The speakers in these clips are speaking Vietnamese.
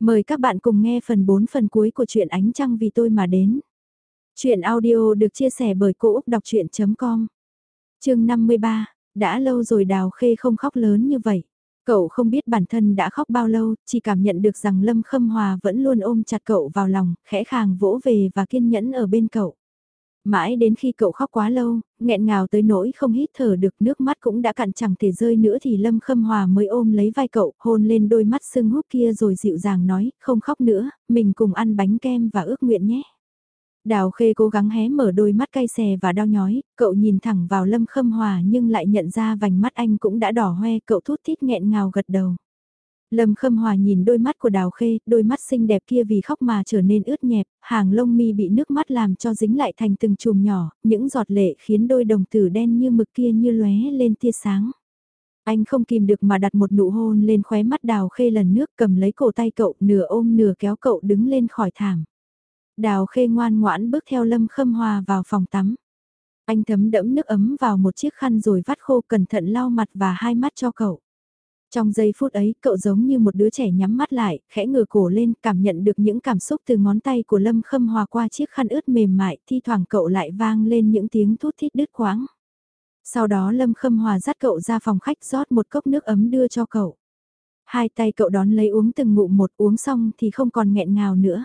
Mời các bạn cùng nghe phần 4 phần cuối của truyện Ánh Trăng Vì Tôi Mà Đến. Chuyện audio được chia sẻ bởi Cô Úc Đọc Chuyện.com Chương 53, đã lâu rồi Đào Khê không khóc lớn như vậy. Cậu không biết bản thân đã khóc bao lâu, chỉ cảm nhận được rằng Lâm Khâm Hòa vẫn luôn ôm chặt cậu vào lòng, khẽ khàng vỗ về và kiên nhẫn ở bên cậu. Mãi đến khi cậu khóc quá lâu, nghẹn ngào tới nỗi không hít thở được nước mắt cũng đã cạn chẳng thể rơi nữa thì Lâm Khâm Hòa mới ôm lấy vai cậu, hôn lên đôi mắt sưng húp kia rồi dịu dàng nói, không khóc nữa, mình cùng ăn bánh kem và ước nguyện nhé. Đào Khê cố gắng hé mở đôi mắt cay xè và đau nhói, cậu nhìn thẳng vào Lâm Khâm Hòa nhưng lại nhận ra vành mắt anh cũng đã đỏ hoe, cậu thút thít nghẹn ngào gật đầu. Lâm Khâm Hòa nhìn đôi mắt của Đào Khê, đôi mắt xinh đẹp kia vì khóc mà trở nên ướt nhẹp, hàng lông mi bị nước mắt làm cho dính lại thành từng chùm nhỏ, những giọt lệ khiến đôi đồng tử đen như mực kia như lóe lên tia sáng. Anh không kìm được mà đặt một nụ hôn lên khóe mắt Đào Khê lần nước cầm lấy cổ tay cậu nửa ôm nửa kéo cậu đứng lên khỏi thảm. Đào Khê ngoan ngoãn bước theo Lâm Khâm Hòa vào phòng tắm. Anh thấm đẫm nước ấm vào một chiếc khăn rồi vắt khô cẩn thận lau mặt và hai mắt cho cậu. Trong giây phút ấy, cậu giống như một đứa trẻ nhắm mắt lại, khẽ ngửa cổ lên, cảm nhận được những cảm xúc từ ngón tay của Lâm Khâm Hòa qua chiếc khăn ướt mềm mại, thi thoảng cậu lại vang lên những tiếng thút thít đứt quãng. Sau đó Lâm Khâm Hòa dắt cậu ra phòng khách rót một cốc nước ấm đưa cho cậu. Hai tay cậu đón lấy uống từng ngụm một uống xong thì không còn nghẹn ngào nữa.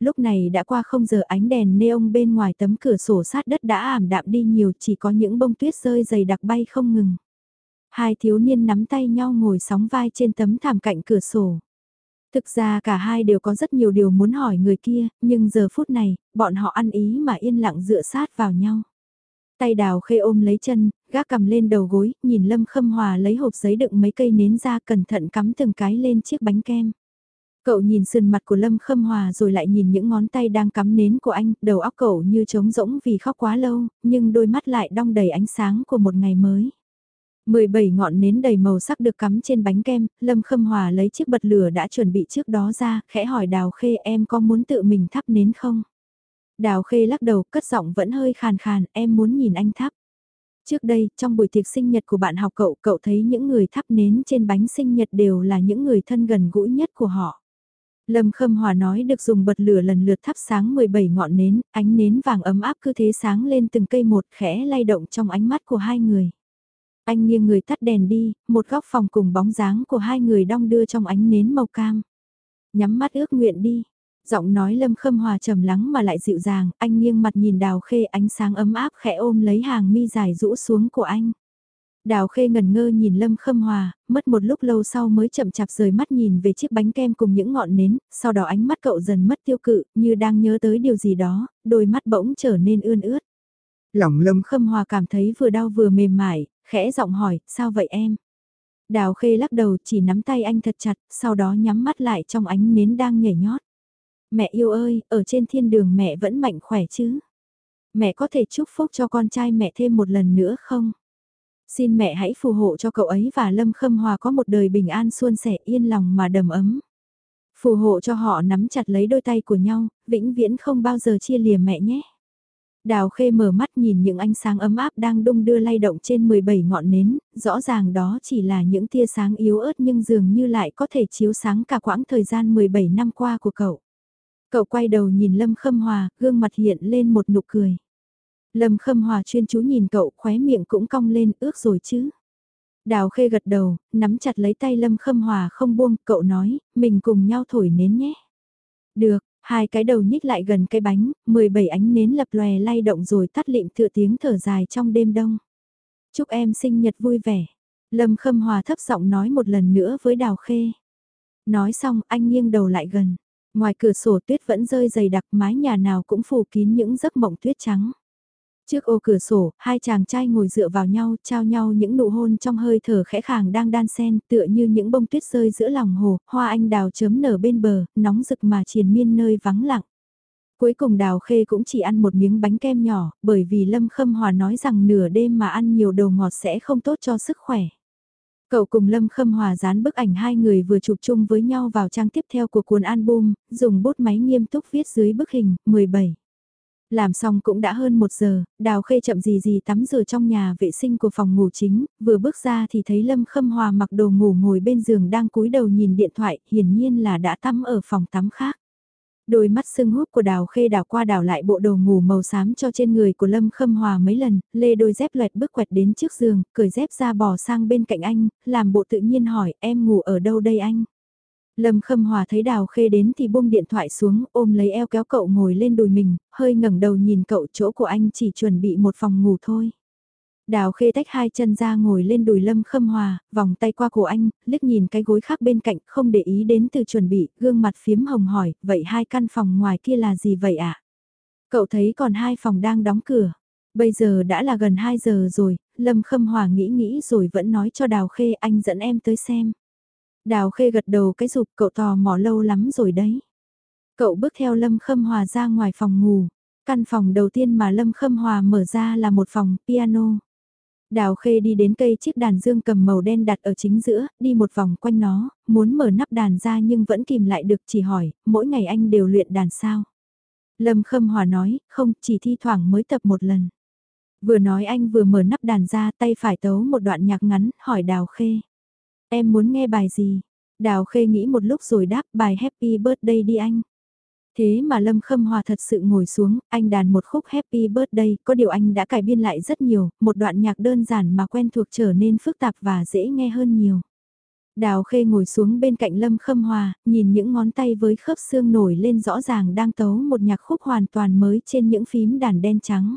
Lúc này đã qua không giờ ánh đèn neon bên ngoài tấm cửa sổ sát đất đã ảm đạm đi nhiều chỉ có những bông tuyết rơi dày đặc bay không ngừng. Hai thiếu niên nắm tay nhau ngồi sóng vai trên tấm thảm cạnh cửa sổ. Thực ra cả hai đều có rất nhiều điều muốn hỏi người kia, nhưng giờ phút này, bọn họ ăn ý mà yên lặng dựa sát vào nhau. Tay đào khê ôm lấy chân, gác cầm lên đầu gối, nhìn Lâm Khâm Hòa lấy hộp giấy đựng mấy cây nến ra cẩn thận cắm từng cái lên chiếc bánh kem. Cậu nhìn sườn mặt của Lâm Khâm Hòa rồi lại nhìn những ngón tay đang cắm nến của anh, đầu óc cậu như trống rỗng vì khóc quá lâu, nhưng đôi mắt lại đong đầy ánh sáng của một ngày mới. 17 ngọn nến đầy màu sắc được cắm trên bánh kem, Lâm Khâm Hòa lấy chiếc bật lửa đã chuẩn bị trước đó ra, khẽ hỏi Đào Khê em có muốn tự mình thắp nến không? Đào Khê lắc đầu, cất giọng vẫn hơi khàn khàn, em muốn nhìn anh thắp. Trước đây, trong buổi tiệc sinh nhật của bạn học cậu, cậu thấy những người thắp nến trên bánh sinh nhật đều là những người thân gần gũi nhất của họ. Lâm Khâm Hòa nói được dùng bật lửa lần lượt thắp sáng 17 ngọn nến, ánh nến vàng ấm áp cứ thế sáng lên từng cây một khẽ lay động trong ánh mắt của hai người. Anh nghiêng người tắt đèn đi, một góc phòng cùng bóng dáng của hai người đong đưa trong ánh nến màu cam. Nhắm mắt ước nguyện đi. Giọng nói lâm khâm hòa trầm lắng mà lại dịu dàng, anh nghiêng mặt nhìn đào khê ánh sáng ấm áp khẽ ôm lấy hàng mi dài rũ xuống của anh. Đào khê ngần ngơ nhìn lâm khâm hòa, mất một lúc lâu sau mới chậm chạp rời mắt nhìn về chiếc bánh kem cùng những ngọn nến, sau đó ánh mắt cậu dần mất tiêu cự, như đang nhớ tới điều gì đó, đôi mắt bỗng trở nên ươn ướt. Lòng lâm khâm hòa cảm thấy vừa đau vừa mềm mại, khẽ giọng hỏi, sao vậy em? Đào khê lắc đầu chỉ nắm tay anh thật chặt, sau đó nhắm mắt lại trong ánh nến đang nhảy nhót. Mẹ yêu ơi, ở trên thiên đường mẹ vẫn mạnh khỏe chứ? Mẹ có thể chúc phúc cho con trai mẹ thêm một lần nữa không? Xin mẹ hãy phù hộ cho cậu ấy và Lâm Khâm Hòa có một đời bình an suôn sẻ yên lòng mà đầm ấm. Phù hộ cho họ nắm chặt lấy đôi tay của nhau, vĩnh viễn không bao giờ chia lìa mẹ nhé. Đào khê mở mắt nhìn những ánh sáng ấm áp đang đung đưa lay động trên 17 ngọn nến, rõ ràng đó chỉ là những tia sáng yếu ớt nhưng dường như lại có thể chiếu sáng cả quãng thời gian 17 năm qua của cậu. Cậu quay đầu nhìn Lâm Khâm Hòa, gương mặt hiện lên một nụ cười. Lâm Khâm Hòa chuyên chú nhìn cậu, khóe miệng cũng cong lên, ước rồi chứ. Đào khê gật đầu, nắm chặt lấy tay Lâm Khâm Hòa không buông, cậu nói, mình cùng nhau thổi nến nhé. Được, Hai cái đầu nhích lại gần cái bánh, 17 ánh nến lập lòe lay động rồi tắt lịm tựa tiếng thở dài trong đêm đông. Chúc em sinh nhật vui vẻ. Lâm Khâm Hòa thấp giọng nói một lần nữa với Đào Khê. Nói xong anh nghiêng đầu lại gần. Ngoài cửa sổ tuyết vẫn rơi dày đặc mái nhà nào cũng phủ kín những giấc mộng tuyết trắng. Trước ô cửa sổ, hai chàng trai ngồi dựa vào nhau, trao nhau những nụ hôn trong hơi thở khẽ khàng đang đan sen, tựa như những bông tuyết rơi giữa lòng hồ, hoa anh đào chớm nở bên bờ, nóng rực mà triền miên nơi vắng lặng. Cuối cùng đào khê cũng chỉ ăn một miếng bánh kem nhỏ, bởi vì Lâm Khâm Hòa nói rằng nửa đêm mà ăn nhiều đồ ngọt sẽ không tốt cho sức khỏe. Cậu cùng Lâm Khâm Hòa dán bức ảnh hai người vừa chụp chung với nhau vào trang tiếp theo của cuốn album, dùng bút máy nghiêm túc viết dưới bức hình, 17. Làm xong cũng đã hơn một giờ, Đào Khê chậm gì gì tắm rửa trong nhà vệ sinh của phòng ngủ chính, vừa bước ra thì thấy Lâm Khâm Hòa mặc đồ ngủ ngồi bên giường đang cúi đầu nhìn điện thoại, hiển nhiên là đã tắm ở phòng tắm khác. Đôi mắt sưng húp của Đào Khê đảo qua đảo lại bộ đồ ngủ màu xám cho trên người của Lâm Khâm Hòa mấy lần, lê đôi dép loẹt bước quẹt đến trước giường, cởi dép ra bò sang bên cạnh anh, làm bộ tự nhiên hỏi em ngủ ở đâu đây anh? Lâm Khâm Hòa thấy Đào Khê đến thì buông điện thoại xuống, ôm lấy eo kéo cậu ngồi lên đùi mình, hơi ngẩng đầu nhìn cậu chỗ của anh chỉ chuẩn bị một phòng ngủ thôi. Đào Khê tách hai chân ra ngồi lên đùi Lâm Khâm Hòa, vòng tay qua cổ anh, liếc nhìn cái gối khác bên cạnh, không để ý đến từ chuẩn bị, gương mặt phiếm hồng hỏi, vậy hai căn phòng ngoài kia là gì vậy ạ? Cậu thấy còn hai phòng đang đóng cửa. Bây giờ đã là gần 2 giờ rồi, Lâm Khâm Hòa nghĩ nghĩ rồi vẫn nói cho Đào Khê anh dẫn em tới xem. Đào khê gật đầu cái dục cậu tò mò lâu lắm rồi đấy. Cậu bước theo Lâm Khâm Hòa ra ngoài phòng ngủ. Căn phòng đầu tiên mà Lâm Khâm Hòa mở ra là một phòng piano. Đào khê đi đến cây chiếc đàn dương cầm màu đen đặt ở chính giữa, đi một vòng quanh nó, muốn mở nắp đàn ra nhưng vẫn kìm lại được chỉ hỏi, mỗi ngày anh đều luyện đàn sao? Lâm Khâm Hòa nói, không, chỉ thi thoảng mới tập một lần. Vừa nói anh vừa mở nắp đàn ra tay phải tấu một đoạn nhạc ngắn, hỏi Đào Khê. Em muốn nghe bài gì? Đào Khê nghĩ một lúc rồi đáp bài Happy Birthday đi anh. Thế mà Lâm Khâm Hòa thật sự ngồi xuống, anh đàn một khúc Happy Birthday, có điều anh đã cải biên lại rất nhiều, một đoạn nhạc đơn giản mà quen thuộc trở nên phức tạp và dễ nghe hơn nhiều. Đào Khê ngồi xuống bên cạnh Lâm Khâm Hòa, nhìn những ngón tay với khớp xương nổi lên rõ ràng đang tấu một nhạc khúc hoàn toàn mới trên những phím đàn đen trắng.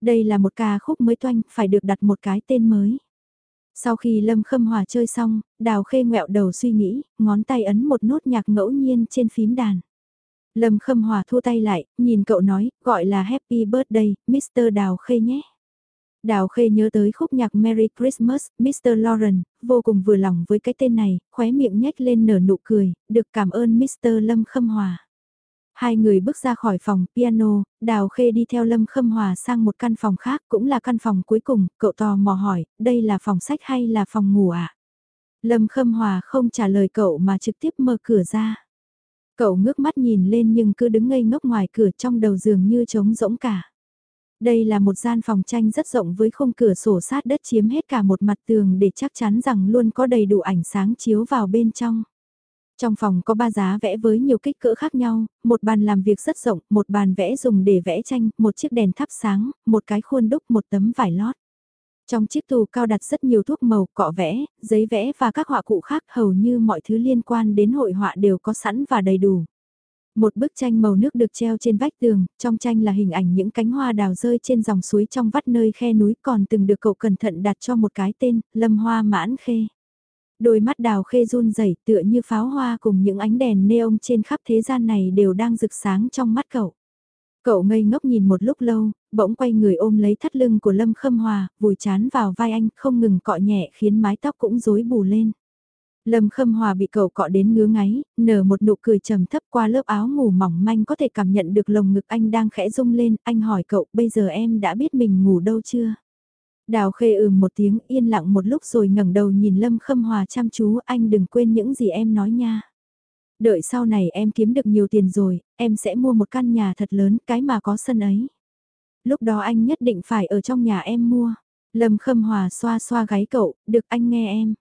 Đây là một ca khúc mới toanh, phải được đặt một cái tên mới. Sau khi Lâm Khâm Hòa chơi xong, Đào Khê ngẹo đầu suy nghĩ, ngón tay ấn một nốt nhạc ngẫu nhiên trên phím đàn. Lâm Khâm Hòa thua tay lại, nhìn cậu nói, gọi là Happy Birthday, Mr. Đào Khê nhé. Đào Khê nhớ tới khúc nhạc Merry Christmas, Mr. Lauren, vô cùng vừa lòng với cái tên này, khóe miệng nhếch lên nở nụ cười, được cảm ơn Mr. Lâm Khâm Hòa. Hai người bước ra khỏi phòng piano, Đào Khê đi theo Lâm Khâm Hòa sang một căn phòng khác cũng là căn phòng cuối cùng, cậu tò mò hỏi, đây là phòng sách hay là phòng ngủ ạ? À? Lâm Khâm Hòa không trả lời cậu mà trực tiếp mở cửa ra. Cậu ngước mắt nhìn lên nhưng cứ đứng ngây ngốc ngoài cửa trong đầu giường như trống rỗng cả. Đây là một gian phòng tranh rất rộng với khung cửa sổ sát đất chiếm hết cả một mặt tường để chắc chắn rằng luôn có đầy đủ ảnh sáng chiếu vào bên trong. Trong phòng có ba giá vẽ với nhiều kích cỡ khác nhau, một bàn làm việc rất rộng, một bàn vẽ dùng để vẽ tranh, một chiếc đèn thắp sáng, một cái khuôn đúc, một tấm vải lót. Trong chiếc tủ cao đặt rất nhiều thuốc màu, cọ vẽ, giấy vẽ và các họa cụ khác hầu như mọi thứ liên quan đến hội họa đều có sẵn và đầy đủ. Một bức tranh màu nước được treo trên vách tường, trong tranh là hình ảnh những cánh hoa đào rơi trên dòng suối trong vắt nơi khe núi còn từng được cậu cẩn thận đặt cho một cái tên, Lâm Hoa Mãn Khê. Đôi mắt đào khê run rẩy tựa như pháo hoa cùng những ánh đèn neon trên khắp thế gian này đều đang rực sáng trong mắt cậu. Cậu ngây ngốc nhìn một lúc lâu, bỗng quay người ôm lấy thắt lưng của Lâm Khâm Hòa, vùi chán vào vai anh, không ngừng cọ nhẹ khiến mái tóc cũng rối bù lên. Lâm Khâm Hòa bị cậu cọ đến ngứa ngáy, nở một nụ cười trầm thấp qua lớp áo ngủ mỏng manh có thể cảm nhận được lồng ngực anh đang khẽ rung lên, anh hỏi cậu bây giờ em đã biết mình ngủ đâu chưa? Đào khê ừm một tiếng yên lặng một lúc rồi ngẩng đầu nhìn Lâm Khâm Hòa chăm chú anh đừng quên những gì em nói nha. Đợi sau này em kiếm được nhiều tiền rồi, em sẽ mua một căn nhà thật lớn cái mà có sân ấy. Lúc đó anh nhất định phải ở trong nhà em mua. Lâm Khâm Hòa xoa xoa gáy cậu, được anh nghe em.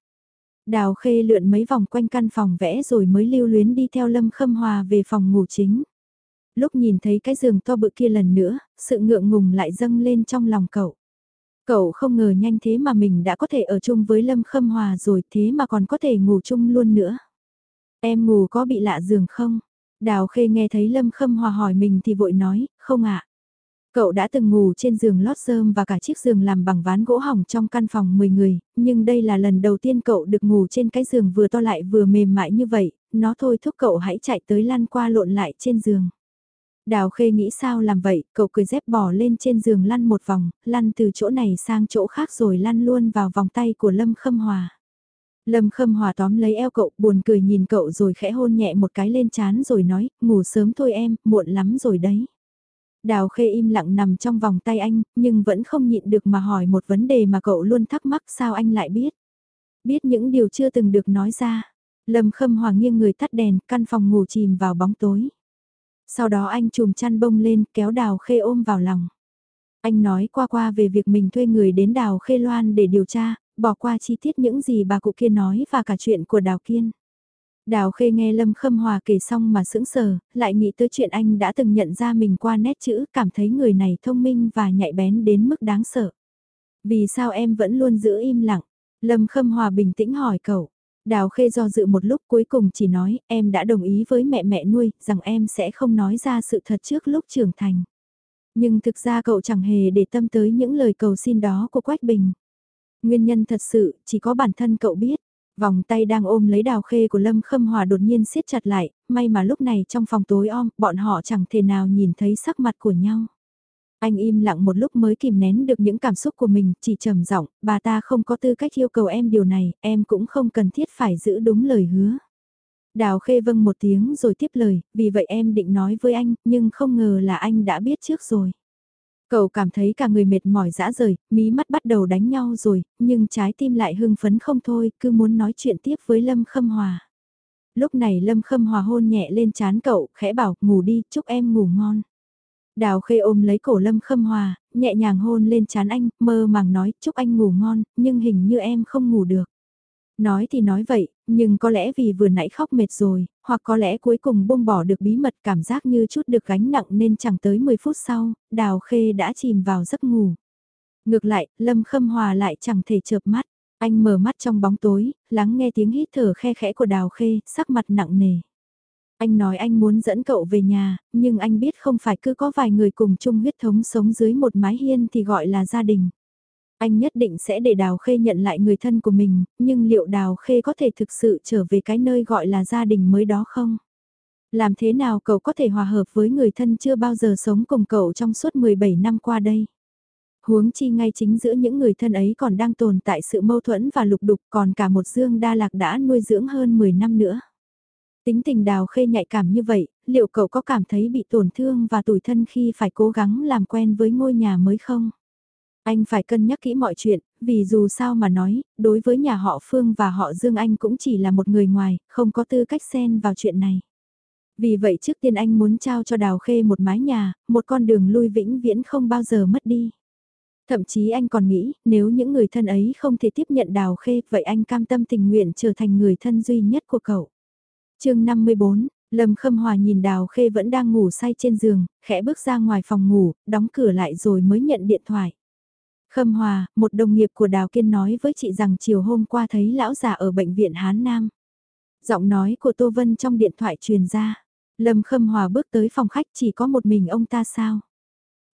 Đào khê lượn mấy vòng quanh căn phòng vẽ rồi mới lưu luyến đi theo Lâm Khâm Hòa về phòng ngủ chính. Lúc nhìn thấy cái giường to bự kia lần nữa, sự ngượng ngùng lại dâng lên trong lòng cậu. Cậu không ngờ nhanh thế mà mình đã có thể ở chung với Lâm Khâm Hòa rồi thế mà còn có thể ngủ chung luôn nữa. Em ngủ có bị lạ giường không? Đào Khê nghe thấy Lâm Khâm Hòa hỏi mình thì vội nói, không ạ. Cậu đã từng ngủ trên giường lót sơm và cả chiếc giường làm bằng ván gỗ hỏng trong căn phòng 10 người, nhưng đây là lần đầu tiên cậu được ngủ trên cái giường vừa to lại vừa mềm mại như vậy, nó thôi thúc cậu hãy chạy tới lăn qua lộn lại trên giường. Đào khê nghĩ sao làm vậy, cậu cười dép bỏ lên trên giường lăn một vòng, lăn từ chỗ này sang chỗ khác rồi lăn luôn vào vòng tay của Lâm Khâm Hòa. Lâm Khâm Hòa tóm lấy eo cậu, buồn cười nhìn cậu rồi khẽ hôn nhẹ một cái lên chán rồi nói, ngủ sớm thôi em, muộn lắm rồi đấy. Đào khê im lặng nằm trong vòng tay anh, nhưng vẫn không nhịn được mà hỏi một vấn đề mà cậu luôn thắc mắc sao anh lại biết. Biết những điều chưa từng được nói ra. Lâm Khâm Hòa nghiêng người tắt đèn, căn phòng ngủ chìm vào bóng tối. Sau đó anh chùm chăn bông lên kéo đào khê ôm vào lòng. Anh nói qua qua về việc mình thuê người đến đào khê loan để điều tra, bỏ qua chi tiết những gì bà cụ kia nói và cả chuyện của đào kiên. Đào khê nghe Lâm Khâm Hòa kể xong mà sững sờ, lại nghĩ tới chuyện anh đã từng nhận ra mình qua nét chữ, cảm thấy người này thông minh và nhạy bén đến mức đáng sợ. Vì sao em vẫn luôn giữ im lặng? Lâm Khâm Hòa bình tĩnh hỏi cậu. Đào khê do dự một lúc cuối cùng chỉ nói em đã đồng ý với mẹ mẹ nuôi rằng em sẽ không nói ra sự thật trước lúc trưởng thành. Nhưng thực ra cậu chẳng hề để tâm tới những lời cầu xin đó của Quách Bình. Nguyên nhân thật sự chỉ có bản thân cậu biết. Vòng tay đang ôm lấy đào khê của Lâm Khâm Hòa đột nhiên siết chặt lại, may mà lúc này trong phòng tối om, bọn họ chẳng thể nào nhìn thấy sắc mặt của nhau. Anh im lặng một lúc mới kìm nén được những cảm xúc của mình, chỉ trầm giọng, bà ta không có tư cách yêu cầu em điều này, em cũng không cần thiết phải giữ đúng lời hứa. Đào khê vâng một tiếng rồi tiếp lời, vì vậy em định nói với anh, nhưng không ngờ là anh đã biết trước rồi. Cậu cảm thấy cả người mệt mỏi dã rời, mí mắt bắt đầu đánh nhau rồi, nhưng trái tim lại hưng phấn không thôi, cứ muốn nói chuyện tiếp với Lâm Khâm Hòa. Lúc này Lâm Khâm Hòa hôn nhẹ lên chán cậu, khẽ bảo, ngủ đi, chúc em ngủ ngon. Đào khê ôm lấy cổ Lâm Khâm Hòa, nhẹ nhàng hôn lên chán anh, mơ màng nói, chúc anh ngủ ngon, nhưng hình như em không ngủ được. Nói thì nói vậy, nhưng có lẽ vì vừa nãy khóc mệt rồi, hoặc có lẽ cuối cùng buông bỏ được bí mật cảm giác như chút được gánh nặng nên chẳng tới 10 phút sau, Đào Khê đã chìm vào giấc ngủ. Ngược lại, Lâm Khâm Hòa lại chẳng thể chợp mắt. Anh mở mắt trong bóng tối, lắng nghe tiếng hít thở khe khẽ của Đào Khê, sắc mặt nặng nề. Anh nói anh muốn dẫn cậu về nhà, nhưng anh biết không phải cứ có vài người cùng chung huyết thống sống dưới một mái hiên thì gọi là gia đình. Anh nhất định sẽ để Đào Khê nhận lại người thân của mình, nhưng liệu Đào Khê có thể thực sự trở về cái nơi gọi là gia đình mới đó không? Làm thế nào cậu có thể hòa hợp với người thân chưa bao giờ sống cùng cậu trong suốt 17 năm qua đây? Huống chi ngay chính giữa những người thân ấy còn đang tồn tại sự mâu thuẫn và lục đục còn cả một dương đa lạc đã nuôi dưỡng hơn 10 năm nữa. Tính tình đào khê nhạy cảm như vậy, liệu cậu có cảm thấy bị tổn thương và tủi thân khi phải cố gắng làm quen với ngôi nhà mới không? Anh phải cân nhắc kỹ mọi chuyện, vì dù sao mà nói, đối với nhà họ Phương và họ Dương Anh cũng chỉ là một người ngoài, không có tư cách xen vào chuyện này. Vì vậy trước tiên anh muốn trao cho Đào Khê một mái nhà, một con đường lui vĩnh viễn không bao giờ mất đi. Thậm chí anh còn nghĩ, nếu những người thân ấy không thể tiếp nhận Đào Khê, vậy anh cam tâm tình nguyện trở thành người thân duy nhất của cậu chương 54, Lâm Khâm Hòa nhìn Đào Khê vẫn đang ngủ say trên giường, khẽ bước ra ngoài phòng ngủ, đóng cửa lại rồi mới nhận điện thoại. Khâm Hòa, một đồng nghiệp của Đào Kiên nói với chị rằng chiều hôm qua thấy lão già ở bệnh viện Hán Nam. Giọng nói của Tô Vân trong điện thoại truyền ra. Lâm Khâm Hòa bước tới phòng khách chỉ có một mình ông ta sao?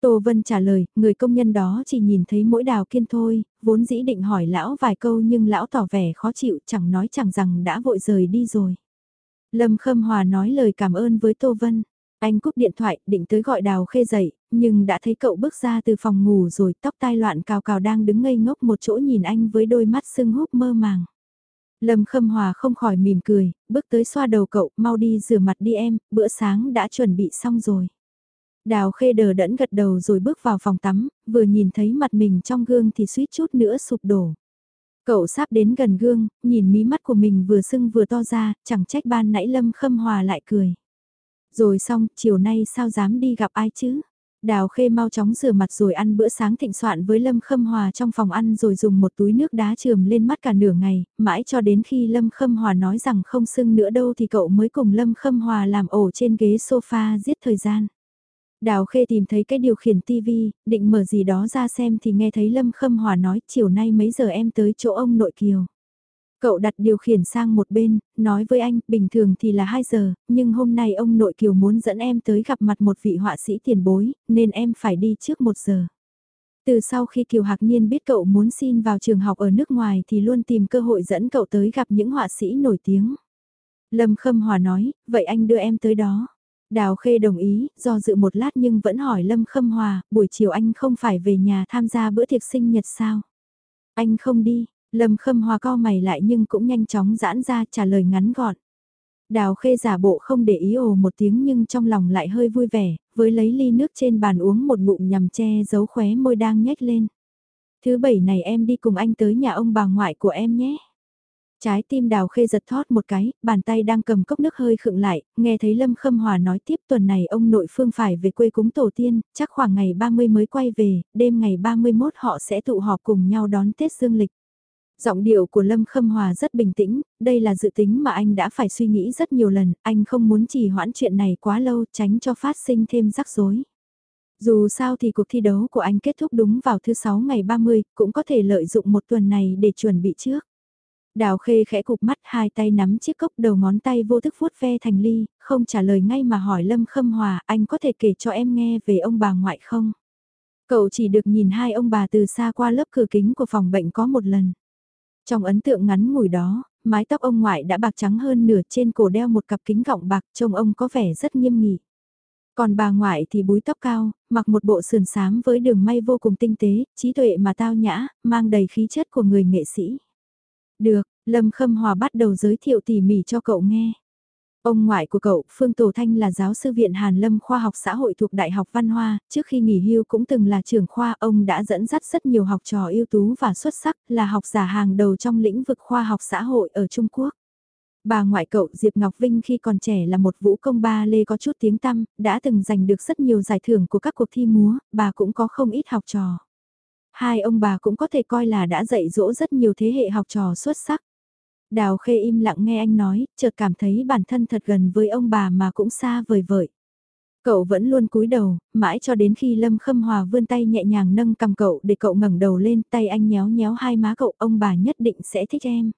Tô Vân trả lời, người công nhân đó chỉ nhìn thấy mỗi đào kiên thôi, vốn dĩ định hỏi lão vài câu nhưng lão tỏ vẻ khó chịu chẳng nói chẳng rằng đã vội rời đi rồi. Lâm Khâm Hòa nói lời cảm ơn với Tô Vân. Anh cúp điện thoại, định tới gọi đào khê dậy, nhưng đã thấy cậu bước ra từ phòng ngủ rồi tóc tai loạn cào cào đang đứng ngây ngốc một chỗ nhìn anh với đôi mắt sưng húp mơ màng. Lâm Khâm Hòa không khỏi mỉm cười, bước tới xoa đầu cậu, mau đi rửa mặt đi em, bữa sáng đã chuẩn bị xong rồi. Đào khê đờ đẫn gật đầu rồi bước vào phòng tắm, vừa nhìn thấy mặt mình trong gương thì suýt chút nữa sụp đổ. Cậu sắp đến gần gương, nhìn mí mắt của mình vừa sưng vừa to ra, chẳng trách ban nãy Lâm Khâm Hòa lại cười. Rồi xong, chiều nay sao dám đi gặp ai chứ? Đào khê mau chóng rửa mặt rồi ăn bữa sáng thịnh soạn với Lâm Khâm Hòa trong phòng ăn rồi dùng một túi nước đá trường lên mắt cả nửa ngày, mãi cho đến khi Lâm Khâm Hòa nói rằng không sưng nữa đâu thì cậu mới cùng Lâm Khâm Hòa làm ổ trên ghế sofa giết thời gian. Đào khê tìm thấy cái điều khiển tivi, định mở gì đó ra xem thì nghe thấy Lâm Khâm Hòa nói chiều nay mấy giờ em tới chỗ ông nội kiều. Cậu đặt điều khiển sang một bên, nói với anh, bình thường thì là 2 giờ, nhưng hôm nay ông nội Kiều muốn dẫn em tới gặp mặt một vị họa sĩ tiền bối, nên em phải đi trước 1 giờ. Từ sau khi Kiều Hạc Niên biết cậu muốn xin vào trường học ở nước ngoài thì luôn tìm cơ hội dẫn cậu tới gặp những họa sĩ nổi tiếng. Lâm Khâm Hòa nói, vậy anh đưa em tới đó. Đào Khê đồng ý, do dự một lát nhưng vẫn hỏi Lâm Khâm Hòa, buổi chiều anh không phải về nhà tham gia bữa tiệc sinh nhật sao? Anh không đi, Lâm Khâm Hòa co mày lại nhưng cũng nhanh chóng giãn ra trả lời ngắn gọn. Đào khê giả bộ không để ý ồ một tiếng nhưng trong lòng lại hơi vui vẻ, với lấy ly nước trên bàn uống một ngụm nhằm che giấu khóe môi đang nhếch lên. Thứ bảy này em đi cùng anh tới nhà ông bà ngoại của em nhé. Trái tim đào khê giật thót một cái, bàn tay đang cầm cốc nước hơi khựng lại, nghe thấy Lâm Khâm Hòa nói tiếp tuần này ông nội phương phải về quê cúng tổ tiên, chắc khoảng ngày 30 mới quay về, đêm ngày 31 họ sẽ tụ họp cùng nhau đón Tết Dương lịch. Giọng điệu của Lâm Khâm Hòa rất bình tĩnh, đây là dự tính mà anh đã phải suy nghĩ rất nhiều lần, anh không muốn trì hoãn chuyện này quá lâu tránh cho phát sinh thêm rắc rối. Dù sao thì cuộc thi đấu của anh kết thúc đúng vào thứ 6 ngày 30, cũng có thể lợi dụng một tuần này để chuẩn bị trước. Đào khê khẽ cục mắt hai tay nắm chiếc cốc đầu ngón tay vô thức vuốt ve thành ly, không trả lời ngay mà hỏi Lâm Khâm Hòa anh có thể kể cho em nghe về ông bà ngoại không? Cậu chỉ được nhìn hai ông bà từ xa qua lớp cửa kính của phòng bệnh có một lần. Trong ấn tượng ngắn ngủi đó, mái tóc ông ngoại đã bạc trắng hơn nửa trên cổ đeo một cặp kính gọng bạc trông ông có vẻ rất nghiêm nghị. Còn bà ngoại thì búi tóc cao, mặc một bộ sườn xám với đường may vô cùng tinh tế, trí tuệ mà tao nhã, mang đầy khí chất của người nghệ sĩ. Được, Lâm Khâm Hòa bắt đầu giới thiệu tỉ mỉ cho cậu nghe. Ông ngoại của cậu, Phương Tổ Thanh là giáo sư viện Hàn Lâm Khoa học xã hội thuộc Đại học Văn Hoa, trước khi nghỉ hưu cũng từng là trưởng khoa, ông đã dẫn dắt rất nhiều học trò ưu tú và xuất sắc, là học giả hàng đầu trong lĩnh vực khoa học xã hội ở Trung Quốc. Bà ngoại cậu Diệp Ngọc Vinh khi còn trẻ là một vũ công ba lê có chút tiếng tăm, đã từng giành được rất nhiều giải thưởng của các cuộc thi múa, bà cũng có không ít học trò. Hai ông bà cũng có thể coi là đã dạy dỗ rất nhiều thế hệ học trò xuất sắc. Đào khê im lặng nghe anh nói, chợt cảm thấy bản thân thật gần với ông bà mà cũng xa vời vợi. Cậu vẫn luôn cúi đầu, mãi cho đến khi Lâm Khâm Hòa vươn tay nhẹ nhàng nâng cầm cậu để cậu ngẩng đầu lên, tay anh nhéo nhéo hai má cậu, ông bà nhất định sẽ thích em.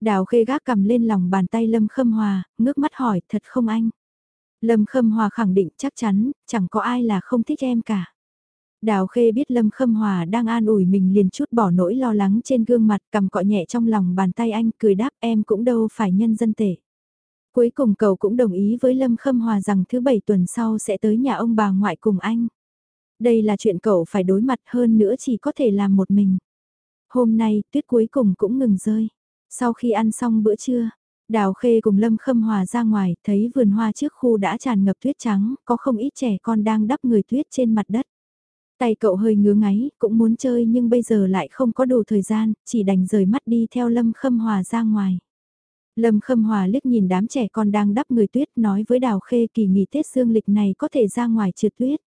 Đào khê gác cầm lên lòng bàn tay Lâm Khâm Hòa, ngước mắt hỏi, thật không anh? Lâm Khâm Hòa khẳng định chắc chắn, chẳng có ai là không thích em cả. Đào Khê biết Lâm Khâm Hòa đang an ủi mình liền chút bỏ nỗi lo lắng trên gương mặt cầm cọ nhẹ trong lòng bàn tay anh cười đáp em cũng đâu phải nhân dân tệ. Cuối cùng cậu cũng đồng ý với Lâm Khâm Hòa rằng thứ bảy tuần sau sẽ tới nhà ông bà ngoại cùng anh. Đây là chuyện cậu phải đối mặt hơn nữa chỉ có thể làm một mình. Hôm nay tuyết cuối cùng cũng ngừng rơi. Sau khi ăn xong bữa trưa, Đào Khê cùng Lâm Khâm Hòa ra ngoài thấy vườn hoa trước khu đã tràn ngập tuyết trắng, có không ít trẻ con đang đắp người tuyết trên mặt đất. Tay cậu hơi ngứa ngáy, cũng muốn chơi nhưng bây giờ lại không có đủ thời gian, chỉ đành rời mắt đi theo Lâm Khâm Hòa ra ngoài. Lâm Khâm Hòa liếc nhìn đám trẻ con đang đắp người tuyết nói với Đào Khê kỳ nghỉ Tết dương lịch này có thể ra ngoài trượt tuyết.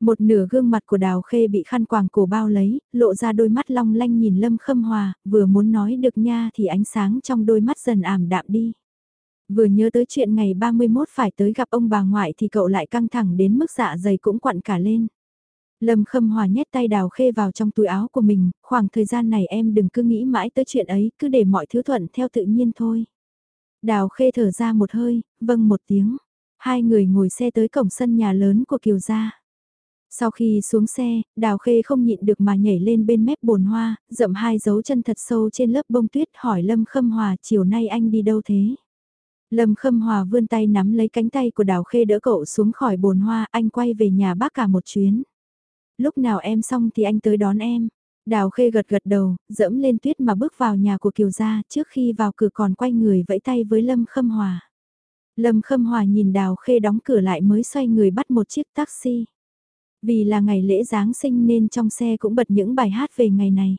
Một nửa gương mặt của Đào Khê bị khăn quàng cổ bao lấy, lộ ra đôi mắt long lanh nhìn Lâm Khâm Hòa, vừa muốn nói được nha thì ánh sáng trong đôi mắt dần ảm đạm đi. Vừa nhớ tới chuyện ngày 31 phải tới gặp ông bà ngoại thì cậu lại căng thẳng đến mức dạ dày cũng quặn cả lên. Lâm Khâm Hòa nhét tay đào khê vào trong túi áo của mình, khoảng thời gian này em đừng cứ nghĩ mãi tới chuyện ấy, cứ để mọi thứ thuận theo tự nhiên thôi. Đào khê thở ra một hơi, vâng một tiếng. Hai người ngồi xe tới cổng sân nhà lớn của Kiều Gia. Sau khi xuống xe, Đào Khê không nhịn được mà nhảy lên bên mép bồn hoa, dậm hai dấu chân thật sâu trên lớp bông tuyết hỏi Lâm Khâm Hòa chiều nay anh đi đâu thế? Lâm Khâm Hòa vươn tay nắm lấy cánh tay của Đào Khê đỡ cậu xuống khỏi bồn hoa, anh quay về nhà bác cả một chuyến. Lúc nào em xong thì anh tới đón em. Đào khê gật gật đầu, dẫm lên tuyết mà bước vào nhà của Kiều Gia trước khi vào cửa còn quay người vẫy tay với Lâm Khâm Hòa. Lâm Khâm Hòa nhìn Đào khê đóng cửa lại mới xoay người bắt một chiếc taxi. Vì là ngày lễ Giáng sinh nên trong xe cũng bật những bài hát về ngày này.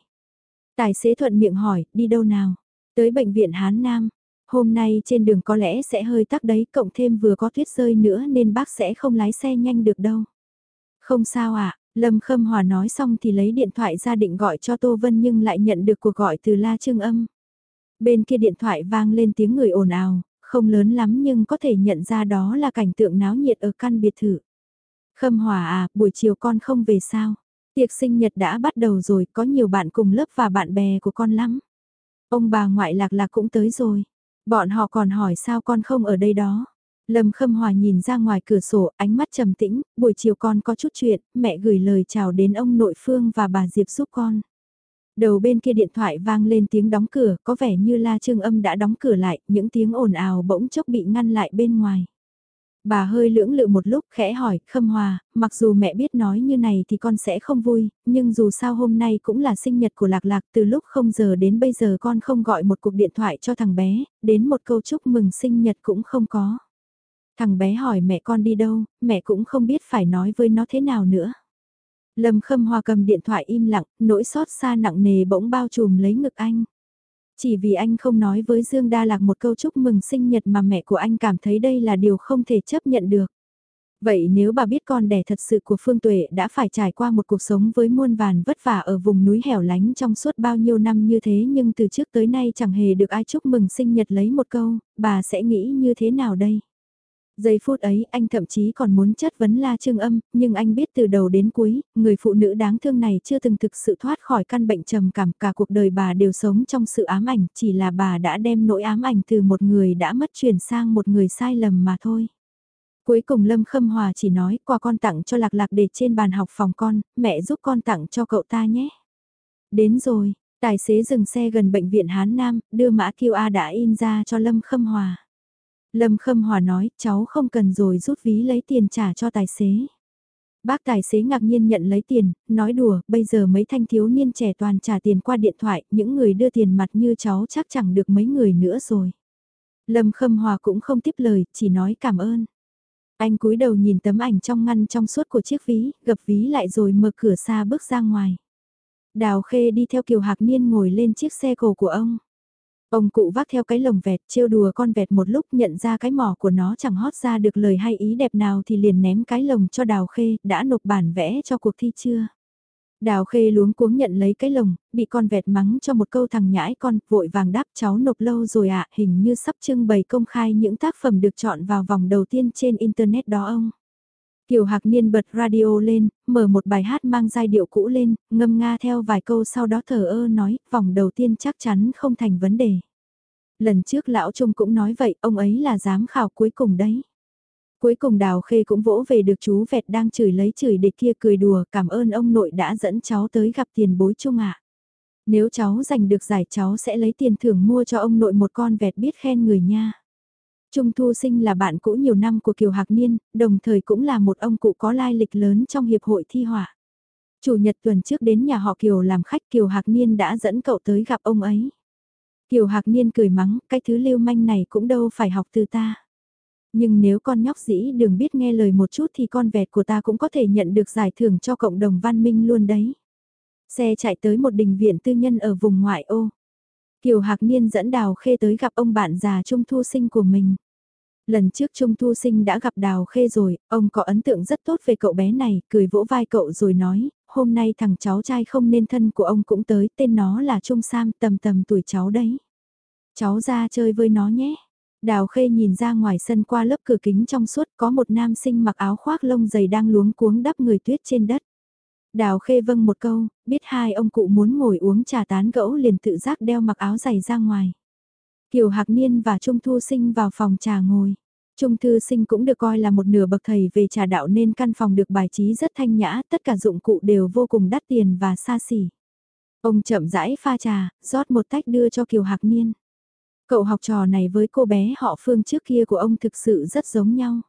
Tài xế thuận miệng hỏi, đi đâu nào? Tới bệnh viện Hán Nam. Hôm nay trên đường có lẽ sẽ hơi tắc đấy, cộng thêm vừa có tuyết rơi nữa nên bác sẽ không lái xe nhanh được đâu. Không sao ạ, Lâm Khâm Hòa nói xong thì lấy điện thoại ra định gọi cho Tô Vân nhưng lại nhận được cuộc gọi từ La Trương Âm. Bên kia điện thoại vang lên tiếng người ồn ào, không lớn lắm nhưng có thể nhận ra đó là cảnh tượng náo nhiệt ở căn biệt thự. Khâm Hòa à, buổi chiều con không về sao? Tiệc sinh nhật đã bắt đầu rồi, có nhiều bạn cùng lớp và bạn bè của con lắm. Ông bà ngoại lạc lạc cũng tới rồi. Bọn họ còn hỏi sao con không ở đây đó. Lâm Khâm Hòa nhìn ra ngoài cửa sổ, ánh mắt trầm tĩnh, buổi chiều con có chút chuyện, mẹ gửi lời chào đến ông nội Phương và bà Diệp giúp con. Đầu bên kia điện thoại vang lên tiếng đóng cửa, có vẻ như La Trương Âm đã đóng cửa lại, những tiếng ồn ào bỗng chốc bị ngăn lại bên ngoài. Bà hơi lưỡng lự một lúc khẽ hỏi, Khâm Hòa, mặc dù mẹ biết nói như này thì con sẽ không vui, nhưng dù sao hôm nay cũng là sinh nhật của Lạc Lạc từ lúc không giờ đến bây giờ con không gọi một cuộc điện thoại cho thằng bé, đến một câu chúc mừng sinh nhật cũng không có. Thằng bé hỏi mẹ con đi đâu, mẹ cũng không biết phải nói với nó thế nào nữa. Lâm Khâm Hòa cầm điện thoại im lặng, nỗi xót xa nặng nề bỗng bao trùm lấy ngực anh. Chỉ vì anh không nói với Dương Đa Lạc một câu chúc mừng sinh nhật mà mẹ của anh cảm thấy đây là điều không thể chấp nhận được. Vậy nếu bà biết con đẻ thật sự của Phương Tuệ đã phải trải qua một cuộc sống với muôn vàn vất vả ở vùng núi hẻo lánh trong suốt bao nhiêu năm như thế nhưng từ trước tới nay chẳng hề được ai chúc mừng sinh nhật lấy một câu, bà sẽ nghĩ như thế nào đây? Giây phút ấy anh thậm chí còn muốn chất vấn la trương âm, nhưng anh biết từ đầu đến cuối, người phụ nữ đáng thương này chưa từng thực sự thoát khỏi căn bệnh trầm cảm cả cuộc đời bà đều sống trong sự ám ảnh, chỉ là bà đã đem nỗi ám ảnh từ một người đã mất chuyển sang một người sai lầm mà thôi. Cuối cùng Lâm Khâm Hòa chỉ nói qua con tặng cho Lạc Lạc để trên bàn học phòng con, mẹ giúp con tặng cho cậu ta nhé. Đến rồi, tài xế dừng xe gần bệnh viện Hán Nam, đưa mã QR đã in ra cho Lâm Khâm Hòa. Lâm Khâm Hòa nói, cháu không cần rồi rút ví lấy tiền trả cho tài xế. Bác tài xế ngạc nhiên nhận lấy tiền, nói đùa, bây giờ mấy thanh thiếu niên trẻ toàn trả tiền qua điện thoại, những người đưa tiền mặt như cháu chắc chẳng được mấy người nữa rồi. Lâm Khâm Hòa cũng không tiếp lời, chỉ nói cảm ơn. Anh cúi đầu nhìn tấm ảnh trong ngăn trong suốt của chiếc ví, gập ví lại rồi mở cửa xa bước ra ngoài. Đào Khê đi theo Kiều Hạc Niên ngồi lên chiếc xe cổ của ông. Ông cụ vác theo cái lồng vẹt trêu đùa con vẹt một lúc nhận ra cái mỏ của nó chẳng hót ra được lời hay ý đẹp nào thì liền ném cái lồng cho Đào Khê, đã nộp bản vẽ cho cuộc thi chưa? Đào Khê luống cuống nhận lấy cái lồng, bị con vẹt mắng cho một câu thằng nhãi con, vội vàng đáp cháu nộp lâu rồi ạ, hình như sắp trưng bày công khai những tác phẩm được chọn vào vòng đầu tiên trên Internet đó ông. Kiều Hạc Niên bật radio lên, mở một bài hát mang giai điệu cũ lên, ngâm nga theo vài câu sau đó thở ơ nói, vòng đầu tiên chắc chắn không thành vấn đề. Lần trước Lão Trung cũng nói vậy, ông ấy là giám khảo cuối cùng đấy. Cuối cùng Đào Khê cũng vỗ về được chú vẹt đang chửi lấy chửi để kia cười đùa cảm ơn ông nội đã dẫn cháu tới gặp tiền bối Trung ạ. Nếu cháu giành được giải cháu sẽ lấy tiền thưởng mua cho ông nội một con vẹt biết khen người nha. Trung Thu Sinh là bạn cũ nhiều năm của Kiều Hạc Niên, đồng thời cũng là một ông cụ có lai lịch lớn trong hiệp hội thi họa. Chủ nhật tuần trước đến nhà họ Kiều làm khách Kiều Hạc Niên đã dẫn cậu tới gặp ông ấy. Kiều Hạc Niên cười mắng, cái thứ lưu manh này cũng đâu phải học từ ta. Nhưng nếu con nhóc dĩ đừng biết nghe lời một chút thì con vẹt của ta cũng có thể nhận được giải thưởng cho cộng đồng văn minh luôn đấy. Xe chạy tới một đình viện tư nhân ở vùng ngoại ô. Kiều Hạc Niên dẫn Đào Khê tới gặp ông bạn già Trung Thu Sinh của mình. Lần trước Trung Thu Sinh đã gặp Đào Khê rồi, ông có ấn tượng rất tốt về cậu bé này, cười vỗ vai cậu rồi nói, hôm nay thằng cháu trai không nên thân của ông cũng tới, tên nó là Trung Sam, tầm tầm tuổi cháu đấy. Cháu ra chơi với nó nhé. Đào Khê nhìn ra ngoài sân qua lớp cửa kính trong suốt có một nam sinh mặc áo khoác lông dày đang luống cuống đắp người tuyết trên đất. Đào Khê vâng một câu, biết hai ông cụ muốn ngồi uống trà tán gẫu liền tự giác đeo mặc áo dày ra ngoài. Kiều Hạc Niên và Trung Thu Sinh vào phòng trà ngồi. Trung Thư Sinh cũng được coi là một nửa bậc thầy về trà đạo nên căn phòng được bài trí rất thanh nhã, tất cả dụng cụ đều vô cùng đắt tiền và xa xỉ. Ông chậm rãi pha trà, rót một tách đưa cho Kiều Hạc Niên. Cậu học trò này với cô bé họ Phương trước kia của ông thực sự rất giống nhau.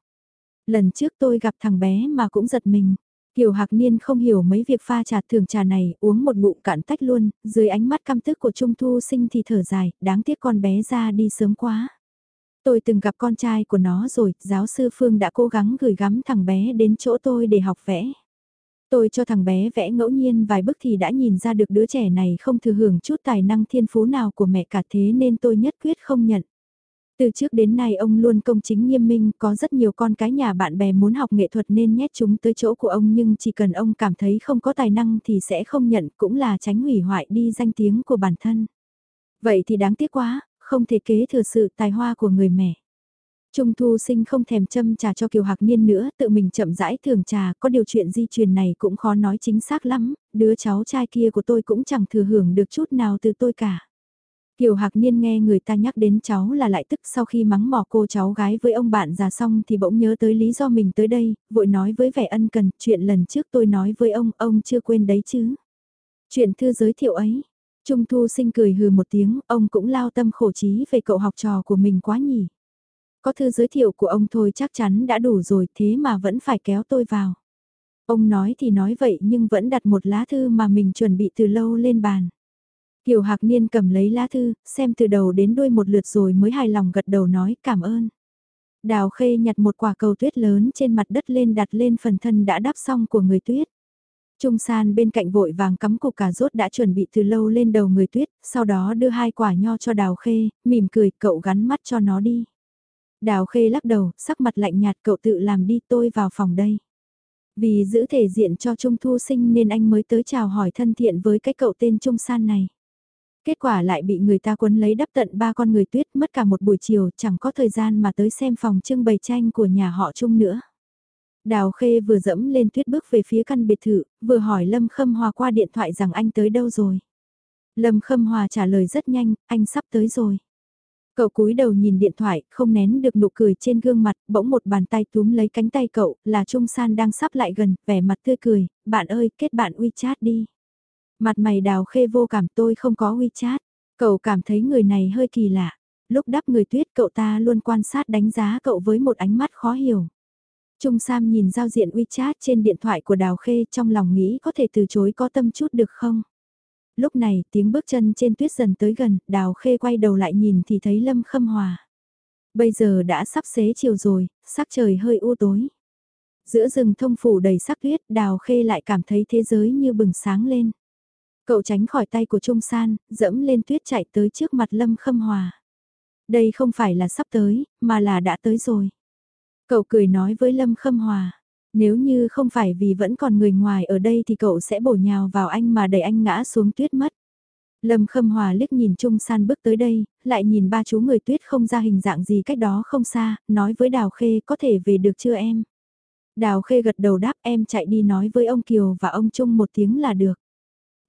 Lần trước tôi gặp thằng bé mà cũng giật mình. Kiều Hạc Niên không hiểu mấy việc pha trà thường trà này, uống một bụng cạn tách luôn, dưới ánh mắt căm tức của Trung Thu sinh thì thở dài, đáng tiếc con bé ra đi sớm quá. Tôi từng gặp con trai của nó rồi, giáo sư Phương đã cố gắng gửi gắm thằng bé đến chỗ tôi để học vẽ. Tôi cho thằng bé vẽ ngẫu nhiên vài bức thì đã nhìn ra được đứa trẻ này không thừa hưởng chút tài năng thiên phú nào của mẹ cả thế nên tôi nhất quyết không nhận. Từ trước đến nay ông luôn công chính nghiêm minh, có rất nhiều con cái nhà bạn bè muốn học nghệ thuật nên nhét chúng tới chỗ của ông nhưng chỉ cần ông cảm thấy không có tài năng thì sẽ không nhận cũng là tránh hủy hoại đi danh tiếng của bản thân. Vậy thì đáng tiếc quá, không thể kế thừa sự tài hoa của người mẹ. Trung Thu Sinh không thèm châm trà cho Kiều Hạc Niên nữa, tự mình chậm rãi thường trà, có điều chuyện di truyền này cũng khó nói chính xác lắm, đứa cháu trai kia của tôi cũng chẳng thừa hưởng được chút nào từ tôi cả. Kiều Hạc Niên nghe người ta nhắc đến cháu là lại tức sau khi mắng mỏ cô cháu gái với ông bạn già xong thì bỗng nhớ tới lý do mình tới đây, vội nói với vẻ ân cần, chuyện lần trước tôi nói với ông, ông chưa quên đấy chứ. Chuyện thư giới thiệu ấy, Trung Thu sinh cười hừ một tiếng, ông cũng lao tâm khổ trí về cậu học trò của mình quá nhỉ. Có thư giới thiệu của ông thôi chắc chắn đã đủ rồi thế mà vẫn phải kéo tôi vào. Ông nói thì nói vậy nhưng vẫn đặt một lá thư mà mình chuẩn bị từ lâu lên bàn. Kiều Hạc Niên cầm lấy lá thư, xem từ đầu đến đuôi một lượt rồi mới hài lòng gật đầu nói cảm ơn. Đào Khê nhặt một quả cầu tuyết lớn trên mặt đất lên đặt lên phần thân đã đắp xong của người tuyết. Trung san bên cạnh vội vàng cắm cục cà rốt đã chuẩn bị từ lâu lên đầu người tuyết, sau đó đưa hai quả nho cho đào khê, mỉm cười cậu gắn mắt cho nó đi. Đào khê lắc đầu, sắc mặt lạnh nhạt cậu tự làm đi tôi vào phòng đây. Vì giữ thể diện cho Trung Thu Sinh nên anh mới tới chào hỏi thân thiện với cái cậu tên Trung San này. Kết quả lại bị người ta quấn lấy đắp tận ba con người tuyết mất cả một buổi chiều chẳng có thời gian mà tới xem phòng trưng bày tranh của nhà họ Trung nữa. Đào Khê vừa dẫm lên tuyết bước về phía căn biệt thự, vừa hỏi Lâm Khâm Hòa qua điện thoại rằng anh tới đâu rồi. Lâm Khâm Hòa trả lời rất nhanh, anh sắp tới rồi. Cậu cúi đầu nhìn điện thoại, không nén được nụ cười trên gương mặt, bỗng một bàn tay túm lấy cánh tay cậu, là Trung San đang sắp lại gần, vẻ mặt tươi cười, bạn ơi, kết bạn WeChat đi. Mặt mày đào khê vô cảm tôi không có WeChat, cậu cảm thấy người này hơi kỳ lạ. Lúc đắp người tuyết cậu ta luôn quan sát đánh giá cậu với một ánh mắt khó hiểu. Trung Sam nhìn giao diện WeChat trên điện thoại của Đào Khê trong lòng nghĩ có thể từ chối có tâm chút được không? Lúc này tiếng bước chân trên tuyết dần tới gần, Đào Khê quay đầu lại nhìn thì thấy Lâm Khâm Hòa. Bây giờ đã sắp xế chiều rồi, sắc trời hơi u tối. Giữa rừng thông phủ đầy sắc tuyết, Đào Khê lại cảm thấy thế giới như bừng sáng lên. Cậu tránh khỏi tay của Trung San, dẫm lên tuyết chạy tới trước mặt Lâm Khâm Hòa. Đây không phải là sắp tới, mà là đã tới rồi. Cậu cười nói với Lâm Khâm Hòa, nếu như không phải vì vẫn còn người ngoài ở đây thì cậu sẽ bổ nhào vào anh mà đẩy anh ngã xuống tuyết mất. Lâm Khâm Hòa liếc nhìn Trung San bước tới đây, lại nhìn ba chú người tuyết không ra hình dạng gì cách đó không xa, nói với Đào Khê có thể về được chưa em? Đào Khê gật đầu đáp em chạy đi nói với ông Kiều và ông Trung một tiếng là được.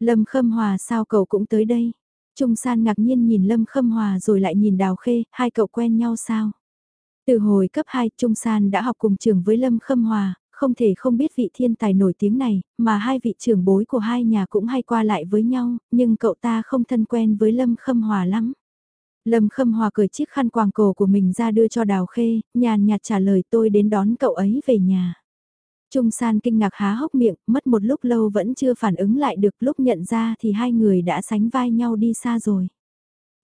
Lâm Khâm Hòa sao cậu cũng tới đây? Trung San ngạc nhiên nhìn Lâm Khâm Hòa rồi lại nhìn Đào Khê, hai cậu quen nhau sao? Từ hồi cấp 2, Trung San đã học cùng trường với Lâm Khâm Hòa, không thể không biết vị thiên tài nổi tiếng này, mà hai vị trưởng bối của hai nhà cũng hay qua lại với nhau, nhưng cậu ta không thân quen với Lâm Khâm Hòa lắm. Lâm Khâm Hòa cởi chiếc khăn quàng cổ của mình ra đưa cho Đào Khê, nhàn nhạt trả lời tôi đến đón cậu ấy về nhà. Trung San kinh ngạc há hốc miệng, mất một lúc lâu vẫn chưa phản ứng lại được lúc nhận ra thì hai người đã sánh vai nhau đi xa rồi.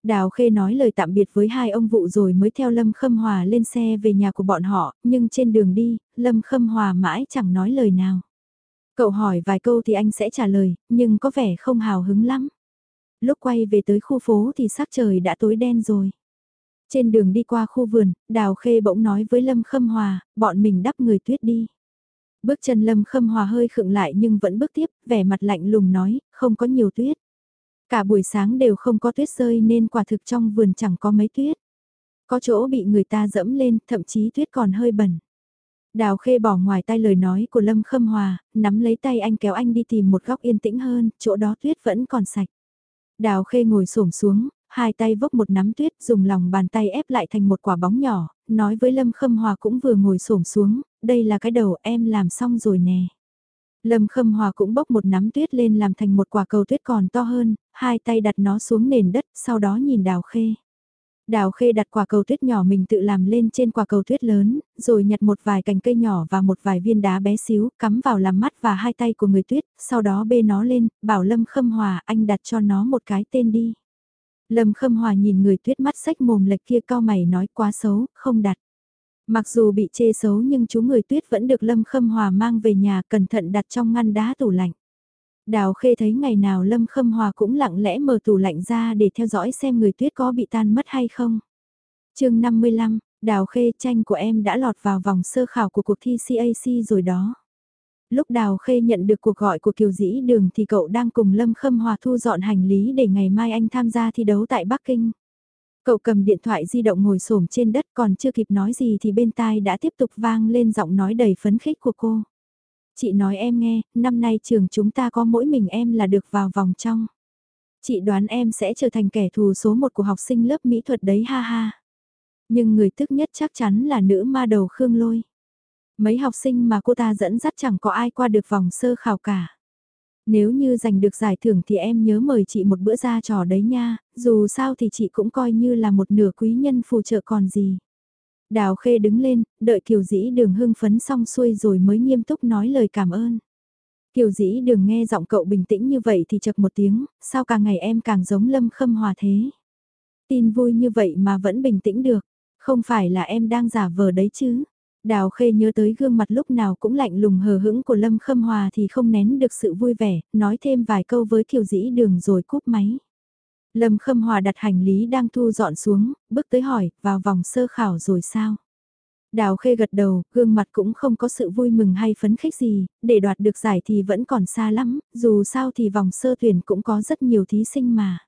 Đào Khê nói lời tạm biệt với hai ông vụ rồi mới theo Lâm Khâm Hòa lên xe về nhà của bọn họ, nhưng trên đường đi, Lâm Khâm Hòa mãi chẳng nói lời nào. Cậu hỏi vài câu thì anh sẽ trả lời, nhưng có vẻ không hào hứng lắm. Lúc quay về tới khu phố thì sắc trời đã tối đen rồi. Trên đường đi qua khu vườn, Đào Khê bỗng nói với Lâm Khâm Hòa, bọn mình đắp người tuyết đi. Bước chân Lâm Khâm Hòa hơi khựng lại nhưng vẫn bước tiếp, vẻ mặt lạnh lùng nói, không có nhiều tuyết. Cả buổi sáng đều không có tuyết rơi nên quả thực trong vườn chẳng có mấy tuyết. Có chỗ bị người ta dẫm lên, thậm chí tuyết còn hơi bẩn. Đào khê bỏ ngoài tay lời nói của Lâm Khâm Hòa, nắm lấy tay anh kéo anh đi tìm một góc yên tĩnh hơn, chỗ đó tuyết vẫn còn sạch. Đào khê ngồi xổm xuống, hai tay vốc một nắm tuyết dùng lòng bàn tay ép lại thành một quả bóng nhỏ, nói với Lâm Khâm Hòa cũng vừa ngồi xổm xuống, đây là cái đầu em làm xong rồi nè. Lâm Khâm Hòa cũng bốc một nắm tuyết lên làm thành một quả cầu tuyết còn to hơn, hai tay đặt nó xuống nền đất, sau đó nhìn Đào Khê. Đào Khê đặt quả cầu tuyết nhỏ mình tự làm lên trên quả cầu tuyết lớn, rồi nhặt một vài cành cây nhỏ và một vài viên đá bé xíu, cắm vào làm mắt và hai tay của người tuyết, sau đó bê nó lên, bảo Lâm Khâm Hòa anh đặt cho nó một cái tên đi. Lâm Khâm Hòa nhìn người tuyết mắt sách mồm lệch kia cao mày nói quá xấu, không đặt. Mặc dù bị chê xấu nhưng chú người tuyết vẫn được Lâm Khâm Hòa mang về nhà cẩn thận đặt trong ngăn đá tủ lạnh. Đào Khê thấy ngày nào Lâm Khâm Hòa cũng lặng lẽ mở tủ lạnh ra để theo dõi xem người tuyết có bị tan mất hay không. chương 55, Đào Khê tranh của em đã lọt vào vòng sơ khảo của cuộc thi CAC rồi đó. Lúc Đào Khê nhận được cuộc gọi của Kiều Dĩ Đường thì cậu đang cùng Lâm Khâm Hòa thu dọn hành lý để ngày mai anh tham gia thi đấu tại Bắc Kinh. Cậu cầm điện thoại di động ngồi xổm trên đất còn chưa kịp nói gì thì bên tai đã tiếp tục vang lên giọng nói đầy phấn khích của cô. Chị nói em nghe, năm nay trường chúng ta có mỗi mình em là được vào vòng trong. Chị đoán em sẽ trở thành kẻ thù số một của học sinh lớp mỹ thuật đấy ha ha. Nhưng người tức nhất chắc chắn là nữ ma đầu Khương Lôi. Mấy học sinh mà cô ta dẫn dắt chẳng có ai qua được vòng sơ khảo cả. Nếu như giành được giải thưởng thì em nhớ mời chị một bữa ra trò đấy nha, dù sao thì chị cũng coi như là một nửa quý nhân phù trợ còn gì. Đào Khê đứng lên, đợi Kiều Dĩ đường hưng phấn xong xuôi rồi mới nghiêm túc nói lời cảm ơn. Kiều Dĩ đường nghe giọng cậu bình tĩnh như vậy thì chật một tiếng, sao càng ngày em càng giống Lâm Khâm Hòa thế. Tin vui như vậy mà vẫn bình tĩnh được, không phải là em đang giả vờ đấy chứ. Đào Khê nhớ tới gương mặt lúc nào cũng lạnh lùng hờ hững của Lâm Khâm Hòa thì không nén được sự vui vẻ, nói thêm vài câu với Kiều Dĩ Đường rồi cúp máy. Lâm Khâm Hòa đặt hành lý đang thu dọn xuống, bước tới hỏi, vào vòng sơ khảo rồi sao? Đào Khê gật đầu, gương mặt cũng không có sự vui mừng hay phấn khích gì, để đoạt được giải thì vẫn còn xa lắm, dù sao thì vòng sơ tuyển cũng có rất nhiều thí sinh mà.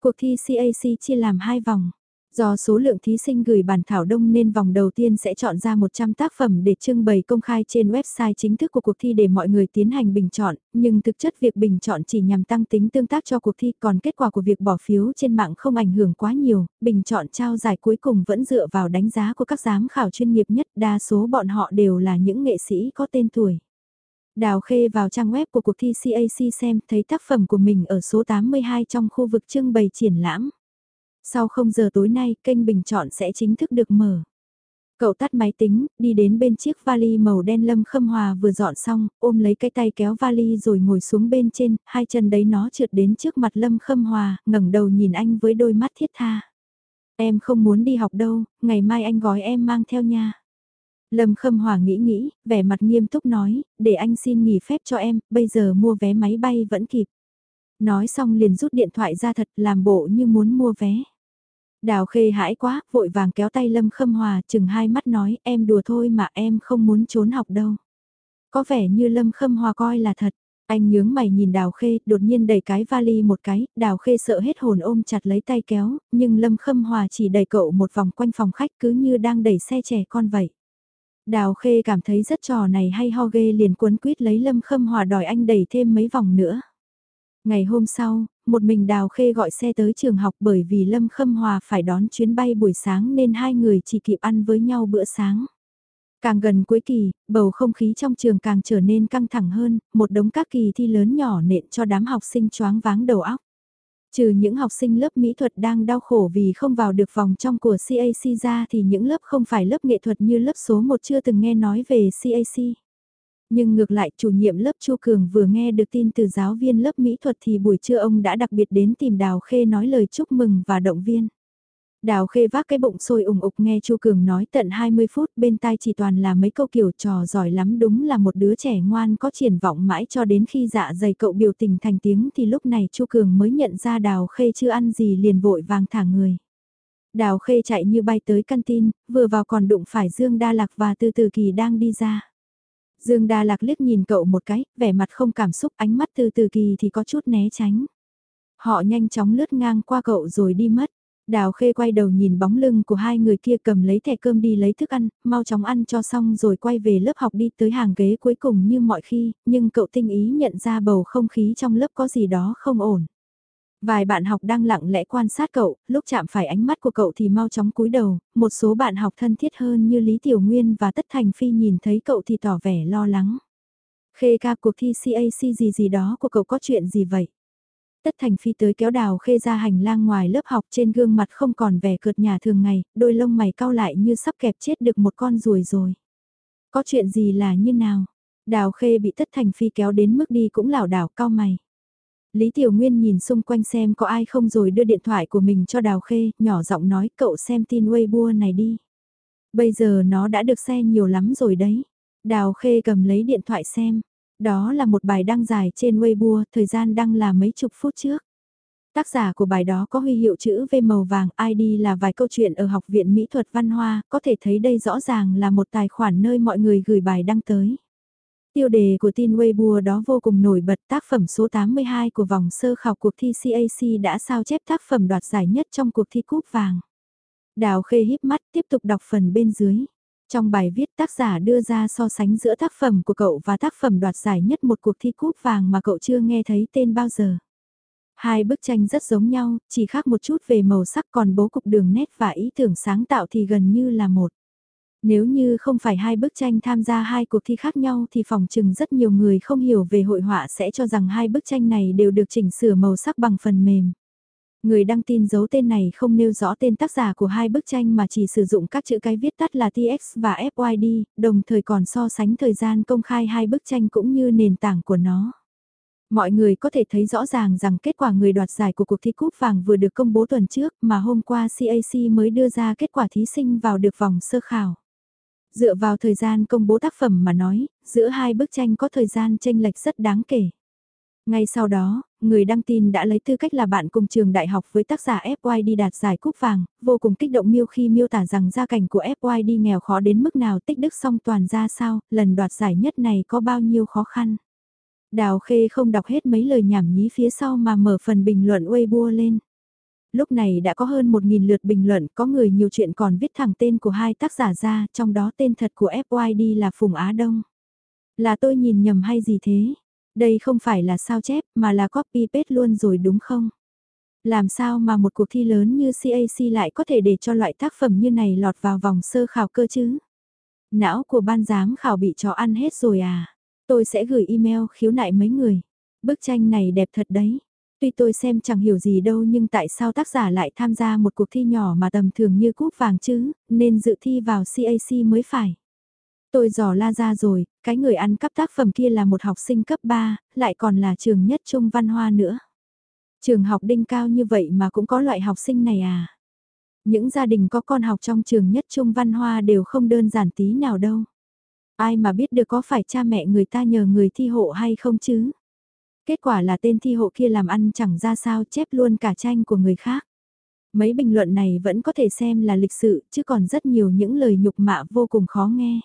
Cuộc thi CAC chia làm hai vòng. Do số lượng thí sinh gửi bản thảo đông nên vòng đầu tiên sẽ chọn ra 100 tác phẩm để trưng bày công khai trên website chính thức của cuộc thi để mọi người tiến hành bình chọn, nhưng thực chất việc bình chọn chỉ nhằm tăng tính tương tác cho cuộc thi còn kết quả của việc bỏ phiếu trên mạng không ảnh hưởng quá nhiều, bình chọn trao giải cuối cùng vẫn dựa vào đánh giá của các giám khảo chuyên nghiệp nhất, đa số bọn họ đều là những nghệ sĩ có tên tuổi. Đào Khê vào trang web của cuộc thi CAC xem thấy tác phẩm của mình ở số 82 trong khu vực trưng bày triển lãm. Sau 0 giờ tối nay, kênh bình chọn sẽ chính thức được mở. Cậu tắt máy tính, đi đến bên chiếc vali màu đen Lâm Khâm Hòa vừa dọn xong, ôm lấy cái tay kéo vali rồi ngồi xuống bên trên, hai chân đấy nó trượt đến trước mặt Lâm Khâm Hòa, ngẩng đầu nhìn anh với đôi mắt thiết tha. Em không muốn đi học đâu, ngày mai anh gói em mang theo nha. Lâm Khâm Hòa nghĩ nghĩ, vẻ mặt nghiêm túc nói, để anh xin nghỉ phép cho em, bây giờ mua vé máy bay vẫn kịp. Nói xong liền rút điện thoại ra thật làm bộ như muốn mua vé. Đào khê hãi quá, vội vàng kéo tay Lâm Khâm Hòa chừng hai mắt nói em đùa thôi mà em không muốn trốn học đâu. Có vẻ như Lâm Khâm Hòa coi là thật. Anh nhướng mày nhìn Đào Khê, đột nhiên đẩy cái vali một cái, Đào Khê sợ hết hồn ôm chặt lấy tay kéo, nhưng Lâm Khâm Hòa chỉ đẩy cậu một vòng quanh phòng khách cứ như đang đẩy xe trẻ con vậy. Đào Khê cảm thấy rất trò này hay ho ghê liền cuốn quýt lấy Lâm Khâm Hòa đòi anh đẩy thêm mấy vòng nữa. Ngày hôm sau, một mình Đào Khê gọi xe tới trường học bởi vì Lâm Khâm Hòa phải đón chuyến bay buổi sáng nên hai người chỉ kịp ăn với nhau bữa sáng. Càng gần cuối kỳ, bầu không khí trong trường càng trở nên căng thẳng hơn, một đống các kỳ thi lớn nhỏ nện cho đám học sinh choáng váng đầu óc. Trừ những học sinh lớp mỹ thuật đang đau khổ vì không vào được vòng trong của CAC ra thì những lớp không phải lớp nghệ thuật như lớp số 1 chưa từng nghe nói về CAC. Nhưng ngược lại chủ nhiệm lớp Chu Cường vừa nghe được tin từ giáo viên lớp mỹ thuật thì buổi trưa ông đã đặc biệt đến tìm Đào Khê nói lời chúc mừng và động viên. Đào khê vác cái bụng sôi ủng ục nghe Chu Cường nói tận 20 phút bên tai chỉ toàn là mấy câu kiểu trò giỏi lắm đúng là một đứa trẻ ngoan có triển vọng mãi cho đến khi dạ dày cậu biểu tình thành tiếng thì lúc này Chu Cường mới nhận ra đào khê chưa ăn gì liền vội vàng thả người. Đào khê chạy như bay tới căn tin, vừa vào còn đụng phải Dương Đa Lạc và từ từ kỳ đang đi ra. Dương Đa Lạc liếc nhìn cậu một cái, vẻ mặt không cảm xúc ánh mắt từ từ kỳ thì có chút né tránh. Họ nhanh chóng lướt ngang qua cậu rồi đi mất. Đào khê quay đầu nhìn bóng lưng của hai người kia cầm lấy thẻ cơm đi lấy thức ăn, mau chóng ăn cho xong rồi quay về lớp học đi tới hàng ghế cuối cùng như mọi khi, nhưng cậu tinh ý nhận ra bầu không khí trong lớp có gì đó không ổn. Vài bạn học đang lặng lẽ quan sát cậu, lúc chạm phải ánh mắt của cậu thì mau chóng cúi đầu, một số bạn học thân thiết hơn như Lý Tiểu Nguyên và Tất Thành Phi nhìn thấy cậu thì tỏ vẻ lo lắng. Khê ca cuộc thi CAC gì gì đó của cậu có chuyện gì vậy? Tất Thành Phi tới kéo đào khê ra hành lang ngoài lớp học trên gương mặt không còn vẻ cợt nhà thường ngày, đôi lông mày cau lại như sắp kẹp chết được một con ruồi rồi. Có chuyện gì là như nào? Đào khê bị Tất Thành Phi kéo đến mức đi cũng lảo đảo cao mày. Lý Tiểu Nguyên nhìn xung quanh xem có ai không rồi đưa điện thoại của mình cho Đào Khê, nhỏ giọng nói cậu xem tin Weibo này đi. Bây giờ nó đã được xe nhiều lắm rồi đấy. Đào Khê cầm lấy điện thoại xem. Đó là một bài đăng dài trên Weibo, thời gian đăng là mấy chục phút trước. Tác giả của bài đó có huy hiệu chữ V màu vàng, ID là vài câu chuyện ở Học viện Mỹ thuật Văn Hoa, có thể thấy đây rõ ràng là một tài khoản nơi mọi người gửi bài đăng tới. Tiêu đề của tin Weibo đó vô cùng nổi bật tác phẩm số 82 của vòng sơ khảo cuộc thi CAC đã sao chép tác phẩm đoạt giải nhất trong cuộc thi cúp vàng. Đào khê híp mắt tiếp tục đọc phần bên dưới. Trong bài viết tác giả đưa ra so sánh giữa tác phẩm của cậu và tác phẩm đoạt giải nhất một cuộc thi cúp vàng mà cậu chưa nghe thấy tên bao giờ. Hai bức tranh rất giống nhau, chỉ khác một chút về màu sắc còn bố cục đường nét và ý tưởng sáng tạo thì gần như là một. Nếu như không phải hai bức tranh tham gia hai cuộc thi khác nhau thì phòng chừng rất nhiều người không hiểu về hội họa sẽ cho rằng hai bức tranh này đều được chỉnh sửa màu sắc bằng phần mềm. Người đăng tin giấu tên này không nêu rõ tên tác giả của hai bức tranh mà chỉ sử dụng các chữ cái viết tắt là TX và FYD, đồng thời còn so sánh thời gian công khai hai bức tranh cũng như nền tảng của nó. Mọi người có thể thấy rõ ràng rằng kết quả người đoạt giải của cuộc thi cúp vàng vừa được công bố tuần trước mà hôm qua CAC mới đưa ra kết quả thí sinh vào được vòng sơ khảo. Dựa vào thời gian công bố tác phẩm mà nói, giữa hai bức tranh có thời gian tranh lệch rất đáng kể. Ngay sau đó, người đăng tin đã lấy tư cách là bạn cùng trường đại học với tác giả FYD đạt giải cúp vàng, vô cùng kích động miêu khi miêu tả rằng gia cảnh của FYD nghèo khó đến mức nào tích đức song toàn ra sao, lần đoạt giải nhất này có bao nhiêu khó khăn. Đào Khê không đọc hết mấy lời nhảm nhí phía sau mà mở phần bình luận Weibo lên. Lúc này đã có hơn 1.000 lượt bình luận, có người nhiều chuyện còn viết thẳng tên của hai tác giả ra, trong đó tên thật của FYD là Phùng Á Đông. Là tôi nhìn nhầm hay gì thế? Đây không phải là sao chép mà là copy paste luôn rồi đúng không? Làm sao mà một cuộc thi lớn như CAC lại có thể để cho loại tác phẩm như này lọt vào vòng sơ khảo cơ chứ? Não của ban giám khảo bị chó ăn hết rồi à? Tôi sẽ gửi email khiếu nại mấy người. Bức tranh này đẹp thật đấy. Tuy tôi xem chẳng hiểu gì đâu nhưng tại sao tác giả lại tham gia một cuộc thi nhỏ mà tầm thường như cúp vàng chứ, nên dự thi vào CAC mới phải. Tôi dò la ra rồi, cái người ăn cắp tác phẩm kia là một học sinh cấp 3, lại còn là trường nhất trung văn hoa nữa. Trường học đinh cao như vậy mà cũng có loại học sinh này à? Những gia đình có con học trong trường nhất trung văn hoa đều không đơn giản tí nào đâu. Ai mà biết được có phải cha mẹ người ta nhờ người thi hộ hay không chứ? Kết quả là tên thi hộ kia làm ăn chẳng ra sao chép luôn cả tranh của người khác. Mấy bình luận này vẫn có thể xem là lịch sự chứ còn rất nhiều những lời nhục mạ vô cùng khó nghe.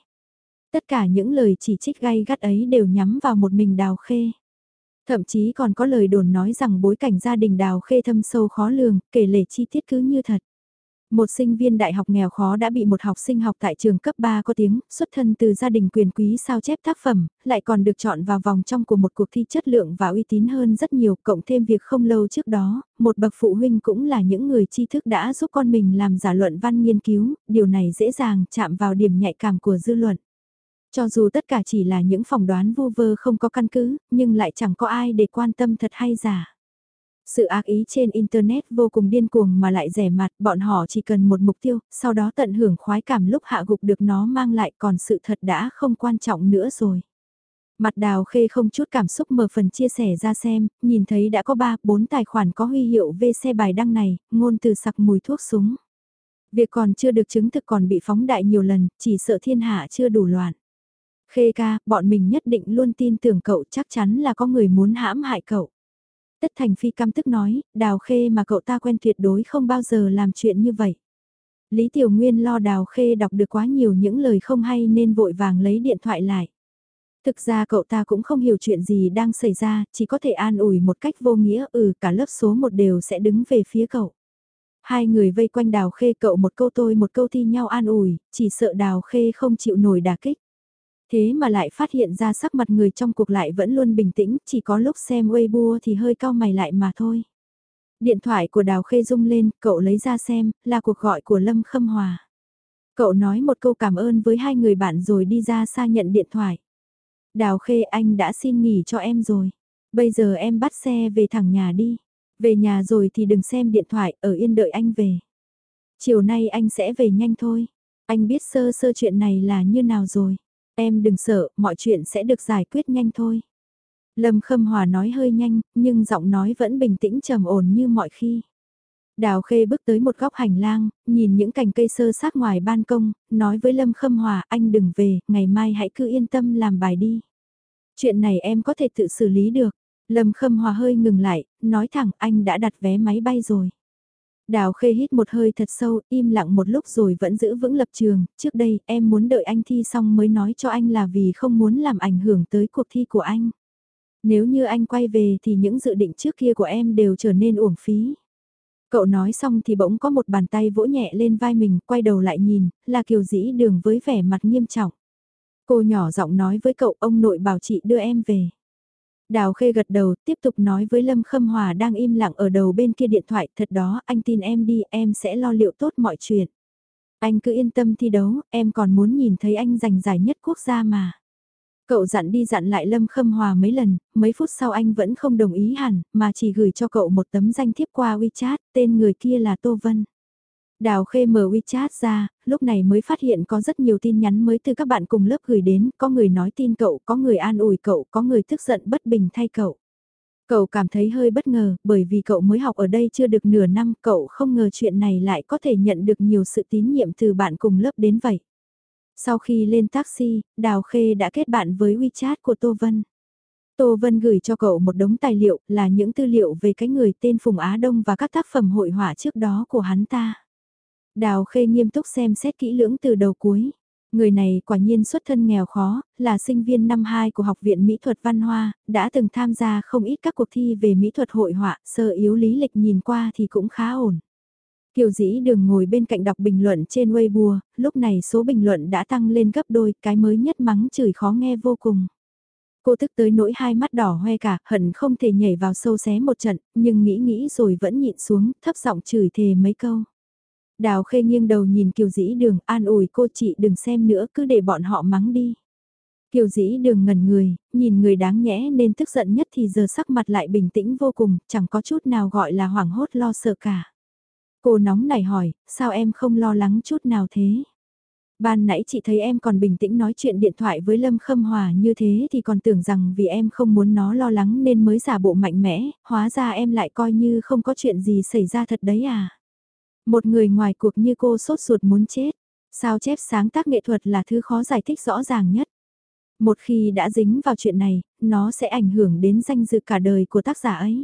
Tất cả những lời chỉ trích gay gắt ấy đều nhắm vào một mình đào khê. Thậm chí còn có lời đồn nói rằng bối cảnh gia đình đào khê thâm sâu khó lường, kể lể chi tiết cứ như thật. Một sinh viên đại học nghèo khó đã bị một học sinh học tại trường cấp 3 có tiếng, xuất thân từ gia đình quyền quý sao chép tác phẩm, lại còn được chọn vào vòng trong của một cuộc thi chất lượng và uy tín hơn rất nhiều, cộng thêm việc không lâu trước đó, một bậc phụ huynh cũng là những người tri thức đã giúp con mình làm giả luận văn nghiên cứu, điều này dễ dàng chạm vào điểm nhạy cảm của dư luận. Cho dù tất cả chỉ là những phỏng đoán vô vơ không có căn cứ, nhưng lại chẳng có ai để quan tâm thật hay giả. Sự ác ý trên Internet vô cùng điên cuồng mà lại rẻ mặt, bọn họ chỉ cần một mục tiêu, sau đó tận hưởng khoái cảm lúc hạ gục được nó mang lại còn sự thật đã không quan trọng nữa rồi. Mặt đào khê không chút cảm xúc mở phần chia sẻ ra xem, nhìn thấy đã có 3, 4 tài khoản có huy hiệu VC bài đăng này, ngôn từ sặc mùi thuốc súng. Việc còn chưa được chứng thực còn bị phóng đại nhiều lần, chỉ sợ thiên hạ chưa đủ loạn. Khê ca, bọn mình nhất định luôn tin tưởng cậu chắc chắn là có người muốn hãm hại cậu. Tất thành phi căm tức nói, đào khê mà cậu ta quen tuyệt đối không bao giờ làm chuyện như vậy. Lý Tiểu Nguyên lo đào khê đọc được quá nhiều những lời không hay nên vội vàng lấy điện thoại lại. Thực ra cậu ta cũng không hiểu chuyện gì đang xảy ra, chỉ có thể an ủi một cách vô nghĩa ừ cả lớp số một đều sẽ đứng về phía cậu. Hai người vây quanh đào khê cậu một câu tôi một câu thi nhau an ủi, chỉ sợ đào khê không chịu nổi đà kích. Thế mà lại phát hiện ra sắc mặt người trong cuộc lại vẫn luôn bình tĩnh, chỉ có lúc xem Weibo thì hơi cao mày lại mà thôi. Điện thoại của Đào Khê rung lên, cậu lấy ra xem, là cuộc gọi của Lâm Khâm Hòa. Cậu nói một câu cảm ơn với hai người bạn rồi đi ra xa nhận điện thoại. Đào Khê anh đã xin nghỉ cho em rồi. Bây giờ em bắt xe về thẳng nhà đi. Về nhà rồi thì đừng xem điện thoại, ở yên đợi anh về. Chiều nay anh sẽ về nhanh thôi. Anh biết sơ sơ chuyện này là như nào rồi. Em đừng sợ, mọi chuyện sẽ được giải quyết nhanh thôi. Lâm Khâm Hòa nói hơi nhanh, nhưng giọng nói vẫn bình tĩnh trầm ổn như mọi khi. Đào Khê bước tới một góc hành lang, nhìn những cành cây sơ sát ngoài ban công, nói với Lâm Khâm Hòa anh đừng về, ngày mai hãy cứ yên tâm làm bài đi. Chuyện này em có thể tự xử lý được. Lâm Khâm Hòa hơi ngừng lại, nói thẳng anh đã đặt vé máy bay rồi. Đào khê hít một hơi thật sâu, im lặng một lúc rồi vẫn giữ vững lập trường, trước đây em muốn đợi anh thi xong mới nói cho anh là vì không muốn làm ảnh hưởng tới cuộc thi của anh. Nếu như anh quay về thì những dự định trước kia của em đều trở nên uổng phí. Cậu nói xong thì bỗng có một bàn tay vỗ nhẹ lên vai mình, quay đầu lại nhìn, là kiều dĩ đường với vẻ mặt nghiêm trọng. Cô nhỏ giọng nói với cậu ông nội bảo chị đưa em về. Đào Khê gật đầu, tiếp tục nói với Lâm Khâm Hòa đang im lặng ở đầu bên kia điện thoại, thật đó, anh tin em đi, em sẽ lo liệu tốt mọi chuyện. Anh cứ yên tâm thi đấu, em còn muốn nhìn thấy anh giành giải nhất quốc gia mà. Cậu dặn đi dặn lại Lâm Khâm Hòa mấy lần, mấy phút sau anh vẫn không đồng ý hẳn, mà chỉ gửi cho cậu một tấm danh thiếp qua WeChat, tên người kia là Tô Vân. Đào Khê mở WeChat ra, lúc này mới phát hiện có rất nhiều tin nhắn mới từ các bạn cùng lớp gửi đến, có người nói tin cậu, có người an ủi cậu, có người tức giận bất bình thay cậu. Cậu cảm thấy hơi bất ngờ, bởi vì cậu mới học ở đây chưa được nửa năm, cậu không ngờ chuyện này lại có thể nhận được nhiều sự tín nhiệm từ bạn cùng lớp đến vậy. Sau khi lên taxi, Đào Khê đã kết bạn với WeChat của Tô Vân. Tô Vân gửi cho cậu một đống tài liệu là những tư liệu về cái người tên Phùng Á Đông và các tác phẩm hội họa trước đó của hắn ta. Đào Khê nghiêm túc xem xét kỹ lưỡng từ đầu cuối. Người này quả nhiên xuất thân nghèo khó, là sinh viên năm 2 của Học viện Mỹ thuật Văn Hoa, đã từng tham gia không ít các cuộc thi về mỹ thuật hội họa, sơ yếu lý lịch nhìn qua thì cũng khá ổn. Kiều dĩ đường ngồi bên cạnh đọc bình luận trên Weibo, lúc này số bình luận đã tăng lên gấp đôi, cái mới nhất mắng chửi khó nghe vô cùng. Cô tức tới nỗi hai mắt đỏ hoe cả, hận không thể nhảy vào sâu xé một trận, nhưng nghĩ nghĩ rồi vẫn nhịn xuống, thấp giọng chửi thề mấy câu. Đào khê nghiêng đầu nhìn kiều dĩ đường, an ủi cô chị đừng xem nữa, cứ để bọn họ mắng đi. Kiều dĩ đường ngẩn người, nhìn người đáng nhẽ nên tức giận nhất thì giờ sắc mặt lại bình tĩnh vô cùng, chẳng có chút nào gọi là hoảng hốt lo sợ cả. Cô nóng nảy hỏi, sao em không lo lắng chút nào thế? Ban nãy chị thấy em còn bình tĩnh nói chuyện điện thoại với Lâm Khâm Hòa như thế thì còn tưởng rằng vì em không muốn nó lo lắng nên mới giả bộ mạnh mẽ, hóa ra em lại coi như không có chuyện gì xảy ra thật đấy à. Một người ngoài cuộc như cô sốt ruột muốn chết, sao chép sáng tác nghệ thuật là thứ khó giải thích rõ ràng nhất. Một khi đã dính vào chuyện này, nó sẽ ảnh hưởng đến danh dự cả đời của tác giả ấy.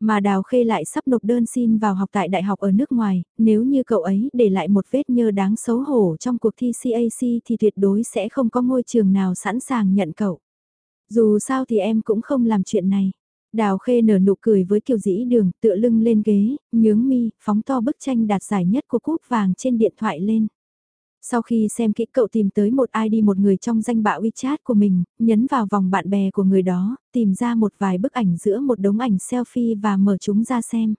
Mà Đào Khê lại sắp nộp đơn xin vào học tại đại học ở nước ngoài, nếu như cậu ấy để lại một vết nhơ đáng xấu hổ trong cuộc thi CAC thì tuyệt đối sẽ không có ngôi trường nào sẵn sàng nhận cậu. Dù sao thì em cũng không làm chuyện này. Đào Khê nở nụ cười với Kiều Dĩ Đường, tựa lưng lên ghế, nhướng mi, phóng to bức tranh đạt giải nhất của cúp vàng trên điện thoại lên. Sau khi xem kỹ cậu tìm tới một ID một người trong danh bạ WeChat của mình, nhấn vào vòng bạn bè của người đó, tìm ra một vài bức ảnh giữa một đống ảnh selfie và mở chúng ra xem.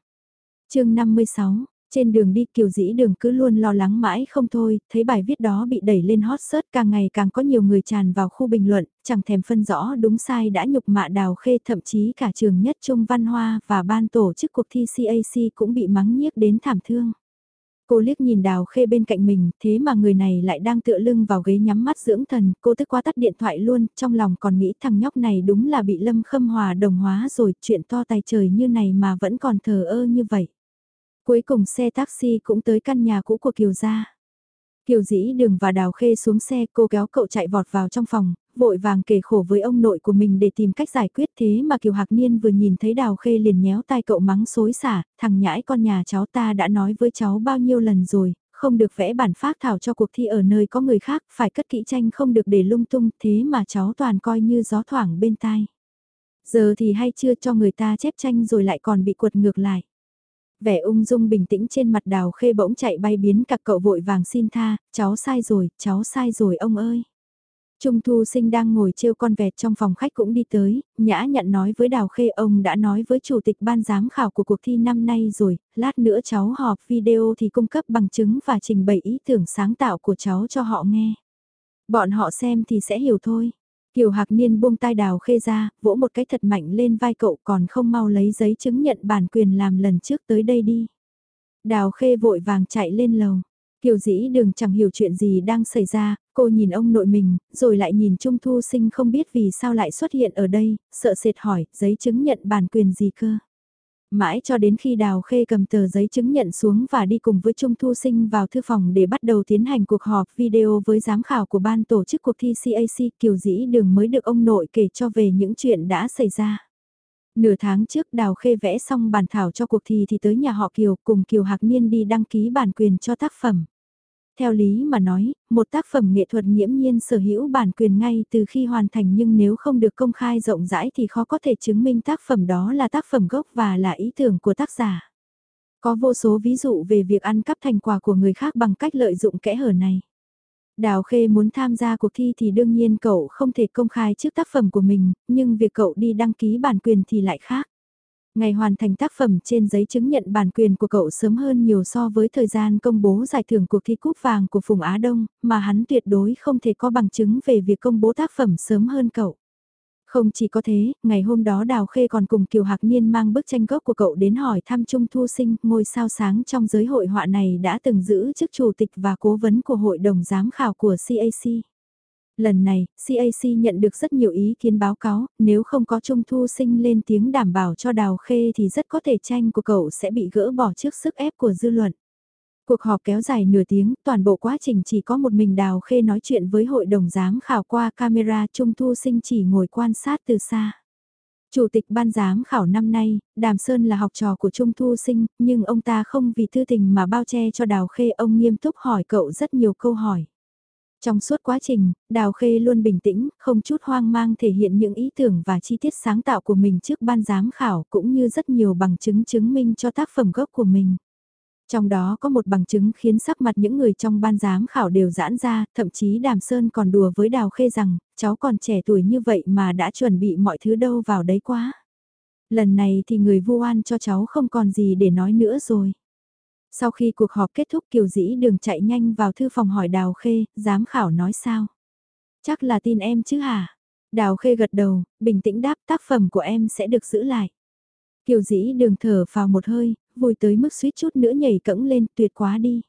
chương 56, trên đường đi kiều dĩ đường cứ luôn lo lắng mãi không thôi, thấy bài viết đó bị đẩy lên hot search càng ngày càng có nhiều người tràn vào khu bình luận, chẳng thèm phân rõ đúng sai đã nhục mạ đào khê thậm chí cả trường nhất trung văn hoa và ban tổ chức cuộc thi CAC cũng bị mắng nhiếc đến thảm thương. Cô liếc nhìn đào khê bên cạnh mình, thế mà người này lại đang tựa lưng vào ghế nhắm mắt dưỡng thần, cô tức quá tắt điện thoại luôn, trong lòng còn nghĩ thằng nhóc này đúng là bị lâm khâm hòa đồng hóa rồi, chuyện to tài trời như này mà vẫn còn thờ ơ như vậy. Cuối cùng xe taxi cũng tới căn nhà cũ của Kiều gia. Kiều dĩ đường và đào khê xuống xe cô kéo cậu chạy vọt vào trong phòng, vội vàng kể khổ với ông nội của mình để tìm cách giải quyết thế mà Kiều Hạc Niên vừa nhìn thấy đào khê liền nhéo tai cậu mắng xối xả, thằng nhãi con nhà cháu ta đã nói với cháu bao nhiêu lần rồi, không được vẽ bản phát thảo cho cuộc thi ở nơi có người khác, phải cất kỹ tranh không được để lung tung, thế mà cháu toàn coi như gió thoảng bên tai. Giờ thì hay chưa cho người ta chép tranh rồi lại còn bị quật ngược lại. Vẻ ung dung bình tĩnh trên mặt đào khê bỗng chạy bay biến cặc cậu vội vàng xin tha, cháu sai rồi, cháu sai rồi ông ơi. Trung Thu Sinh đang ngồi trêu con vẹt trong phòng khách cũng đi tới, nhã nhận nói với Đào Khê ông đã nói với chủ tịch ban giám khảo của cuộc thi năm nay rồi, lát nữa cháu họp video thì cung cấp bằng chứng và trình bày ý tưởng sáng tạo của cháu cho họ nghe. Bọn họ xem thì sẽ hiểu thôi. Kiều Hạc Niên buông tai Đào Khê ra, vỗ một cái thật mạnh lên vai cậu còn không mau lấy giấy chứng nhận bản quyền làm lần trước tới đây đi. Đào Khê vội vàng chạy lên lầu. Kiều dĩ đừng chẳng hiểu chuyện gì đang xảy ra, cô nhìn ông nội mình, rồi lại nhìn Trung Thu Sinh không biết vì sao lại xuất hiện ở đây, sợ sệt hỏi, giấy chứng nhận bản quyền gì cơ. Mãi cho đến khi Đào Khê cầm tờ giấy chứng nhận xuống và đi cùng với Trung Thu Sinh vào thư phòng để bắt đầu tiến hành cuộc họp video với giám khảo của ban tổ chức cuộc thi CAC Kiều Dĩ Đường mới được ông nội kể cho về những chuyện đã xảy ra. Nửa tháng trước Đào Khê vẽ xong bản thảo cho cuộc thi thì tới nhà họ Kiều cùng Kiều Hạc Niên đi đăng ký bản quyền cho tác phẩm. Theo lý mà nói, một tác phẩm nghệ thuật nghiễm nhiên sở hữu bản quyền ngay từ khi hoàn thành nhưng nếu không được công khai rộng rãi thì khó có thể chứng minh tác phẩm đó là tác phẩm gốc và là ý tưởng của tác giả. Có vô số ví dụ về việc ăn cắp thành quả của người khác bằng cách lợi dụng kẽ hở này. Đào Khê muốn tham gia cuộc thi thì đương nhiên cậu không thể công khai trước tác phẩm của mình, nhưng việc cậu đi đăng ký bản quyền thì lại khác. Ngày hoàn thành tác phẩm trên giấy chứng nhận bản quyền của cậu sớm hơn nhiều so với thời gian công bố giải thưởng cuộc thi cúp vàng của Phùng Á Đông, mà hắn tuyệt đối không thể có bằng chứng về việc công bố tác phẩm sớm hơn cậu. Không chỉ có thế, ngày hôm đó Đào Khê còn cùng Kiều Hạc Niên mang bức tranh gốc của cậu đến hỏi thăm Trung Thu Sinh, ngôi sao sáng trong giới hội họa này đã từng giữ chức chủ tịch và cố vấn của hội đồng giám khảo của CAC. Lần này, CAC nhận được rất nhiều ý kiến báo cáo, nếu không có Trung Thu Sinh lên tiếng đảm bảo cho Đào Khê thì rất có thể tranh của cậu sẽ bị gỡ bỏ trước sức ép của dư luận. Cuộc họp kéo dài nửa tiếng, toàn bộ quá trình chỉ có một mình Đào Khê nói chuyện với hội đồng giám khảo qua camera Trung Thu Sinh chỉ ngồi quan sát từ xa. Chủ tịch ban giám khảo năm nay, Đàm Sơn là học trò của Trung Thu Sinh, nhưng ông ta không vì thư tình mà bao che cho Đào Khê ông nghiêm túc hỏi cậu rất nhiều câu hỏi. Trong suốt quá trình, Đào Khê luôn bình tĩnh, không chút hoang mang thể hiện những ý tưởng và chi tiết sáng tạo của mình trước ban giám khảo cũng như rất nhiều bằng chứng chứng minh cho tác phẩm gốc của mình. Trong đó có một bằng chứng khiến sắc mặt những người trong ban giám khảo đều giãn ra, thậm chí Đàm Sơn còn đùa với Đào Khê rằng, cháu còn trẻ tuổi như vậy mà đã chuẩn bị mọi thứ đâu vào đấy quá. Lần này thì người vu oan cho cháu không còn gì để nói nữa rồi. Sau khi cuộc họp kết thúc Kiều Dĩ đường chạy nhanh vào thư phòng hỏi Đào Khê, giám khảo nói sao? Chắc là tin em chứ hả? Đào Khê gật đầu, bình tĩnh đáp tác phẩm của em sẽ được giữ lại. Kiều Dĩ đường thở vào một hơi, vui tới mức suýt chút nữa nhảy cẫng lên tuyệt quá đi.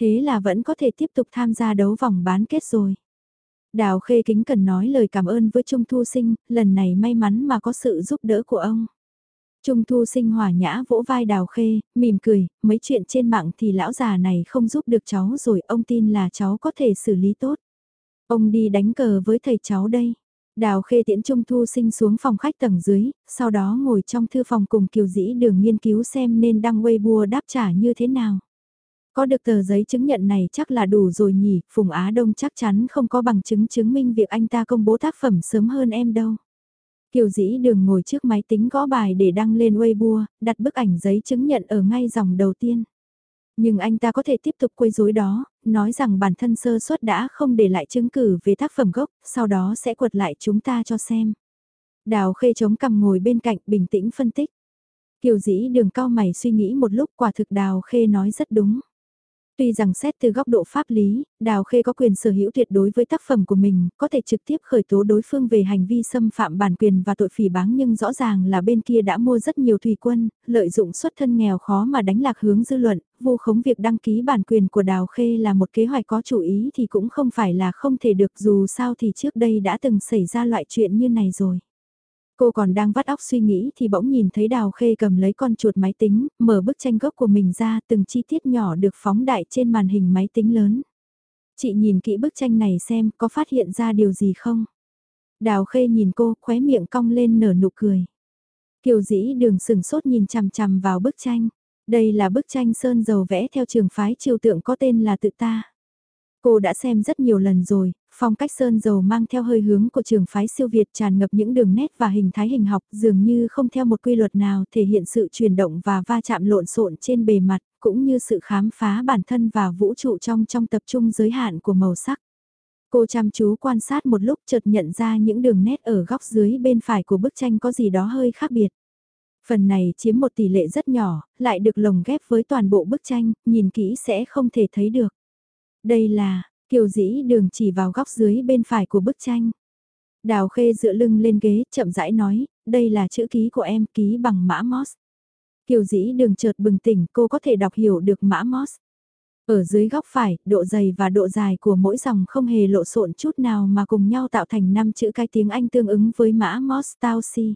Thế là vẫn có thể tiếp tục tham gia đấu vòng bán kết rồi. Đào Khê kính cần nói lời cảm ơn với Trung Thu Sinh, lần này may mắn mà có sự giúp đỡ của ông. Trung Thu Sinh hòa nhã vỗ vai Đào Khê, mỉm cười, mấy chuyện trên mạng thì lão già này không giúp được cháu rồi, ông tin là cháu có thể xử lý tốt. Ông đi đánh cờ với thầy cháu đây. Đào Khê tiễn Trung Thu Sinh xuống phòng khách tầng dưới, sau đó ngồi trong thư phòng cùng Kiều Dĩ đường nghiên cứu xem nên đăng Weibo đáp trả như thế nào. Có được tờ giấy chứng nhận này chắc là đủ rồi nhỉ, Phùng Á Đông chắc chắn không có bằng chứng chứng minh việc anh ta công bố tác phẩm sớm hơn em đâu. Kiều dĩ đường ngồi trước máy tính gõ bài để đăng lên Weibo, đặt bức ảnh giấy chứng nhận ở ngay dòng đầu tiên. Nhưng anh ta có thể tiếp tục quấy rối đó, nói rằng bản thân sơ suất đã không để lại chứng cứ về tác phẩm gốc, sau đó sẽ quật lại chúng ta cho xem. Đào khê chống cằm ngồi bên cạnh bình tĩnh phân tích. Kiều dĩ đường cao mày suy nghĩ một lúc quả thực đào khê nói rất đúng. Tuy rằng xét từ góc độ pháp lý, Đào Khê có quyền sở hữu tuyệt đối với tác phẩm của mình, có thể trực tiếp khởi tố đối phương về hành vi xâm phạm bản quyền và tội phỉ báng nhưng rõ ràng là bên kia đã mua rất nhiều thủy quân, lợi dụng xuất thân nghèo khó mà đánh lạc hướng dư luận, vô khống việc đăng ký bản quyền của Đào Khê là một kế hoạch có chủ ý thì cũng không phải là không thể được dù sao thì trước đây đã từng xảy ra loại chuyện như này rồi. Cô còn đang vắt óc suy nghĩ thì bỗng nhìn thấy Đào Khê cầm lấy con chuột máy tính, mở bức tranh gốc của mình ra từng chi tiết nhỏ được phóng đại trên màn hình máy tính lớn. Chị nhìn kỹ bức tranh này xem có phát hiện ra điều gì không? Đào Khê nhìn cô khóe miệng cong lên nở nụ cười. Kiều dĩ đường sừng sốt nhìn chằm chằm vào bức tranh. Đây là bức tranh sơn dầu vẽ theo trường phái triều tượng có tên là tự ta. Cô đã xem rất nhiều lần rồi, phong cách sơn dầu mang theo hơi hướng của trường phái siêu Việt tràn ngập những đường nét và hình thái hình học dường như không theo một quy luật nào thể hiện sự chuyển động và va chạm lộn xộn trên bề mặt, cũng như sự khám phá bản thân và vũ trụ trong trong tập trung giới hạn của màu sắc. Cô chăm chú quan sát một lúc chợt nhận ra những đường nét ở góc dưới bên phải của bức tranh có gì đó hơi khác biệt. Phần này chiếm một tỷ lệ rất nhỏ, lại được lồng ghép với toàn bộ bức tranh, nhìn kỹ sẽ không thể thấy được. Đây là, Kiều dĩ đường chỉ vào góc dưới bên phải của bức tranh. Đào khê dựa lưng lên ghế, chậm rãi nói, đây là chữ ký của em ký bằng mã Moss. Kiều dĩ đường chợt bừng tỉnh, cô có thể đọc hiểu được mã Moss. Ở dưới góc phải, độ dày và độ dài của mỗi dòng không hề lộ xộn chút nào mà cùng nhau tạo thành năm chữ cái tiếng Anh tương ứng với mã Moss Tausi.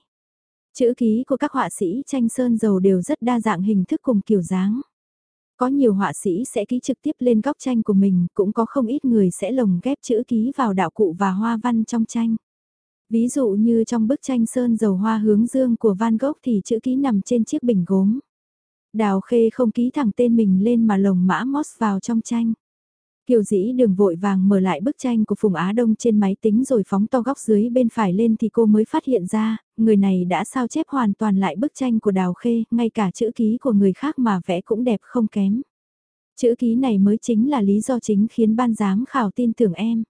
Chữ ký của các họa sĩ tranh sơn dầu đều rất đa dạng hình thức cùng kiểu dáng. Có nhiều họa sĩ sẽ ký trực tiếp lên góc tranh của mình, cũng có không ít người sẽ lồng ghép chữ ký vào đạo cụ và hoa văn trong tranh. Ví dụ như trong bức tranh sơn dầu hoa hướng dương của Van Gogh thì chữ ký nằm trên chiếc bình gốm. Đào Khê không ký thẳng tên mình lên mà lồng mã Moss vào trong tranh. Kiều dĩ đường vội vàng mở lại bức tranh của Phùng Á Đông trên máy tính rồi phóng to góc dưới bên phải lên thì cô mới phát hiện ra, người này đã sao chép hoàn toàn lại bức tranh của Đào Khê, ngay cả chữ ký của người khác mà vẽ cũng đẹp không kém. Chữ ký này mới chính là lý do chính khiến ban giám khảo tin tưởng em.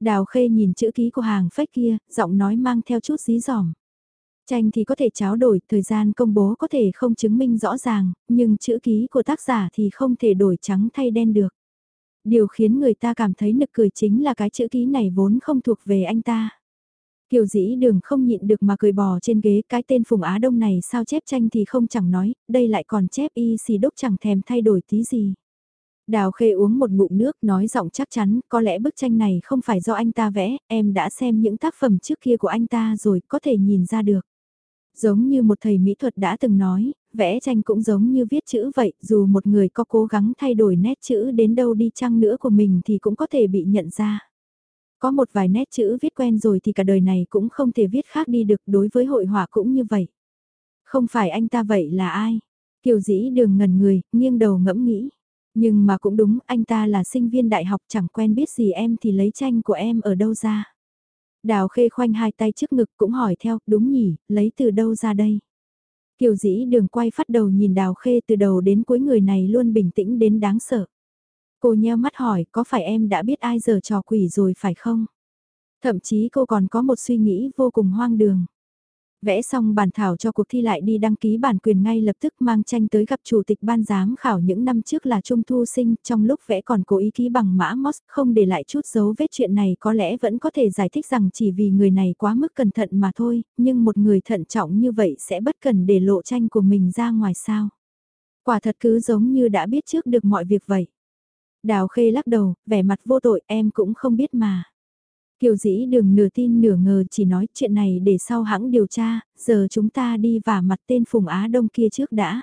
Đào Khê nhìn chữ ký của hàng phách kia, giọng nói mang theo chút dí dỏm. Tranh thì có thể tráo đổi, thời gian công bố có thể không chứng minh rõ ràng, nhưng chữ ký của tác giả thì không thể đổi trắng thay đen được điều khiến người ta cảm thấy nực cười chính là cái chữ ký này vốn không thuộc về anh ta. Kiều dĩ đường không nhịn được mà cười bò trên ghế cái tên Phùng Á Đông này sao chép tranh thì không chẳng nói, đây lại còn chép y xì đúc chẳng thèm thay đổi tí gì. Đào khê uống một ngụm nước nói giọng chắc chắn có lẽ bức tranh này không phải do anh ta vẽ, em đã xem những tác phẩm trước kia của anh ta rồi có thể nhìn ra được. Giống như một thầy mỹ thuật đã từng nói, vẽ tranh cũng giống như viết chữ vậy, dù một người có cố gắng thay đổi nét chữ đến đâu đi chăng nữa của mình thì cũng có thể bị nhận ra. Có một vài nét chữ viết quen rồi thì cả đời này cũng không thể viết khác đi được đối với hội họa cũng như vậy. Không phải anh ta vậy là ai? Kiều dĩ đường ngần người, nghiêng đầu ngẫm nghĩ. Nhưng mà cũng đúng, anh ta là sinh viên đại học chẳng quen biết gì em thì lấy tranh của em ở đâu ra. Đào khê khoanh hai tay trước ngực cũng hỏi theo, đúng nhỉ, lấy từ đâu ra đây? Kiều dĩ đường quay phát đầu nhìn đào khê từ đầu đến cuối người này luôn bình tĩnh đến đáng sợ. Cô nheo mắt hỏi, có phải em đã biết ai giờ trò quỷ rồi phải không? Thậm chí cô còn có một suy nghĩ vô cùng hoang đường. Vẽ xong bản thảo cho cuộc thi lại đi đăng ký bản quyền ngay lập tức mang tranh tới gặp chủ tịch ban giám khảo những năm trước là Trung Thu Sinh, trong lúc vẽ còn cố ý ký bằng mã MOS, không để lại chút dấu vết chuyện này có lẽ vẫn có thể giải thích rằng chỉ vì người này quá mức cẩn thận mà thôi, nhưng một người thận trọng như vậy sẽ bất cần để lộ tranh của mình ra ngoài sao. Quả thật cứ giống như đã biết trước được mọi việc vậy. Đào khê lắc đầu, vẻ mặt vô tội em cũng không biết mà. Kiều dĩ đừng nửa tin nửa ngờ chỉ nói chuyện này để sau hãng điều tra, giờ chúng ta đi và mặt tên Phùng Á Đông kia trước đã.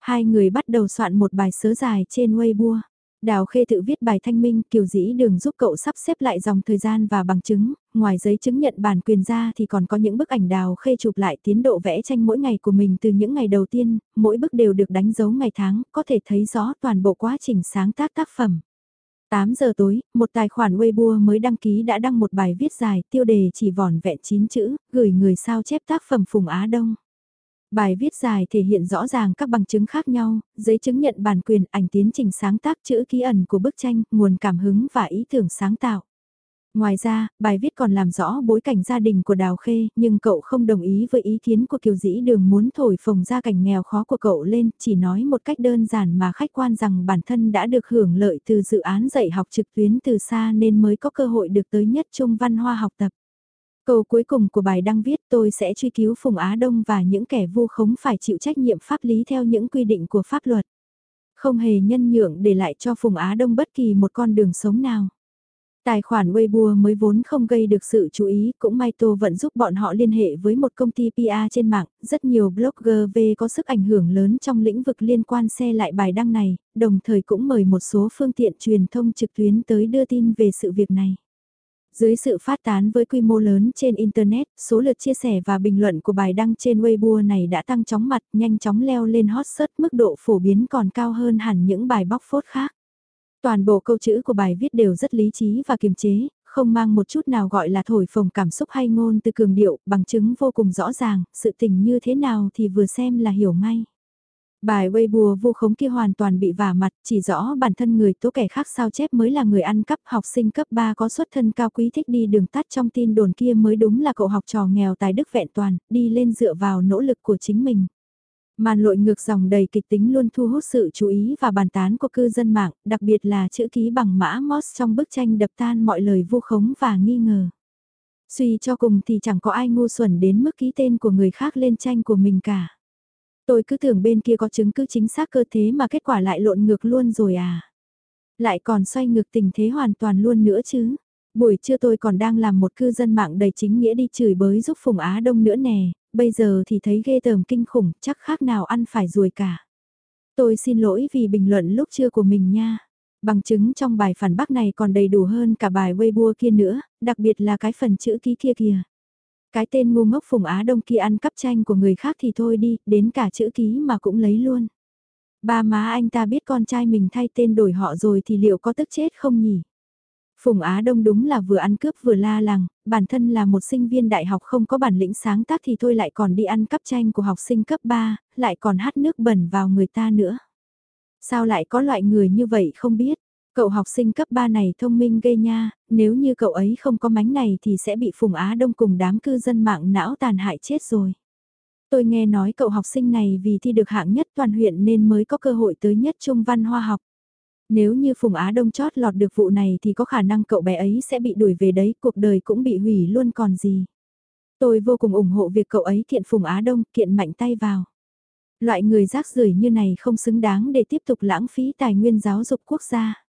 Hai người bắt đầu soạn một bài sớ dài trên Weibo. Đào Khê tự viết bài thanh minh kiều dĩ đường giúp cậu sắp xếp lại dòng thời gian và bằng chứng, ngoài giấy chứng nhận bản quyền ra thì còn có những bức ảnh Đào Khê chụp lại tiến độ vẽ tranh mỗi ngày của mình từ những ngày đầu tiên, mỗi bức đều được đánh dấu ngày tháng, có thể thấy rõ toàn bộ quá trình sáng tác tác phẩm. 8 giờ tối, một tài khoản Weibo mới đăng ký đã đăng một bài viết dài, tiêu đề chỉ vỏn vẹn 9 chữ, gửi người sao chép tác phẩm Phùng Á Đông. Bài viết dài thể hiện rõ ràng các bằng chứng khác nhau, giấy chứng nhận bản quyền, ảnh tiến trình sáng tác chữ ký ẩn của bức tranh, nguồn cảm hứng và ý tưởng sáng tạo. Ngoài ra, bài viết còn làm rõ bối cảnh gia đình của Đào Khê, nhưng cậu không đồng ý với ý kiến của Kiều Dĩ Đường muốn thổi phồng ra cảnh nghèo khó của cậu lên, chỉ nói một cách đơn giản mà khách quan rằng bản thân đã được hưởng lợi từ dự án dạy học trực tuyến từ xa nên mới có cơ hội được tới nhất trung văn hoa học tập. Câu cuối cùng của bài đăng viết tôi sẽ truy cứu Phùng Á Đông và những kẻ vu khống phải chịu trách nhiệm pháp lý theo những quy định của pháp luật. Không hề nhân nhượng để lại cho Phùng Á Đông bất kỳ một con đường sống nào. Tài khoản Weibo mới vốn không gây được sự chú ý, cũng may Tô vẫn giúp bọn họ liên hệ với một công ty PR trên mạng, rất nhiều blogger về có sức ảnh hưởng lớn trong lĩnh vực liên quan xe lại bài đăng này, đồng thời cũng mời một số phương tiện truyền thông trực tuyến tới đưa tin về sự việc này. Dưới sự phát tán với quy mô lớn trên Internet, số lượt chia sẻ và bình luận của bài đăng trên Weibo này đã tăng chóng mặt, nhanh chóng leo lên hot search mức độ phổ biến còn cao hơn hẳn những bài bóc phốt khác. Toàn bộ câu chữ của bài viết đều rất lý trí và kiềm chế, không mang một chút nào gọi là thổi phồng cảm xúc hay ngôn từ cường điệu, bằng chứng vô cùng rõ ràng, sự tình như thế nào thì vừa xem là hiểu ngay. Bài Weibo vô khống kia hoàn toàn bị vả mặt, chỉ rõ bản thân người tố kẻ khác sao chép mới là người ăn cắp học sinh cấp 3 có xuất thân cao quý thích đi đường tắt trong tin đồn kia mới đúng là cậu học trò nghèo tài đức vẹn toàn, đi lên dựa vào nỗ lực của chính mình. Màn lội ngược dòng đầy kịch tính luôn thu hút sự chú ý và bàn tán của cư dân mạng, đặc biệt là chữ ký bằng mã Moss trong bức tranh đập tan mọi lời vu khống và nghi ngờ. Suy cho cùng thì chẳng có ai ngu xuẩn đến mức ký tên của người khác lên tranh của mình cả. Tôi cứ tưởng bên kia có chứng cứ chính xác cơ thế mà kết quả lại lộn ngược luôn rồi à. Lại còn xoay ngược tình thế hoàn toàn luôn nữa chứ. Buổi trưa tôi còn đang làm một cư dân mạng đầy chính nghĩa đi chửi bới giúp Phùng Á Đông nữa nè, bây giờ thì thấy ghê tởm kinh khủng, chắc khác nào ăn phải ruồi cả. Tôi xin lỗi vì bình luận lúc trưa của mình nha. Bằng chứng trong bài phản bác này còn đầy đủ hơn cả bài Weibo kia nữa, đặc biệt là cái phần chữ ký kia kìa. Cái tên ngu ngốc Phùng Á Đông kia ăn cắp tranh của người khác thì thôi đi, đến cả chữ ký mà cũng lấy luôn. Ba má anh ta biết con trai mình thay tên đổi họ rồi thì liệu có tức chết không nhỉ? Phùng Á Đông đúng là vừa ăn cướp vừa la làng, bản thân là một sinh viên đại học không có bản lĩnh sáng tác thì thôi lại còn đi ăn cắp tranh của học sinh cấp 3, lại còn hát nước bẩn vào người ta nữa. Sao lại có loại người như vậy không biết? Cậu học sinh cấp 3 này thông minh ghê nha, nếu như cậu ấy không có mánh này thì sẽ bị Phùng Á Đông cùng đám cư dân mạng não tàn hại chết rồi. Tôi nghe nói cậu học sinh này vì thi được hạng nhất toàn huyện nên mới có cơ hội tới nhất trung văn hoa học. Nếu như Phùng Á Đông chót lọt được vụ này thì có khả năng cậu bé ấy sẽ bị đuổi về đấy, cuộc đời cũng bị hủy luôn còn gì. Tôi vô cùng ủng hộ việc cậu ấy kiện Phùng Á Đông, kiện mạnh tay vào. Loại người rác rưởi như này không xứng đáng để tiếp tục lãng phí tài nguyên giáo dục quốc gia.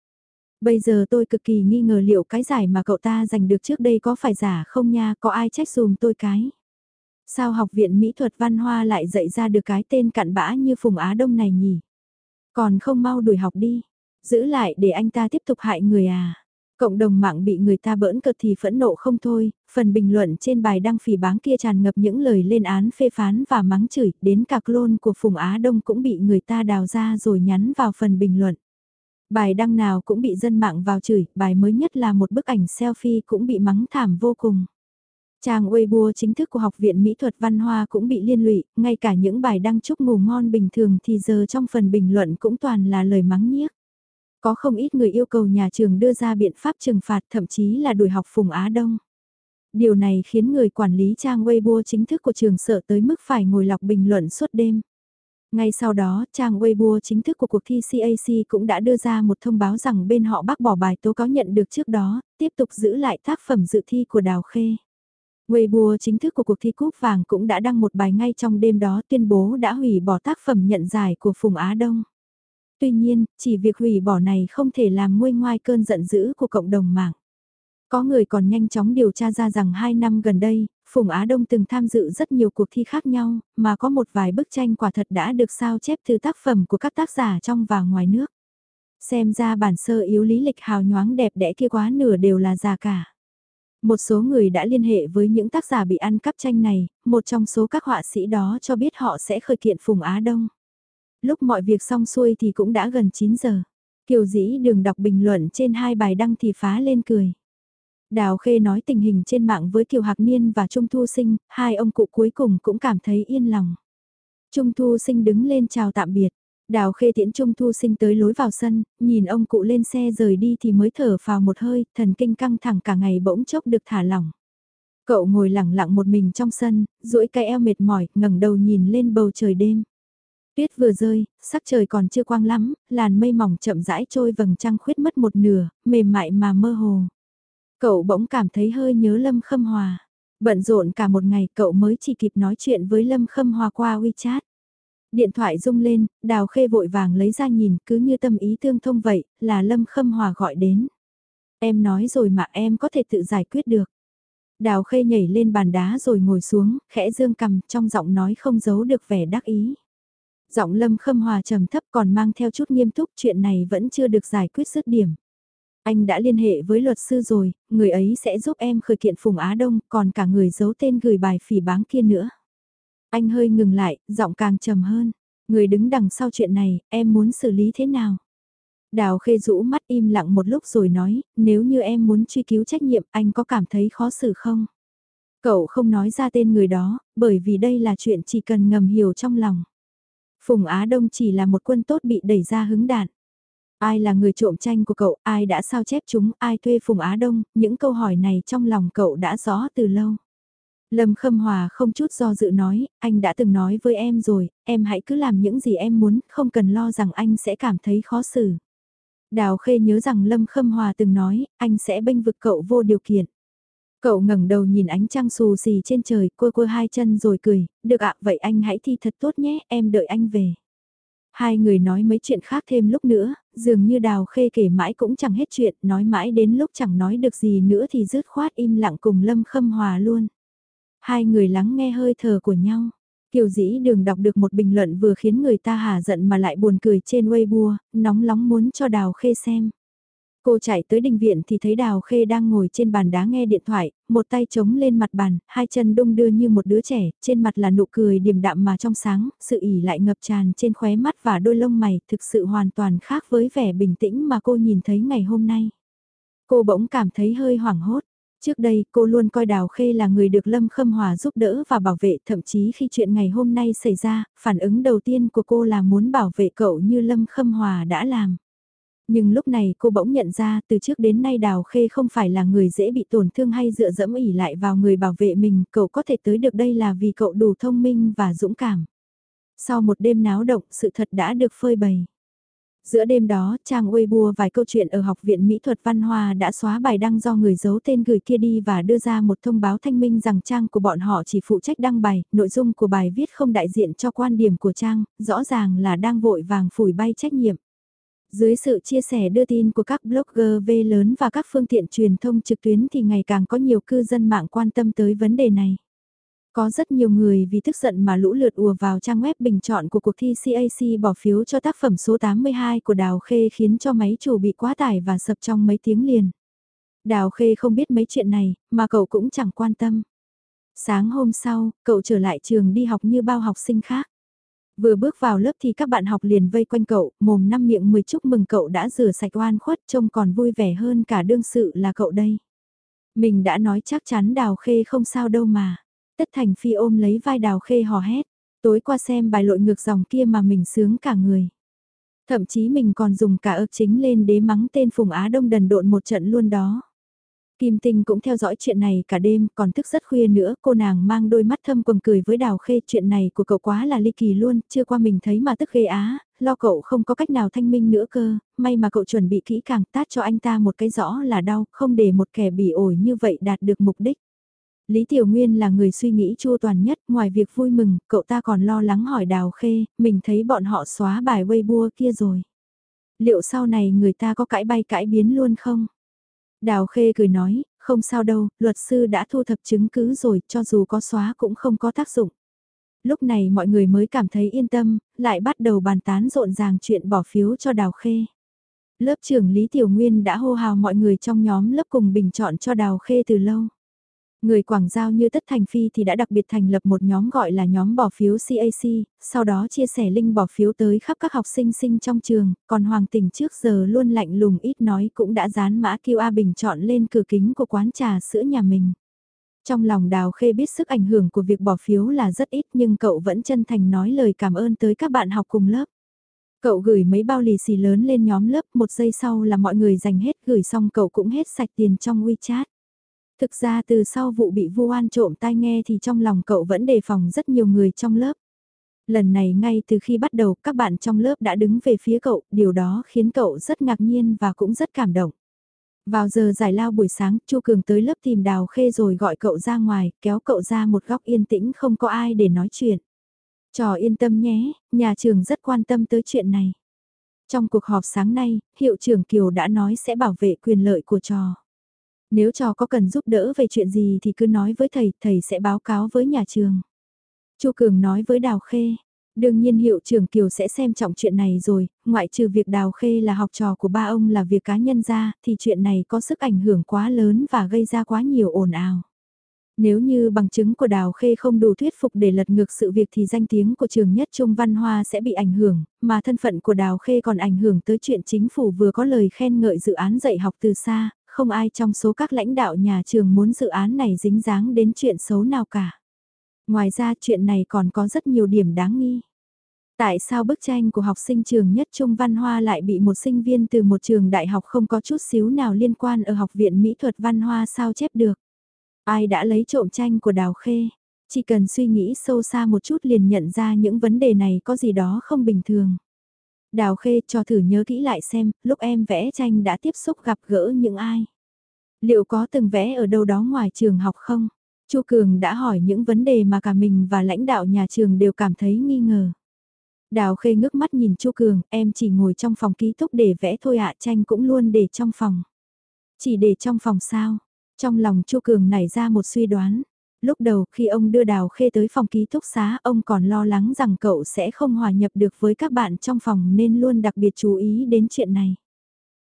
Bây giờ tôi cực kỳ nghi ngờ liệu cái giải mà cậu ta giành được trước đây có phải giả không nha, có ai trách dùm tôi cái. Sao học viện mỹ thuật văn hoa lại dạy ra được cái tên cặn bã như Phùng Á Đông này nhỉ? Còn không mau đuổi học đi, giữ lại để anh ta tiếp tục hại người à? Cộng đồng mạng bị người ta bỡn cợt thì phẫn nộ không thôi, phần bình luận trên bài đăng phỉ báng kia tràn ngập những lời lên án phê phán và mắng chửi, đến cả clone của Phùng Á Đông cũng bị người ta đào ra rồi nhắn vào phần bình luận. Bài đăng nào cũng bị dân mạng vào chửi, bài mới nhất là một bức ảnh selfie cũng bị mắng thảm vô cùng. Trang Weibo chính thức của Học viện Mỹ thuật Văn Hoa cũng bị liên lụy, ngay cả những bài đăng chúc ngủ ngon bình thường thì giờ trong phần bình luận cũng toàn là lời mắng nhiếc. Có không ít người yêu cầu nhà trường đưa ra biện pháp trừng phạt thậm chí là đuổi học Phùng Á Đông. Điều này khiến người quản lý trang Weibo chính thức của trường sợ tới mức phải ngồi lọc bình luận suốt đêm. Ngay sau đó, trang Weibo chính thức của cuộc thi CAC cũng đã đưa ra một thông báo rằng bên họ bác bỏ bài tố cáo nhận được trước đó, tiếp tục giữ lại tác phẩm dự thi của Đào Khê. Weibo chính thức của cuộc thi Cúp Vàng cũng đã đăng một bài ngay trong đêm đó tuyên bố đã hủy bỏ tác phẩm nhận giải của Phùng Á Đông. Tuy nhiên, chỉ việc hủy bỏ này không thể làm nguôi ngoai cơn giận dữ của cộng đồng mạng. Có người còn nhanh chóng điều tra ra rằng 2 năm gần đây, Phùng Á Đông từng tham dự rất nhiều cuộc thi khác nhau, mà có một vài bức tranh quả thật đã được sao chép từ tác phẩm của các tác giả trong và ngoài nước. Xem ra bản sơ yếu lý lịch hào nhoáng đẹp đẽ kia quá nửa đều là già cả. Một số người đã liên hệ với những tác giả bị ăn cắp tranh này, một trong số các họa sĩ đó cho biết họ sẽ khởi kiện Phùng Á Đông. Lúc mọi việc xong xuôi thì cũng đã gần 9 giờ. Kiều dĩ đường đọc bình luận trên hai bài đăng thì phá lên cười. Đào Khê nói tình hình trên mạng với Kiều Hạc Niên và Trung Thu Sinh, hai ông cụ cuối cùng cũng cảm thấy yên lòng. Trung Thu Sinh đứng lên chào tạm biệt. Đào Khê tiễn Trung Thu Sinh tới lối vào sân, nhìn ông cụ lên xe rời đi thì mới thở vào một hơi, thần kinh căng thẳng cả ngày bỗng chốc được thả lỏng. Cậu ngồi lặng lặng một mình trong sân, duỗi cái eo mệt mỏi, ngẩng đầu nhìn lên bầu trời đêm. Tuyết vừa rơi, sắc trời còn chưa quang lắm, làn mây mỏng chậm rãi trôi vầng trăng khuyết mất một nửa, mềm mại mà mơ hồ. Cậu bỗng cảm thấy hơi nhớ Lâm Khâm Hòa. Bận rộn cả một ngày cậu mới chỉ kịp nói chuyện với Lâm Khâm Hòa qua WeChat. Điện thoại rung lên, Đào Khê vội vàng lấy ra nhìn cứ như tâm ý tương thông vậy, là Lâm Khâm Hòa gọi đến. Em nói rồi mà em có thể tự giải quyết được. Đào Khê nhảy lên bàn đá rồi ngồi xuống, khẽ dương cầm trong giọng nói không giấu được vẻ đắc ý. Giọng Lâm Khâm Hòa trầm thấp còn mang theo chút nghiêm túc chuyện này vẫn chưa được giải quyết dứt điểm. Anh đã liên hệ với luật sư rồi, người ấy sẽ giúp em khởi kiện Phùng Á Đông, còn cả người giấu tên gửi bài phỉ báng kia nữa. Anh hơi ngừng lại, giọng càng trầm hơn. Người đứng đằng sau chuyện này, em muốn xử lý thế nào? Đào khê rũ mắt im lặng một lúc rồi nói, nếu như em muốn truy cứu trách nhiệm, anh có cảm thấy khó xử không? Cậu không nói ra tên người đó, bởi vì đây là chuyện chỉ cần ngầm hiểu trong lòng. Phùng Á Đông chỉ là một quân tốt bị đẩy ra hứng đạn. Ai là người trộm tranh của cậu, ai đã sao chép chúng, ai thuê Phùng Á Đông, những câu hỏi này trong lòng cậu đã rõ từ lâu. Lâm Khâm Hòa không chút do dự nói, anh đã từng nói với em rồi, em hãy cứ làm những gì em muốn, không cần lo rằng anh sẽ cảm thấy khó xử. Đào Khê nhớ rằng Lâm Khâm Hòa từng nói, anh sẽ bênh vực cậu vô điều kiện. Cậu ngẩng đầu nhìn ánh trăng xù xì trên trời, cua cua hai chân rồi cười, được ạ vậy anh hãy thi thật tốt nhé, em đợi anh về. Hai người nói mấy chuyện khác thêm lúc nữa, dường như đào khê kể mãi cũng chẳng hết chuyện, nói mãi đến lúc chẳng nói được gì nữa thì rứt khoát im lặng cùng Lâm Khâm Hòa luôn. Hai người lắng nghe hơi thở của nhau. Kiều dĩ đường đọc được một bình luận vừa khiến người ta hà giận mà lại buồn cười trên Weibo, nóng lóng muốn cho đào khê xem. Cô chạy tới đình viện thì thấy Đào Khê đang ngồi trên bàn đá nghe điện thoại, một tay chống lên mặt bàn, hai chân đung đưa như một đứa trẻ, trên mặt là nụ cười điềm đạm mà trong sáng, sự ỉ lại ngập tràn trên khóe mắt và đôi lông mày, thực sự hoàn toàn khác với vẻ bình tĩnh mà cô nhìn thấy ngày hôm nay. Cô bỗng cảm thấy hơi hoảng hốt. Trước đây cô luôn coi Đào Khê là người được Lâm Khâm Hòa giúp đỡ và bảo vệ thậm chí khi chuyện ngày hôm nay xảy ra, phản ứng đầu tiên của cô là muốn bảo vệ cậu như Lâm Khâm Hòa đã làm. Nhưng lúc này cô bỗng nhận ra từ trước đến nay Đào Khê không phải là người dễ bị tổn thương hay dựa dẫm ỉ lại vào người bảo vệ mình, cậu có thể tới được đây là vì cậu đủ thông minh và dũng cảm. Sau một đêm náo động, sự thật đã được phơi bày. Giữa đêm đó, trang Weibo vài câu chuyện ở Học viện Mỹ thuật Văn Hoa đã xóa bài đăng do người giấu tên gửi kia đi và đưa ra một thông báo thanh minh rằng trang của bọn họ chỉ phụ trách đăng bài, nội dung của bài viết không đại diện cho quan điểm của trang, rõ ràng là đang vội vàng phủi bay trách nhiệm. Dưới sự chia sẻ đưa tin của các blogger V lớn và các phương tiện truyền thông trực tuyến thì ngày càng có nhiều cư dân mạng quan tâm tới vấn đề này. Có rất nhiều người vì tức giận mà lũ lượt ùa vào trang web bình chọn của cuộc thi CAC bỏ phiếu cho tác phẩm số 82 của Đào Khê khiến cho máy chủ bị quá tải và sập trong mấy tiếng liền. Đào Khê không biết mấy chuyện này, mà cậu cũng chẳng quan tâm. Sáng hôm sau, cậu trở lại trường đi học như bao học sinh khác. Vừa bước vào lớp thì các bạn học liền vây quanh cậu, mồm năm miệng mười chúc mừng cậu đã rửa sạch oan khuất trông còn vui vẻ hơn cả đương sự là cậu đây. Mình đã nói chắc chắn Đào Khê không sao đâu mà. Tất Thành Phi ôm lấy vai Đào Khê hò hét. Tối qua xem bài lội ngược dòng kia mà mình sướng cả người. Thậm chí mình còn dùng cả ớt chính lên đế mắng tên Phùng Á Đông đần độn một trận luôn đó. Kim Tinh cũng theo dõi chuyện này cả đêm, còn thức rất khuya nữa, cô nàng mang đôi mắt thâm quầng cười với Đào Khê, chuyện này của cậu quá là ly kỳ luôn, chưa qua mình thấy mà tức ghê á, lo cậu không có cách nào thanh minh nữa cơ, may mà cậu chuẩn bị kỹ càng tát cho anh ta một cái rõ là đau, không để một kẻ bị ổi như vậy đạt được mục đích. Lý Tiểu Nguyên là người suy nghĩ chu toàn nhất, ngoài việc vui mừng, cậu ta còn lo lắng hỏi Đào Khê, mình thấy bọn họ xóa bài Weibo kia rồi. Liệu sau này người ta có cãi bay cãi biến luôn không? Đào Khê cười nói, không sao đâu, luật sư đã thu thập chứng cứ rồi, cho dù có xóa cũng không có tác dụng. Lúc này mọi người mới cảm thấy yên tâm, lại bắt đầu bàn tán rộn ràng chuyện bỏ phiếu cho Đào Khê. Lớp trưởng Lý Tiểu Nguyên đã hô hào mọi người trong nhóm lớp cùng bình chọn cho Đào Khê từ lâu. Người Quảng Giao như Tất Thành Phi thì đã đặc biệt thành lập một nhóm gọi là nhóm bỏ phiếu CAC, sau đó chia sẻ link bỏ phiếu tới khắp các học sinh sinh trong trường, còn Hoàng Tình trước giờ luôn lạnh lùng ít nói cũng đã dán mã QA bình chọn lên cửa kính của quán trà sữa nhà mình. Trong lòng Đào Khê biết sức ảnh hưởng của việc bỏ phiếu là rất ít nhưng cậu vẫn chân thành nói lời cảm ơn tới các bạn học cùng lớp. Cậu gửi mấy bao lì xì lớn lên nhóm lớp, một giây sau là mọi người dành hết gửi xong cậu cũng hết sạch tiền trong WeChat. Thực ra từ sau vụ bị vu oan trộm tai nghe thì trong lòng cậu vẫn đề phòng rất nhiều người trong lớp. Lần này ngay từ khi bắt đầu các bạn trong lớp đã đứng về phía cậu, điều đó khiến cậu rất ngạc nhiên và cũng rất cảm động. Vào giờ giải lao buổi sáng, Chu Cường tới lớp tìm Đào Khê rồi gọi cậu ra ngoài, kéo cậu ra một góc yên tĩnh không có ai để nói chuyện. Trò yên tâm nhé, nhà trường rất quan tâm tới chuyện này. Trong cuộc họp sáng nay, hiệu trưởng Kiều đã nói sẽ bảo vệ quyền lợi của trò. Nếu trò có cần giúp đỡ về chuyện gì thì cứ nói với thầy, thầy sẽ báo cáo với nhà trường. Chu Cường nói với Đào Khê, đương nhiên hiệu trưởng Kiều sẽ xem trọng chuyện này rồi, ngoại trừ việc Đào Khê là học trò của ba ông là việc cá nhân ra, thì chuyện này có sức ảnh hưởng quá lớn và gây ra quá nhiều ồn ào. Nếu như bằng chứng của Đào Khê không đủ thuyết phục để lật ngược sự việc thì danh tiếng của trường nhất Trung Văn Hoa sẽ bị ảnh hưởng, mà thân phận của Đào Khê còn ảnh hưởng tới chuyện chính phủ vừa có lời khen ngợi dự án dạy học từ xa, không ai trong số các lãnh đạo nhà trường muốn dự án này dính dáng đến chuyện xấu nào cả. Ngoài ra chuyện này còn có rất nhiều điểm đáng nghi. Tại sao bức tranh của học sinh trường nhất Trung Văn Hoa lại bị một sinh viên từ một trường đại học không có chút xíu nào liên quan ở Học viện Mỹ thuật Văn Hoa sao chép được? Ai đã lấy trộm tranh của Đào Khê? Chỉ cần suy nghĩ sâu xa một chút liền nhận ra những vấn đề này có gì đó không bình thường. Đào Khê cho thử nhớ kỹ lại xem, lúc em vẽ tranh đã tiếp xúc gặp gỡ những ai. Liệu có từng vẽ ở đâu đó ngoài trường học không? Chu Cường đã hỏi những vấn đề mà cả mình và lãnh đạo nhà trường đều cảm thấy nghi ngờ. Đào Khê ngước mắt nhìn Chu Cường, em chỉ ngồi trong phòng ký túc để vẽ thôi ạ, tranh cũng luôn để trong phòng. Chỉ để trong phòng sao? Trong lòng Chu Cường nảy ra một suy đoán, Lúc đầu khi ông đưa Đào Khê tới phòng ký túc xá ông còn lo lắng rằng cậu sẽ không hòa nhập được với các bạn trong phòng nên luôn đặc biệt chú ý đến chuyện này.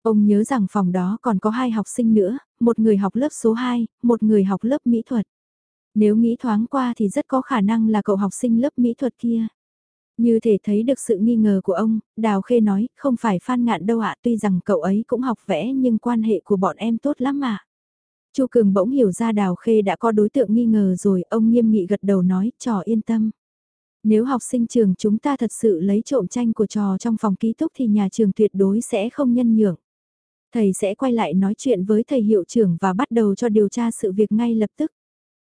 Ông nhớ rằng phòng đó còn có hai học sinh nữa, một người học lớp số 2, một người học lớp mỹ thuật. Nếu nghĩ thoáng qua thì rất có khả năng là cậu học sinh lớp mỹ thuật kia. Như thể thấy được sự nghi ngờ của ông, Đào Khê nói, không phải Phan Ngạn đâu ạ, tuy rằng cậu ấy cũng học vẽ nhưng quan hệ của bọn em tốt lắm mà. Chu Cường bỗng hiểu ra Đào Khê đã có đối tượng nghi ngờ rồi, ông nghiêm nghị gật đầu nói, trò yên tâm. Nếu học sinh trường chúng ta thật sự lấy trộm tranh của trò trong phòng ký túc thì nhà trường tuyệt đối sẽ không nhân nhượng. Thầy sẽ quay lại nói chuyện với thầy hiệu trưởng và bắt đầu cho điều tra sự việc ngay lập tức.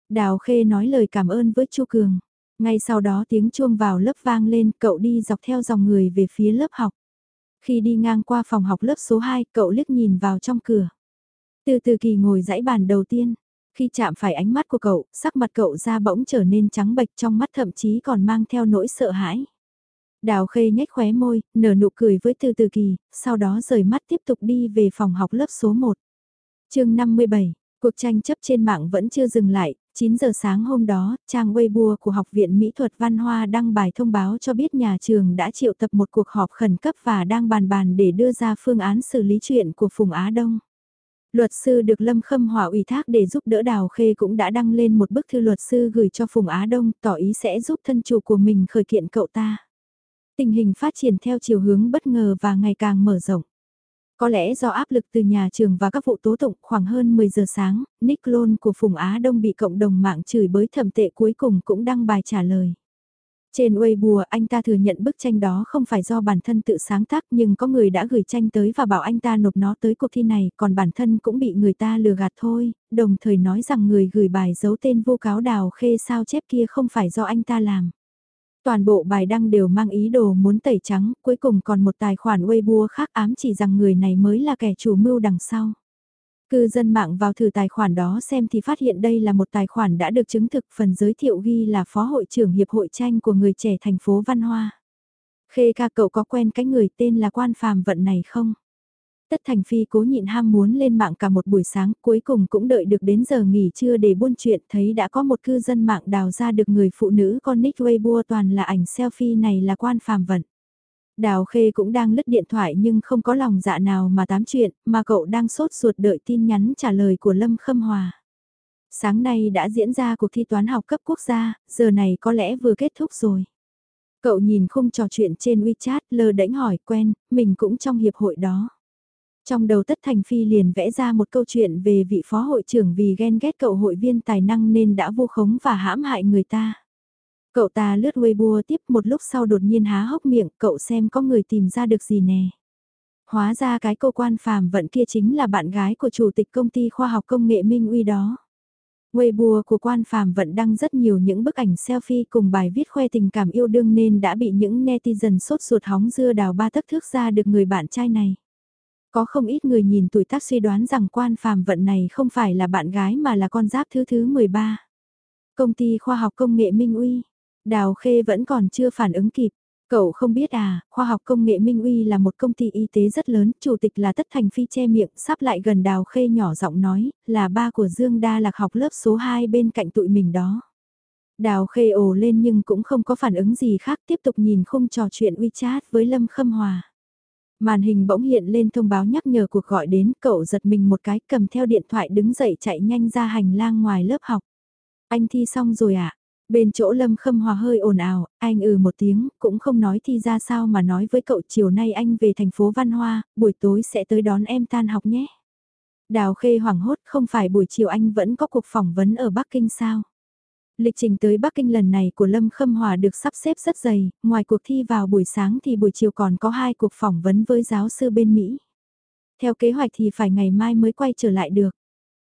Đào Khê nói lời cảm ơn với Chu Cường. Ngay sau đó tiếng chuông vào lớp vang lên, cậu đi dọc theo dòng người về phía lớp học. Khi đi ngang qua phòng học lớp số 2, cậu liếc nhìn vào trong cửa. Từ từ kỳ ngồi dãy bàn đầu tiên, khi chạm phải ánh mắt của cậu, sắc mặt cậu ra bỗng trở nên trắng bệch trong mắt thậm chí còn mang theo nỗi sợ hãi. Đào khê nhếch khóe môi, nở nụ cười với từ từ kỳ, sau đó rời mắt tiếp tục đi về phòng học lớp số 1. chương 57, cuộc tranh chấp trên mạng vẫn chưa dừng lại, 9 giờ sáng hôm đó, trang Weibo của Học viện Mỹ thuật Văn Hoa đăng bài thông báo cho biết nhà trường đã triệu tập một cuộc họp khẩn cấp và đang bàn bàn để đưa ra phương án xử lý chuyện của Phùng Á Đông. Luật sư được Lâm Khâm Hòa ủy thác để giúp đỡ Đào Khê cũng đã đăng lên một bức thư luật sư gửi cho Phùng Á Đông tỏ ý sẽ giúp thân chủ của mình khởi kiện cậu ta. Tình hình phát triển theo chiều hướng bất ngờ và ngày càng mở rộng. Có lẽ do áp lực từ nhà trường và các vụ tố tụng khoảng hơn 10 giờ sáng, Nick clone của Phùng Á Đông bị cộng đồng mạng chửi bới thẩm tệ cuối cùng cũng đăng bài trả lời. Trên Weibo anh ta thừa nhận bức tranh đó không phải do bản thân tự sáng tác nhưng có người đã gửi tranh tới và bảo anh ta nộp nó tới cuộc thi này còn bản thân cũng bị người ta lừa gạt thôi, đồng thời nói rằng người gửi bài giấu tên vô cáo đào khê sao chép kia không phải do anh ta làm. Toàn bộ bài đăng đều mang ý đồ muốn tẩy trắng, cuối cùng còn một tài khoản Weibo khác ám chỉ rằng người này mới là kẻ chủ mưu đằng sau. Cư dân mạng vào thử tài khoản đó xem thì phát hiện đây là một tài khoản đã được chứng thực phần giới thiệu ghi là phó hội trưởng hiệp hội tranh của người trẻ thành phố Văn Hoa. Khê ca cậu có quen cái người tên là quan phàm vận này không? Tất Thành Phi cố nhịn ham muốn lên mạng cả một buổi sáng, cuối cùng cũng đợi được đến giờ nghỉ trưa để buôn chuyện, thấy đã có một cư dân mạng đào ra được người phụ nữ con nick Weibo toàn là ảnh selfie này là quan phàm vận. Đào Khê cũng đang lứt điện thoại nhưng không có lòng dạ nào mà tám chuyện, mà cậu đang sốt ruột đợi tin nhắn trả lời của Lâm Khâm Hòa. Sáng nay đã diễn ra cuộc thi toán học cấp quốc gia, giờ này có lẽ vừa kết thúc rồi. Cậu nhìn khung trò chuyện trên WeChat lơ đánh hỏi quen, mình cũng trong hiệp hội đó. Trong đầu Tất Thành Phi liền vẽ ra một câu chuyện về vị phó hội trưởng vì ghen ghét cậu hội viên tài năng nên đã vu khống và hãm hại người ta. Cậu ta lướt Weibo tiếp một lúc sau đột nhiên há hốc miệng, cậu xem có người tìm ra được gì nè. Hóa ra cái cô quan phàm vận kia chính là bạn gái của chủ tịch công ty khoa học công nghệ Minh Uy đó. Weibo của quan phàm vận đăng rất nhiều những bức ảnh selfie cùng bài viết khoe tình cảm yêu đương nên đã bị những netizen sốt ruột hóng dưa đào ba tấc thước ra được người bạn trai này. Có không ít người nhìn tuổi tác suy đoán rằng quan phàm vận này không phải là bạn gái mà là con giáp thứ thứ 13. Công ty khoa học công nghệ Minh Uy, Đào Khê vẫn còn chưa phản ứng kịp. Cậu không biết à, khoa học công nghệ Minh Uy là một công ty y tế rất lớn, chủ tịch là Tất Thành Phi che miệng, sắp lại gần Đào Khê nhỏ giọng nói, là ba của Dương Đa Lạc học lớp số 2 bên cạnh tụi mình đó. Đào Khê ồ lên nhưng cũng không có phản ứng gì khác tiếp tục nhìn khung trò chuyện WeChat với Lâm Khâm Hòa. Màn hình bỗng hiện lên thông báo nhắc nhở cuộc gọi đến, cậu giật mình một cái cầm theo điện thoại đứng dậy chạy nhanh ra hành lang ngoài lớp học. Anh thi xong rồi ạ, à? Bên chỗ Lâm Khâm Hòa hơi ồn ào, anh ừ một tiếng, cũng không nói thi ra sao mà nói với cậu chiều nay anh về thành phố Văn Hoa, buổi tối sẽ tới đón em tan học nhé. Đào Khê hoảng hốt không phải buổi chiều anh vẫn có cuộc phỏng vấn ở Bắc Kinh sao? Lịch trình tới Bắc Kinh lần này của Lâm Khâm Hòa được sắp xếp rất dày, ngoài cuộc thi vào buổi sáng thì buổi chiều còn có hai cuộc phỏng vấn với giáo sư bên Mỹ. Theo kế hoạch thì phải ngày mai mới quay trở lại được.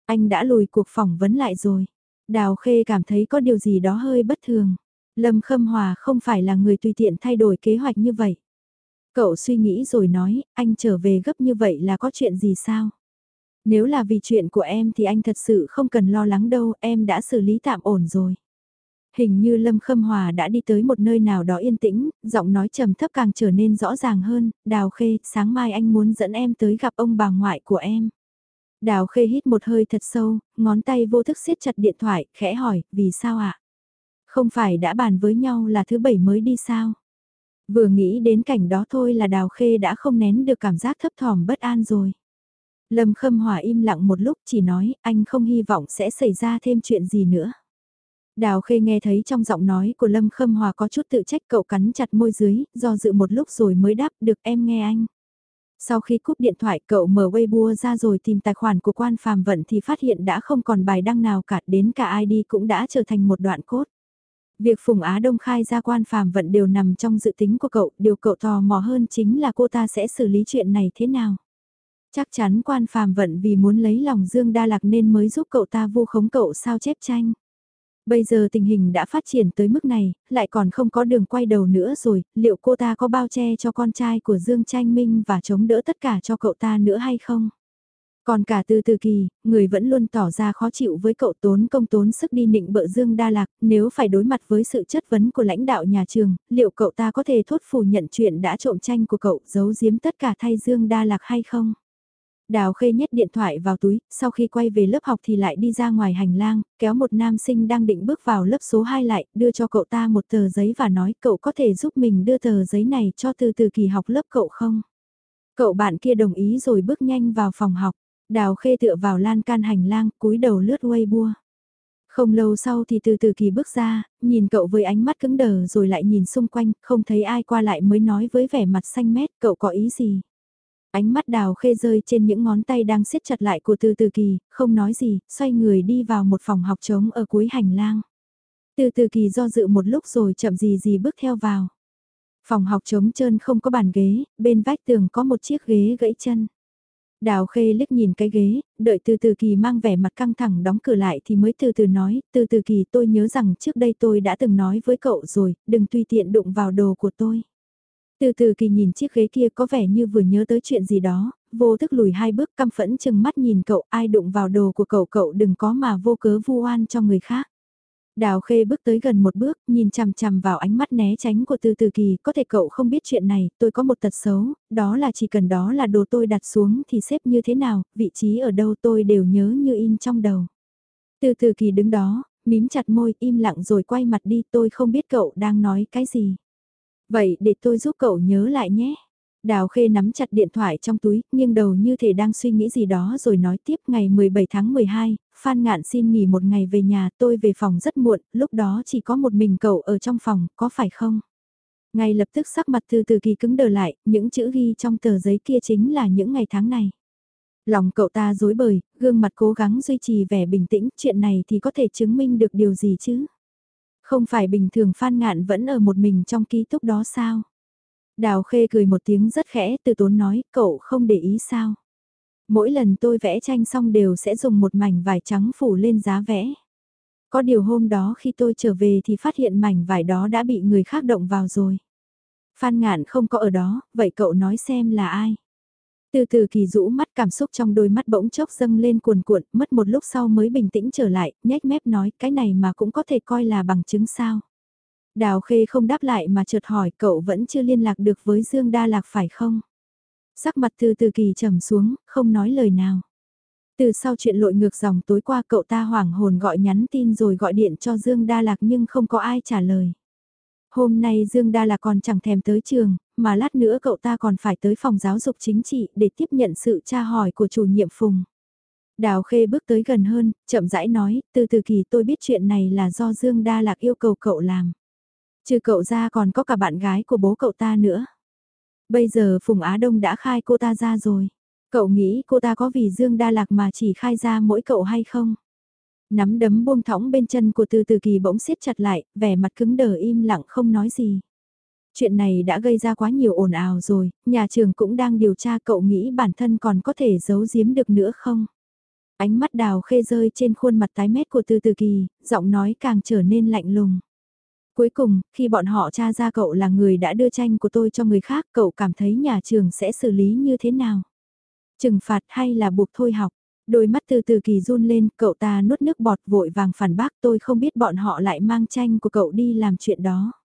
Anh đã lùi cuộc phỏng vấn lại rồi. Đào Khê cảm thấy có điều gì đó hơi bất thường. Lâm Khâm Hòa không phải là người tùy tiện thay đổi kế hoạch như vậy. Cậu suy nghĩ rồi nói, anh trở về gấp như vậy là có chuyện gì sao? Nếu là vì chuyện của em thì anh thật sự không cần lo lắng đâu, em đã xử lý tạm ổn rồi. Hình như Lâm Khâm Hòa đã đi tới một nơi nào đó yên tĩnh, giọng nói trầm thấp càng trở nên rõ ràng hơn, Đào Khê, sáng mai anh muốn dẫn em tới gặp ông bà ngoại của em. Đào khê hít một hơi thật sâu, ngón tay vô thức siết chặt điện thoại, khẽ hỏi, vì sao ạ? À? Không phải đã bàn với nhau là thứ bảy mới đi sao? Vừa nghĩ đến cảnh đó thôi là đào khê đã không nén được cảm giác thấp thỏm bất an rồi. Lâm Khâm Hòa im lặng một lúc chỉ nói anh không hy vọng sẽ xảy ra thêm chuyện gì nữa. Đào Khê nghe thấy trong giọng nói của Lâm Khâm Hòa có chút tự trách cậu cắn chặt môi dưới, do dự một lúc rồi mới đáp được em nghe anh. Sau khi cúp điện thoại cậu mở Weibo ra rồi tìm tài khoản của quan phàm vận thì phát hiện đã không còn bài đăng nào cả đến cả ID cũng đã trở thành một đoạn cốt. Việc Phùng Á Đông khai ra quan phàm vận đều nằm trong dự tính của cậu, điều cậu tò mò hơn chính là cô ta sẽ xử lý chuyện này thế nào. Chắc chắn quan phàm vận vì muốn lấy lòng Dương Đa Lạc nên mới giúp cậu ta vu khống cậu sao chép tranh. Bây giờ tình hình đã phát triển tới mức này, lại còn không có đường quay đầu nữa rồi, liệu cô ta có bao che cho con trai của Dương Tranh Minh và chống đỡ tất cả cho cậu ta nữa hay không? Còn cả từ từ kỳ, người vẫn luôn tỏ ra khó chịu với cậu tốn công tốn sức đi nịnh bợ Dương Đa Lạc, nếu phải đối mặt với sự chất vấn của lãnh đạo nhà trường, liệu cậu ta có thể thốt phủ nhận chuyện đã trộm tranh của cậu giấu giếm tất cả thay Dương Đa Lạc hay không? Đào khê nhét điện thoại vào túi, sau khi quay về lớp học thì lại đi ra ngoài hành lang, kéo một nam sinh đang định bước vào lớp số 2 lại, đưa cho cậu ta một tờ giấy và nói cậu có thể giúp mình đưa tờ giấy này cho từ từ kỳ học lớp cậu không? Cậu bạn kia đồng ý rồi bước nhanh vào phòng học, đào khê tựa vào lan can hành lang, cúi đầu lướt Weibo. Không lâu sau thì từ từ kỳ bước ra, nhìn cậu với ánh mắt cứng đờ rồi lại nhìn xung quanh, không thấy ai qua lại mới nói với vẻ mặt xanh mét, cậu có ý gì? Ánh mắt đào khê rơi trên những ngón tay đang siết chặt lại của từ từ kỳ, không nói gì, xoay người đi vào một phòng học trống ở cuối hành lang. Từ từ kỳ do dự một lúc rồi chậm gì gì bước theo vào. Phòng học trống trơn không có bàn ghế, bên vách tường có một chiếc ghế gãy chân. Đào khê liếc nhìn cái ghế, đợi từ từ kỳ mang vẻ mặt căng thẳng đóng cửa lại thì mới từ từ nói, từ từ kỳ tôi nhớ rằng trước đây tôi đã từng nói với cậu rồi, đừng tùy tiện đụng vào đồ của tôi. Từ từ kỳ nhìn chiếc ghế kia có vẻ như vừa nhớ tới chuyện gì đó, vô thức lùi hai bước căm phẫn chừng mắt nhìn cậu ai đụng vào đồ của cậu cậu đừng có mà vô cớ vu oan cho người khác. Đào khê bước tới gần một bước, nhìn chằm chằm vào ánh mắt né tránh của từ từ kỳ, có thể cậu không biết chuyện này, tôi có một tật xấu, đó là chỉ cần đó là đồ tôi đặt xuống thì xếp như thế nào, vị trí ở đâu tôi đều nhớ như in trong đầu. Từ từ kỳ đứng đó, mím chặt môi, im lặng rồi quay mặt đi, tôi không biết cậu đang nói cái gì. Vậy để tôi giúp cậu nhớ lại nhé. Đào Khê nắm chặt điện thoại trong túi, nghiêng đầu như thể đang suy nghĩ gì đó rồi nói tiếp ngày 17 tháng 12, Phan Ngạn xin nghỉ một ngày về nhà, tôi về phòng rất muộn, lúc đó chỉ có một mình cậu ở trong phòng, có phải không? Ngay lập tức sắc mặt từ từ kỳ cứng đờ lại, những chữ ghi trong tờ giấy kia chính là những ngày tháng này. Lòng cậu ta dối bời, gương mặt cố gắng duy trì vẻ bình tĩnh, chuyện này thì có thể chứng minh được điều gì chứ? Không phải bình thường Phan Ngạn vẫn ở một mình trong ký túc đó sao? Đào Khê cười một tiếng rất khẽ từ tốn nói, cậu không để ý sao? Mỗi lần tôi vẽ tranh xong đều sẽ dùng một mảnh vải trắng phủ lên giá vẽ. Có điều hôm đó khi tôi trở về thì phát hiện mảnh vải đó đã bị người khác động vào rồi. Phan Ngạn không có ở đó, vậy cậu nói xem là ai? Từ từ kỳ rũ mắt cảm xúc trong đôi mắt bỗng chốc dâng lên cuồn cuộn, mất một lúc sau mới bình tĩnh trở lại, nhếch mép nói cái này mà cũng có thể coi là bằng chứng sao. Đào Khê không đáp lại mà chợt hỏi cậu vẫn chưa liên lạc được với Dương Đa Lạc phải không? Sắc mặt từ từ kỳ trầm xuống, không nói lời nào. Từ sau chuyện lội ngược dòng tối qua cậu ta hoảng hồn gọi nhắn tin rồi gọi điện cho Dương Đa Lạc nhưng không có ai trả lời. Hôm nay Dương Đa Lạc còn chẳng thèm tới trường, mà lát nữa cậu ta còn phải tới phòng giáo dục chính trị để tiếp nhận sự tra hỏi của chủ nhiệm Phùng. Đào Khê bước tới gần hơn, chậm rãi nói, từ từ kỳ tôi biết chuyện này là do Dương Đa Lạc yêu cầu cậu làm. Trừ cậu ra còn có cả bạn gái của bố cậu ta nữa. Bây giờ Phùng Á Đông đã khai cô ta ra rồi. Cậu nghĩ cô ta có vì Dương Đa Lạc mà chỉ khai ra mỗi cậu hay không? Nắm đấm buông thõng bên chân của từ từ kỳ bỗng siết chặt lại, vẻ mặt cứng đờ im lặng không nói gì. Chuyện này đã gây ra quá nhiều ồn ào rồi, nhà trường cũng đang điều tra cậu nghĩ bản thân còn có thể giấu giếm được nữa không? Ánh mắt đào khê rơi trên khuôn mặt tái mét của từ từ kỳ, giọng nói càng trở nên lạnh lùng. Cuối cùng, khi bọn họ tra ra cậu là người đã đưa tranh của tôi cho người khác, cậu cảm thấy nhà trường sẽ xử lý như thế nào? Trừng phạt hay là buộc thôi học? Đôi mắt từ từ kỳ run lên, cậu ta nuốt nước bọt vội vàng phản bác tôi không biết bọn họ lại mang tranh của cậu đi làm chuyện đó.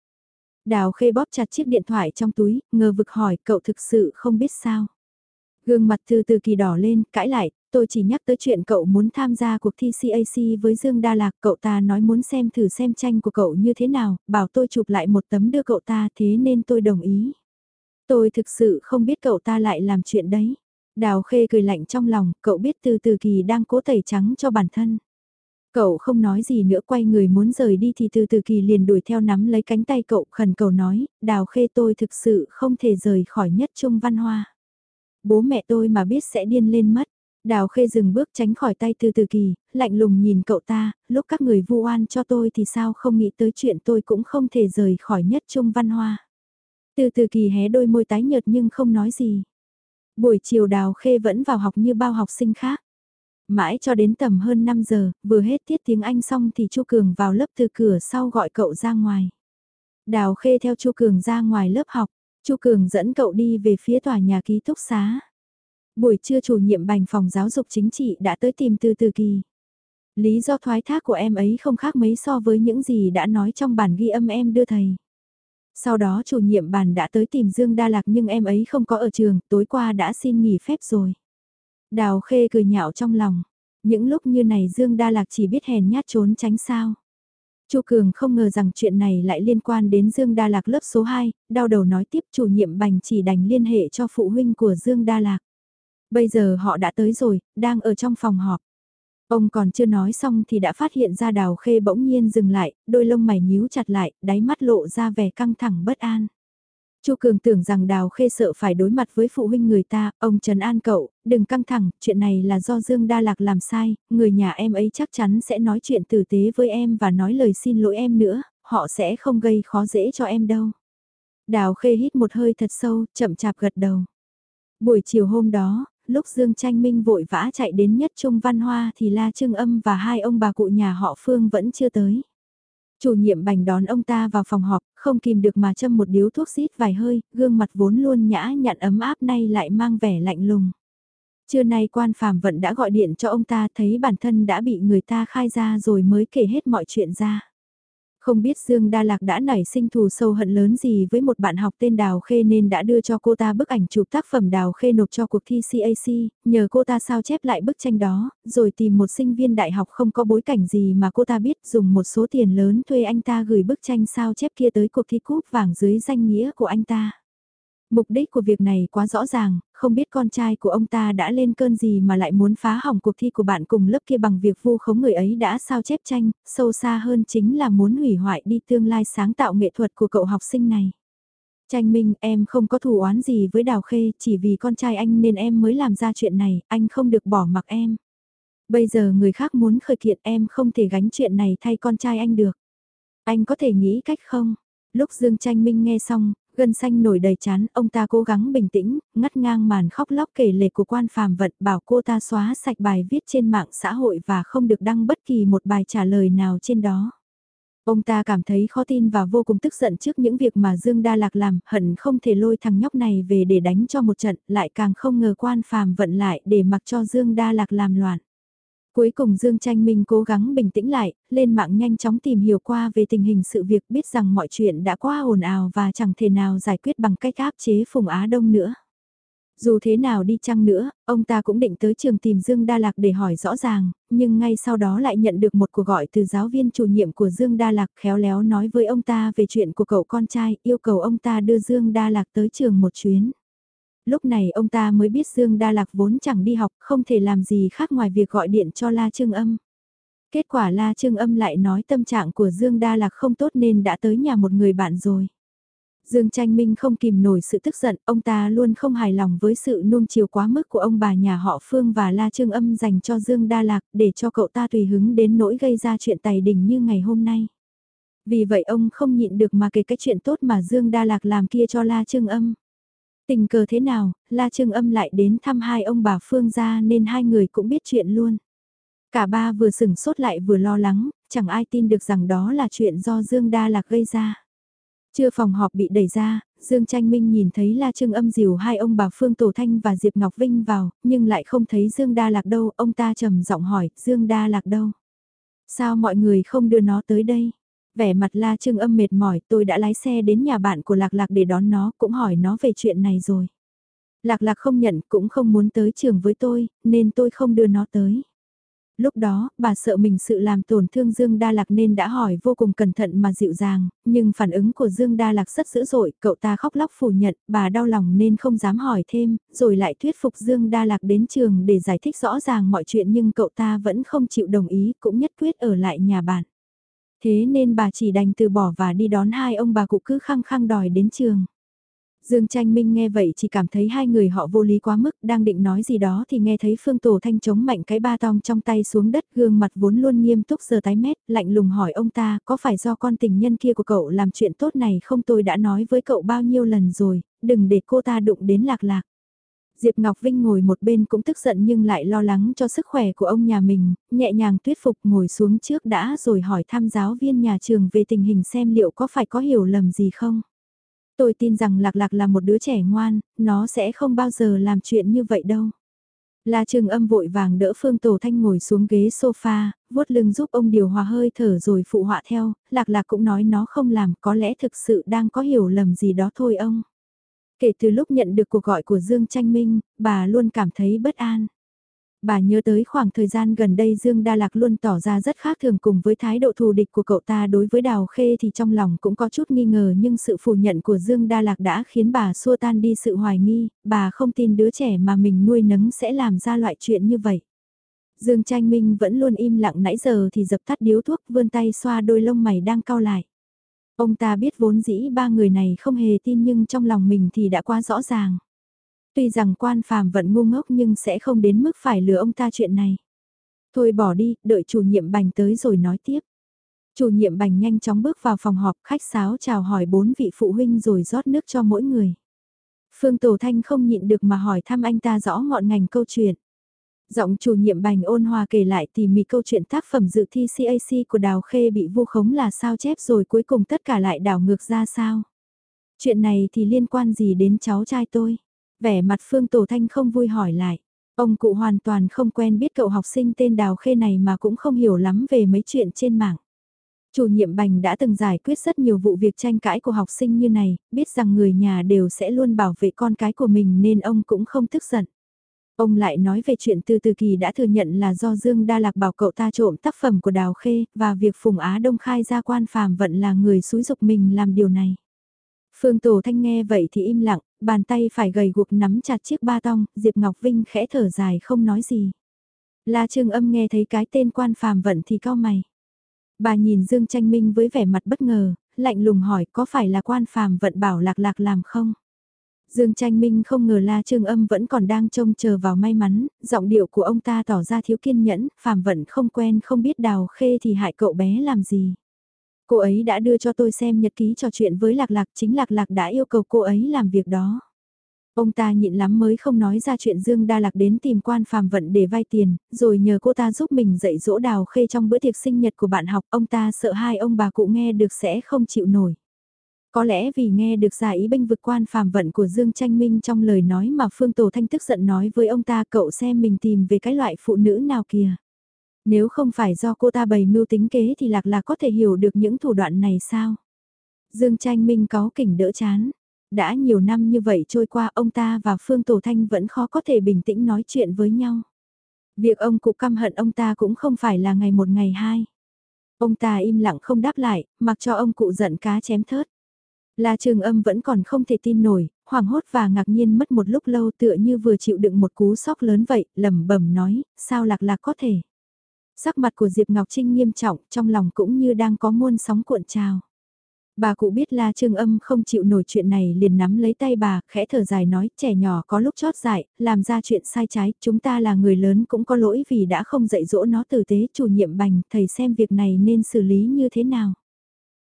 Đào khê bóp chặt chiếc điện thoại trong túi, ngờ vực hỏi cậu thực sự không biết sao. Gương mặt từ từ kỳ đỏ lên, cãi lại, tôi chỉ nhắc tới chuyện cậu muốn tham gia cuộc thi CAC với Dương Đa Lạc, cậu ta nói muốn xem thử xem tranh của cậu như thế nào, bảo tôi chụp lại một tấm đưa cậu ta thế nên tôi đồng ý. Tôi thực sự không biết cậu ta lại làm chuyện đấy. Đào khê cười lạnh trong lòng, cậu biết từ từ kỳ đang cố tẩy trắng cho bản thân. Cậu không nói gì nữa quay người muốn rời đi thì từ từ kỳ liền đuổi theo nắm lấy cánh tay cậu khẩn cầu nói, đào khê tôi thực sự không thể rời khỏi nhất trung văn hoa. Bố mẹ tôi mà biết sẽ điên lên mất. Đào khê dừng bước tránh khỏi tay từ từ kỳ, lạnh lùng nhìn cậu ta, lúc các người vu oan cho tôi thì sao không nghĩ tới chuyện tôi cũng không thể rời khỏi nhất trung văn hoa. Từ từ kỳ hé đôi môi tái nhợt nhưng không nói gì. Buổi chiều đào khê vẫn vào học như bao học sinh khác. Mãi cho đến tầm hơn 5 giờ, vừa hết tiết tiếng Anh xong thì Chu Cường vào lớp từ cửa sau gọi cậu ra ngoài. Đào khê theo Chu Cường ra ngoài lớp học, Chu Cường dẫn cậu đi về phía tòa nhà ký túc xá. Buổi trưa chủ nhiệm bành phòng giáo dục chính trị đã tới tìm từ từ kỳ. Lý do thoái thác của em ấy không khác mấy so với những gì đã nói trong bản ghi âm em đưa thầy. Sau đó chủ nhiệm bàn đã tới tìm Dương Đa Lạc nhưng em ấy không có ở trường, tối qua đã xin nghỉ phép rồi. Đào Khê cười nhạo trong lòng. Những lúc như này Dương Đa Lạc chỉ biết hèn nhát trốn tránh sao. Chu Cường không ngờ rằng chuyện này lại liên quan đến Dương Đa Lạc lớp số 2, đau đầu nói tiếp chủ nhiệm bành chỉ đành liên hệ cho phụ huynh của Dương Đa Lạc. Bây giờ họ đã tới rồi, đang ở trong phòng họp. Ông còn chưa nói xong thì đã phát hiện ra đào khê bỗng nhiên dừng lại, đôi lông mày nhíu chặt lại, đáy mắt lộ ra vẻ căng thẳng bất an. Chu Cường tưởng rằng Đào Khê sợ phải đối mặt với phụ huynh người ta, ông Trần An cậu, đừng căng thẳng, chuyện này là do Dương Đa Lạc làm sai, người nhà em ấy chắc chắn sẽ nói chuyện tử tế với em và nói lời xin lỗi em nữa, họ sẽ không gây khó dễ cho em đâu. Đào Khê hít một hơi thật sâu, chậm chạp gật đầu. Buổi chiều hôm đó, lúc Dương Tranh Minh vội vã chạy đến nhất trung văn hoa thì La Trưng Âm và hai ông bà cụ nhà họ Phương vẫn chưa tới. Chủ nhiệm bành đón ông ta vào phòng họp, không kìm được mà châm một điếu thuốc xít vài hơi, gương mặt vốn luôn nhã nhặn ấm áp nay lại mang vẻ lạnh lùng. Trưa nay quan phàm vận đã gọi điện cho ông ta thấy bản thân đã bị người ta khai ra rồi mới kể hết mọi chuyện ra. Không biết Dương Đa Lạc đã nảy sinh thù sâu hận lớn gì với một bạn học tên Đào Khê nên đã đưa cho cô ta bức ảnh chụp tác phẩm Đào Khê nộp cho cuộc thi CAC, nhờ cô ta sao chép lại bức tranh đó, rồi tìm một sinh viên đại học không có bối cảnh gì mà cô ta biết dùng một số tiền lớn thuê anh ta gửi bức tranh sao chép kia tới cuộc thi cúp vàng dưới danh nghĩa của anh ta. Mục đích của việc này quá rõ ràng, không biết con trai của ông ta đã lên cơn gì mà lại muốn phá hỏng cuộc thi của bạn cùng lớp kia bằng việc vu khống người ấy đã sao chép tranh, sâu xa hơn chính là muốn hủy hoại đi tương lai sáng tạo nghệ thuật của cậu học sinh này. Tranh Minh, em không có thù oán gì với Đào Khê, chỉ vì con trai anh nên em mới làm ra chuyện này, anh không được bỏ mặc em. Bây giờ người khác muốn khởi kiện em không thể gánh chuyện này thay con trai anh được. Anh có thể nghĩ cách không? Lúc Dương Tranh Minh nghe xong, Gân xanh nổi đầy chán, ông ta cố gắng bình tĩnh, ngắt ngang màn khóc lóc kể lể của quan phàm vận bảo cô ta xóa sạch bài viết trên mạng xã hội và không được đăng bất kỳ một bài trả lời nào trên đó. Ông ta cảm thấy khó tin và vô cùng tức giận trước những việc mà Dương Đa Lạc làm, hận không thể lôi thằng nhóc này về để đánh cho một trận, lại càng không ngờ quan phàm vận lại để mặc cho Dương Đa Lạc làm loạn. Cuối cùng Dương Tranh Minh cố gắng bình tĩnh lại, lên mạng nhanh chóng tìm hiểu qua về tình hình sự việc biết rằng mọi chuyện đã quá ồn ào và chẳng thể nào giải quyết bằng cách áp chế Phùng Á Đông nữa. Dù thế nào đi chăng nữa, ông ta cũng định tới trường tìm Dương Đa Lạc để hỏi rõ ràng, nhưng ngay sau đó lại nhận được một cuộc gọi từ giáo viên chủ nhiệm của Dương Đa Lạc khéo léo nói với ông ta về chuyện của cậu con trai, yêu cầu ông ta đưa Dương Đa Lạc tới trường một chuyến. Lúc này ông ta mới biết Dương Đa Lạc vốn chẳng đi học, không thể làm gì khác ngoài việc gọi điện cho La Trương Âm. Kết quả La Trương Âm lại nói tâm trạng của Dương Đa Lạc không tốt nên đã tới nhà một người bạn rồi. Dương Tranh Minh không kìm nổi sự tức giận, ông ta luôn không hài lòng với sự nuông chiều quá mức của ông bà nhà họ Phương và La Trương Âm dành cho Dương Đa Lạc để cho cậu ta tùy hứng đến nỗi gây ra chuyện tài đình như ngày hôm nay. Vì vậy ông không nhịn được mà kể cái chuyện tốt mà Dương Đa Lạc làm kia cho La Trương Âm. Tình cờ thế nào, La Trương Âm lại đến thăm hai ông bà Phương gia nên hai người cũng biết chuyện luôn. Cả ba vừa sửng sốt lại vừa lo lắng, chẳng ai tin được rằng đó là chuyện do Dương Đa Lạc gây ra. Chưa phòng họp bị đẩy ra, Dương Tranh Minh nhìn thấy La Trương Âm dìu hai ông bà Phương Tổ Thanh và Diệp Ngọc Vinh vào, nhưng lại không thấy Dương Đa Lạc đâu, ông ta trầm giọng hỏi, Dương Đa Lạc đâu? Sao mọi người không đưa nó tới đây? Vẻ mặt la trương âm mệt mỏi tôi đã lái xe đến nhà bạn của Lạc Lạc để đón nó cũng hỏi nó về chuyện này rồi. Lạc Lạc không nhận cũng không muốn tới trường với tôi nên tôi không đưa nó tới. Lúc đó, bà sợ mình sự làm tổn thương Dương Đa Lạc nên đã hỏi vô cùng cẩn thận mà dịu dàng, nhưng phản ứng của Dương Đa Lạc rất dữ dội, cậu ta khóc lóc phủ nhận, bà đau lòng nên không dám hỏi thêm, rồi lại thuyết phục Dương Đa Lạc đến trường để giải thích rõ ràng mọi chuyện nhưng cậu ta vẫn không chịu đồng ý, cũng nhất quyết ở lại nhà bạn. Thế nên bà chỉ đành từ bỏ và đi đón hai ông bà cụ cứ khăng khăng đòi đến trường. Dương Tranh Minh nghe vậy chỉ cảm thấy hai người họ vô lý quá mức, đang định nói gì đó thì nghe thấy Phương Tổ Thanh chống mạnh cái ba tong trong tay xuống đất gương mặt vốn luôn nghiêm túc giờ tái mét, lạnh lùng hỏi ông ta có phải do con tình nhân kia của cậu làm chuyện tốt này không tôi đã nói với cậu bao nhiêu lần rồi, đừng để cô ta đụng đến lạc lạc. Diệp Ngọc Vinh ngồi một bên cũng tức giận nhưng lại lo lắng cho sức khỏe của ông nhà mình, nhẹ nhàng thuyết phục ngồi xuống trước đã rồi hỏi thăm giáo viên nhà trường về tình hình xem liệu có phải có hiểu lầm gì không. Tôi tin rằng Lạc Lạc là một đứa trẻ ngoan, nó sẽ không bao giờ làm chuyện như vậy đâu. La Trường Âm vội vàng đỡ Phương Tổ Thanh ngồi xuống ghế sofa, vuốt lưng giúp ông điều hòa hơi thở rồi phụ họa theo, Lạc Lạc cũng nói nó không làm, có lẽ thực sự đang có hiểu lầm gì đó thôi ông. Kể từ lúc nhận được cuộc gọi của Dương Tranh Minh, bà luôn cảm thấy bất an. Bà nhớ tới khoảng thời gian gần đây Dương Đa Lạc luôn tỏ ra rất khác thường cùng với thái độ thù địch của cậu ta đối với Đào Khê thì trong lòng cũng có chút nghi ngờ nhưng sự phủ nhận của Dương Đa Lạc đã khiến bà xua tan đi sự hoài nghi, bà không tin đứa trẻ mà mình nuôi nấng sẽ làm ra loại chuyện như vậy. Dương Tranh Minh vẫn luôn im lặng nãy giờ thì dập tắt điếu thuốc vươn tay xoa đôi lông mày đang cau lại. Ông ta biết vốn dĩ ba người này không hề tin nhưng trong lòng mình thì đã quá rõ ràng. Tuy rằng quan phàm vẫn ngu ngốc nhưng sẽ không đến mức phải lừa ông ta chuyện này. Thôi bỏ đi, đợi chủ nhiệm bành tới rồi nói tiếp. Chủ nhiệm bành nhanh chóng bước vào phòng họp khách sáo chào hỏi bốn vị phụ huynh rồi rót nước cho mỗi người. Phương Tổ Thanh không nhịn được mà hỏi thăm anh ta rõ ngọn ngành câu chuyện. Giọng chủ nhiệm bành ôn hòa kể lại tỉ mỉ câu chuyện tác phẩm dự thi CAC của Đào Khê bị vu khống là sao chép rồi cuối cùng tất cả lại đảo ngược ra sao. Chuyện này thì liên quan gì đến cháu trai tôi? Vẻ mặt Phương Tổ Thanh không vui hỏi lại. Ông cụ hoàn toàn không quen biết cậu học sinh tên Đào Khê này mà cũng không hiểu lắm về mấy chuyện trên mạng. Chủ nhiệm bành đã từng giải quyết rất nhiều vụ việc tranh cãi của học sinh như này, biết rằng người nhà đều sẽ luôn bảo vệ con cái của mình nên ông cũng không tức giận. Ông lại nói về chuyện từ từ kỳ đã thừa nhận là do Dương Đa Lạc bảo cậu ta trộm tác phẩm của Đào Khê, và việc Phùng Á Đông khai ra quan phàm vận là người xúi dục mình làm điều này. Phương Tổ Thanh nghe vậy thì im lặng, bàn tay phải gầy guộc nắm chặt chiếc ba tong, Diệp Ngọc Vinh khẽ thở dài không nói gì. La Trương Âm nghe thấy cái tên quan phàm vận thì cao mày. Bà nhìn Dương Tranh Minh với vẻ mặt bất ngờ, lạnh lùng hỏi có phải là quan phàm vận bảo lạc lạc làm không? Dương Tranh Minh không ngờ La Trương Âm vẫn còn đang trông chờ vào may mắn, giọng điệu của ông ta tỏ ra thiếu kiên nhẫn, phàm vận không quen không biết đào khê thì hại cậu bé làm gì. Cô ấy đã đưa cho tôi xem nhật ký trò chuyện với Lạc Lạc, chính Lạc Lạc đã yêu cầu cô ấy làm việc đó. Ông ta nhịn lắm mới không nói ra chuyện Dương Đa Lạc đến tìm quan phàm vận để vay tiền, rồi nhờ cô ta giúp mình dạy dỗ đào khê trong bữa tiệc sinh nhật của bạn học, ông ta sợ hai ông bà cụ nghe được sẽ không chịu nổi. Có lẽ vì nghe được giả ý bênh vực quan phàm vận của Dương Tranh Minh trong lời nói mà Phương Tổ Thanh tức giận nói với ông ta cậu xem mình tìm về cái loại phụ nữ nào kìa. Nếu không phải do cô ta bày mưu tính kế thì lạc lạc có thể hiểu được những thủ đoạn này sao? Dương Tranh Minh có kỉnh đỡ chán. Đã nhiều năm như vậy trôi qua ông ta và Phương Tổ Thanh vẫn khó có thể bình tĩnh nói chuyện với nhau. Việc ông cụ căm hận ông ta cũng không phải là ngày một ngày hai. Ông ta im lặng không đáp lại, mặc cho ông cụ giận cá chém thớt. La Trường Âm vẫn còn không thể tin nổi, hoảng hốt và ngạc nhiên mất một lúc lâu tựa như vừa chịu đựng một cú sốc lớn vậy, lẩm bẩm nói, sao lạc lạc có thể. Sắc mặt của Diệp Ngọc Trinh nghiêm trọng, trong lòng cũng như đang có muôn sóng cuộn trào. Bà cụ biết La Trương Âm không chịu nổi chuyện này liền nắm lấy tay bà, khẽ thở dài nói, trẻ nhỏ có lúc chót dại, làm ra chuyện sai trái, chúng ta là người lớn cũng có lỗi vì đã không dạy dỗ nó tử tế, chủ nhiệm bành, thầy xem việc này nên xử lý như thế nào.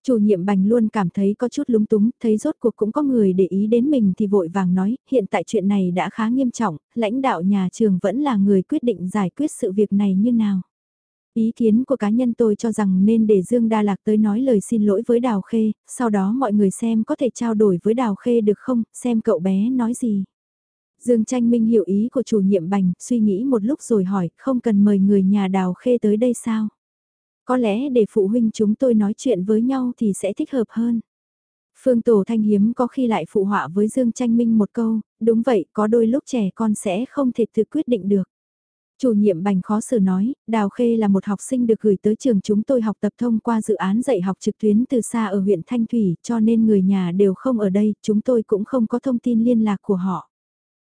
Chủ nhiệm bành luôn cảm thấy có chút lúng túng, thấy rốt cuộc cũng có người để ý đến mình thì vội vàng nói, hiện tại chuyện này đã khá nghiêm trọng, lãnh đạo nhà trường vẫn là người quyết định giải quyết sự việc này như nào. Ý kiến của cá nhân tôi cho rằng nên để Dương Đa Lạc tới nói lời xin lỗi với Đào Khê, sau đó mọi người xem có thể trao đổi với Đào Khê được không, xem cậu bé nói gì. Dương Tranh Minh hiểu ý của chủ nhiệm bành, suy nghĩ một lúc rồi hỏi, không cần mời người nhà Đào Khê tới đây sao? Có lẽ để phụ huynh chúng tôi nói chuyện với nhau thì sẽ thích hợp hơn. Phương Tổ Thanh hiếm có khi lại phụ họa với Dương Tranh Minh một câu, đúng vậy, có đôi lúc trẻ con sẽ không thể tự quyết định được. Chủ nhiệm bành khó xử nói, Đào Khê là một học sinh được gửi tới trường chúng tôi học tập thông qua dự án dạy học trực tuyến từ xa ở huyện Thanh Thủy, cho nên người nhà đều không ở đây, chúng tôi cũng không có thông tin liên lạc của họ.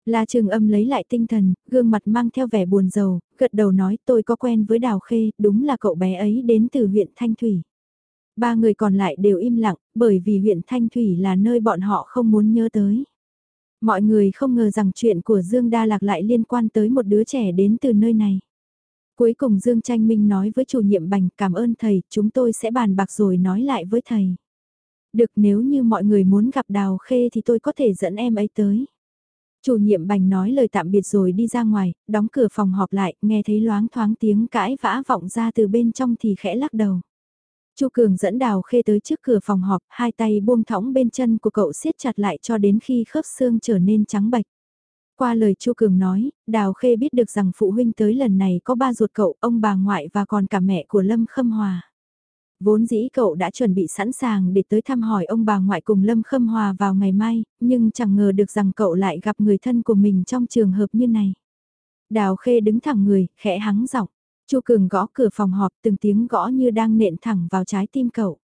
La Trường Âm lấy lại tinh thần, gương mặt mang theo vẻ buồn rầu, gật đầu nói tôi có quen với Đào Khê, đúng là cậu bé ấy đến từ huyện Thanh Thủy. Ba người còn lại đều im lặng, bởi vì huyện Thanh Thủy là nơi bọn họ không muốn nhớ tới. Mọi người không ngờ rằng chuyện của Dương Đa Lạc lại liên quan tới một đứa trẻ đến từ nơi này. Cuối cùng Dương Tranh Minh nói với chủ nhiệm bành cảm ơn thầy, chúng tôi sẽ bàn bạc rồi nói lại với thầy. Được nếu như mọi người muốn gặp Đào Khê thì tôi có thể dẫn em ấy tới. Chủ nhiệm bành nói lời tạm biệt rồi đi ra ngoài, đóng cửa phòng họp lại, nghe thấy loáng thoáng tiếng cãi vã vọng ra từ bên trong thì khẽ lắc đầu. Chu Cường dẫn Đào Khê tới trước cửa phòng họp, hai tay buông thõng bên chân của cậu siết chặt lại cho đến khi khớp xương trở nên trắng bạch. Qua lời Chu Cường nói, Đào Khê biết được rằng phụ huynh tới lần này có ba ruột cậu, ông bà ngoại và còn cả mẹ của Lâm Khâm Hòa. Vốn dĩ cậu đã chuẩn bị sẵn sàng để tới thăm hỏi ông bà ngoại cùng Lâm Khâm Hòa vào ngày mai, nhưng chẳng ngờ được rằng cậu lại gặp người thân của mình trong trường hợp như này. Đào Khê đứng thẳng người, khẽ hắng giọng. Chu Cường gõ cửa phòng họp từng tiếng gõ như đang nện thẳng vào trái tim cậu.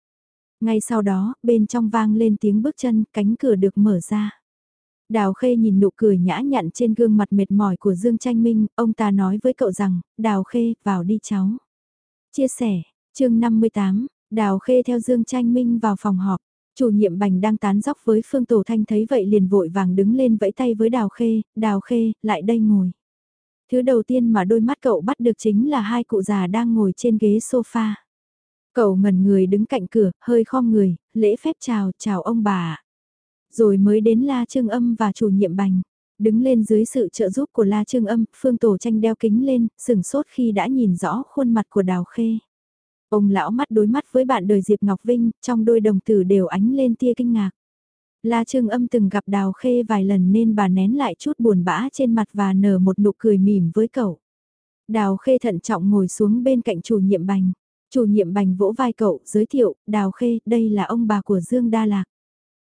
Ngay sau đó, bên trong vang lên tiếng bước chân, cánh cửa được mở ra. Đào Khê nhìn nụ cười nhã nhặn trên gương mặt mệt mỏi của Dương Tranh Minh, ông ta nói với cậu rằng, Đào Khê, vào đi cháu. Chia sẻ, chương 58, Đào Khê theo Dương Tranh Minh vào phòng họp. Chủ nhiệm bành đang tán dóc với Phương Tổ Thanh thấy vậy liền vội vàng đứng lên vẫy tay với Đào Khê, Đào Khê, lại đây ngồi. Thứ đầu tiên mà đôi mắt cậu bắt được chính là hai cụ già đang ngồi trên ghế sofa. Cậu ngẩn người đứng cạnh cửa, hơi khom người, lễ phép chào, chào ông bà. Rồi mới đến La Trương Âm và chủ nhiệm bành. Đứng lên dưới sự trợ giúp của La Trương Âm, Phương Tổ Tranh đeo kính lên, sừng sốt khi đã nhìn rõ khuôn mặt của Đào Khê. Ông lão mắt đối mắt với bạn đời Diệp Ngọc Vinh, trong đôi đồng tử đều ánh lên tia kinh ngạc. La Trương Âm từng gặp Đào Khê vài lần nên bà nén lại chút buồn bã trên mặt và nở một nụ cười mỉm với cậu. Đào Khê thận trọng ngồi xuống bên cạnh chủ nhiệm bành. Chủ nhiệm bành vỗ vai cậu, giới thiệu, Đào Khê, đây là ông bà của Dương Đa Lạc.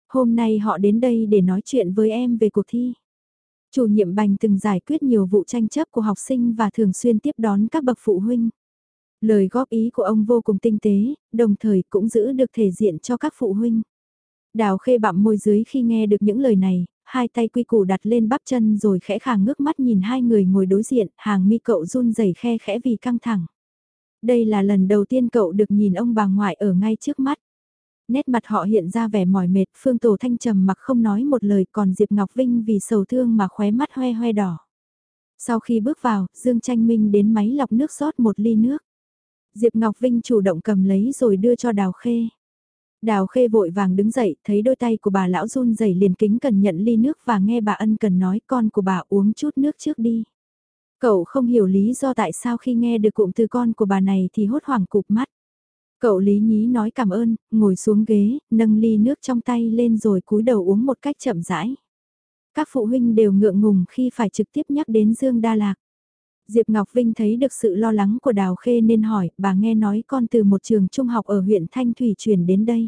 Hôm nay họ đến đây để nói chuyện với em về cuộc thi. Chủ nhiệm bành từng giải quyết nhiều vụ tranh chấp của học sinh và thường xuyên tiếp đón các bậc phụ huynh. Lời góp ý của ông vô cùng tinh tế, đồng thời cũng giữ được thể diện cho các phụ huynh. Đào khê bặm môi dưới khi nghe được những lời này, hai tay quy củ đặt lên bắp chân rồi khẽ khàng ngước mắt nhìn hai người ngồi đối diện, hàng mi cậu run rẩy khe khẽ vì căng thẳng. Đây là lần đầu tiên cậu được nhìn ông bà ngoại ở ngay trước mắt. Nét mặt họ hiện ra vẻ mỏi mệt, Phương Tổ Thanh trầm mặc không nói một lời còn Diệp Ngọc Vinh vì sầu thương mà khóe mắt hoe hoe đỏ. Sau khi bước vào, Dương Tranh Minh đến máy lọc nước rót một ly nước. Diệp Ngọc Vinh chủ động cầm lấy rồi đưa cho Đào Khê. Đào Khê vội vàng đứng dậy, thấy đôi tay của bà lão run rẩy liền kính cần nhận ly nước và nghe bà ân cần nói con của bà uống chút nước trước đi. Cậu không hiểu lý do tại sao khi nghe được cụm từ con của bà này thì hốt hoảng cụp mắt. Cậu Lý Nhí nói cảm ơn, ngồi xuống ghế, nâng ly nước trong tay lên rồi cúi đầu uống một cách chậm rãi. Các phụ huynh đều ngượng ngùng khi phải trực tiếp nhắc đến Dương Đa Lạc. Diệp Ngọc Vinh thấy được sự lo lắng của Đào Khê nên hỏi, bà nghe nói con từ một trường trung học ở huyện Thanh Thủy chuyển đến đây.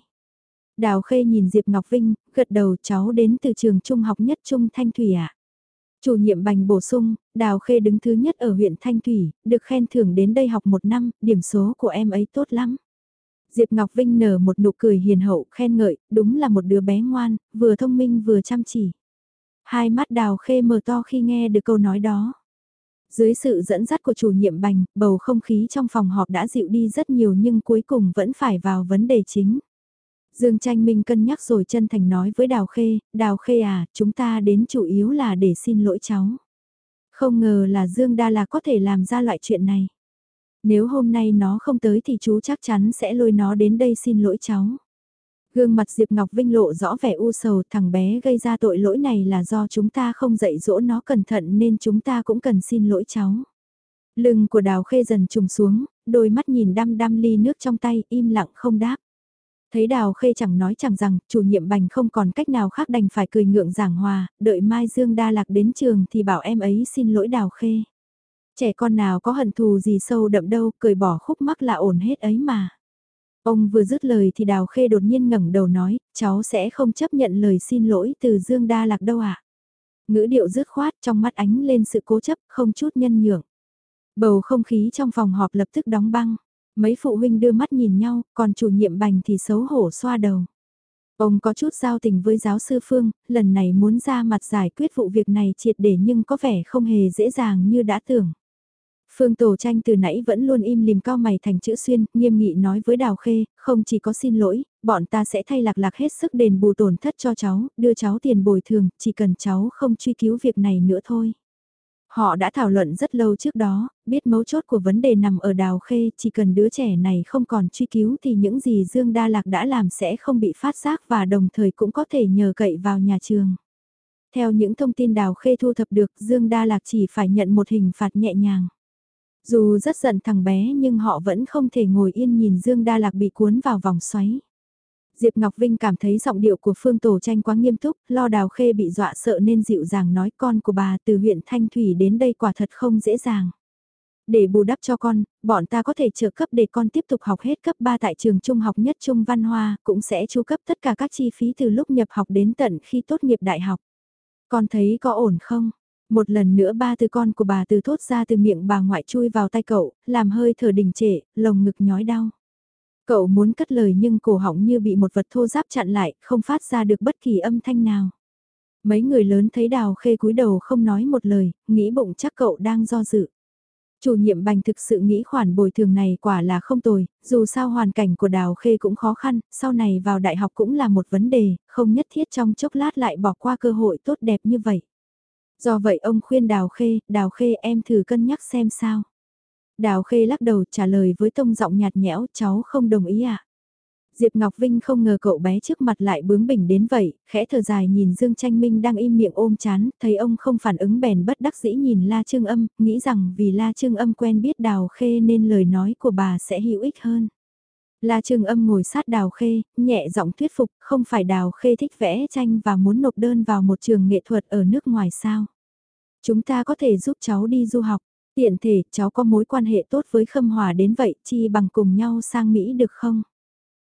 Đào Khê nhìn Diệp Ngọc Vinh, gật đầu cháu đến từ trường trung học nhất Trung Thanh Thủy ạ. À? Chủ nhiệm bành bổ sung, Đào Khê đứng thứ nhất ở huyện Thanh Thủy, được khen thưởng đến đây học một năm, điểm số của em ấy tốt lắm. Diệp Ngọc Vinh nở một nụ cười hiền hậu, khen ngợi, đúng là một đứa bé ngoan, vừa thông minh vừa chăm chỉ. Hai mắt Đào Khê mở to khi nghe được câu nói đó. Dưới sự dẫn dắt của chủ nhiệm bành, bầu không khí trong phòng họp đã dịu đi rất nhiều nhưng cuối cùng vẫn phải vào vấn đề chính. Dương Tranh Minh cân nhắc rồi chân thành nói với Đào Khê, Đào Khê à, chúng ta đến chủ yếu là để xin lỗi cháu. Không ngờ là Dương Đa là có thể làm ra loại chuyện này. Nếu hôm nay nó không tới thì chú chắc chắn sẽ lôi nó đến đây xin lỗi cháu. Gương mặt Diệp Ngọc Vinh lộ rõ vẻ u sầu thằng bé gây ra tội lỗi này là do chúng ta không dạy dỗ nó cẩn thận nên chúng ta cũng cần xin lỗi cháu. Lưng của đào khê dần trùng xuống, đôi mắt nhìn đăm đăm ly nước trong tay im lặng không đáp. Thấy đào khê chẳng nói chẳng rằng chủ nhiệm bành không còn cách nào khác đành phải cười ngượng giảng hòa, đợi mai Dương Đa Lạc đến trường thì bảo em ấy xin lỗi đào khê. Trẻ con nào có hận thù gì sâu đậm đâu, cười bỏ khúc mắc là ổn hết ấy mà. Ông vừa dứt lời thì Đào Khê đột nhiên ngẩng đầu nói, cháu sẽ không chấp nhận lời xin lỗi từ Dương Đa Lạc đâu ạ. À? Ngữ điệu dứt khoát trong mắt ánh lên sự cố chấp, không chút nhân nhượng. Bầu không khí trong phòng họp lập tức đóng băng. Mấy phụ huynh đưa mắt nhìn nhau, còn chủ nhiệm bành thì xấu hổ xoa đầu. Ông có chút giao tình với giáo sư Phương, lần này muốn ra mặt giải quyết vụ việc này triệt để nhưng có vẻ không hề dễ dàng như đã tưởng. Phương Tổ Tranh từ nãy vẫn luôn im lìm cao mày thành chữ xuyên, nghiêm nghị nói với Đào Khê, không chỉ có xin lỗi, bọn ta sẽ thay lạc lạc hết sức đền bù tổn thất cho cháu, đưa cháu tiền bồi thường, chỉ cần cháu không truy cứu việc này nữa thôi. Họ đã thảo luận rất lâu trước đó, biết mấu chốt của vấn đề nằm ở Đào Khê, chỉ cần đứa trẻ này không còn truy cứu thì những gì Dương Đa Lạc đã làm sẽ không bị phát giác và đồng thời cũng có thể nhờ cậy vào nhà trường. Theo những thông tin Đào Khê thu thập được, Dương Đa Lạc chỉ phải nhận một hình phạt nhẹ nhàng. Dù rất giận thằng bé nhưng họ vẫn không thể ngồi yên nhìn Dương Đa Lạc bị cuốn vào vòng xoáy. Diệp Ngọc Vinh cảm thấy giọng điệu của Phương Tổ Tranh quá nghiêm túc, lo đào khê bị dọa sợ nên dịu dàng nói con của bà từ huyện Thanh Thủy đến đây quả thật không dễ dàng. Để bù đắp cho con, bọn ta có thể trợ cấp để con tiếp tục học hết cấp 3 tại trường trung học nhất Trung Văn Hoa, cũng sẽ chu cấp tất cả các chi phí từ lúc nhập học đến tận khi tốt nghiệp đại học. Con thấy có ổn không? Một lần nữa ba từ con của bà từ thốt ra từ miệng bà ngoại chui vào tay cậu, làm hơi thở đình trệ, lồng ngực nhói đau. Cậu muốn cất lời nhưng cổ họng như bị một vật thô giáp chặn lại, không phát ra được bất kỳ âm thanh nào. Mấy người lớn thấy đào khê cúi đầu không nói một lời, nghĩ bụng chắc cậu đang do dự. Chủ nhiệm bành thực sự nghĩ khoản bồi thường này quả là không tồi, dù sao hoàn cảnh của Đào Khê cũng khó khăn, sau này vào đại học cũng là một vấn đề, không nhất thiết trong chốc lát lại bỏ qua cơ hội tốt đẹp như vậy. Do vậy ông khuyên Đào Khê, Đào Khê em thử cân nhắc xem sao. Đào Khê lắc đầu trả lời với tông giọng nhạt nhẽo, cháu không đồng ý à. Diệp Ngọc Vinh không ngờ cậu bé trước mặt lại bướng bỉnh đến vậy, khẽ thở dài nhìn Dương Tranh Minh đang im miệng ôm chán, thấy ông không phản ứng bèn bất đắc dĩ nhìn La Trương Âm, nghĩ rằng vì La Trương Âm quen biết Đào Khê nên lời nói của bà sẽ hữu ích hơn. La trường Âm ngồi sát Đào Khê, nhẹ giọng thuyết phục, không phải Đào Khê thích vẽ tranh và muốn nộp đơn vào một trường nghệ thuật ở nước ngoài sao. Chúng ta có thể giúp cháu đi du học, tiện thể cháu có mối quan hệ tốt với Khâm Hòa đến vậy, chi bằng cùng nhau sang Mỹ được không?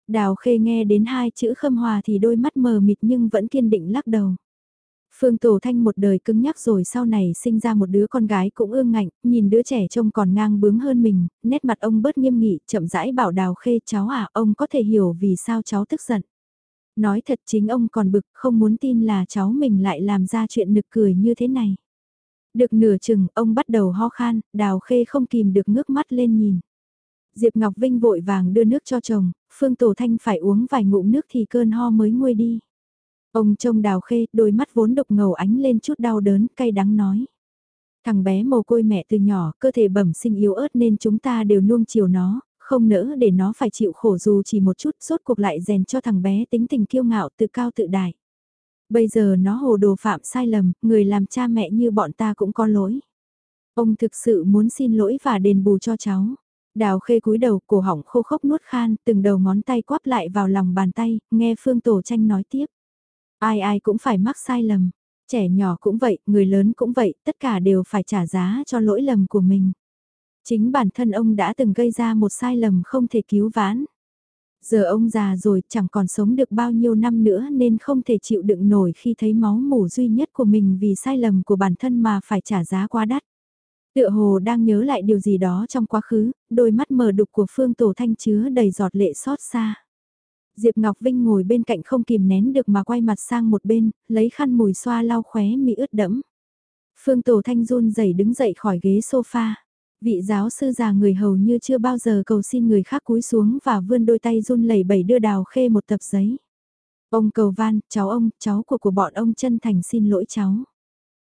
Đào khê nghe đến hai chữ khâm hòa thì đôi mắt mờ mịt nhưng vẫn kiên định lắc đầu. Phương Tổ Thanh một đời cứng nhắc rồi sau này sinh ra một đứa con gái cũng ương ngạnh, nhìn đứa trẻ trông còn ngang bướng hơn mình, nét mặt ông bớt nghiêm nghị, chậm rãi bảo đào khê cháu à, ông có thể hiểu vì sao cháu tức giận. Nói thật chính ông còn bực, không muốn tin là cháu mình lại làm ra chuyện nực cười như thế này. Được nửa chừng, ông bắt đầu ho khan, đào khê không kìm được ngước mắt lên nhìn. Diệp Ngọc Vinh vội vàng đưa nước cho chồng, Phương Tổ Thanh phải uống vài ngụm nước thì cơn ho mới nguôi đi. Ông trông đào khê, đôi mắt vốn độc ngầu ánh lên chút đau đớn, cay đắng nói. Thằng bé mồ côi mẹ từ nhỏ, cơ thể bẩm sinh yếu ớt nên chúng ta đều nuông chiều nó, không nỡ để nó phải chịu khổ dù chỉ một chút, suốt cuộc lại rèn cho thằng bé tính tình kiêu ngạo tự cao tự đại. Bây giờ nó hồ đồ phạm sai lầm, người làm cha mẹ như bọn ta cũng có lỗi. Ông thực sự muốn xin lỗi và đền bù cho cháu. Đào khê cúi đầu, cổ họng khô khốc nuốt khan, từng đầu ngón tay quắp lại vào lòng bàn tay, nghe Phương Tổ Tranh nói tiếp. Ai ai cũng phải mắc sai lầm, trẻ nhỏ cũng vậy, người lớn cũng vậy, tất cả đều phải trả giá cho lỗi lầm của mình. Chính bản thân ông đã từng gây ra một sai lầm không thể cứu vãn. Giờ ông già rồi chẳng còn sống được bao nhiêu năm nữa nên không thể chịu đựng nổi khi thấy máu mủ duy nhất của mình vì sai lầm của bản thân mà phải trả giá quá đắt. Tựa hồ đang nhớ lại điều gì đó trong quá khứ, đôi mắt mờ đục của Phương Tổ Thanh chứa đầy giọt lệ xót xa. Diệp Ngọc Vinh ngồi bên cạnh không kìm nén được mà quay mặt sang một bên, lấy khăn mùi xoa lau khóe mi ướt đẫm. Phương Tổ Thanh run rẩy đứng dậy khỏi ghế sofa. Vị giáo sư già người hầu như chưa bao giờ cầu xin người khác cúi xuống và vươn đôi tay run lẩy bẩy đưa đào khê một tập giấy. Ông cầu van, cháu ông, cháu của của bọn ông chân thành xin lỗi cháu.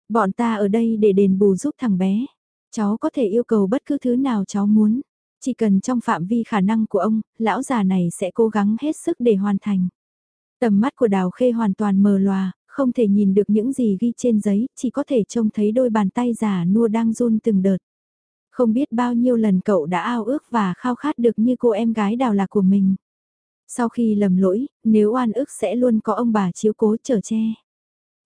Bọn ta ở đây để đền bù giúp thằng bé. Cháu có thể yêu cầu bất cứ thứ nào cháu muốn. Chỉ cần trong phạm vi khả năng của ông, lão già này sẽ cố gắng hết sức để hoàn thành. Tầm mắt của đào khê hoàn toàn mờ lòa, không thể nhìn được những gì ghi trên giấy, chỉ có thể trông thấy đôi bàn tay già nua đang run từng đợt. Không biết bao nhiêu lần cậu đã ao ước và khao khát được như cô em gái đào lạc của mình. Sau khi lầm lỗi, nếu oan ức sẽ luôn có ông bà chiếu cố chở che.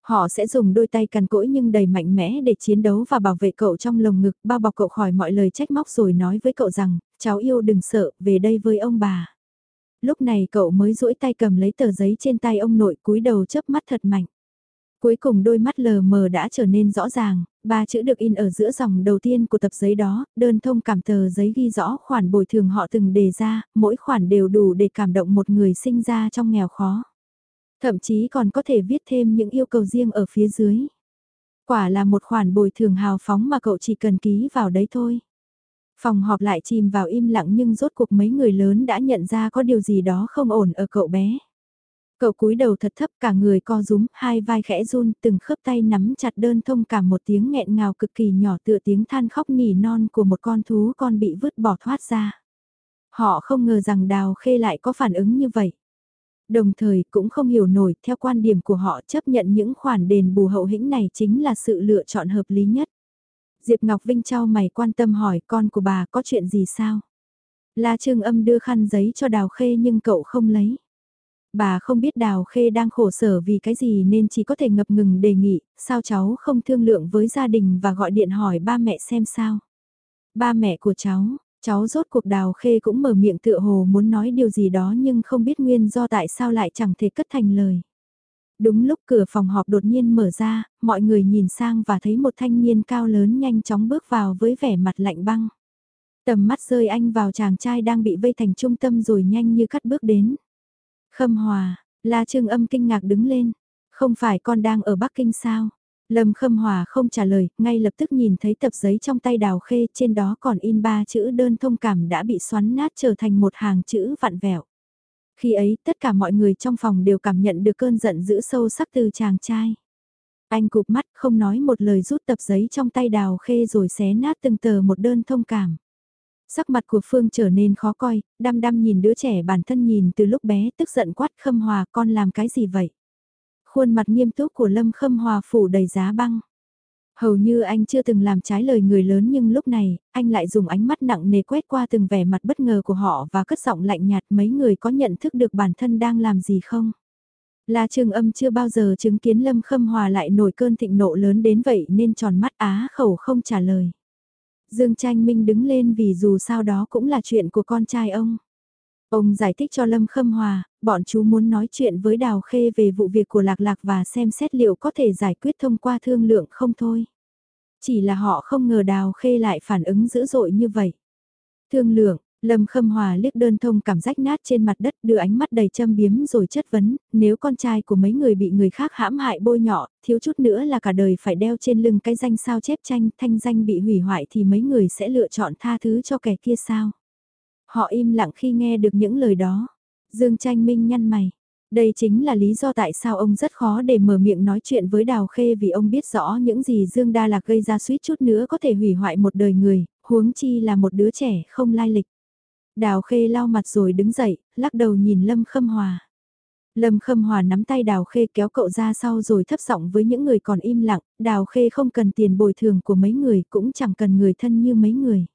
Họ sẽ dùng đôi tay cằn cỗi nhưng đầy mạnh mẽ để chiến đấu và bảo vệ cậu trong lồng ngực, bao bọc cậu khỏi mọi lời trách móc rồi nói với cậu rằng, cháu yêu đừng sợ, về đây với ông bà. Lúc này cậu mới duỗi tay cầm lấy tờ giấy trên tay ông nội cúi đầu chớp mắt thật mạnh. Cuối cùng đôi mắt lờ mờ đã trở nên rõ ràng, ba chữ được in ở giữa dòng đầu tiên của tập giấy đó, đơn thông cảm tờ giấy ghi rõ khoản bồi thường họ từng đề ra, mỗi khoản đều đủ để cảm động một người sinh ra trong nghèo khó. Thậm chí còn có thể viết thêm những yêu cầu riêng ở phía dưới. Quả là một khoản bồi thường hào phóng mà cậu chỉ cần ký vào đấy thôi. Phòng họp lại chìm vào im lặng nhưng rốt cuộc mấy người lớn đã nhận ra có điều gì đó không ổn ở cậu bé. Cậu cúi đầu thật thấp cả người co rúm, hai vai khẽ run, từng khớp tay nắm chặt đơn thông cảm một tiếng nghẹn ngào cực kỳ nhỏ tựa tiếng than khóc nỉ non của một con thú con bị vứt bỏ thoát ra. Họ không ngờ rằng đào khê lại có phản ứng như vậy. Đồng thời cũng không hiểu nổi theo quan điểm của họ chấp nhận những khoản đền bù hậu hĩnh này chính là sự lựa chọn hợp lý nhất. Diệp Ngọc Vinh trao mày quan tâm hỏi con của bà có chuyện gì sao? La Trương Âm đưa khăn giấy cho Đào Khê nhưng cậu không lấy. Bà không biết Đào Khê đang khổ sở vì cái gì nên chỉ có thể ngập ngừng đề nghị, sao cháu không thương lượng với gia đình và gọi điện hỏi ba mẹ xem sao. Ba mẹ của cháu, Cháu rốt cuộc đào khê cũng mở miệng tựa hồ muốn nói điều gì đó nhưng không biết nguyên do tại sao lại chẳng thể cất thành lời. Đúng lúc cửa phòng họp đột nhiên mở ra, mọi người nhìn sang và thấy một thanh niên cao lớn nhanh chóng bước vào với vẻ mặt lạnh băng. Tầm mắt rơi anh vào chàng trai đang bị vây thành trung tâm rồi nhanh như cắt bước đến. Khâm Hòa, La Trương âm kinh ngạc đứng lên. Không phải con đang ở Bắc Kinh sao? Lâm Khâm Hòa không trả lời, ngay lập tức nhìn thấy tập giấy trong tay đào khê trên đó còn in ba chữ đơn thông cảm đã bị xoắn nát trở thành một hàng chữ vặn vẹo. Khi ấy tất cả mọi người trong phòng đều cảm nhận được cơn giận dữ sâu sắc từ chàng trai. Anh cụp mắt không nói một lời rút tập giấy trong tay đào khê rồi xé nát từng tờ một đơn thông cảm. Sắc mặt của Phương trở nên khó coi, đăm đăm nhìn đứa trẻ bản thân nhìn từ lúc bé tức giận quát khâm hòa con làm cái gì vậy? Khuôn mặt nghiêm túc của Lâm khâm hòa phủ đầy giá băng. Hầu như anh chưa từng làm trái lời người lớn nhưng lúc này, anh lại dùng ánh mắt nặng nề quét qua từng vẻ mặt bất ngờ của họ và cất giọng lạnh nhạt mấy người có nhận thức được bản thân đang làm gì không? La Trường Âm chưa bao giờ chứng kiến Lâm Khâm Hòa lại nổi cơn thịnh nộ lớn đến vậy nên tròn mắt á khẩu không trả lời. Dương Tranh Minh đứng lên vì dù sao đó cũng là chuyện của con trai ông. Ông giải thích cho Lâm Khâm Hòa, bọn chú muốn nói chuyện với Đào Khê về vụ việc của Lạc Lạc và xem xét liệu có thể giải quyết thông qua thương lượng không thôi. Chỉ là họ không ngờ Đào Khê lại phản ứng dữ dội như vậy. Thương lượng, Lâm Khâm Hòa liếc đơn thông cảm rách nát trên mặt đất đưa ánh mắt đầy châm biếm rồi chất vấn, nếu con trai của mấy người bị người khác hãm hại bôi nhọ, thiếu chút nữa là cả đời phải đeo trên lưng cái danh sao chép tranh, thanh danh bị hủy hoại thì mấy người sẽ lựa chọn tha thứ cho kẻ kia sao? Họ im lặng khi nghe được những lời đó. Dương Tranh Minh nhăn mày. Đây chính là lý do tại sao ông rất khó để mở miệng nói chuyện với Đào Khê vì ông biết rõ những gì Dương Đa Lạc gây ra suýt chút nữa có thể hủy hoại một đời người, huống chi là một đứa trẻ không lai lịch. Đào Khê lau mặt rồi đứng dậy, lắc đầu nhìn Lâm Khâm Hòa. Lâm Khâm Hòa nắm tay Đào Khê kéo cậu ra sau rồi thấp giọng với những người còn im lặng, Đào Khê không cần tiền bồi thường của mấy người cũng chẳng cần người thân như mấy người.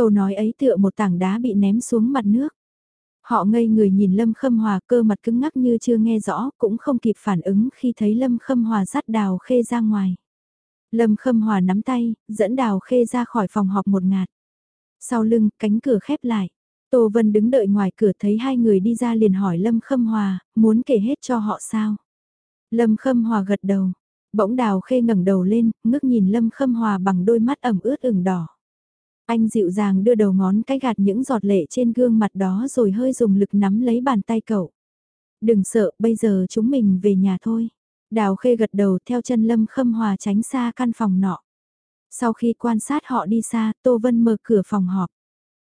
Câu nói ấy tựa một tảng đá bị ném xuống mặt nước. Họ ngây người nhìn Lâm Khâm Hòa cơ mặt cứng ngắc như chưa nghe rõ, cũng không kịp phản ứng khi thấy Lâm Khâm Hòa dắt Đào Khê ra ngoài. Lâm Khâm Hòa nắm tay, dẫn Đào Khê ra khỏi phòng họp một ngạt. Sau lưng, cánh cửa khép lại. Tô Vân đứng đợi ngoài cửa thấy hai người đi ra liền hỏi Lâm Khâm Hòa, muốn kể hết cho họ sao? Lâm Khâm Hòa gật đầu. Bỗng Đào Khê ngẩng đầu lên, ngước nhìn Lâm Khâm Hòa bằng đôi mắt ẩm ướt ửng đỏ. Anh dịu dàng đưa đầu ngón cái gạt những giọt lệ trên gương mặt đó rồi hơi dùng lực nắm lấy bàn tay cậu. Đừng sợ, bây giờ chúng mình về nhà thôi. Đào khê gật đầu theo chân Lâm Khâm Hòa tránh xa căn phòng nọ. Sau khi quan sát họ đi xa, Tô Vân mở cửa phòng họp.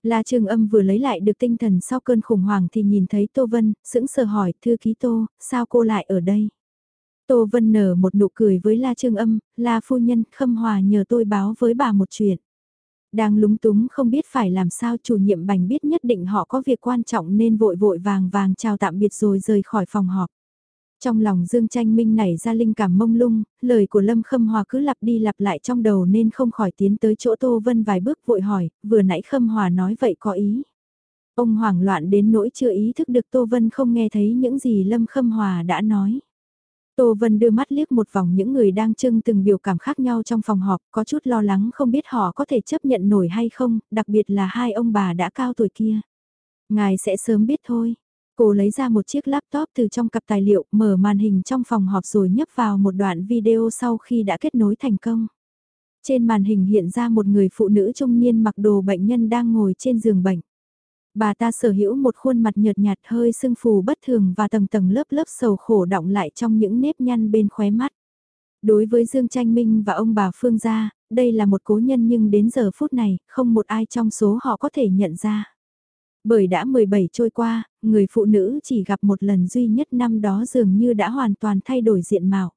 La Trường Âm vừa lấy lại được tinh thần sau cơn khủng hoảng thì nhìn thấy Tô Vân, sững sờ hỏi, thư ký Tô, sao cô lại ở đây? Tô Vân nở một nụ cười với La Trương Âm, La Phu Nhân, Khâm Hòa nhờ tôi báo với bà một chuyện. Đang lúng túng không biết phải làm sao chủ nhiệm bành biết nhất định họ có việc quan trọng nên vội vội vàng vàng chào tạm biệt rồi rời khỏi phòng họp. Trong lòng Dương Tranh Minh nảy ra linh cảm mông lung, lời của Lâm Khâm Hòa cứ lặp đi lặp lại trong đầu nên không khỏi tiến tới chỗ Tô Vân vài bước vội hỏi, vừa nãy Khâm Hòa nói vậy có ý. Ông hoảng loạn đến nỗi chưa ý thức được Tô Vân không nghe thấy những gì Lâm Khâm Hòa đã nói. Tô Vân đưa mắt liếc một vòng những người đang trưng từng biểu cảm khác nhau trong phòng họp, có chút lo lắng không biết họ có thể chấp nhận nổi hay không, đặc biệt là hai ông bà đã cao tuổi kia. Ngài sẽ sớm biết thôi. Cô lấy ra một chiếc laptop từ trong cặp tài liệu, mở màn hình trong phòng họp rồi nhấp vào một đoạn video sau khi đã kết nối thành công. Trên màn hình hiện ra một người phụ nữ trung niên mặc đồ bệnh nhân đang ngồi trên giường bệnh. Bà ta sở hữu một khuôn mặt nhợt nhạt hơi sưng phù bất thường và tầng tầng lớp lớp sầu khổ động lại trong những nếp nhăn bên khóe mắt. Đối với Dương Tranh Minh và ông bà Phương gia, đây là một cố nhân nhưng đến giờ phút này, không một ai trong số họ có thể nhận ra. Bởi đã 17 trôi qua, người phụ nữ chỉ gặp một lần duy nhất năm đó dường như đã hoàn toàn thay đổi diện mạo.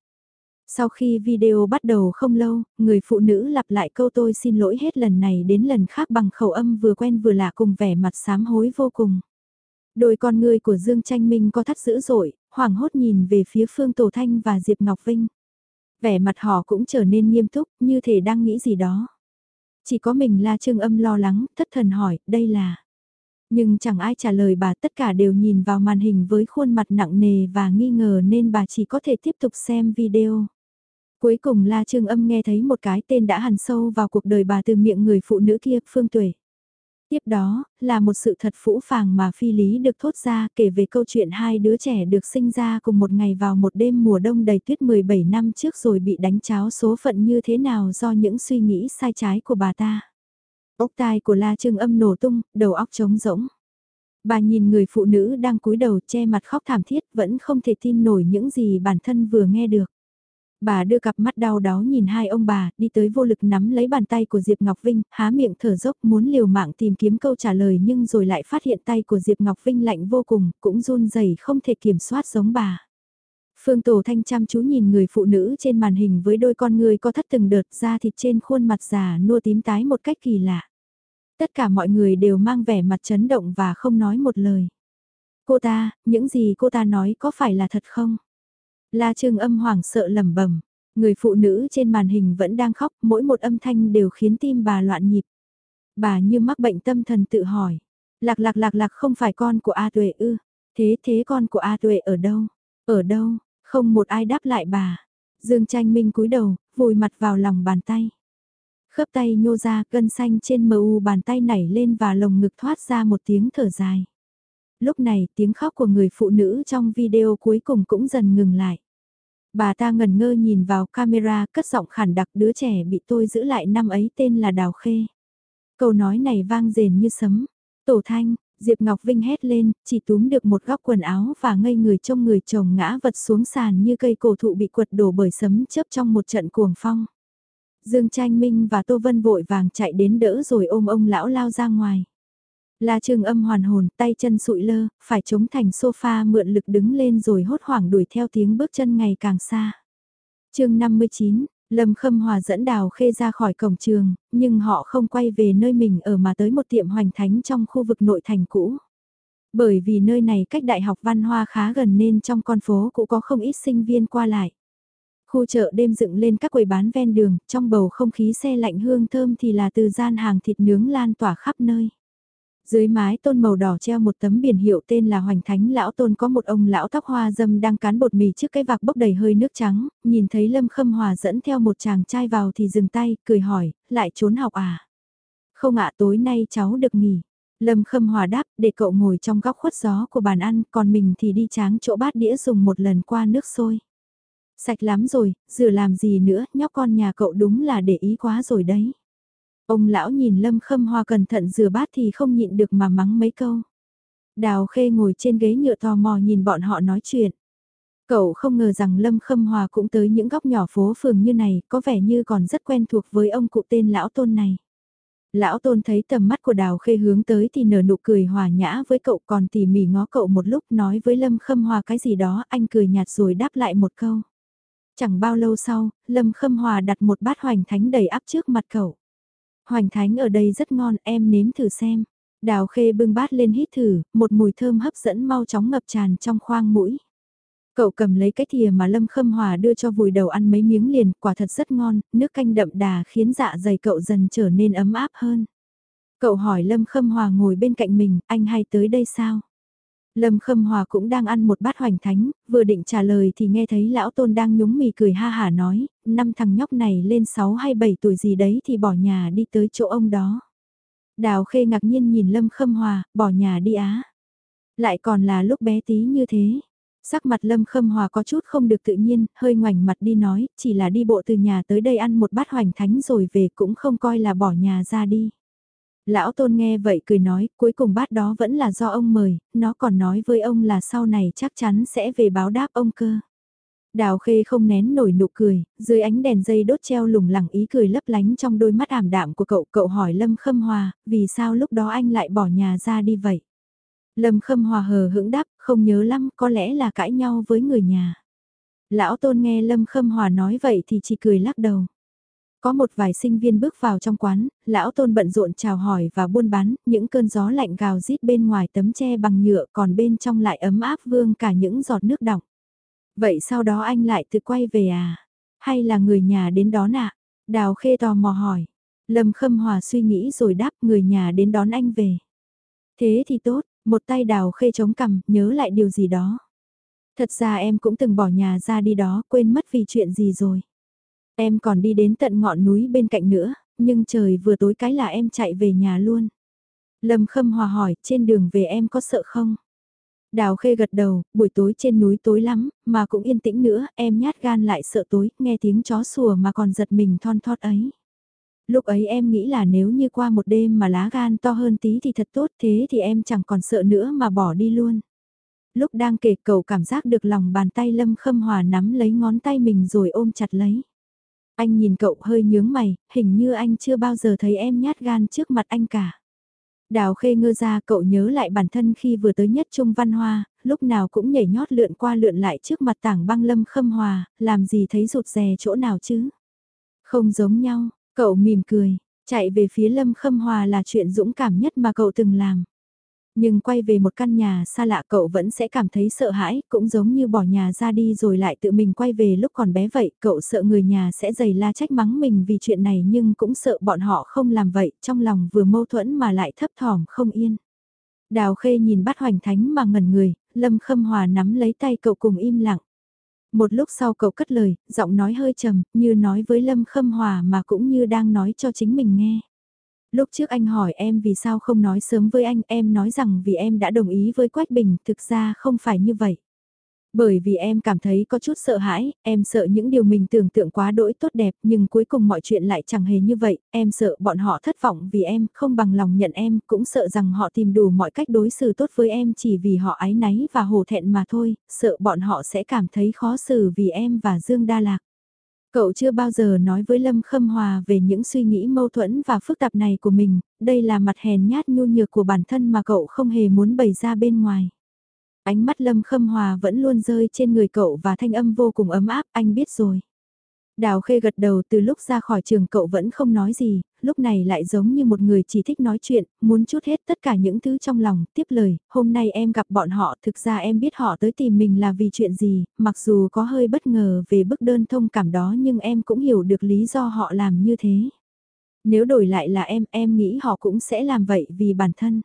Sau khi video bắt đầu không lâu, người phụ nữ lặp lại câu tôi xin lỗi hết lần này đến lần khác bằng khẩu âm vừa quen vừa lạ cùng vẻ mặt sám hối vô cùng. Đôi con người của Dương Tranh Minh có thắt dữ dội, hoảng hốt nhìn về phía Phương Tổ Thanh và Diệp Ngọc Vinh. Vẻ mặt họ cũng trở nên nghiêm túc, như thể đang nghĩ gì đó. Chỉ có mình La Trương Âm lo lắng, thất thần hỏi, đây là... Nhưng chẳng ai trả lời bà tất cả đều nhìn vào màn hình với khuôn mặt nặng nề và nghi ngờ nên bà chỉ có thể tiếp tục xem video. Cuối cùng La Trương Âm nghe thấy một cái tên đã hằn sâu vào cuộc đời bà từ miệng người phụ nữ kia, Phương Tuệ. Tiếp đó, là một sự thật phũ phàng mà phi lý được thốt ra kể về câu chuyện hai đứa trẻ được sinh ra cùng một ngày vào một đêm mùa đông đầy tuyết 17 năm trước rồi bị đánh cháo số phận như thế nào do những suy nghĩ sai trái của bà ta. Ốc tai của La Trương âm nổ tung, đầu óc trống rỗng. Bà nhìn người phụ nữ đang cúi đầu che mặt khóc thảm thiết vẫn không thể tin nổi những gì bản thân vừa nghe được. Bà đưa cặp mắt đau đó nhìn hai ông bà, đi tới vô lực nắm lấy bàn tay của Diệp Ngọc Vinh, há miệng thở dốc muốn liều mạng tìm kiếm câu trả lời nhưng rồi lại phát hiện tay của Diệp Ngọc Vinh lạnh vô cùng, cũng run rẩy không thể kiểm soát giống bà. Phương Tổ Thanh chăm chú nhìn người phụ nữ trên màn hình với đôi con người có thất từng đợt ra thịt trên khuôn mặt già nua tím tái một cách kỳ lạ. Tất cả mọi người đều mang vẻ mặt chấn động và không nói một lời. Cô ta, những gì cô ta nói có phải là thật không? La Trương âm hoảng sợ lẩm bẩm, người phụ nữ trên màn hình vẫn đang khóc, mỗi một âm thanh đều khiến tim bà loạn nhịp. Bà như mắc bệnh tâm thần tự hỏi, lạc lạc lạc lạc không phải con của A Tuệ ư, thế thế con của A Tuệ ở đâu, ở đâu, không một ai đáp lại bà. Dương Tranh Minh cúi đầu, vùi mặt vào lòng bàn tay. Khớp tay nhô ra, cân xanh trên mờ u bàn tay nảy lên và lồng ngực thoát ra một tiếng thở dài. Lúc này tiếng khóc của người phụ nữ trong video cuối cùng cũng dần ngừng lại. Bà ta ngần ngơ nhìn vào camera cất giọng khản đặc đứa trẻ bị tôi giữ lại năm ấy tên là Đào Khê. Câu nói này vang rền như sấm. Tổ thanh, Diệp Ngọc Vinh hét lên, chỉ túm được một góc quần áo và ngây người trông người chồng ngã vật xuống sàn như cây cổ thụ bị quật đổ bởi sấm chớp trong một trận cuồng phong. Dương Tranh Minh và Tô Vân vội vàng chạy đến đỡ rồi ôm ông lão lao ra ngoài. La Trường âm hoàn hồn, tay chân sụi lơ, phải chống thành sofa mượn lực đứng lên rồi hốt hoảng đuổi theo tiếng bước chân ngày càng xa. chương 59, Lâm Khâm Hòa dẫn Đào Khê ra khỏi cổng trường, nhưng họ không quay về nơi mình ở mà tới một tiệm hoành thánh trong khu vực nội thành cũ. Bởi vì nơi này cách Đại học Văn Hoa khá gần nên trong con phố cũng có không ít sinh viên qua lại. Khu chợ đêm dựng lên các quầy bán ven đường, trong bầu không khí xe lạnh hương thơm thì là từ gian hàng thịt nướng lan tỏa khắp nơi. Dưới mái tôn màu đỏ treo một tấm biển hiệu tên là Hoành Thánh Lão Tôn có một ông lão tóc hoa dâm đang cán bột mì trước cái vạc bốc đầy hơi nước trắng, nhìn thấy Lâm Khâm Hòa dẫn theo một chàng trai vào thì dừng tay, cười hỏi, lại trốn học à? Không ạ tối nay cháu được nghỉ. Lâm Khâm Hòa đáp, để cậu ngồi trong góc khuất gió của bàn ăn, còn mình thì đi tráng chỗ bát đĩa dùng một lần qua nước sôi. Sạch lắm rồi, rửa làm gì nữa, nhóc con nhà cậu đúng là để ý quá rồi đấy. Ông lão nhìn Lâm Khâm Hoa cẩn thận rửa bát thì không nhịn được mà mắng mấy câu. Đào Khê ngồi trên ghế nhựa tò mò nhìn bọn họ nói chuyện. Cậu không ngờ rằng Lâm Khâm Hòa cũng tới những góc nhỏ phố phường như này, có vẻ như còn rất quen thuộc với ông cụ tên Lão Tôn này. Lão Tôn thấy tầm mắt của Đào Khê hướng tới thì nở nụ cười hòa nhã với cậu còn tỉ mỉ ngó cậu một lúc nói với Lâm Khâm Hòa cái gì đó, anh cười nhạt rồi đáp lại một câu. Chẳng bao lâu sau, Lâm Khâm Hòa đặt một bát hoành thánh đầy áp trước mặt cậu. Hoành thánh ở đây rất ngon, em nếm thử xem. Đào khê bưng bát lên hít thử, một mùi thơm hấp dẫn mau chóng ngập tràn trong khoang mũi. Cậu cầm lấy cái thìa mà Lâm Khâm Hòa đưa cho vùi đầu ăn mấy miếng liền, quả thật rất ngon, nước canh đậm đà khiến dạ dày cậu dần trở nên ấm áp hơn. Cậu hỏi Lâm Khâm Hòa ngồi bên cạnh mình, anh hay tới đây sao? Lâm Khâm Hòa cũng đang ăn một bát hoành thánh, vừa định trả lời thì nghe thấy lão tôn đang nhúng mì cười ha hả nói, năm thằng nhóc này lên 6 hay 7 tuổi gì đấy thì bỏ nhà đi tới chỗ ông đó. Đào Khê ngạc nhiên nhìn Lâm Khâm Hòa, bỏ nhà đi á. Lại còn là lúc bé tí như thế. Sắc mặt Lâm Khâm Hòa có chút không được tự nhiên, hơi ngoảnh mặt đi nói, chỉ là đi bộ từ nhà tới đây ăn một bát hoành thánh rồi về cũng không coi là bỏ nhà ra đi. Lão Tôn nghe vậy cười nói, cuối cùng bát đó vẫn là do ông mời, nó còn nói với ông là sau này chắc chắn sẽ về báo đáp ông cơ. Đào khê không nén nổi nụ cười, dưới ánh đèn dây đốt treo lủng lẳng ý cười lấp lánh trong đôi mắt ảm đạm của cậu. Cậu hỏi Lâm Khâm Hòa, vì sao lúc đó anh lại bỏ nhà ra đi vậy? Lâm Khâm Hòa hờ hững đáp, không nhớ lắm, có lẽ là cãi nhau với người nhà. Lão Tôn nghe Lâm Khâm Hòa nói vậy thì chỉ cười lắc đầu. Có một vài sinh viên bước vào trong quán, lão tôn bận rộn chào hỏi và buôn bán, những cơn gió lạnh gào rít bên ngoài tấm tre bằng nhựa còn bên trong lại ấm áp vương cả những giọt nước đọng. Vậy sau đó anh lại tự quay về à? Hay là người nhà đến đón ạ? Đào khê tò mò hỏi. Lâm Khâm Hòa suy nghĩ rồi đáp người nhà đến đón anh về. Thế thì tốt, một tay đào khê chống cằm, nhớ lại điều gì đó. Thật ra em cũng từng bỏ nhà ra đi đó, quên mất vì chuyện gì rồi. Em còn đi đến tận ngọn núi bên cạnh nữa, nhưng trời vừa tối cái là em chạy về nhà luôn. Lâm Khâm Hòa hỏi, trên đường về em có sợ không? Đào Khê gật đầu, buổi tối trên núi tối lắm, mà cũng yên tĩnh nữa, em nhát gan lại sợ tối, nghe tiếng chó sủa mà còn giật mình thon thót ấy. Lúc ấy em nghĩ là nếu như qua một đêm mà lá gan to hơn tí thì thật tốt thế thì em chẳng còn sợ nữa mà bỏ đi luôn. Lúc đang kể cậu cảm giác được lòng bàn tay Lâm Khâm Hòa nắm lấy ngón tay mình rồi ôm chặt lấy. Anh nhìn cậu hơi nhướng mày, hình như anh chưa bao giờ thấy em nhát gan trước mặt anh cả. Đào khê ngơ ra cậu nhớ lại bản thân khi vừa tới nhất trung văn hoa, lúc nào cũng nhảy nhót lượn qua lượn lại trước mặt tảng băng lâm khâm hòa, làm gì thấy rụt rè chỗ nào chứ. Không giống nhau, cậu mỉm cười, chạy về phía lâm khâm hòa là chuyện dũng cảm nhất mà cậu từng làm. Nhưng quay về một căn nhà xa lạ cậu vẫn sẽ cảm thấy sợ hãi, cũng giống như bỏ nhà ra đi rồi lại tự mình quay về lúc còn bé vậy, cậu sợ người nhà sẽ dày la trách mắng mình vì chuyện này nhưng cũng sợ bọn họ không làm vậy, trong lòng vừa mâu thuẫn mà lại thấp thỏm không yên. Đào khê nhìn bắt hoành thánh mà ngẩn người, lâm khâm hòa nắm lấy tay cậu cùng im lặng. Một lúc sau cậu cất lời, giọng nói hơi trầm, như nói với lâm khâm hòa mà cũng như đang nói cho chính mình nghe. Lúc trước anh hỏi em vì sao không nói sớm với anh, em nói rằng vì em đã đồng ý với Quách Bình, thực ra không phải như vậy. Bởi vì em cảm thấy có chút sợ hãi, em sợ những điều mình tưởng tượng quá đỗi tốt đẹp nhưng cuối cùng mọi chuyện lại chẳng hề như vậy, em sợ bọn họ thất vọng vì em, không bằng lòng nhận em, cũng sợ rằng họ tìm đủ mọi cách đối xử tốt với em chỉ vì họ ái náy và hổ thẹn mà thôi, sợ bọn họ sẽ cảm thấy khó xử vì em và Dương Đa Lạc. Cậu chưa bao giờ nói với Lâm Khâm Hòa về những suy nghĩ mâu thuẫn và phức tạp này của mình, đây là mặt hèn nhát nhu nhược của bản thân mà cậu không hề muốn bày ra bên ngoài. Ánh mắt Lâm Khâm Hòa vẫn luôn rơi trên người cậu và thanh âm vô cùng ấm áp, anh biết rồi. Đào Khê gật đầu từ lúc ra khỏi trường cậu vẫn không nói gì, lúc này lại giống như một người chỉ thích nói chuyện, muốn chút hết tất cả những thứ trong lòng, tiếp lời, hôm nay em gặp bọn họ, thực ra em biết họ tới tìm mình là vì chuyện gì, mặc dù có hơi bất ngờ về bức đơn thông cảm đó nhưng em cũng hiểu được lý do họ làm như thế. Nếu đổi lại là em, em nghĩ họ cũng sẽ làm vậy vì bản thân.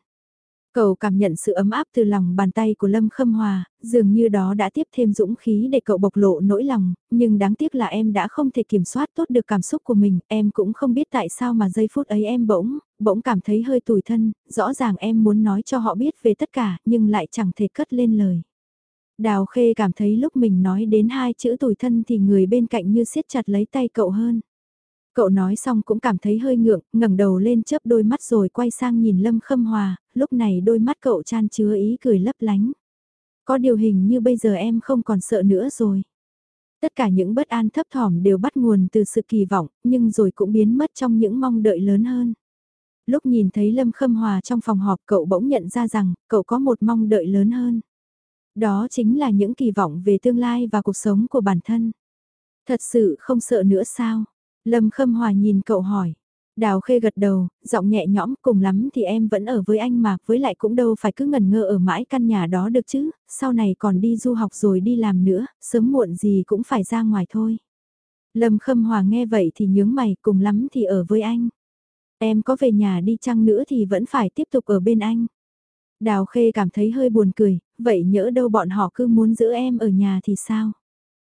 Cậu cảm nhận sự ấm áp từ lòng bàn tay của Lâm Khâm Hòa, dường như đó đã tiếp thêm dũng khí để cậu bộc lộ nỗi lòng, nhưng đáng tiếc là em đã không thể kiểm soát tốt được cảm xúc của mình, em cũng không biết tại sao mà giây phút ấy em bỗng, bỗng cảm thấy hơi tủi thân, rõ ràng em muốn nói cho họ biết về tất cả, nhưng lại chẳng thể cất lên lời. Đào Khê cảm thấy lúc mình nói đến hai chữ tủi thân thì người bên cạnh như siết chặt lấy tay cậu hơn. Cậu nói xong cũng cảm thấy hơi ngượng, ngẩng đầu lên chớp đôi mắt rồi quay sang nhìn Lâm Khâm Hòa, lúc này đôi mắt cậu chan chứa ý cười lấp lánh. Có điều hình như bây giờ em không còn sợ nữa rồi. Tất cả những bất an thấp thỏm đều bắt nguồn từ sự kỳ vọng, nhưng rồi cũng biến mất trong những mong đợi lớn hơn. Lúc nhìn thấy Lâm Khâm Hòa trong phòng họp cậu bỗng nhận ra rằng cậu có một mong đợi lớn hơn. Đó chính là những kỳ vọng về tương lai và cuộc sống của bản thân. Thật sự không sợ nữa sao? Lâm Khâm Hòa nhìn cậu hỏi. Đào Khê gật đầu, giọng nhẹ nhõm cùng lắm thì em vẫn ở với anh mà, với lại cũng đâu phải cứ ngần ngơ ở mãi căn nhà đó được chứ, sau này còn đi du học rồi đi làm nữa, sớm muộn gì cũng phải ra ngoài thôi. Lâm Khâm Hòa nghe vậy thì nhướng mày, cùng lắm thì ở với anh. Em có về nhà đi chăng nữa thì vẫn phải tiếp tục ở bên anh. Đào Khê cảm thấy hơi buồn cười, vậy nhỡ đâu bọn họ cứ muốn giữ em ở nhà thì sao?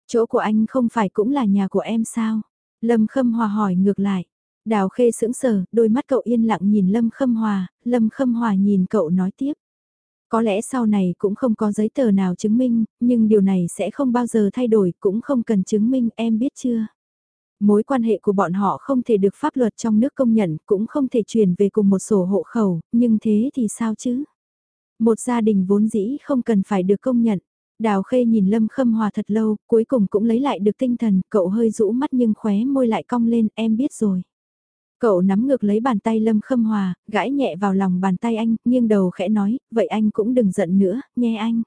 Chỗ của anh không phải cũng là nhà của em sao? Lâm Khâm Hòa hỏi ngược lại. Đào Khê sững sờ, đôi mắt cậu yên lặng nhìn Lâm Khâm Hòa, Lâm Khâm Hòa nhìn cậu nói tiếp. Có lẽ sau này cũng không có giấy tờ nào chứng minh, nhưng điều này sẽ không bao giờ thay đổi, cũng không cần chứng minh, em biết chưa? Mối quan hệ của bọn họ không thể được pháp luật trong nước công nhận, cũng không thể chuyển về cùng một sổ hộ khẩu, nhưng thế thì sao chứ? Một gia đình vốn dĩ không cần phải được công nhận. Đào khê nhìn Lâm Khâm Hòa thật lâu, cuối cùng cũng lấy lại được tinh thần, cậu hơi rũ mắt nhưng khóe môi lại cong lên, em biết rồi. Cậu nắm ngược lấy bàn tay Lâm Khâm Hòa, gãi nhẹ vào lòng bàn tay anh, nghiêng đầu khẽ nói, vậy anh cũng đừng giận nữa, nghe anh.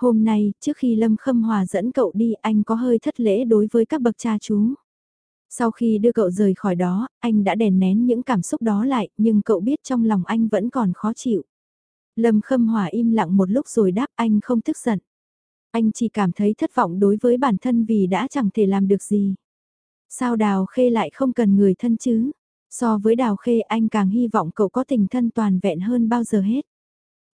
Hôm nay, trước khi Lâm Khâm Hòa dẫn cậu đi, anh có hơi thất lễ đối với các bậc cha chú. Sau khi đưa cậu rời khỏi đó, anh đã đèn nén những cảm xúc đó lại, nhưng cậu biết trong lòng anh vẫn còn khó chịu. Lâm Khâm Hòa im lặng một lúc rồi đáp anh không tức giận. Anh chỉ cảm thấy thất vọng đối với bản thân vì đã chẳng thể làm được gì. Sao Đào Khê lại không cần người thân chứ? So với Đào Khê anh càng hy vọng cậu có tình thân toàn vẹn hơn bao giờ hết.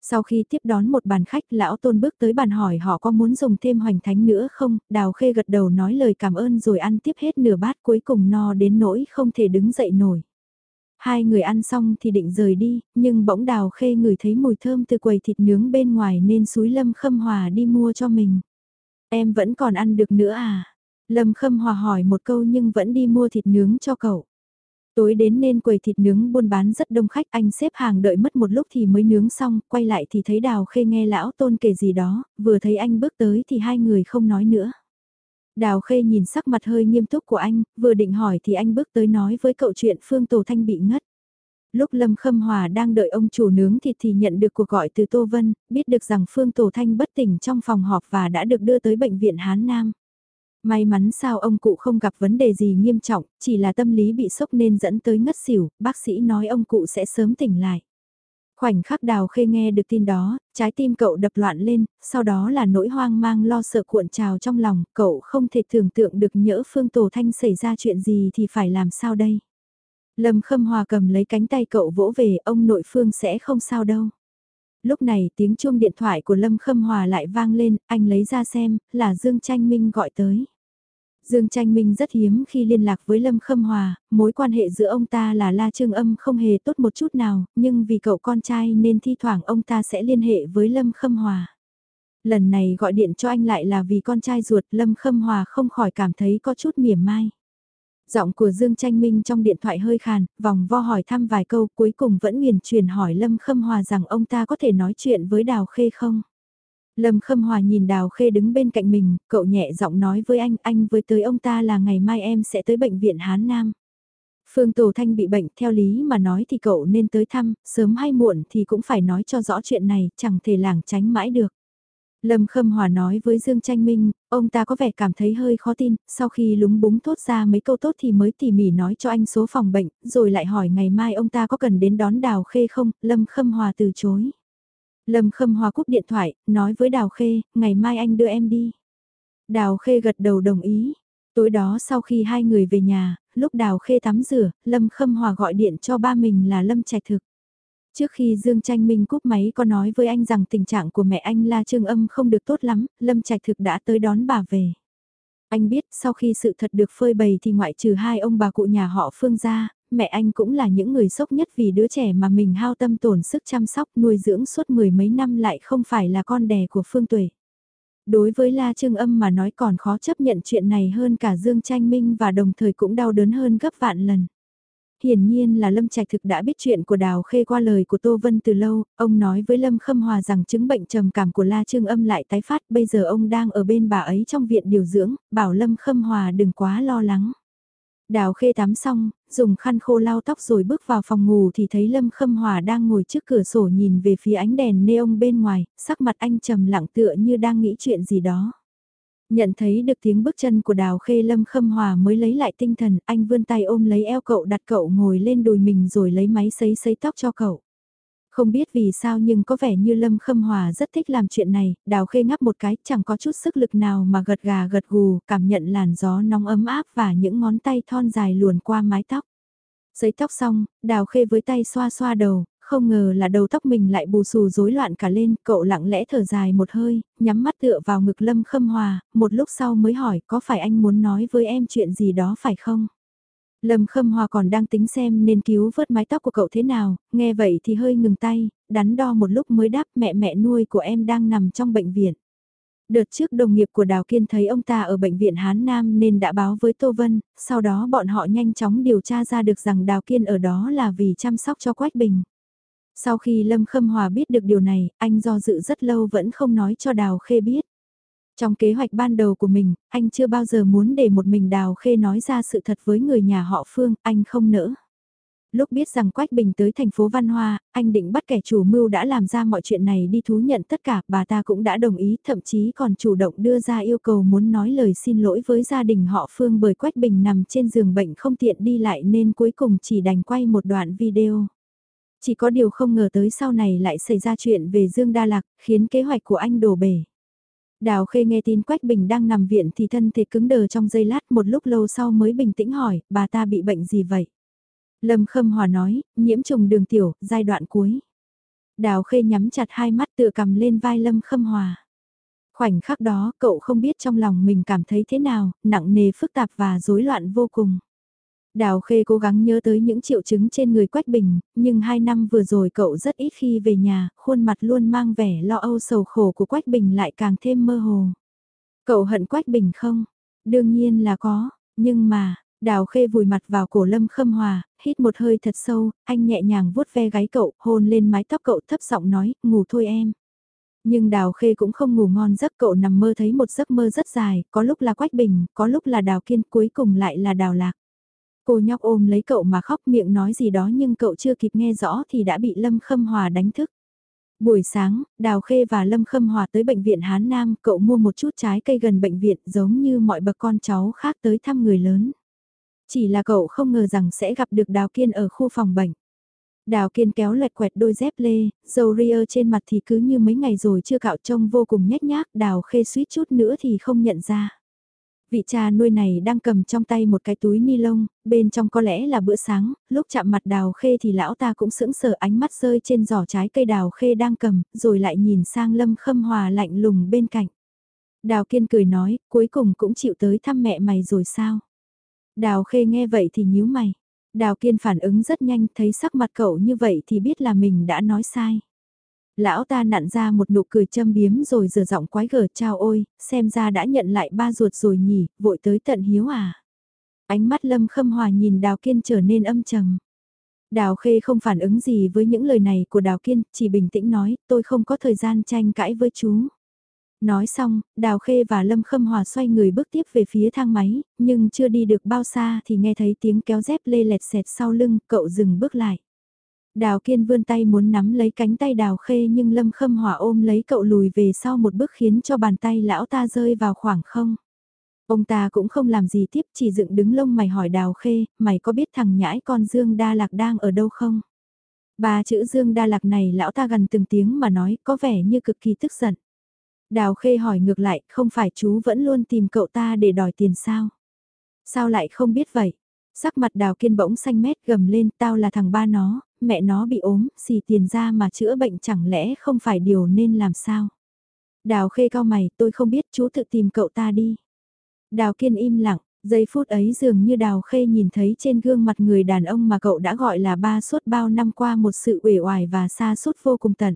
Sau khi tiếp đón một bàn khách, lão tôn bước tới bàn hỏi họ có muốn dùng thêm hoành thánh nữa không, đào khê gật đầu nói lời cảm ơn rồi ăn tiếp hết nửa bát cuối cùng no đến nỗi không thể đứng dậy nổi. Hai người ăn xong thì định rời đi, nhưng bỗng đào khê ngửi thấy mùi thơm từ quầy thịt nướng bên ngoài nên suối Lâm Khâm Hòa đi mua cho mình. Em vẫn còn ăn được nữa à? Lâm Khâm Hòa hỏi một câu nhưng vẫn đi mua thịt nướng cho cậu. Tối đến nên quầy thịt nướng buôn bán rất đông khách anh xếp hàng đợi mất một lúc thì mới nướng xong, quay lại thì thấy đào khê nghe lão tôn kể gì đó, vừa thấy anh bước tới thì hai người không nói nữa. Đào khê nhìn sắc mặt hơi nghiêm túc của anh, vừa định hỏi thì anh bước tới nói với cậu chuyện Phương Tổ Thanh bị ngất. Lúc Lâm Khâm Hòa đang đợi ông chủ nướng thịt thì nhận được cuộc gọi từ Tô Vân, biết được rằng Phương Tổ Thanh bất tỉnh trong phòng họp và đã được đưa tới bệnh viện Hán Nam. May mắn sao ông cụ không gặp vấn đề gì nghiêm trọng, chỉ là tâm lý bị sốc nên dẫn tới ngất xỉu, bác sĩ nói ông cụ sẽ sớm tỉnh lại. Khoảnh khắc đào khê nghe được tin đó, trái tim cậu đập loạn lên, sau đó là nỗi hoang mang lo sợ cuộn trào trong lòng, cậu không thể tưởng tượng được nhỡ Phương Tổ Thanh xảy ra chuyện gì thì phải làm sao đây. Lâm Khâm Hòa cầm lấy cánh tay cậu vỗ về, ông nội Phương sẽ không sao đâu. Lúc này tiếng chuông điện thoại của Lâm Khâm Hòa lại vang lên, anh lấy ra xem, là Dương Tranh Minh gọi tới. Dương Tranh Minh rất hiếm khi liên lạc với Lâm Khâm Hòa, mối quan hệ giữa ông ta là La Trương Âm không hề tốt một chút nào, nhưng vì cậu con trai nên thi thoảng ông ta sẽ liên hệ với Lâm Khâm Hòa. Lần này gọi điện cho anh lại là vì con trai ruột Lâm Khâm Hòa không khỏi cảm thấy có chút mỉa mai. Giọng của Dương Tranh Minh trong điện thoại hơi khàn, vòng vo hỏi thăm vài câu cuối cùng vẫn nguyền truyền hỏi Lâm Khâm Hòa rằng ông ta có thể nói chuyện với Đào Khê không. Lâm Khâm Hòa nhìn Đào Khê đứng bên cạnh mình, cậu nhẹ giọng nói với anh, anh với tới ông ta là ngày mai em sẽ tới bệnh viện Hán Nam. Phương Tổ Thanh bị bệnh, theo lý mà nói thì cậu nên tới thăm, sớm hay muộn thì cũng phải nói cho rõ chuyện này, chẳng thể lảng tránh mãi được. Lâm Khâm Hòa nói với Dương Tranh Minh, ông ta có vẻ cảm thấy hơi khó tin, sau khi lúng búng thốt ra mấy câu tốt thì mới tỉ mỉ nói cho anh số phòng bệnh, rồi lại hỏi ngày mai ông ta có cần đến đón Đào Khê không, Lâm Khâm Hòa từ chối. Lâm Khâm Hòa cúp điện thoại, nói với Đào Khê, ngày mai anh đưa em đi. Đào Khê gật đầu đồng ý. Tối đó sau khi hai người về nhà, lúc Đào Khê tắm rửa, Lâm Khâm Hòa gọi điện cho ba mình là Lâm Trạch Thực. Trước khi Dương Tranh Minh cúp máy có nói với anh rằng tình trạng của mẹ anh La Trương Âm không được tốt lắm, Lâm Trạch Thực đã tới đón bà về. Anh biết sau khi sự thật được phơi bày thì ngoại trừ hai ông bà cụ nhà họ Phương gia, mẹ anh cũng là những người sốc nhất vì đứa trẻ mà mình hao tâm tổn sức chăm sóc nuôi dưỡng suốt mười mấy năm lại không phải là con đẻ của Phương Tuệ. Đối với La Trương Âm mà nói còn khó chấp nhận chuyện này hơn cả Dương Tranh Minh và đồng thời cũng đau đớn hơn gấp vạn lần hiển nhiên là Lâm Trạch thực đã biết chuyện của Đào Khê qua lời của Tô Vân từ lâu, ông nói với Lâm Khâm Hòa rằng chứng bệnh trầm cảm của La Trương Âm lại tái phát, bây giờ ông đang ở bên bà ấy trong viện điều dưỡng, bảo Lâm Khâm Hòa đừng quá lo lắng. Đào Khê tắm xong, dùng khăn khô lau tóc rồi bước vào phòng ngủ thì thấy Lâm Khâm Hòa đang ngồi trước cửa sổ nhìn về phía ánh đèn neon bên ngoài, sắc mặt anh trầm lặng tựa như đang nghĩ chuyện gì đó. Nhận thấy được tiếng bước chân của đào khê lâm khâm hòa mới lấy lại tinh thần, anh vươn tay ôm lấy eo cậu đặt cậu ngồi lên đùi mình rồi lấy máy sấy sấy tóc cho cậu. Không biết vì sao nhưng có vẻ như Lâm Khâm Hòa rất thích làm chuyện này, đào khê ngắp một cái chẳng có chút sức lực nào mà gật gà gật gù, cảm nhận làn gió nóng ấm áp và những ngón tay thon dài luồn qua mái tóc. Sấy tóc xong, đào khê với tay xoa xoa đầu, không ngờ là đầu tóc mình lại bù xù rối loạn cả lên, cậu lặng lẽ thở dài một hơi, nhắm mắt tựa vào ngực Lâm Khâm Hòa, một lúc sau mới hỏi có phải anh muốn nói với em chuyện gì đó phải không? Lâm Khâm Hòa còn đang tính xem nên cứu vớt mái tóc của cậu thế nào, nghe vậy thì hơi ngừng tay, đắn đo một lúc mới đáp mẹ mẹ nuôi của em đang nằm trong bệnh viện. Đợt trước đồng nghiệp của Đào Kiên thấy ông ta ở bệnh viện Hán Nam nên đã báo với Tô Vân, sau đó bọn họ nhanh chóng điều tra ra được rằng Đào Kiên ở đó là vì chăm sóc cho Quách Bình. Sau khi Lâm Khâm Hòa biết được điều này, anh do dự rất lâu vẫn không nói cho Đào Khê biết. Trong kế hoạch ban đầu của mình, anh chưa bao giờ muốn để một mình Đào Khê nói ra sự thật với người nhà họ Phương, anh không nỡ. Lúc biết rằng Quách Bình tới thành phố Văn Hoa, anh định bắt kẻ chủ mưu đã làm ra mọi chuyện này đi thú nhận tất cả, bà ta cũng đã đồng ý, thậm chí còn chủ động đưa ra yêu cầu muốn nói lời xin lỗi với gia đình họ Phương bởi Quách Bình nằm trên giường bệnh không tiện đi lại nên cuối cùng chỉ đành quay một đoạn video. Chỉ có điều không ngờ tới sau này lại xảy ra chuyện về Dương Đa Lạc, khiến kế hoạch của anh đổ bể. Đào Khê nghe tin Quách Bình đang nằm viện thì thân thể cứng đờ trong giây lát một lúc lâu sau mới bình tĩnh hỏi, bà ta bị bệnh gì vậy? Lâm Khâm Hòa nói, nhiễm trùng đường tiểu, giai đoạn cuối. Đào Khê nhắm chặt hai mắt tựa cầm lên vai Lâm Khâm Hòa. Khoảnh khắc đó, cậu không biết trong lòng mình cảm thấy thế nào, nặng nề phức tạp và rối loạn vô cùng. Đào Khê cố gắng nhớ tới những triệu chứng trên người Quách Bình, nhưng hai năm vừa rồi cậu rất ít khi về nhà, khuôn mặt luôn mang vẻ lo âu sầu khổ của Quách Bình lại càng thêm mơ hồ. Cậu hận Quách Bình không? Đương nhiên là có, nhưng mà, Đào Khê vùi mặt vào cổ Lâm Khâm Hòa, hít một hơi thật sâu, anh nhẹ nhàng vuốt ve gáy cậu, hôn lên mái tóc cậu thấp giọng nói, ngủ thôi em. Nhưng Đào Khê cũng không ngủ ngon giấc cậu nằm mơ thấy một giấc mơ rất dài, có lúc là Quách Bình, có lúc là Đào Kiên, cuối cùng lại là Đào Lạc. Cô nhóc ôm lấy cậu mà khóc miệng nói gì đó nhưng cậu chưa kịp nghe rõ thì đã bị Lâm Khâm Hòa đánh thức. Buổi sáng, Đào Khê và Lâm Khâm Hòa tới bệnh viện Hán Nam, cậu mua một chút trái cây gần bệnh viện giống như mọi bậc con cháu khác tới thăm người lớn. Chỉ là cậu không ngờ rằng sẽ gặp được Đào Kiên ở khu phòng bệnh. Đào Kiên kéo lật quẹt đôi dép lê, dầu ria trên mặt thì cứ như mấy ngày rồi chưa cạo trông vô cùng nhếch nhác, Đào Khê suýt chút nữa thì không nhận ra. Vị cha nuôi này đang cầm trong tay một cái túi ni lông, bên trong có lẽ là bữa sáng, lúc chạm mặt đào khê thì lão ta cũng sững sờ ánh mắt rơi trên giỏ trái cây đào khê đang cầm, rồi lại nhìn sang lâm khâm hòa lạnh lùng bên cạnh. Đào kiên cười nói, cuối cùng cũng chịu tới thăm mẹ mày rồi sao? Đào khê nghe vậy thì nhíu mày. Đào kiên phản ứng rất nhanh, thấy sắc mặt cậu như vậy thì biết là mình đã nói sai. Lão ta nặn ra một nụ cười châm biếm rồi rửa giọng quái gở chào ôi, xem ra đã nhận lại ba ruột rồi nhỉ, vội tới tận hiếu à. Ánh mắt lâm khâm hòa nhìn đào kiên trở nên âm trầm. Đào Khê không phản ứng gì với những lời này của Đào Kiên, chỉ bình tĩnh nói, tôi không có thời gian tranh cãi với chú. Nói xong, Đào Khê và Lâm Khâm Hòa xoay người bước tiếp về phía thang máy, nhưng chưa đi được bao xa thì nghe thấy tiếng kéo dép lê lẹt xẹt sau lưng, cậu dừng bước lại. Đào Kiên vươn tay muốn nắm lấy cánh tay Đào Khê nhưng Lâm Khâm hòa ôm lấy cậu lùi về sau một bước khiến cho bàn tay lão ta rơi vào khoảng không. Ông ta cũng không làm gì tiếp chỉ dựng đứng lông mày hỏi Đào Khê, mày có biết thằng nhãi con Dương Đa Lạc đang ở đâu không? Ba chữ Dương Đa Lạc này lão ta gần từng tiếng mà nói có vẻ như cực kỳ tức giận. Đào Khê hỏi ngược lại, không phải chú vẫn luôn tìm cậu ta để đòi tiền sao? Sao lại không biết vậy? Sắc mặt Đào Kiên bỗng xanh mét gầm lên, tao là thằng ba nó, mẹ nó bị ốm, xì tiền ra mà chữa bệnh chẳng lẽ không phải điều nên làm sao? Đào khê cao mày, tôi không biết chú tự tìm cậu ta đi. Đào kiên im lặng, giây phút ấy dường như đào khê nhìn thấy trên gương mặt người đàn ông mà cậu đã gọi là ba suốt bao năm qua một sự uể oải và xa suốt vô cùng tận.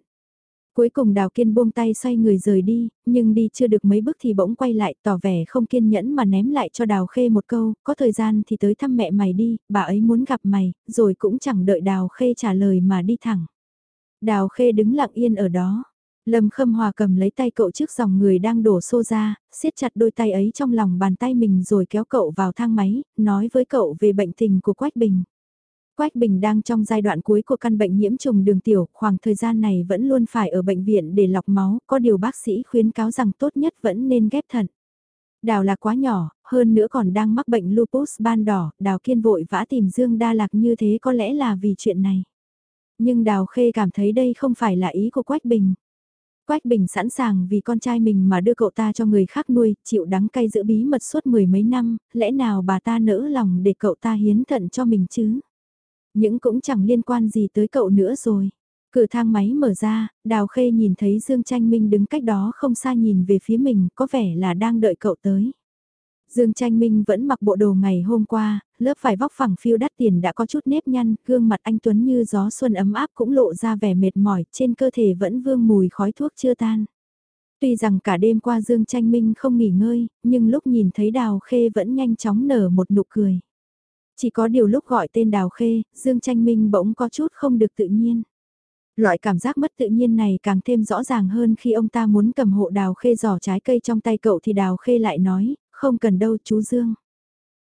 Cuối cùng Đào Kiên buông tay xoay người rời đi, nhưng đi chưa được mấy bước thì bỗng quay lại tỏ vẻ không kiên nhẫn mà ném lại cho Đào Khê một câu, có thời gian thì tới thăm mẹ mày đi, bà ấy muốn gặp mày, rồi cũng chẳng đợi Đào Khê trả lời mà đi thẳng. Đào Khê đứng lặng yên ở đó. Lâm Khâm Hòa cầm lấy tay cậu trước dòng người đang đổ xô ra, siết chặt đôi tay ấy trong lòng bàn tay mình rồi kéo cậu vào thang máy, nói với cậu về bệnh tình của Quách Bình. Quách Bình đang trong giai đoạn cuối của căn bệnh nhiễm trùng đường tiểu, khoảng thời gian này vẫn luôn phải ở bệnh viện để lọc máu, có điều bác sĩ khuyến cáo rằng tốt nhất vẫn nên ghép thận. Đào là quá nhỏ, hơn nữa còn đang mắc bệnh lupus ban đỏ, Đào kiên vội vã tìm Dương Đa Lạc như thế có lẽ là vì chuyện này. Nhưng Đào Khê cảm thấy đây không phải là ý của Quách Bình. Quách Bình sẵn sàng vì con trai mình mà đưa cậu ta cho người khác nuôi, chịu đắng cay giữ bí mật suốt mười mấy năm, lẽ nào bà ta nỡ lòng để cậu ta hiến thận cho mình chứ? Những cũng chẳng liên quan gì tới cậu nữa rồi. Cửa thang máy mở ra, Đào Khê nhìn thấy Dương Tranh Minh đứng cách đó không xa nhìn về phía mình, có vẻ là đang đợi cậu tới. Dương Tranh Minh vẫn mặc bộ đồ ngày hôm qua, lớp vải vóc phẳng phiêu đắt tiền đã có chút nếp nhăn, gương mặt anh Tuấn như gió xuân ấm áp cũng lộ ra vẻ mệt mỏi, trên cơ thể vẫn vương mùi khói thuốc chưa tan. Tuy rằng cả đêm qua Dương Tranh Minh không nghỉ ngơi, nhưng lúc nhìn thấy Đào Khê vẫn nhanh chóng nở một nụ cười. Chỉ có điều lúc gọi tên Đào Khê, Dương Tranh Minh bỗng có chút không được tự nhiên. Loại cảm giác mất tự nhiên này càng thêm rõ ràng hơn khi ông ta muốn cầm hộ Đào Khê giỏ trái cây trong tay cậu thì Đào Khê lại nói, không cần đâu chú Dương.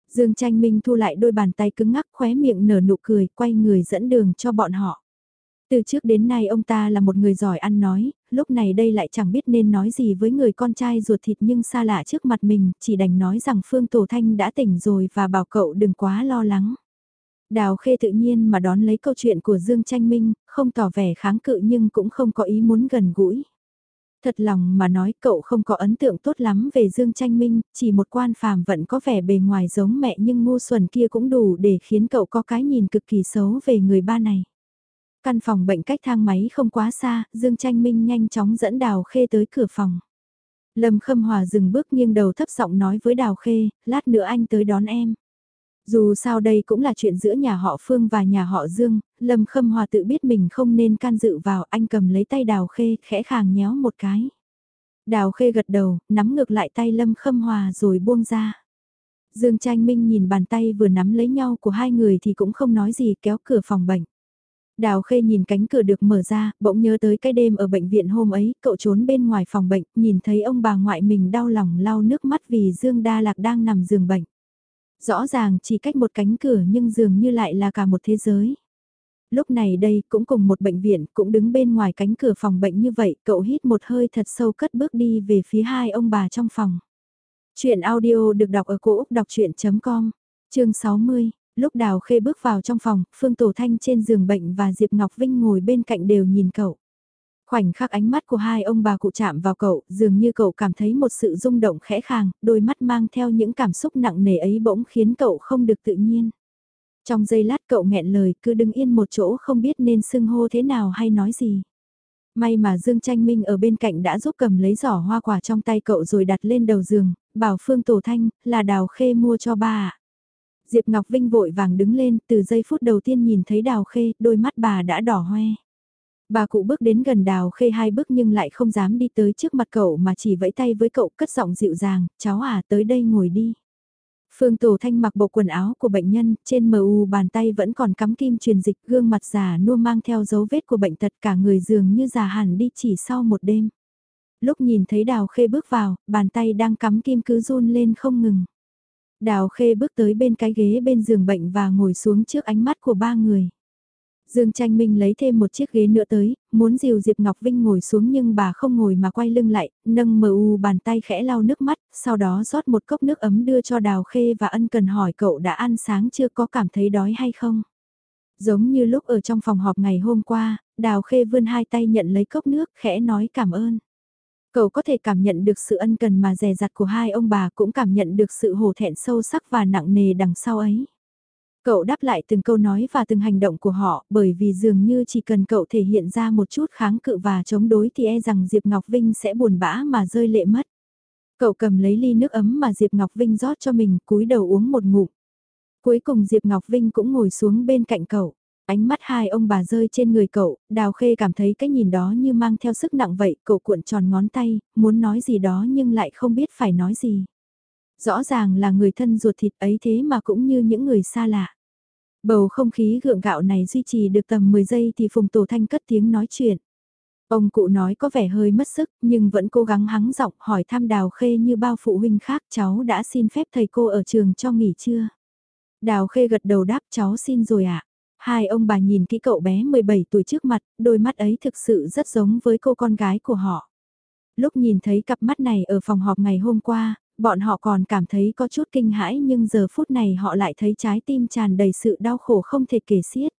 Dương Tranh Minh thu lại đôi bàn tay cứng ngắc khóe miệng nở nụ cười, quay người dẫn đường cho bọn họ. Từ trước đến nay ông ta là một người giỏi ăn nói, lúc này đây lại chẳng biết nên nói gì với người con trai ruột thịt nhưng xa lạ trước mặt mình, chỉ đành nói rằng Phương Tổ Thanh đã tỉnh rồi và bảo cậu đừng quá lo lắng. Đào Khê tự nhiên mà đón lấy câu chuyện của Dương Tranh Minh, không tỏ vẻ kháng cự nhưng cũng không có ý muốn gần gũi. Thật lòng mà nói cậu không có ấn tượng tốt lắm về Dương Tranh Minh, chỉ một quan phàm vẫn có vẻ bề ngoài giống mẹ nhưng ngu xuẩn kia cũng đủ để khiến cậu có cái nhìn cực kỳ xấu về người ba này. Căn phòng bệnh cách thang máy không quá xa, Dương Tranh Minh nhanh chóng dẫn Đào Khê tới cửa phòng. Lâm Khâm Hòa dừng bước nghiêng đầu thấp giọng nói với Đào Khê, lát nữa anh tới đón em. Dù sao đây cũng là chuyện giữa nhà họ Phương và nhà họ Dương, Lâm Khâm Hòa tự biết mình không nên can dự vào anh cầm lấy tay Đào Khê khẽ khàng nhéo một cái. Đào Khê gật đầu, nắm ngược lại tay Lâm Khâm Hòa rồi buông ra. Dương Tranh Minh nhìn bàn tay vừa nắm lấy nhau của hai người thì cũng không nói gì kéo cửa phòng bệnh. Đào Khê nhìn cánh cửa được mở ra, bỗng nhớ tới cái đêm ở bệnh viện hôm ấy, cậu trốn bên ngoài phòng bệnh, nhìn thấy ông bà ngoại mình đau lòng lau nước mắt vì Dương Đa Lạc đang nằm giường bệnh. Rõ ràng chỉ cách một cánh cửa nhưng dường như lại là cả một thế giới. Lúc này đây cũng cùng một bệnh viện, cũng đứng bên ngoài cánh cửa phòng bệnh như vậy, cậu hít một hơi thật sâu cất bước đi về phía hai ông bà trong phòng. Chuyện audio được đọc ở cổ Úc đọc chuyện.com, chương 60. Lúc Đào Khê bước vào trong phòng, Phương Tổ Thanh trên giường bệnh và Diệp Ngọc Vinh ngồi bên cạnh đều nhìn cậu. Khoảnh khắc ánh mắt của hai ông bà cụ chạm vào cậu, dường như cậu cảm thấy một sự rung động khẽ khàng, đôi mắt mang theo những cảm xúc nặng nề ấy bỗng khiến cậu không được tự nhiên. Trong giây lát cậu nghẹn lời cứ đứng yên một chỗ không biết nên xưng hô thế nào hay nói gì. May mà Dương Tranh Minh ở bên cạnh đã giúp cầm lấy giỏ hoa quả trong tay cậu rồi đặt lên đầu giường, bảo Phương Tổ Thanh là đào khê mua cho ba ạ. Diệp Ngọc Vinh vội vàng đứng lên, từ giây phút đầu tiên nhìn thấy đào khê, đôi mắt bà đã đỏ hoe. Bà cụ bước đến gần đào khê hai bước nhưng lại không dám đi tới trước mặt cậu mà chỉ vẫy tay với cậu cất giọng dịu dàng, cháu à tới đây ngồi đi. Phương Tổ Thanh mặc bộ quần áo của bệnh nhân, trên mu bàn tay vẫn còn cắm kim truyền dịch, gương mặt già nua mang theo dấu vết của bệnh tật cả người dường như già hẳn đi chỉ sau một đêm. Lúc nhìn thấy Đào Khê bước vào, bàn tay đang cắm kim cứ run lên không ngừng. Đào Khê bước tới bên cái ghế bên giường bệnh và ngồi xuống trước ánh mắt của ba người. Dương Tranh Minh lấy thêm một chiếc ghế nữa tới, muốn dìu Diệp Ngọc Vinh ngồi xuống nhưng bà không ngồi mà quay lưng lại, nâng mờ u bàn tay khẽ lau nước mắt, sau đó rót một cốc nước ấm đưa cho Đào Khê và ân cần hỏi cậu đã ăn sáng chưa có cảm thấy đói hay không. Giống như lúc ở trong phòng họp ngày hôm qua, Đào Khê vươn hai tay nhận lấy cốc nước khẽ nói cảm ơn. Cậu có thể cảm nhận được sự ân cần mà dè dặt của hai ông bà cũng cảm nhận được sự hổ thẹn sâu sắc và nặng nề đằng sau ấy. Cậu đáp lại từng câu nói và từng hành động của họ, bởi vì dường như chỉ cần cậu thể hiện ra một chút kháng cự và chống đối thì e rằng Diệp Ngọc Vinh sẽ buồn bã mà rơi lệ mất. Cậu cầm lấy ly nước ấm mà Diệp Ngọc Vinh rót cho mình, cúi đầu uống một ngụm. Cuối cùng Diệp Ngọc Vinh cũng ngồi xuống bên cạnh cậu. Ánh mắt hai ông bà rơi trên người cậu, Đào Khê cảm thấy cái nhìn đó như mang theo sức nặng vậy, cậu cuộn tròn ngón tay, muốn nói gì đó nhưng lại không biết phải nói gì. Rõ ràng là người thân ruột thịt ấy thế mà cũng như những người xa lạ. Bầu không khí gượng gạo này duy trì được tầm 10 giây thì Phùng Tổ Thanh cất tiếng nói chuyện. Ông cụ nói có vẻ hơi mất sức nhưng vẫn cố gắng hắng giọng hỏi thăm Đào Khê như bao phụ huynh khác cháu đã xin phép thầy cô ở trường cho nghỉ chưa. Đào Khê gật đầu đáp cháu xin rồi ạ. À? Hai ông bà nhìn kỹ cậu bé 17 tuổi trước mặt, đôi mắt ấy thực sự rất giống với cô con gái của họ. Lúc nhìn thấy cặp mắt này ở phòng họp ngày hôm qua, bọn họ còn cảm thấy có chút kinh hãi nhưng giờ phút này họ lại thấy trái tim tràn đầy sự đau khổ không thể kể xiết.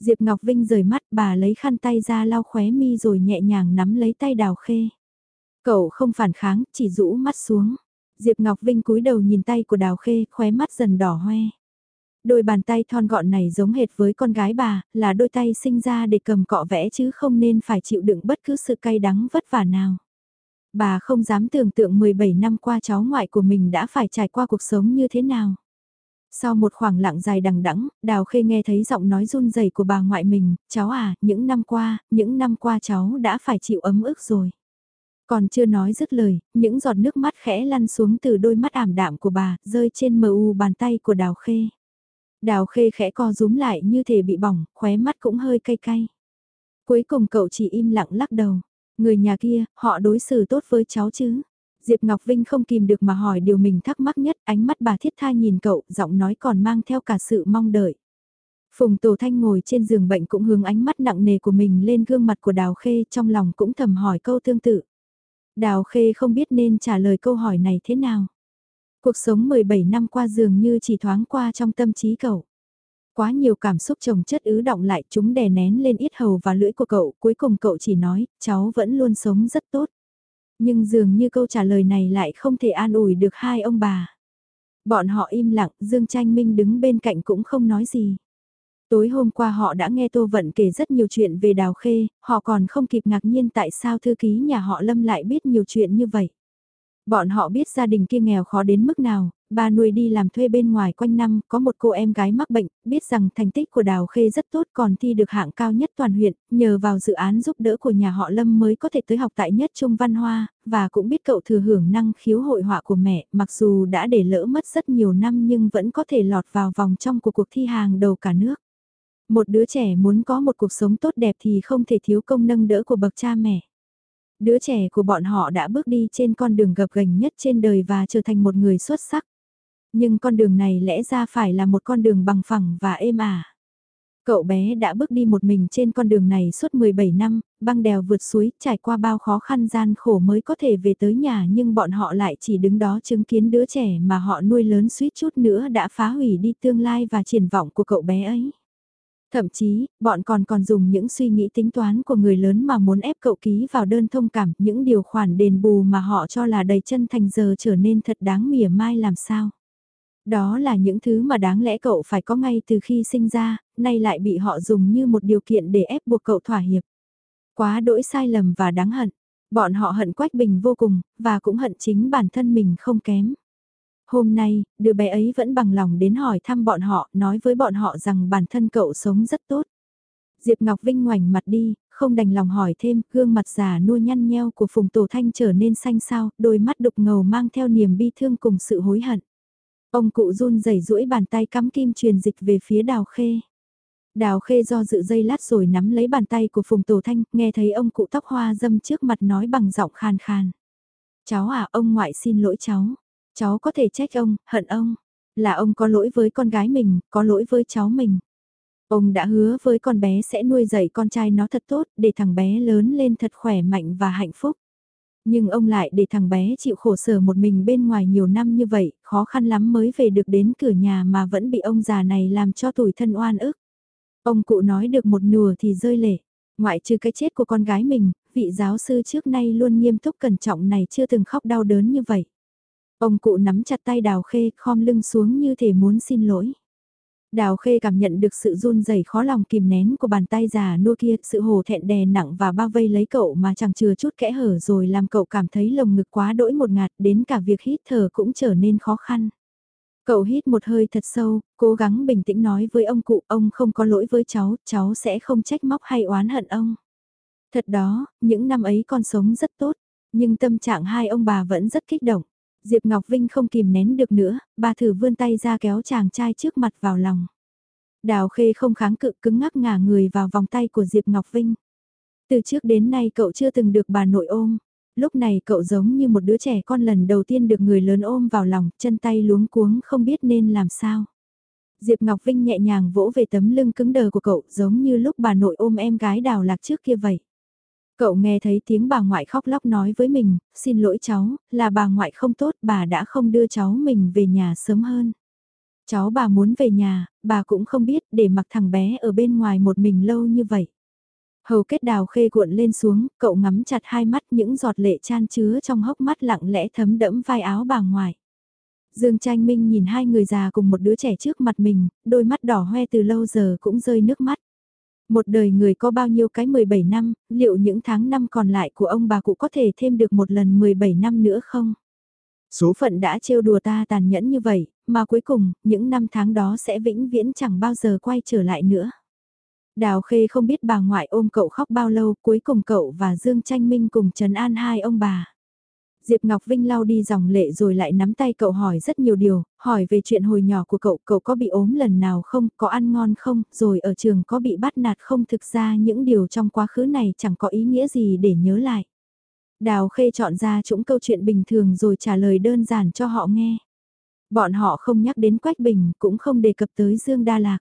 Diệp Ngọc Vinh rời mắt bà lấy khăn tay ra lau khóe mi rồi nhẹ nhàng nắm lấy tay đào khê. Cậu không phản kháng, chỉ rũ mắt xuống. Diệp Ngọc Vinh cúi đầu nhìn tay của đào khê, khóe mắt dần đỏ hoe. Đôi bàn tay thon gọn này giống hệt với con gái bà, là đôi tay sinh ra để cầm cọ vẽ chứ không nên phải chịu đựng bất cứ sự cay đắng vất vả nào. Bà không dám tưởng tượng 17 năm qua cháu ngoại của mình đã phải trải qua cuộc sống như thế nào. Sau một khoảng lặng dài đằng đẵng, Đào Khê nghe thấy giọng nói run rẩy của bà ngoại mình, cháu à, những năm qua, những năm qua cháu đã phải chịu ấm ức rồi. Còn chưa nói dứt lời, những giọt nước mắt khẽ lăn xuống từ đôi mắt ảm đạm của bà, rơi trên mờ u bàn tay của Đào Khê. Đào khê khẽ co rúm lại như thể bị bỏng, khóe mắt cũng hơi cay cay. Cuối cùng cậu chỉ im lặng lắc đầu. Người nhà kia, họ đối xử tốt với cháu chứ? Diệp Ngọc Vinh không kìm được mà hỏi điều mình thắc mắc nhất, ánh mắt bà thiết tha nhìn cậu, giọng nói còn mang theo cả sự mong đợi. Phùng Tổ Thanh ngồi trên giường bệnh cũng hướng ánh mắt nặng nề của mình lên gương mặt của Đào Khê trong lòng cũng thầm hỏi câu tương tự. Đào Khê không biết nên trả lời câu hỏi này thế nào. Cuộc sống 17 năm qua dường như chỉ thoáng qua trong tâm trí cậu. Quá nhiều cảm xúc chồng chất ứ động lại chúng đè nén lên ít hầu và lưỡi của cậu, cuối cùng cậu chỉ nói, cháu vẫn luôn sống rất tốt. Nhưng dường như câu trả lời này lại không thể an ủi được hai ông bà. Bọn họ im lặng, Dương Tranh Minh đứng bên cạnh cũng không nói gì. Tối hôm qua họ đã nghe Tô Vận kể rất nhiều chuyện về Đào Khê, họ còn không kịp ngạc nhiên tại sao thư ký nhà họ Lâm lại biết nhiều chuyện như vậy. Bọn họ biết gia đình kia nghèo khó đến mức nào, ba nuôi đi làm thuê bên ngoài quanh năm, có một cô em gái mắc bệnh, biết rằng thành tích của Đào Khê rất tốt còn thi được hạng cao nhất toàn huyện, nhờ vào dự án giúp đỡ của nhà họ Lâm mới có thể tới học tại nhất trung văn hoa, và cũng biết cậu thừa hưởng năng khiếu hội họa của mẹ, mặc dù đã để lỡ mất rất nhiều năm nhưng vẫn có thể lọt vào vòng trong của cuộc thi hàng đầu cả nước. Một đứa trẻ muốn có một cuộc sống tốt đẹp thì không thể thiếu công nâng đỡ của bậc cha mẹ. Đứa trẻ của bọn họ đã bước đi trên con đường gập ghềnh nhất trên đời và trở thành một người xuất sắc. Nhưng con đường này lẽ ra phải là một con đường bằng phẳng và êm ả. Cậu bé đã bước đi một mình trên con đường này suốt 17 năm, băng đèo vượt suối, trải qua bao khó khăn gian khổ mới có thể về tới nhà nhưng bọn họ lại chỉ đứng đó chứng kiến đứa trẻ mà họ nuôi lớn suýt chút nữa đã phá hủy đi tương lai và triển vọng của cậu bé ấy. Thậm chí, bọn còn còn dùng những suy nghĩ tính toán của người lớn mà muốn ép cậu ký vào đơn thông cảm những điều khoản đền bù mà họ cho là đầy chân thành giờ trở nên thật đáng mỉa mai làm sao. Đó là những thứ mà đáng lẽ cậu phải có ngay từ khi sinh ra, nay lại bị họ dùng như một điều kiện để ép buộc cậu thỏa hiệp. Quá đỗi sai lầm và đáng hận. Bọn họ hận Quách Bình vô cùng, và cũng hận chính bản thân mình không kém. Hôm nay, đứa bé ấy vẫn bằng lòng đến hỏi thăm bọn họ, nói với bọn họ rằng bản thân cậu sống rất tốt. Diệp Ngọc Vinh ngoảnh mặt đi, không đành lòng hỏi thêm, gương mặt già nua nhăn nheo của Phùng Tổ Thanh trở nên xanh xao, đôi mắt đục ngầu mang theo niềm bi thương cùng sự hối hận. Ông cụ run rẩy duỗi bàn tay cắm kim truyền dịch về phía đào khê. Đào khê do dự dây lát rồi nắm lấy bàn tay của Phùng Tổ Thanh, nghe thấy ông cụ tóc hoa dâm trước mặt nói bằng giọng khàn khàn. Cháu à, ông ngoại xin lỗi cháu. Cháu có thể trách ông, hận ông. Là ông có lỗi với con gái mình, có lỗi với cháu mình. Ông đã hứa với con bé sẽ nuôi dạy con trai nó thật tốt, để thằng bé lớn lên thật khỏe mạnh và hạnh phúc. Nhưng ông lại để thằng bé chịu khổ sở một mình bên ngoài nhiều năm như vậy, khó khăn lắm mới về được đến cửa nhà mà vẫn bị ông già này làm cho tủi thân oan ức. Ông cụ nói được một nửa thì rơi lệ. Ngoại trừ cái chết của con gái mình, vị giáo sư trước nay luôn nghiêm túc cẩn trọng này chưa từng khóc đau đớn như vậy. Ông cụ nắm chặt tay đào khê, khom lưng xuống như thể muốn xin lỗi. Đào khê cảm nhận được sự run rẩy khó lòng kìm nén của bàn tay già nua kia, sự hổ thẹn đè nặng và bao vây lấy cậu mà chẳng chừa chút kẽ hở rồi làm cậu cảm thấy lồng ngực quá đỗi một ngạt đến cả việc hít thở cũng trở nên khó khăn. Cậu hít một hơi thật sâu, cố gắng bình tĩnh nói với ông cụ, ông không có lỗi với cháu, cháu sẽ không trách móc hay oán hận ông. Thật đó, những năm ấy con sống rất tốt, nhưng tâm trạng hai ông bà vẫn rất kích động. Diệp Ngọc Vinh không kìm nén được nữa, bà thử vươn tay ra kéo chàng trai trước mặt vào lòng. Đào Khê không kháng cự cứng ngắc ngả người vào vòng tay của Diệp Ngọc Vinh. Từ trước đến nay cậu chưa từng được bà nội ôm. Lúc này cậu giống như một đứa trẻ con lần đầu tiên được người lớn ôm vào lòng, chân tay luống cuống không biết nên làm sao. Diệp Ngọc Vinh nhẹ nhàng vỗ về tấm lưng cứng đờ của cậu giống như lúc bà nội ôm em gái đào lạc trước kia vậy. Cậu nghe thấy tiếng bà ngoại khóc lóc nói với mình, xin lỗi cháu, là bà ngoại không tốt, bà đã không đưa cháu mình về nhà sớm hơn. Cháu bà muốn về nhà, bà cũng không biết để mặc thằng bé ở bên ngoài một mình lâu như vậy. Hầu kết đào khê cuộn lên xuống, cậu ngắm chặt hai mắt những giọt lệ chan chứa trong hốc mắt lặng lẽ thấm đẫm vai áo bà ngoại. Dương Tranh Minh nhìn hai người già cùng một đứa trẻ trước mặt mình, đôi mắt đỏ hoe từ lâu giờ cũng rơi nước mắt. Một đời người có bao nhiêu cái 17 năm, liệu những tháng năm còn lại của ông bà cụ có thể thêm được một lần 17 năm nữa không? Số phận đã trêu đùa ta tàn nhẫn như vậy, mà cuối cùng, những năm tháng đó sẽ vĩnh viễn chẳng bao giờ quay trở lại nữa. Đào Khê không biết bà ngoại ôm cậu khóc bao lâu, cuối cùng cậu và Dương Tranh Minh cùng Trần An hai ông bà. Diệp Ngọc Vinh lau đi dòng lệ rồi lại nắm tay cậu hỏi rất nhiều điều, hỏi về chuyện hồi nhỏ của cậu, cậu có bị ốm lần nào không, có ăn ngon không, rồi ở trường có bị bắt nạt không thực ra những điều trong quá khứ này chẳng có ý nghĩa gì để nhớ lại. Đào Khê chọn ra chúng câu chuyện bình thường rồi trả lời đơn giản cho họ nghe. Bọn họ không nhắc đến Quách Bình, cũng không đề cập tới Dương Đa Lạc.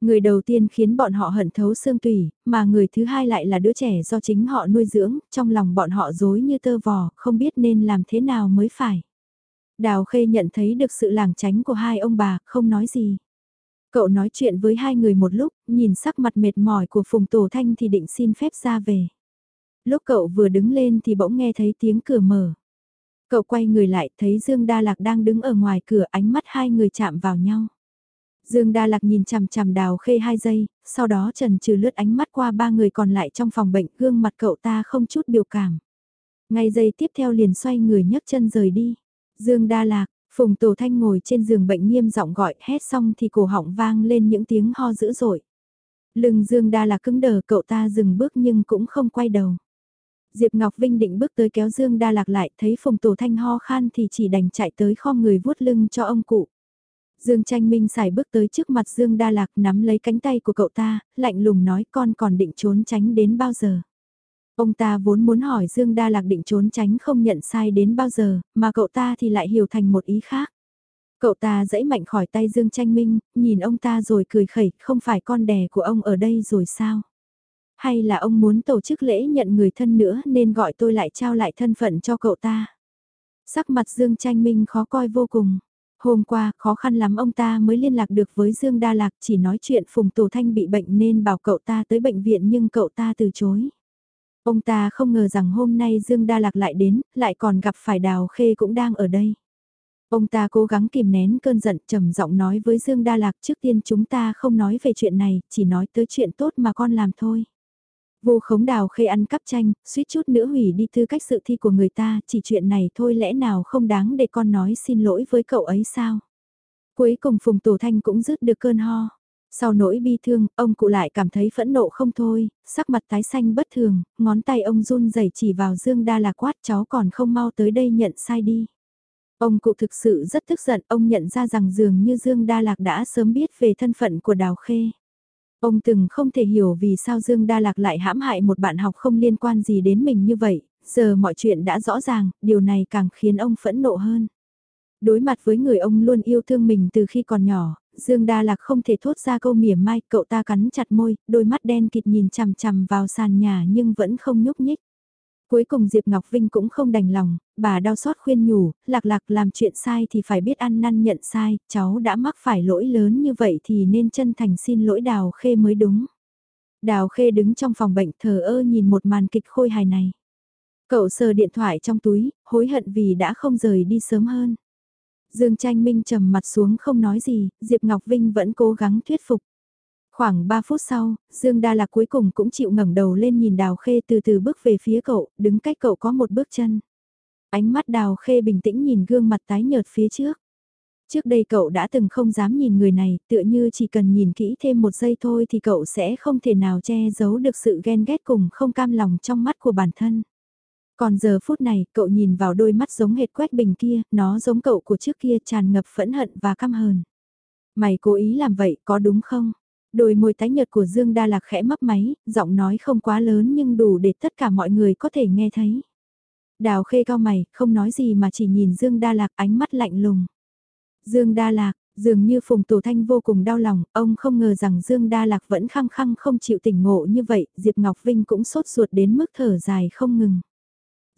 Người đầu tiên khiến bọn họ hận thấu xương tủy, mà người thứ hai lại là đứa trẻ do chính họ nuôi dưỡng, trong lòng bọn họ dối như tơ vò, không biết nên làm thế nào mới phải. Đào Khê nhận thấy được sự làng tránh của hai ông bà, không nói gì. Cậu nói chuyện với hai người một lúc, nhìn sắc mặt mệt mỏi của Phùng Tổ Thanh thì định xin phép ra về. Lúc cậu vừa đứng lên thì bỗng nghe thấy tiếng cửa mở. Cậu quay người lại thấy Dương Đa Lạc đang đứng ở ngoài cửa ánh mắt hai người chạm vào nhau. Dương Đa Lạc nhìn chằm chằm đào khê hai giây, sau đó trần trừ lướt ánh mắt qua ba người còn lại trong phòng bệnh, gương mặt cậu ta không chút biểu cảm. Ngay giây tiếp theo liền xoay người nhấc chân rời đi. Dương Đa Lạc, Phùng Tổ Thanh ngồi trên giường bệnh nghiêm giọng gọi hét xong thì cổ họng vang lên những tiếng ho dữ dội. Lưng Dương Đa Lạc cứng đờ cậu ta dừng bước nhưng cũng không quay đầu. Diệp Ngọc Vinh định bước tới kéo Dương Đa Lạc lại thấy Phùng Tổ Thanh ho khan thì chỉ đành chạy tới kho người vuốt lưng cho ông cụ. Dương Tranh Minh xài bước tới trước mặt Dương Đa Lạc nắm lấy cánh tay của cậu ta, lạnh lùng nói con còn định trốn tránh đến bao giờ. Ông ta vốn muốn hỏi Dương Đa Lạc định trốn tránh không nhận sai đến bao giờ, mà cậu ta thì lại hiểu thành một ý khác. Cậu ta dẫy mạnh khỏi tay Dương Tranh Minh, nhìn ông ta rồi cười khẩy, không phải con đẻ của ông ở đây rồi sao? Hay là ông muốn tổ chức lễ nhận người thân nữa nên gọi tôi lại trao lại thân phận cho cậu ta? Sắc mặt Dương Tranh Minh khó coi vô cùng. Hôm qua, khó khăn lắm ông ta mới liên lạc được với Dương Đa Lạc chỉ nói chuyện Phùng Tổ Thanh bị bệnh nên bảo cậu ta tới bệnh viện nhưng cậu ta từ chối. Ông ta không ngờ rằng hôm nay Dương Đa Lạc lại đến, lại còn gặp phải Đào Khê cũng đang ở đây. Ông ta cố gắng kìm nén cơn giận trầm giọng nói với Dương Đa Lạc trước tiên chúng ta không nói về chuyện này, chỉ nói tới chuyện tốt mà con làm thôi. Vô khống đào khê ăn cắp tranh, suýt chút nữa hủy đi thư cách sự thi của người ta, chỉ chuyện này thôi lẽ nào không đáng để con nói xin lỗi với cậu ấy sao? Cuối cùng Phùng Tổ Thanh cũng dứt được cơn ho. Sau nỗi bi thương, ông cụ lại cảm thấy phẫn nộ không thôi, sắc mặt tái xanh bất thường, ngón tay ông run rẩy chỉ vào Dương Đa Lạc quát cháu còn không mau tới đây nhận sai đi. Ông cụ thực sự rất tức giận, ông nhận ra rằng dường như Dương Đa Lạc đã sớm biết về thân phận của Đào Khê. Ông từng không thể hiểu vì sao Dương Đa Lạc lại hãm hại một bạn học không liên quan gì đến mình như vậy, giờ mọi chuyện đã rõ ràng, điều này càng khiến ông phẫn nộ hơn. Đối mặt với người ông luôn yêu thương mình từ khi còn nhỏ, Dương Đa Lạc không thể thốt ra câu mỉa mai, cậu ta cắn chặt môi, đôi mắt đen kịt nhìn chằm chằm vào sàn nhà nhưng vẫn không nhúc nhích. Cuối cùng Diệp Ngọc Vinh cũng không đành lòng, bà đau xót khuyên nhủ, lạc lạc làm chuyện sai thì phải biết ăn năn nhận sai, cháu đã mắc phải lỗi lớn như vậy thì nên chân thành xin lỗi Đào Khê mới đúng. Đào Khê đứng trong phòng bệnh thờ ơ nhìn một màn kịch khôi hài này. Cậu sờ điện thoại trong túi, hối hận vì đã không rời đi sớm hơn. Dương Tranh Minh trầm mặt xuống không nói gì, Diệp Ngọc Vinh vẫn cố gắng thuyết phục. Khoảng 3 phút sau, Dương Đa Lạc cuối cùng cũng chịu ngẩng đầu lên nhìn Đào Khê từ từ bước về phía cậu, đứng cách cậu có một bước chân. Ánh mắt Đào Khê bình tĩnh nhìn gương mặt tái nhợt phía trước. Trước đây cậu đã từng không dám nhìn người này, tựa như chỉ cần nhìn kỹ thêm một giây thôi thì cậu sẽ không thể nào che giấu được sự ghen ghét cùng không cam lòng trong mắt của bản thân. Còn giờ phút này, cậu nhìn vào đôi mắt giống hệt quét bình kia, nó giống cậu của trước kia tràn ngập phẫn hận và căm hờn. Mày cố ý làm vậy, có đúng không? Đôi môi tái nhợt của Dương Đa Lạc khẽ mấp máy, giọng nói không quá lớn nhưng đủ để tất cả mọi người có thể nghe thấy. Đào khê cao mày, không nói gì mà chỉ nhìn Dương Đa Lạc ánh mắt lạnh lùng. Dương Đa Lạc, dường như Phùng Tổ Thanh vô cùng đau lòng, ông không ngờ rằng Dương Đa Lạc vẫn khăng khăng không chịu tỉnh ngộ như vậy, Diệp Ngọc Vinh cũng sốt ruột đến mức thở dài không ngừng.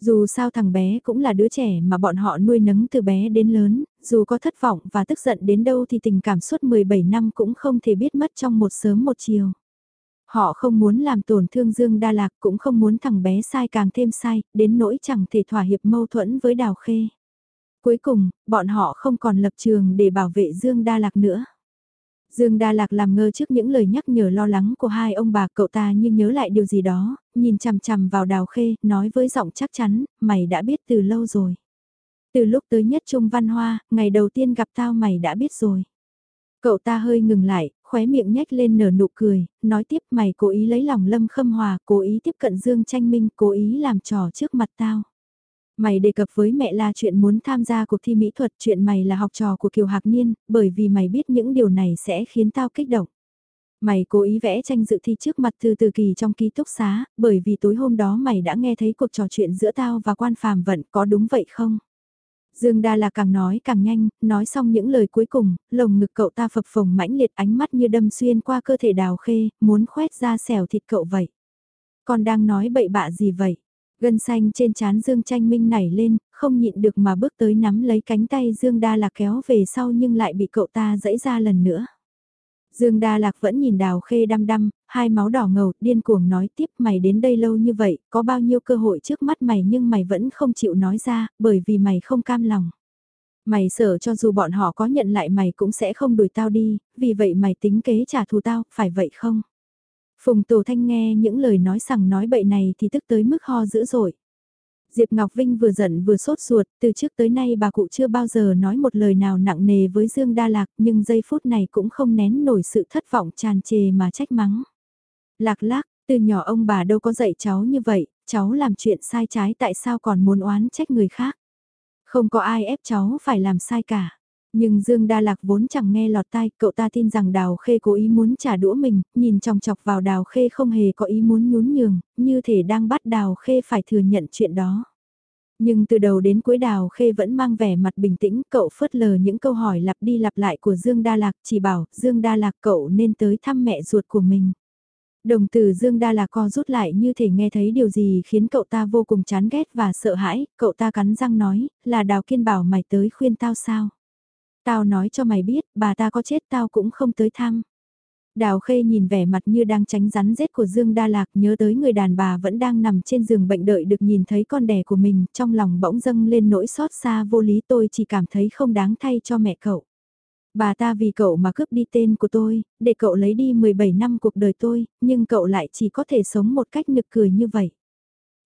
Dù sao thằng bé cũng là đứa trẻ mà bọn họ nuôi nấng từ bé đến lớn, dù có thất vọng và tức giận đến đâu thì tình cảm suốt 17 năm cũng không thể biết mất trong một sớm một chiều. Họ không muốn làm tổn thương Dương Đa Lạc cũng không muốn thằng bé sai càng thêm sai, đến nỗi chẳng thể thỏa hiệp mâu thuẫn với Đào Khê. Cuối cùng, bọn họ không còn lập trường để bảo vệ Dương Đa Lạc nữa. Dương Đa Lạc làm ngơ trước những lời nhắc nhở lo lắng của hai ông bà cậu ta như nhớ lại điều gì đó, nhìn chằm chằm vào đào khê, nói với giọng chắc chắn, mày đã biết từ lâu rồi. Từ lúc tới nhất trung văn hoa, ngày đầu tiên gặp tao mày đã biết rồi. Cậu ta hơi ngừng lại, khóe miệng nhếch lên nở nụ cười, nói tiếp mày cố ý lấy lòng Lâm Khâm Hòa, cố ý tiếp cận Dương Tranh Minh, cố ý làm trò trước mặt tao. Mày đề cập với mẹ là chuyện muốn tham gia cuộc thi mỹ thuật, chuyện mày là học trò của Kiều Hạc Niên, bởi vì mày biết những điều này sẽ khiến tao kích động. Mày cố ý vẽ tranh dự thi trước mặt từ Từ Kỳ trong ký túc xá, bởi vì tối hôm đó mày đã nghe thấy cuộc trò chuyện giữa tao và quan phàm vận, có đúng vậy không? Dương Đa là càng nói càng nhanh, nói xong những lời cuối cùng, lồng ngực cậu ta phập phồng mãnh liệt ánh mắt như đâm xuyên qua cơ thể đào khê, muốn khoét ra xẻo thịt cậu vậy. còn đang nói bậy bạ gì vậy? Gân xanh trên trán Dương Tranh Minh nảy lên, không nhịn được mà bước tới nắm lấy cánh tay Dương Đa Lạc kéo về sau nhưng lại bị cậu ta dẫy ra lần nữa. Dương Đa Lạc vẫn nhìn Đào Khê đăm đăm, hai máu đỏ ngầu, điên cuồng nói tiếp mày đến đây lâu như vậy, có bao nhiêu cơ hội trước mắt mày nhưng mày vẫn không chịu nói ra, bởi vì mày không cam lòng. Mày sợ cho dù bọn họ có nhận lại mày cũng sẽ không đuổi tao đi, vì vậy mày tính kế trả thù tao, phải vậy không? Phùng Tổ Thanh nghe những lời nói sằng nói bậy này thì tức tới mức ho dữ dội. Diệp Ngọc Vinh vừa giận vừa sốt ruột, từ trước tới nay bà cụ chưa bao giờ nói một lời nào nặng nề với Dương Đa Lạc nhưng giây phút này cũng không nén nổi sự thất vọng tràn trề mà trách mắng. Lạc lác, từ nhỏ ông bà đâu có dạy cháu như vậy, cháu làm chuyện sai trái tại sao còn muốn oán trách người khác. Không có ai ép cháu phải làm sai cả. Nhưng Dương Đa Lạc vốn chẳng nghe lọt tai, cậu ta tin rằng Đào Khê cố ý muốn trả đũa mình, nhìn trong chọc vào Đào Khê không hề có ý muốn nhún nhường, như thể đang bắt Đào Khê phải thừa nhận chuyện đó. Nhưng từ đầu đến cuối Đào Khê vẫn mang vẻ mặt bình tĩnh, cậu phớt lờ những câu hỏi lặp đi lặp lại của Dương Đa Lạc, chỉ bảo Dương Đa Lạc cậu nên tới thăm mẹ ruột của mình. Đồng từ Dương Đa Lạc co rút lại như thể nghe thấy điều gì khiến cậu ta vô cùng chán ghét và sợ hãi, cậu ta cắn răng nói, là Đào Kiên bảo mày tới khuyên tao sao. Tao nói cho mày biết, bà ta có chết tao cũng không tới thăm. Đào Khê nhìn vẻ mặt như đang tránh rắn rết của Dương Đa Lạc nhớ tới người đàn bà vẫn đang nằm trên giường bệnh đợi được nhìn thấy con đẻ của mình, trong lòng bỗng dâng lên nỗi xót xa vô lý tôi chỉ cảm thấy không đáng thay cho mẹ cậu. Bà ta vì cậu mà cướp đi tên của tôi, để cậu lấy đi 17 năm cuộc đời tôi, nhưng cậu lại chỉ có thể sống một cách nực cười như vậy.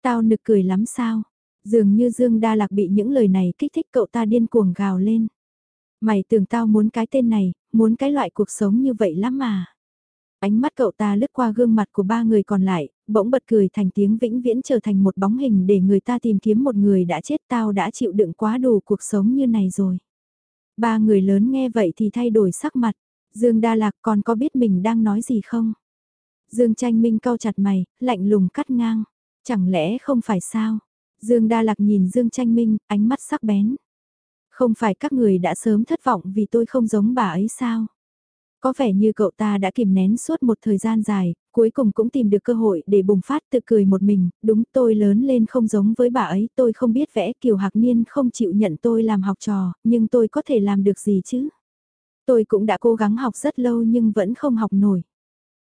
Tao nực cười lắm sao? Dường như Dương Đa Lạc bị những lời này kích thích cậu ta điên cuồng gào lên. Mày tưởng tao muốn cái tên này, muốn cái loại cuộc sống như vậy lắm mà. Ánh mắt cậu ta lướt qua gương mặt của ba người còn lại, bỗng bật cười thành tiếng vĩnh viễn trở thành một bóng hình để người ta tìm kiếm một người đã chết tao đã chịu đựng quá đủ cuộc sống như này rồi. Ba người lớn nghe vậy thì thay đổi sắc mặt, Dương Đa Lạc còn có biết mình đang nói gì không? Dương Tranh Minh cau chặt mày, lạnh lùng cắt ngang. Chẳng lẽ không phải sao? Dương Đa Lạc nhìn Dương Tranh Minh, ánh mắt sắc bén. Không phải các người đã sớm thất vọng vì tôi không giống bà ấy sao? Có vẻ như cậu ta đã kìm nén suốt một thời gian dài, cuối cùng cũng tìm được cơ hội để bùng phát tự cười một mình, đúng tôi lớn lên không giống với bà ấy, tôi không biết vẽ Kiều Hạc Niên không chịu nhận tôi làm học trò, nhưng tôi có thể làm được gì chứ? Tôi cũng đã cố gắng học rất lâu nhưng vẫn không học nổi.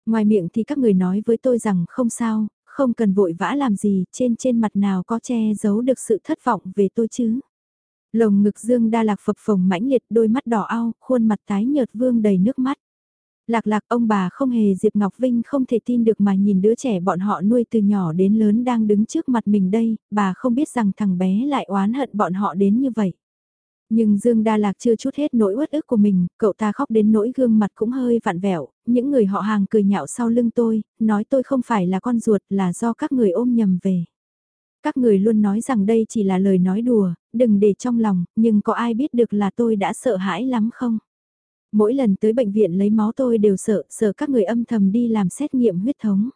Ngoài miệng thì các người nói với tôi rằng không sao, không cần vội vã làm gì, trên trên mặt nào có che giấu được sự thất vọng về tôi chứ. Lồng ngực Dương Đa Lạc phập phồng mãnh liệt đôi mắt đỏ ao, khuôn mặt tái nhợt vương đầy nước mắt. Lạc lạc ông bà không hề Diệp Ngọc Vinh không thể tin được mà nhìn đứa trẻ bọn họ nuôi từ nhỏ đến lớn đang đứng trước mặt mình đây, bà không biết rằng thằng bé lại oán hận bọn họ đến như vậy. Nhưng Dương Đa Lạc chưa chút hết nỗi uất ức của mình, cậu ta khóc đến nỗi gương mặt cũng hơi vặn vẹo, những người họ hàng cười nhạo sau lưng tôi, nói tôi không phải là con ruột là do các người ôm nhầm về. Các người luôn nói rằng đây chỉ là lời nói đùa, đừng để trong lòng, nhưng có ai biết được là tôi đã sợ hãi lắm không? Mỗi lần tới bệnh viện lấy máu tôi đều sợ, sợ các người âm thầm đi làm xét nghiệm huyết thống.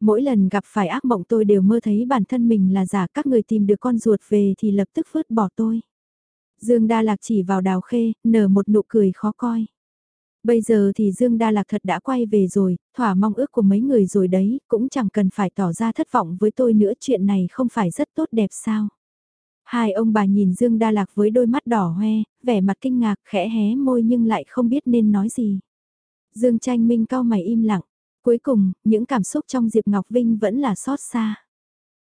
Mỗi lần gặp phải ác mộng tôi đều mơ thấy bản thân mình là giả các người tìm được con ruột về thì lập tức vứt bỏ tôi. Dương Đa Lạc chỉ vào đào khê, nở một nụ cười khó coi. Bây giờ thì Dương Đa Lạc thật đã quay về rồi, thỏa mong ước của mấy người rồi đấy, cũng chẳng cần phải tỏ ra thất vọng với tôi nữa chuyện này không phải rất tốt đẹp sao. Hai ông bà nhìn Dương Đa Lạc với đôi mắt đỏ hoe, vẻ mặt kinh ngạc khẽ hé môi nhưng lại không biết nên nói gì. Dương Tranh Minh cao mày im lặng, cuối cùng, những cảm xúc trong Diệp Ngọc Vinh vẫn là xót xa.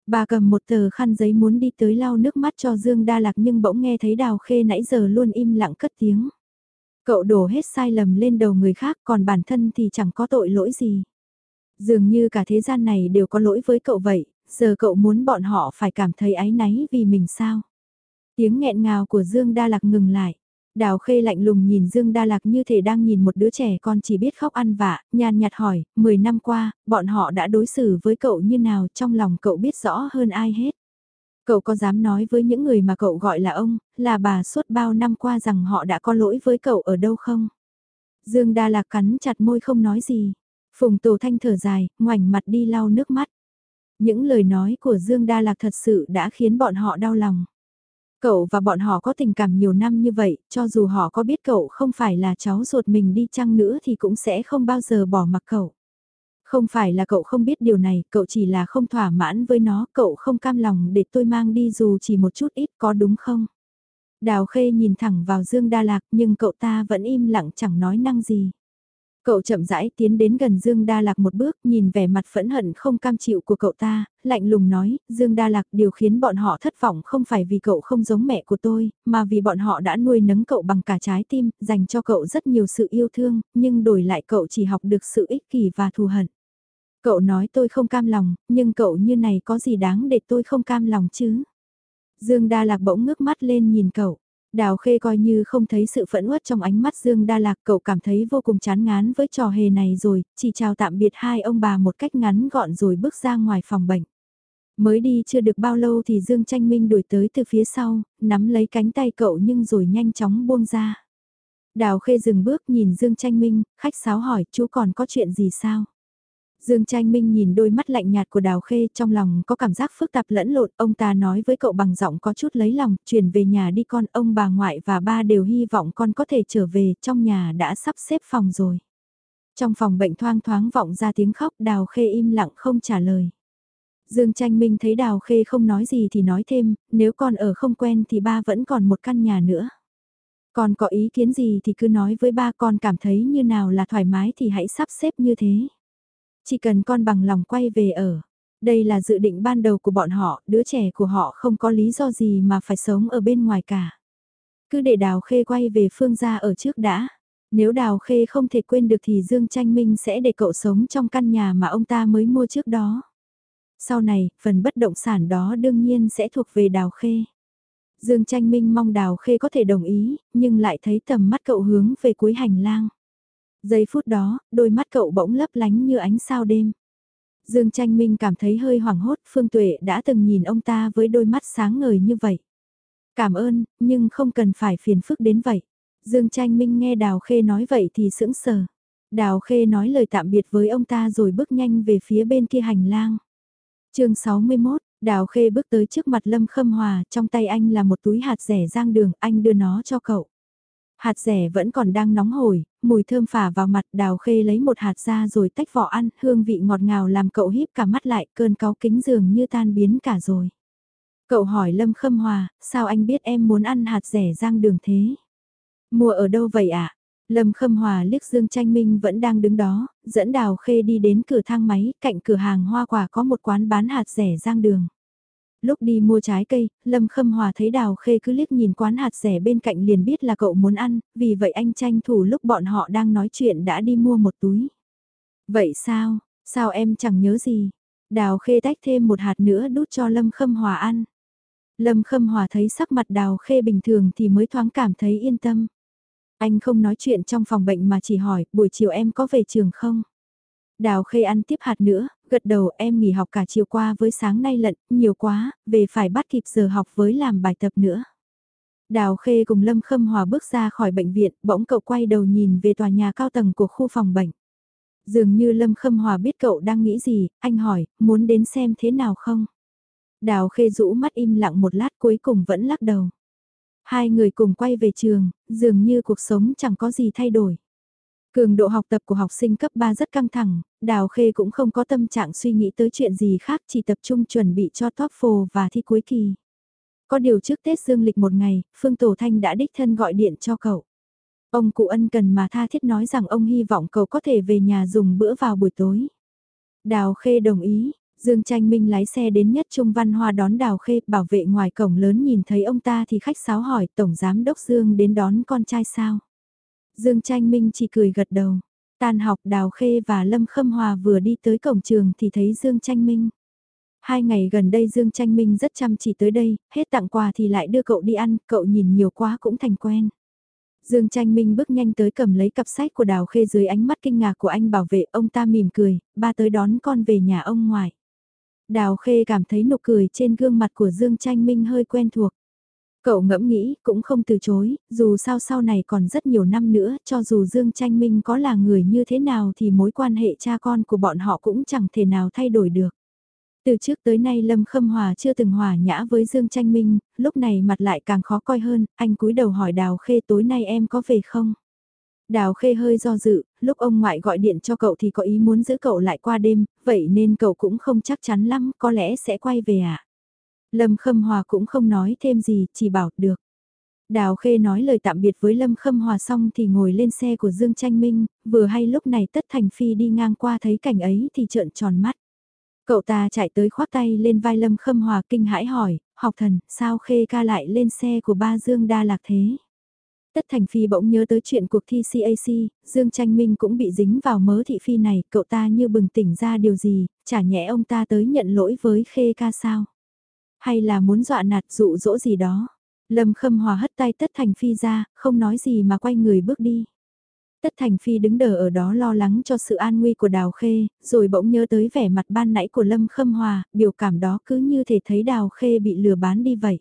Bà cầm một tờ khăn giấy muốn đi tới lau nước mắt cho Dương Đa Lạc nhưng bỗng nghe thấy Đào Khê nãy giờ luôn im lặng cất tiếng. Cậu đổ hết sai lầm lên đầu người khác còn bản thân thì chẳng có tội lỗi gì. Dường như cả thế gian này đều có lỗi với cậu vậy, giờ cậu muốn bọn họ phải cảm thấy áy náy vì mình sao. Tiếng nghẹn ngào của Dương Đa Lạc ngừng lại. Đào Khê lạnh lùng nhìn Dương Đa Lạc như thể đang nhìn một đứa trẻ con chỉ biết khóc ăn vạ, nhàn nhạt hỏi, 10 năm qua, bọn họ đã đối xử với cậu như nào trong lòng cậu biết rõ hơn ai hết. Cậu có dám nói với những người mà cậu gọi là ông, là bà suốt bao năm qua rằng họ đã có lỗi với cậu ở đâu không? Dương Đa Lạc cắn chặt môi không nói gì. Phùng Tổ Thanh thở dài, ngoảnh mặt đi lau nước mắt. Những lời nói của Dương Đa Lạc thật sự đã khiến bọn họ đau lòng. Cậu và bọn họ có tình cảm nhiều năm như vậy, cho dù họ có biết cậu không phải là cháu ruột mình đi chăng nữa thì cũng sẽ không bao giờ bỏ mặc cậu. Không phải là cậu không biết điều này, cậu chỉ là không thỏa mãn với nó, cậu không cam lòng để tôi mang đi dù chỉ một chút ít có đúng không? Đào Khê nhìn thẳng vào Dương Đa Lạc nhưng cậu ta vẫn im lặng chẳng nói năng gì. Cậu chậm rãi tiến đến gần Dương Đa Lạc một bước, nhìn vẻ mặt phẫn hận không cam chịu của cậu ta, lạnh lùng nói, Dương Đa Lạc điều khiến bọn họ thất vọng không phải vì cậu không giống mẹ của tôi, mà vì bọn họ đã nuôi nấng cậu bằng cả trái tim, dành cho cậu rất nhiều sự yêu thương, nhưng đổi lại cậu chỉ học được sự ích kỷ và thù hận. Cậu nói tôi không cam lòng, nhưng cậu như này có gì đáng để tôi không cam lòng chứ? Dương Đa Lạc bỗng ngước mắt lên nhìn cậu. Đào Khê coi như không thấy sự phẫn uất trong ánh mắt Dương Đa Lạc cậu cảm thấy vô cùng chán ngán với trò hề này rồi, chỉ chào tạm biệt hai ông bà một cách ngắn gọn rồi bước ra ngoài phòng bệnh. Mới đi chưa được bao lâu thì Dương Tranh Minh đuổi tới từ phía sau, nắm lấy cánh tay cậu nhưng rồi nhanh chóng buông ra. Đào Khê dừng bước nhìn Dương Tranh Minh, khách sáo hỏi chú còn có chuyện gì sao? Dương Tranh Minh nhìn đôi mắt lạnh nhạt của Đào Khê trong lòng có cảm giác phức tạp lẫn lộn, ông ta nói với cậu bằng giọng có chút lấy lòng, chuyển về nhà đi con, ông bà ngoại và ba đều hy vọng con có thể trở về, trong nhà đã sắp xếp phòng rồi. Trong phòng bệnh thoang thoáng vọng ra tiếng khóc, Đào Khê im lặng không trả lời. Dương Tranh Minh thấy Đào Khê không nói gì thì nói thêm, nếu con ở không quen thì ba vẫn còn một căn nhà nữa. Con có ý kiến gì thì cứ nói với ba con cảm thấy như nào là thoải mái thì hãy sắp xếp như thế. Chỉ cần con bằng lòng quay về ở. Đây là dự định ban đầu của bọn họ, đứa trẻ của họ không có lý do gì mà phải sống ở bên ngoài cả. Cứ để Đào Khê quay về Phương gia ở trước đã. Nếu Đào Khê không thể quên được thì Dương Tranh Minh sẽ để cậu sống trong căn nhà mà ông ta mới mua trước đó. Sau này, phần bất động sản đó đương nhiên sẽ thuộc về Đào Khê. Dương Tranh Minh mong Đào Khê có thể đồng ý, nhưng lại thấy tầm mắt cậu hướng về cuối hành lang. Giây phút đó, đôi mắt cậu bỗng lấp lánh như ánh sao đêm. Dương Tranh Minh cảm thấy hơi hoảng hốt, Phương Tuệ đã từng nhìn ông ta với đôi mắt sáng ngời như vậy. Cảm ơn, nhưng không cần phải phiền phức đến vậy. Dương Tranh Minh nghe Đào Khê nói vậy thì sững sờ. Đào Khê nói lời tạm biệt với ông ta rồi bước nhanh về phía bên kia hành lang. chương 61, Đào Khê bước tới trước mặt Lâm Khâm Hòa, trong tay anh là một túi hạt rẻ rang đường, anh đưa nó cho cậu. Hạt rẻ vẫn còn đang nóng hổi, mùi thơm phả vào mặt đào khê lấy một hạt ra rồi tách vỏ ăn, hương vị ngọt ngào làm cậu híp cả mắt lại, cơn cáu kính dường như tan biến cả rồi. Cậu hỏi Lâm Khâm Hòa, sao anh biết em muốn ăn hạt rẻ rang đường thế? Mua ở đâu vậy ạ? À? Lâm Khâm Hòa liếc Dương Tranh Minh vẫn đang đứng đó, dẫn Đào Khê đi đến cửa thang máy, cạnh cửa hàng hoa quả có một quán bán hạt rẻ rang đường lúc đi mua trái cây, Lâm Khâm Hòa thấy Đào Khê cứ liếc nhìn quán hạt rẻ bên cạnh liền biết là cậu muốn ăn, vì vậy anh tranh thủ lúc bọn họ đang nói chuyện đã đi mua một túi. Vậy sao, sao em chẳng nhớ gì? Đào Khê tách thêm một hạt nữa đút cho Lâm Khâm Hòa ăn. Lâm Khâm Hòa thấy sắc mặt Đào Khê bình thường thì mới thoáng cảm thấy yên tâm. Anh không nói chuyện trong phòng bệnh mà chỉ hỏi, buổi chiều em có về trường không? Đào Khê ăn tiếp hạt nữa, gật đầu em nghỉ học cả chiều qua với sáng nay lận, nhiều quá, về phải bắt kịp giờ học với làm bài tập nữa. Đào Khê cùng Lâm Khâm Hòa bước ra khỏi bệnh viện, bỗng cậu quay đầu nhìn về tòa nhà cao tầng của khu phòng bệnh. Dường như Lâm Khâm Hòa biết cậu đang nghĩ gì, anh hỏi, muốn đến xem thế nào không? Đào Khê rũ mắt im lặng một lát cuối cùng vẫn lắc đầu. Hai người cùng quay về trường, dường như cuộc sống chẳng có gì thay đổi. Cường độ học tập của học sinh cấp 3 rất căng thẳng, Đào Khê cũng không có tâm trạng suy nghĩ tới chuyện gì khác chỉ tập trung chuẩn bị cho TOEFL và thi cuối kỳ. Có điều trước Tết Dương lịch một ngày, Phương Tổ Thanh đã đích thân gọi điện cho cậu. Ông cụ ân cần mà tha thiết nói rằng ông hy vọng cậu có thể về nhà dùng bữa vào buổi tối. Đào Khê đồng ý, Dương Tranh Minh lái xe đến nhất Trung Văn Hoa đón Đào Khê, bảo vệ ngoài cổng lớn nhìn thấy ông ta thì khách sáo hỏi Tổng Giám Đốc Dương đến đón con trai sao. Dương Tranh Minh chỉ cười gật đầu. Tan học Đào Khê và Lâm Khâm Hòa vừa đi tới cổng trường thì thấy Dương Tranh Minh. Hai ngày gần đây Dương Tranh Minh rất chăm chỉ tới đây, hết tặng quà thì lại đưa cậu đi ăn, cậu nhìn nhiều quá cũng thành quen. Dương Tranh Minh bước nhanh tới cầm lấy cặp sách của Đào Khê dưới ánh mắt kinh ngạc của anh bảo vệ, ông ta mỉm cười, ba tới đón con về nhà ông ngoại. Đào Khê cảm thấy nụ cười trên gương mặt của Dương Tranh Minh hơi quen thuộc. Cậu ngẫm nghĩ, cũng không từ chối, dù sao sau này còn rất nhiều năm nữa, cho dù Dương Tranh Minh có là người như thế nào thì mối quan hệ cha con của bọn họ cũng chẳng thể nào thay đổi được. Từ trước tới nay Lâm Khâm Hòa chưa từng hòa nhã với Dương Tranh Minh, lúc này mặt lại càng khó coi hơn, anh cúi đầu hỏi Đào Khê tối nay em có về không? Đào Khê hơi do dự, lúc ông ngoại gọi điện cho cậu thì có ý muốn giữ cậu lại qua đêm, vậy nên cậu cũng không chắc chắn lắm, có lẽ sẽ quay về ạ. À? Lâm Khâm Hòa cũng không nói thêm gì, chỉ bảo được. Đào Khê nói lời tạm biệt với Lâm Khâm Hòa xong thì ngồi lên xe của Dương Tranh Minh, vừa hay lúc này Tất Thành Phi đi ngang qua thấy cảnh ấy thì trợn tròn mắt. Cậu ta chạy tới khoác tay lên vai Lâm Khâm Hòa kinh hãi hỏi, học thần, sao Khê ca lại lên xe của ba Dương Đa Lạc thế? Tất Thành Phi bỗng nhớ tới chuyện cuộc thi CAC, Dương Tranh Minh cũng bị dính vào mớ thị phi này, cậu ta như bừng tỉnh ra điều gì, chả nhẽ ông ta tới nhận lỗi với Khê ca sao? Hay là muốn dọa nạt dụ dỗ gì đó. Lâm Khâm Hòa hất tay Tất Thành Phi ra, không nói gì mà quay người bước đi. Tất Thành Phi đứng đờ ở đó lo lắng cho sự an nguy của Đào Khê, rồi bỗng nhớ tới vẻ mặt ban nãy của Lâm Khâm Hòa, biểu cảm đó cứ như thể thấy Đào Khê bị lừa bán đi vậy.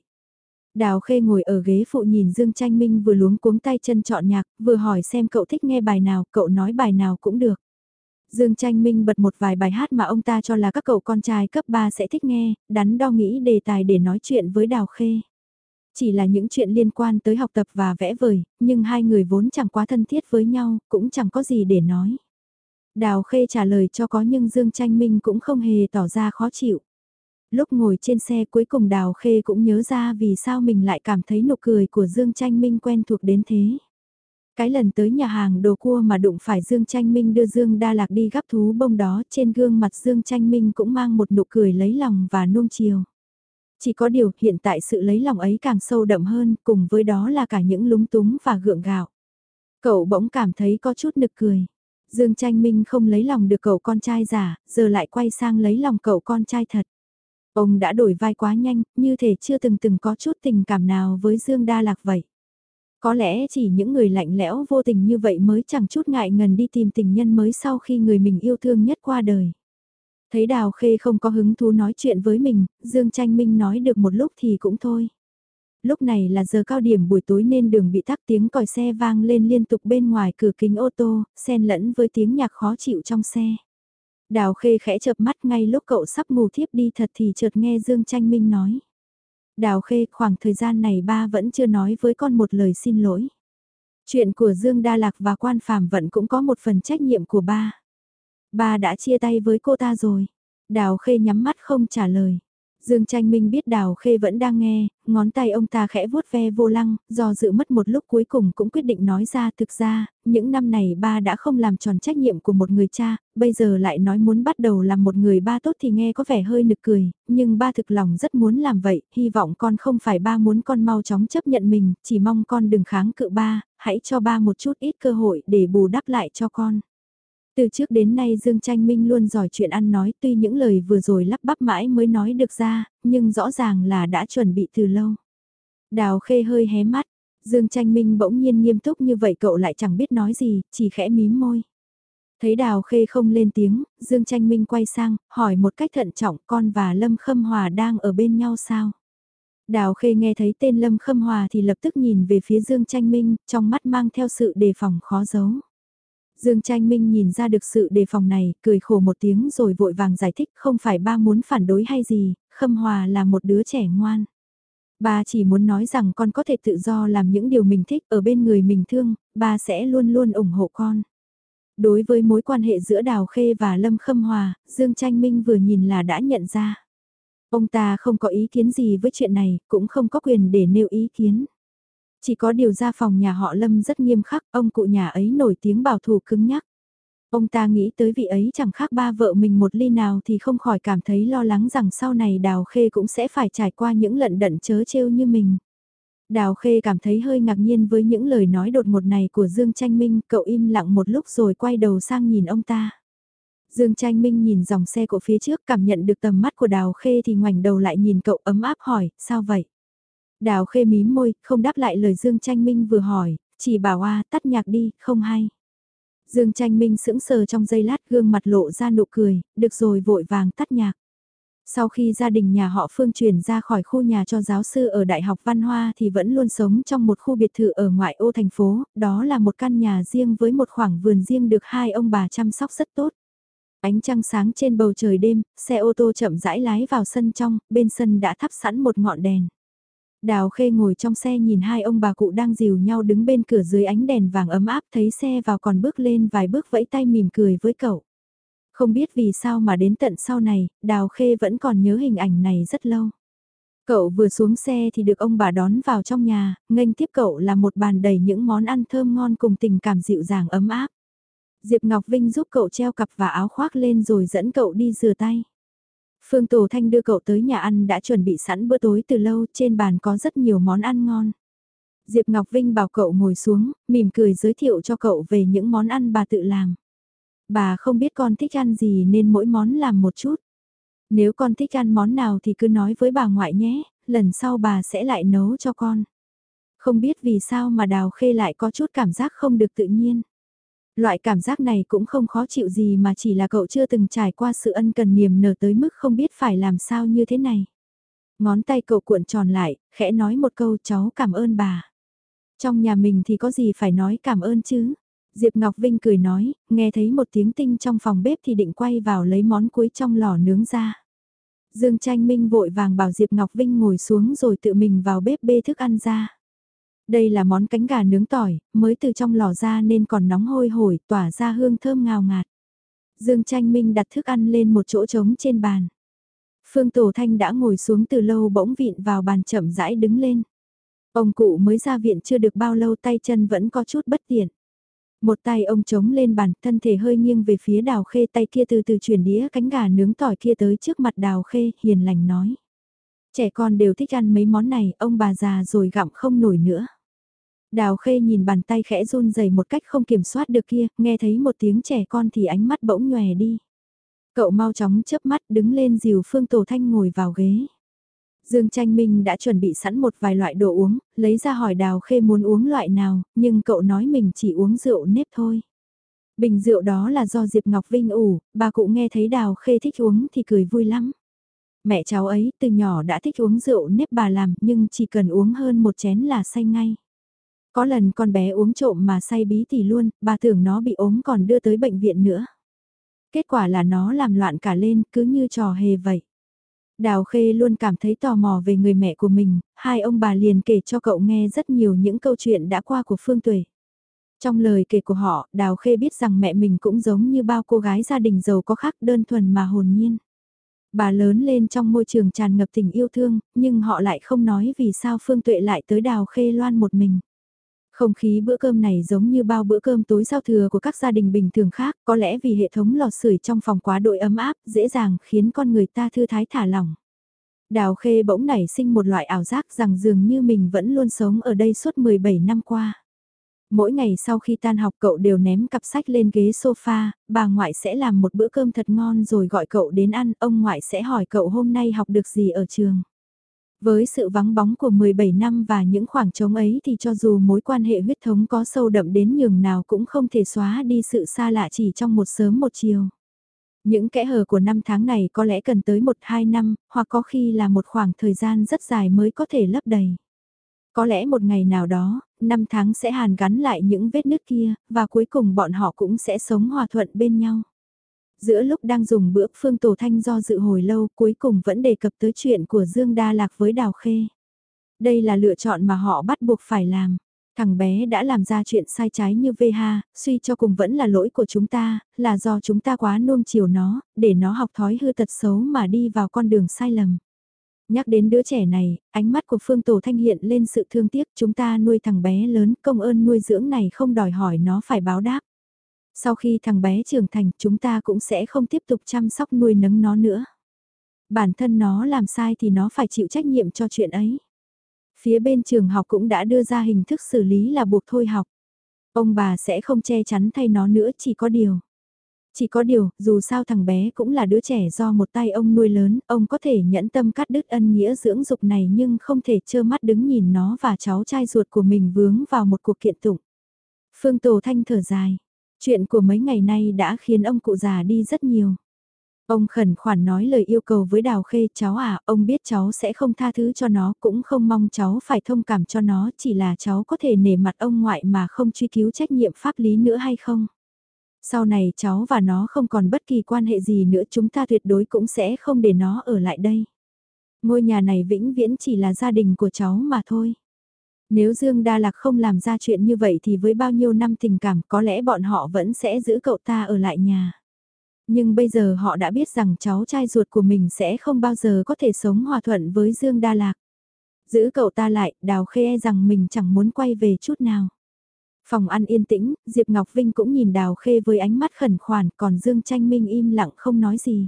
Đào Khê ngồi ở ghế phụ nhìn Dương Tranh Minh vừa luống cuống tay chân chọn nhạc, vừa hỏi xem cậu thích nghe bài nào, cậu nói bài nào cũng được. Dương Tranh Minh bật một vài bài hát mà ông ta cho là các cậu con trai cấp 3 sẽ thích nghe, đắn đo nghĩ đề tài để nói chuyện với Đào Khê. Chỉ là những chuyện liên quan tới học tập và vẽ vời, nhưng hai người vốn chẳng quá thân thiết với nhau, cũng chẳng có gì để nói. Đào Khê trả lời cho có nhưng Dương Tranh Minh cũng không hề tỏ ra khó chịu. Lúc ngồi trên xe cuối cùng Đào Khê cũng nhớ ra vì sao mình lại cảm thấy nụ cười của Dương Tranh Minh quen thuộc đến thế. Cái lần tới nhà hàng đồ cua mà đụng phải Dương Tranh Minh đưa Dương Đa Lạc đi gắp thú bông đó trên gương mặt Dương Tranh Minh cũng mang một nụ cười lấy lòng và nuông chiều. Chỉ có điều hiện tại sự lấy lòng ấy càng sâu đậm hơn cùng với đó là cả những lúng túng và gượng gạo. Cậu bỗng cảm thấy có chút nực cười. Dương Tranh Minh không lấy lòng được cậu con trai giả, giờ lại quay sang lấy lòng cậu con trai thật. Ông đã đổi vai quá nhanh, như thể chưa từng từng có chút tình cảm nào với Dương Đa Lạc vậy. Có lẽ chỉ những người lạnh lẽo vô tình như vậy mới chẳng chút ngại ngần đi tìm tình nhân mới sau khi người mình yêu thương nhất qua đời. Thấy Đào Khê không có hứng thú nói chuyện với mình, Dương Tranh Minh nói được một lúc thì cũng thôi. Lúc này là giờ cao điểm buổi tối nên đường bị tắc tiếng còi xe vang lên liên tục bên ngoài cửa kính ô tô, xen lẫn với tiếng nhạc khó chịu trong xe. Đào Khê khẽ chợp mắt ngay lúc cậu sắp ngủ thiếp đi thật thì chợt nghe Dương Tranh Minh nói. Đào Khê, khoảng thời gian này ba vẫn chưa nói với con một lời xin lỗi. Chuyện của Dương Đa Lạc và quan phạm vận cũng có một phần trách nhiệm của ba. Ba đã chia tay với cô ta rồi. Đào Khê nhắm mắt không trả lời. Dương Tranh Minh biết Đào Khê vẫn đang nghe, ngón tay ông ta khẽ vuốt ve vô lăng, do dự mất một lúc cuối cùng cũng quyết định nói ra thực ra, những năm này ba đã không làm tròn trách nhiệm của một người cha, bây giờ lại nói muốn bắt đầu làm một người ba tốt thì nghe có vẻ hơi nực cười, nhưng ba thực lòng rất muốn làm vậy, hy vọng con không phải ba muốn con mau chóng chấp nhận mình, chỉ mong con đừng kháng cự ba, hãy cho ba một chút ít cơ hội để bù đắp lại cho con. Từ trước đến nay Dương Tranh Minh luôn giỏi chuyện ăn nói tuy những lời vừa rồi lắp bắp mãi mới nói được ra, nhưng rõ ràng là đã chuẩn bị từ lâu. Đào khê hơi hé mắt, Dương Tranh Minh bỗng nhiên nghiêm túc như vậy cậu lại chẳng biết nói gì, chỉ khẽ mím môi. Thấy Đào Khê không lên tiếng, Dương Tranh Minh quay sang, hỏi một cách thận trọng con và Lâm Khâm Hòa đang ở bên nhau sao? Đào Khê nghe thấy tên Lâm Khâm Hòa thì lập tức nhìn về phía Dương Tranh Minh, trong mắt mang theo sự đề phòng khó giấu. Dương Tranh Minh nhìn ra được sự đề phòng này, cười khổ một tiếng rồi vội vàng giải thích không phải ba muốn phản đối hay gì, Khâm Hòa là một đứa trẻ ngoan. Ba chỉ muốn nói rằng con có thể tự do làm những điều mình thích ở bên người mình thương, ba sẽ luôn luôn ủng hộ con. Đối với mối quan hệ giữa Đào Khê và Lâm Khâm Hòa, Dương Tranh Minh vừa nhìn là đã nhận ra. Ông ta không có ý kiến gì với chuyện này, cũng không có quyền để nêu ý kiến. Chỉ có điều ra phòng nhà họ Lâm rất nghiêm khắc, ông cụ nhà ấy nổi tiếng bảo thủ cứng nhắc. Ông ta nghĩ tới vị ấy chẳng khác ba vợ mình một ly nào thì không khỏi cảm thấy lo lắng rằng sau này Đào Khê cũng sẽ phải trải qua những lận đận chớ trêu như mình. Đào Khê cảm thấy hơi ngạc nhiên với những lời nói đột ngột này của Dương Tranh Minh, cậu im lặng một lúc rồi quay đầu sang nhìn ông ta. Dương Tranh Minh nhìn dòng xe của phía trước cảm nhận được tầm mắt của Đào Khê thì ngoảnh đầu lại nhìn cậu ấm áp hỏi, sao vậy? Đào khê mím môi, không đáp lại lời Dương Tranh Minh vừa hỏi, chỉ bảo a tắt nhạc đi, không hay. Dương Tranh Minh sững sờ trong giây lát gương mặt lộ ra nụ cười, được rồi vội vàng tắt nhạc. Sau khi gia đình nhà họ Phương chuyển ra khỏi khu nhà cho giáo sư ở Đại học Văn Hoa thì vẫn luôn sống trong một khu biệt thự ở ngoại ô thành phố, đó là một căn nhà riêng với một khoảng vườn riêng được hai ông bà chăm sóc rất tốt. Ánh trăng sáng trên bầu trời đêm, xe ô tô chậm rãi lái vào sân trong, bên sân đã thắp sẵn một ngọn đèn. Đào Khê ngồi trong xe nhìn hai ông bà cụ đang dìu nhau đứng bên cửa dưới ánh đèn vàng ấm áp thấy xe vào còn bước lên vài bước vẫy tay mỉm cười với cậu. Không biết vì sao mà đến tận sau này, Đào Khê vẫn còn nhớ hình ảnh này rất lâu. Cậu vừa xuống xe thì được ông bà đón vào trong nhà, nghênh tiếp cậu là một bàn đầy những món ăn thơm ngon cùng tình cảm dịu dàng ấm áp. Diệp Ngọc Vinh giúp cậu treo cặp và áo khoác lên rồi dẫn cậu đi rửa tay. Phương Tổ Thanh đưa cậu tới nhà ăn đã chuẩn bị sẵn bữa tối từ lâu, trên bàn có rất nhiều món ăn ngon. Diệp Ngọc Vinh bảo cậu ngồi xuống, mỉm cười giới thiệu cho cậu về những món ăn bà tự làm. Bà không biết con thích ăn gì nên mỗi món làm một chút. Nếu con thích ăn món nào thì cứ nói với bà ngoại nhé, lần sau bà sẽ lại nấu cho con. Không biết vì sao mà Đào Khê lại có chút cảm giác không được tự nhiên. Loại cảm giác này cũng không khó chịu gì mà chỉ là cậu chưa từng trải qua sự ân cần niềm nở tới mức không biết phải làm sao như thế này. Ngón tay cậu cuộn tròn lại, khẽ nói một câu cháu cảm ơn bà. Trong nhà mình thì có gì phải nói cảm ơn chứ. Diệp Ngọc Vinh cười nói, nghe thấy một tiếng tinh trong phòng bếp thì định quay vào lấy món cuối trong lò nướng ra. Dương Tranh Minh vội vàng bảo Diệp Ngọc Vinh ngồi xuống rồi tự mình vào bếp bê thức ăn ra. Đây là món cánh gà nướng tỏi, mới từ trong lò ra nên còn nóng hôi hổi, tỏa ra hương thơm ngào ngạt. Dương Tranh Minh đặt thức ăn lên một chỗ trống trên bàn. Phương Tổ Thanh đã ngồi xuống từ lâu bỗng vịn vào bàn chậm rãi đứng lên. Ông cụ mới ra viện chưa được bao lâu tay chân vẫn có chút bất tiện. Một tay ông chống lên bàn, thân thể hơi nghiêng về phía đào khê tay kia từ từ chuyển đĩa cánh gà nướng tỏi kia tới trước mặt đào khê, hiền lành nói. Trẻ con đều thích ăn mấy món này, ông bà già rồi gặm không nổi nữa. Đào khê nhìn bàn tay khẽ run rẩy một cách không kiểm soát được kia, nghe thấy một tiếng trẻ con thì ánh mắt bỗng nhòe đi. Cậu mau chóng chớp mắt đứng lên dìu Phương Tổ Thanh ngồi vào ghế. Dương Tranh Minh đã chuẩn bị sẵn một vài loại đồ uống, lấy ra hỏi Đào Khê muốn uống loại nào, nhưng cậu nói mình chỉ uống rượu nếp thôi. Bình rượu đó là do Diệp Ngọc Vinh ủ, bà cụ nghe thấy Đào Khê thích uống thì cười vui lắm. Mẹ cháu ấy từ nhỏ đã thích uống rượu nếp bà làm nhưng chỉ cần uống hơn một chén là say ngay. Có lần con bé uống trộm mà say bí thì luôn, bà tưởng nó bị ốm còn đưa tới bệnh viện nữa. Kết quả là nó làm loạn cả lên cứ như trò hề vậy. Đào Khê luôn cảm thấy tò mò về người mẹ của mình, hai ông bà liền kể cho cậu nghe rất nhiều những câu chuyện đã qua của Phương Tuệ. Trong lời kể của họ, Đào Khê biết rằng mẹ mình cũng giống như bao cô gái gia đình giàu có khác đơn thuần mà hồn nhiên. Bà lớn lên trong môi trường tràn ngập tình yêu thương, nhưng họ lại không nói vì sao Phương Tuệ lại tới Đào Khê Loan một mình. Không khí bữa cơm này giống như bao bữa cơm tối giao thừa của các gia đình bình thường khác, có lẽ vì hệ thống lò sưởi trong phòng quá đội ấm áp, dễ dàng khiến con người ta thư thái thả lỏng. Đào Khê bỗng nảy sinh một loại ảo giác rằng dường như mình vẫn luôn sống ở đây suốt 17 năm qua. Mỗi ngày sau khi tan học cậu đều ném cặp sách lên ghế sofa, bà ngoại sẽ làm một bữa cơm thật ngon rồi gọi cậu đến ăn, ông ngoại sẽ hỏi cậu hôm nay học được gì ở trường. Với sự vắng bóng của 17 năm và những khoảng trống ấy thì cho dù mối quan hệ huyết thống có sâu đậm đến nhường nào cũng không thể xóa đi sự xa lạ chỉ trong một sớm một chiều. Những kẽ hở của năm tháng này có lẽ cần tới 1-2 năm, hoặc có khi là một khoảng thời gian rất dài mới có thể lấp đầy. Có lẽ một ngày nào đó, năm tháng sẽ hàn gắn lại những vết nứt kia, và cuối cùng bọn họ cũng sẽ sống hòa thuận bên nhau. Giữa lúc đang dùng bữa Phương Tổ Thanh do dự hồi lâu cuối cùng vẫn đề cập tới chuyện của Dương Đa Lạc với Đào Khê. Đây là lựa chọn mà họ bắt buộc phải làm. Thằng bé đã làm ra chuyện sai trái như vê ha, suy cho cùng vẫn là lỗi của chúng ta, là do chúng ta quá nuông chiều nó, để nó học thói hư tật xấu mà đi vào con đường sai lầm. Nhắc đến đứa trẻ này, ánh mắt của Phương Tổ Thanh hiện lên sự thương tiếc chúng ta nuôi thằng bé lớn công ơn nuôi dưỡng này không đòi hỏi nó phải báo đáp. Sau khi thằng bé trưởng thành chúng ta cũng sẽ không tiếp tục chăm sóc nuôi nấng nó nữa. Bản thân nó làm sai thì nó phải chịu trách nhiệm cho chuyện ấy. Phía bên trường học cũng đã đưa ra hình thức xử lý là buộc thôi học. Ông bà sẽ không che chắn thay nó nữa chỉ có điều. Chỉ có điều, dù sao thằng bé cũng là đứa trẻ do một tay ông nuôi lớn, ông có thể nhẫn tâm cắt đứt ân nghĩa dưỡng dục này nhưng không thể trơ mắt đứng nhìn nó và cháu trai ruột của mình vướng vào một cuộc kiện tụng. Phương Tổ Thanh thở dài, Chuyện của mấy ngày nay đã khiến ông cụ già đi rất nhiều. Ông khẩn khoản nói lời yêu cầu với Đào Khê cháu à, ông biết cháu sẽ không tha thứ cho nó, cũng không mong cháu phải thông cảm cho nó, chỉ là cháu có thể nể mặt ông ngoại mà không truy cứu trách nhiệm pháp lý nữa hay không. Sau này cháu và nó không còn bất kỳ quan hệ gì nữa chúng ta tuyệt đối cũng sẽ không để nó ở lại đây. Ngôi nhà này vĩnh viễn chỉ là gia đình của cháu mà thôi. Nếu Dương Đa Lạc không làm ra chuyện như vậy thì với bao nhiêu năm tình cảm có lẽ bọn họ vẫn sẽ giữ cậu ta ở lại nhà. Nhưng bây giờ họ đã biết rằng cháu trai ruột của mình sẽ không bao giờ có thể sống hòa thuận với Dương Đa Lạc. Giữ cậu ta lại, đào khê e rằng mình chẳng muốn quay về chút nào. Phòng ăn yên tĩnh, Diệp Ngọc Vinh cũng nhìn Đào Khê với ánh mắt khẩn khoản, còn Dương Tranh Minh im lặng không nói gì.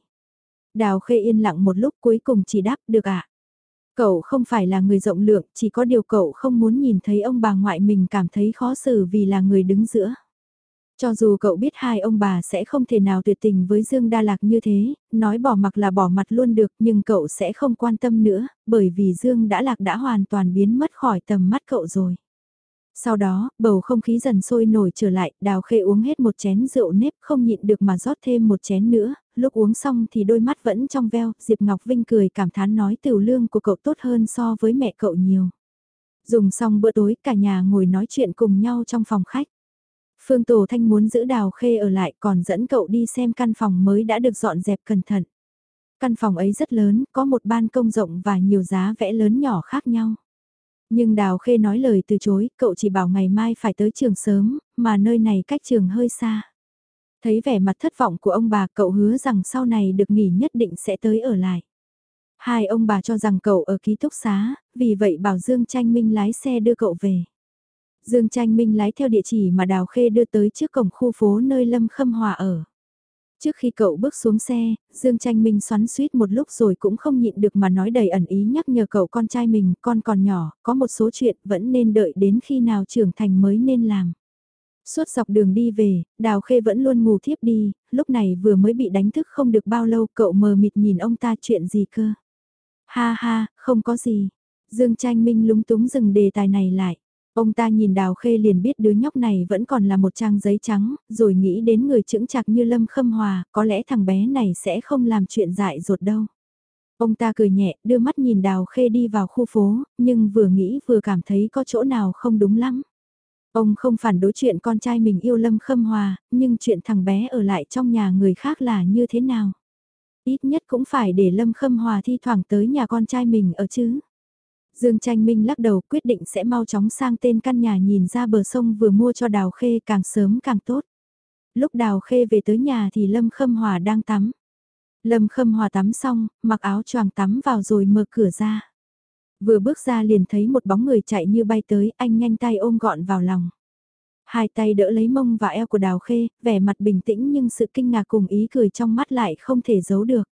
Đào Khê yên lặng một lúc cuối cùng chỉ đáp được ạ. À? Cậu không phải là người rộng lượng, chỉ có điều cậu không muốn nhìn thấy ông bà ngoại mình cảm thấy khó xử vì là người đứng giữa. Cho dù cậu biết hai ông bà sẽ không thể nào tuyệt tình với Dương Đa Lạc như thế, nói bỏ mặc là bỏ mặt luôn được nhưng cậu sẽ không quan tâm nữa, bởi vì Dương Đã Lạc đã hoàn toàn biến mất khỏi tầm mắt cậu rồi. Sau đó, bầu không khí dần sôi nổi trở lại, đào khê uống hết một chén rượu nếp không nhịn được mà rót thêm một chén nữa, lúc uống xong thì đôi mắt vẫn trong veo, Diệp Ngọc Vinh cười cảm thán nói tiểu lương của cậu tốt hơn so với mẹ cậu nhiều. Dùng xong bữa tối cả nhà ngồi nói chuyện cùng nhau trong phòng khách. Phương Tổ Thanh muốn giữ Đào Khê ở lại còn dẫn cậu đi xem căn phòng mới đã được dọn dẹp cẩn thận. Căn phòng ấy rất lớn, có một ban công rộng và nhiều giá vẽ lớn nhỏ khác nhau. Nhưng Đào Khê nói lời từ chối, cậu chỉ bảo ngày mai phải tới trường sớm, mà nơi này cách trường hơi xa. Thấy vẻ mặt thất vọng của ông bà cậu hứa rằng sau này được nghỉ nhất định sẽ tới ở lại. Hai ông bà cho rằng cậu ở ký túc xá, vì vậy bảo Dương Tranh Minh lái xe đưa cậu về. Dương Tranh Minh lái theo địa chỉ mà Đào Khê đưa tới trước cổng khu phố nơi Lâm Khâm Hòa ở. Trước khi cậu bước xuống xe, Dương Tranh Minh xoắn suýt một lúc rồi cũng không nhịn được mà nói đầy ẩn ý nhắc nhở cậu con trai mình, con còn nhỏ, có một số chuyện vẫn nên đợi đến khi nào trưởng thành mới nên làm. Suốt dọc đường đi về, Đào Khê vẫn luôn ngủ thiếp đi, lúc này vừa mới bị đánh thức không được bao lâu cậu mờ mịt nhìn ông ta chuyện gì cơ. Ha ha, không có gì. Dương Tranh Minh lúng túng dừng đề tài này lại. Ông ta nhìn Đào Khê liền biết đứa nhóc này vẫn còn là một trang giấy trắng, rồi nghĩ đến người chững chạc như Lâm Khâm Hòa, có lẽ thằng bé này sẽ không làm chuyện dại dột đâu. Ông ta cười nhẹ, đưa mắt nhìn Đào Khê đi vào khu phố, nhưng vừa nghĩ vừa cảm thấy có chỗ nào không đúng lắm. Ông không phản đối chuyện con trai mình yêu Lâm Khâm Hòa, nhưng chuyện thằng bé ở lại trong nhà người khác là như thế nào? Ít nhất cũng phải để Lâm Khâm Hòa thi thoảng tới nhà con trai mình ở chứ. Dương Tranh Minh lắc đầu quyết định sẽ mau chóng sang tên căn nhà nhìn ra bờ sông vừa mua cho Đào Khê càng sớm càng tốt. Lúc Đào Khê về tới nhà thì Lâm Khâm Hòa đang tắm. Lâm Khâm Hòa tắm xong, mặc áo choàng tắm vào rồi mở cửa ra. Vừa bước ra liền thấy một bóng người chạy như bay tới, anh nhanh tay ôm gọn vào lòng. Hai tay đỡ lấy mông và eo của Đào Khê, vẻ mặt bình tĩnh nhưng sự kinh ngạc cùng ý cười trong mắt lại không thể giấu được.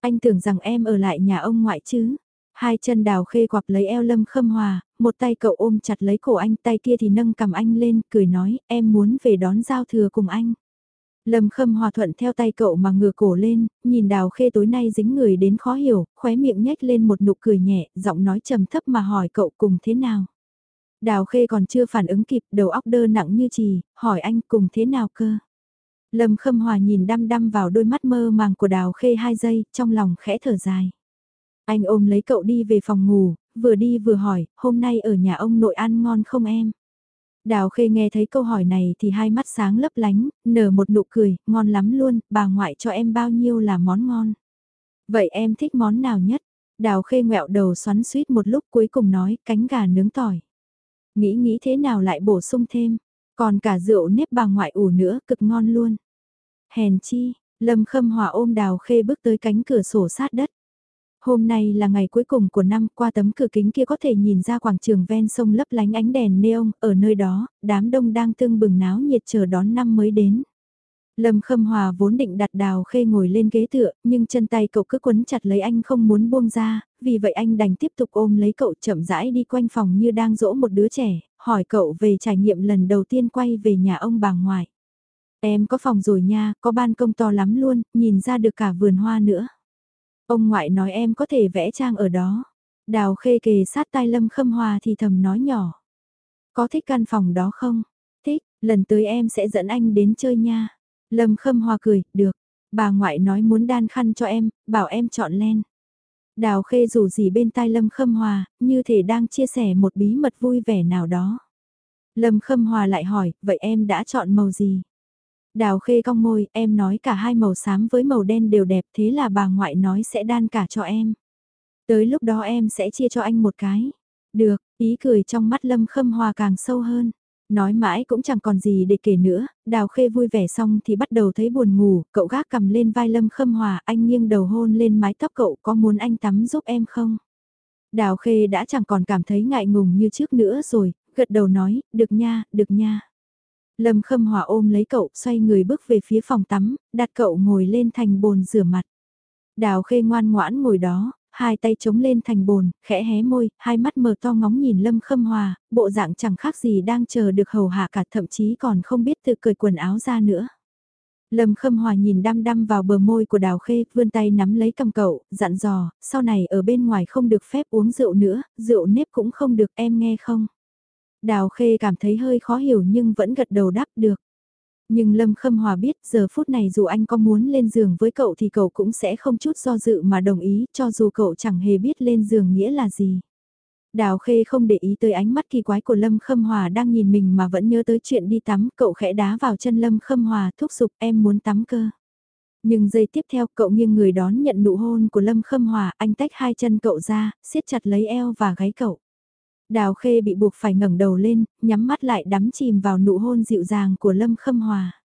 Anh tưởng rằng em ở lại nhà ông ngoại chứ. Hai chân đào khê quặp lấy eo lâm khâm hòa, một tay cậu ôm chặt lấy cổ anh, tay kia thì nâng cầm anh lên, cười nói, em muốn về đón giao thừa cùng anh. Lâm khâm hòa thuận theo tay cậu mà ngửa cổ lên, nhìn đào khê tối nay dính người đến khó hiểu, khóe miệng nhếch lên một nụ cười nhẹ, giọng nói trầm thấp mà hỏi cậu cùng thế nào. Đào khê còn chưa phản ứng kịp, đầu óc đơ nặng như trì, hỏi anh cùng thế nào cơ. Lâm khâm hòa nhìn đăm đăm vào đôi mắt mơ màng của đào khê hai giây, trong lòng khẽ thở dài. Anh ôm lấy cậu đi về phòng ngủ, vừa đi vừa hỏi, hôm nay ở nhà ông nội ăn ngon không em? Đào Khê nghe thấy câu hỏi này thì hai mắt sáng lấp lánh, nở một nụ cười, ngon lắm luôn, bà ngoại cho em bao nhiêu là món ngon. Vậy em thích món nào nhất? Đào Khê ngẹo đầu xoắn suýt một lúc cuối cùng nói, cánh gà nướng tỏi. Nghĩ nghĩ thế nào lại bổ sung thêm, còn cả rượu nếp bà ngoại ủ nữa, cực ngon luôn. Hèn chi, Lâm Khâm Hòa ôm Đào Khê bước tới cánh cửa sổ sát đất. Hôm nay là ngày cuối cùng của năm, qua tấm cửa kính kia có thể nhìn ra quảng trường ven sông lấp lánh ánh đèn neon, ở nơi đó, đám đông đang tưng bừng náo nhiệt chờ đón năm mới đến. Lâm Khâm Hòa vốn định đặt đào khê ngồi lên ghế tựa, nhưng chân tay cậu cứ quấn chặt lấy anh không muốn buông ra, vì vậy anh đành tiếp tục ôm lấy cậu chậm rãi đi quanh phòng như đang dỗ một đứa trẻ, hỏi cậu về trải nghiệm lần đầu tiên quay về nhà ông bà ngoại. Em có phòng rồi nha, có ban công to lắm luôn, nhìn ra được cả vườn hoa nữa. Ông ngoại nói em có thể vẽ trang ở đó. Đào khê kề sát tai Lâm Khâm Hòa thì thầm nói nhỏ. Có thích căn phòng đó không? Thích, lần tới em sẽ dẫn anh đến chơi nha. Lâm Khâm Hòa cười, được. Bà ngoại nói muốn đan khăn cho em, bảo em chọn len. Đào khê rủ gì bên tai Lâm Khâm Hòa, như thể đang chia sẻ một bí mật vui vẻ nào đó. Lâm Khâm Hòa lại hỏi, vậy em đã chọn màu gì? Đào khê cong môi, em nói cả hai màu xám với màu đen đều đẹp thế là bà ngoại nói sẽ đan cả cho em. Tới lúc đó em sẽ chia cho anh một cái. Được, ý cười trong mắt Lâm Khâm Hòa càng sâu hơn. Nói mãi cũng chẳng còn gì để kể nữa, đào khê vui vẻ xong thì bắt đầu thấy buồn ngủ, cậu gác cầm lên vai Lâm Khâm Hòa, anh nghiêng đầu hôn lên mái tóc cậu có muốn anh tắm giúp em không? Đào khê đã chẳng còn cảm thấy ngại ngùng như trước nữa rồi, gật đầu nói, được nha, được nha. Lâm Khâm Hòa ôm lấy cậu, xoay người bước về phía phòng tắm, đặt cậu ngồi lên thành bồn rửa mặt. Đào khê ngoan ngoãn ngồi đó, hai tay chống lên thành bồn, khẽ hé môi, hai mắt mở to ngóng nhìn Lâm Khâm Hòa, bộ dạng chẳng khác gì đang chờ được hầu hạ cả thậm chí còn không biết tự cởi quần áo ra nữa. Lâm Khâm Hòa nhìn đăm đăm vào bờ môi của Đào Khê, vươn tay nắm lấy cầm cậu, dặn dò, sau này ở bên ngoài không được phép uống rượu nữa, rượu nếp cũng không được em nghe không. Đào Khê cảm thấy hơi khó hiểu nhưng vẫn gật đầu đáp được. Nhưng Lâm Khâm Hòa biết giờ phút này dù anh có muốn lên giường với cậu thì cậu cũng sẽ không chút do dự mà đồng ý cho dù cậu chẳng hề biết lên giường nghĩa là gì. Đào Khê không để ý tới ánh mắt kỳ quái của Lâm Khâm Hòa đang nhìn mình mà vẫn nhớ tới chuyện đi tắm, cậu khẽ đá vào chân Lâm Khâm Hòa thúc giục em muốn tắm cơ. Nhưng giây tiếp theo cậu nghiêng người đón nhận nụ hôn của Lâm Khâm Hòa, anh tách hai chân cậu ra, siết chặt lấy eo và gáy cậu. Đào Khê bị buộc phải ngẩng đầu lên, nhắm mắt lại đắm chìm vào nụ hôn dịu dàng của Lâm Khâm Hòa.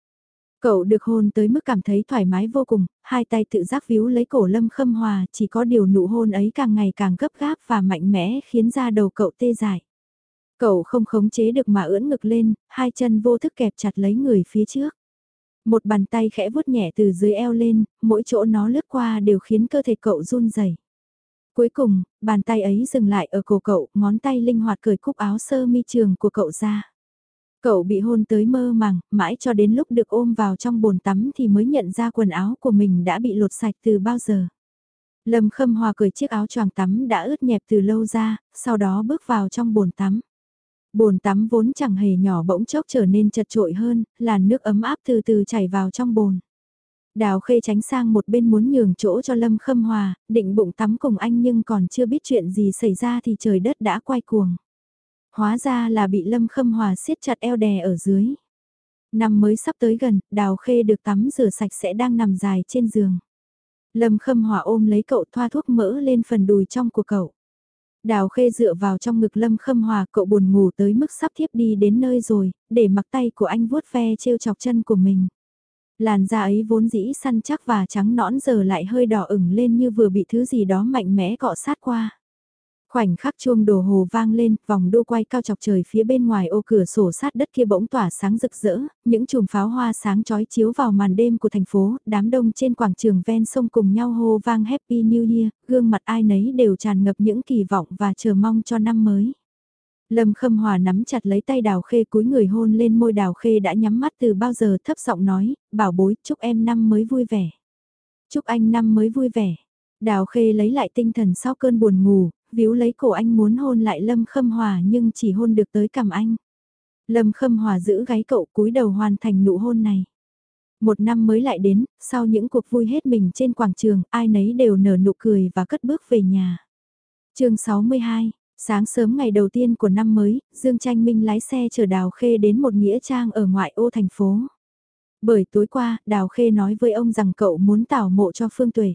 Cậu được hôn tới mức cảm thấy thoải mái vô cùng, hai tay tự giác víu lấy cổ Lâm Khâm Hòa, chỉ có điều nụ hôn ấy càng ngày càng gấp gáp và mạnh mẽ khiến da đầu cậu tê dại. Cậu không khống chế được mà ưỡn ngực lên, hai chân vô thức kẹp chặt lấy người phía trước. Một bàn tay khẽ vuốt nhẹ từ dưới eo lên, mỗi chỗ nó lướt qua đều khiến cơ thể cậu run rẩy. Cuối cùng, bàn tay ấy dừng lại ở cổ cậu, ngón tay linh hoạt cởi cúc áo sơ mi trường của cậu ra. Cậu bị hôn tới mơ màng, mãi cho đến lúc được ôm vào trong bồn tắm thì mới nhận ra quần áo của mình đã bị lột sạch từ bao giờ. Lâm Khâm Hòa cởi chiếc áo choàng tắm đã ướt nhẹp từ lâu ra, sau đó bước vào trong bồn tắm. Bồn tắm vốn chẳng hề nhỏ bỗng chốc trở nên chật trội hơn, làn nước ấm áp từ từ chảy vào trong bồn. Đào khê tránh sang một bên muốn nhường chỗ cho Lâm Khâm Hòa, định bụng tắm cùng anh nhưng còn chưa biết chuyện gì xảy ra thì trời đất đã quay cuồng. Hóa ra là bị Lâm Khâm Hòa siết chặt eo đè ở dưới. Năm mới sắp tới gần, Đào Khê được tắm rửa sạch sẽ đang nằm dài trên giường. Lâm Khâm Hòa ôm lấy cậu thoa thuốc mỡ lên phần đùi trong của cậu. Đào Khê dựa vào trong ngực Lâm Khâm Hòa cậu buồn ngủ tới mức sắp thiếp đi đến nơi rồi, để mặc tay của anh vuốt ve trêu chọc chân của mình. Làn da ấy vốn dĩ săn chắc và trắng nõn giờ lại hơi đỏ ửng lên như vừa bị thứ gì đó mạnh mẽ cọ sát qua. Khoảnh khắc chuông đồ hồ vang lên, vòng đô quay cao chọc trời phía bên ngoài ô cửa sổ sát đất kia bỗng tỏa sáng rực rỡ, những chùm pháo hoa sáng chói chiếu vào màn đêm của thành phố, đám đông trên quảng trường ven sông cùng nhau hô vang Happy New Year, gương mặt ai nấy đều tràn ngập những kỳ vọng và chờ mong cho năm mới. Lâm Khâm Hòa nắm chặt lấy tay Đào Khê cúi người hôn lên môi Đào Khê đã nhắm mắt từ bao giờ thấp giọng nói, bảo bối, chúc em năm mới vui vẻ. Chúc anh năm mới vui vẻ. Đào Khê lấy lại tinh thần sau cơn buồn ngủ, víu lấy cổ anh muốn hôn lại Lâm Khâm Hòa nhưng chỉ hôn được tới cằm anh. Lâm Khâm Hòa giữ gáy cậu cúi đầu hoàn thành nụ hôn này. Một năm mới lại đến, sau những cuộc vui hết mình trên quảng trường, ai nấy đều nở nụ cười và cất bước về nhà. chương 62, sáng sớm ngày đầu tiên của năm mới, Dương Tranh Minh lái xe chở Đào Khê đến một nghĩa trang ở ngoại ô thành phố. Bởi tối qua, Đào Khê nói với ông rằng cậu muốn tảo mộ cho Phương Tuệ.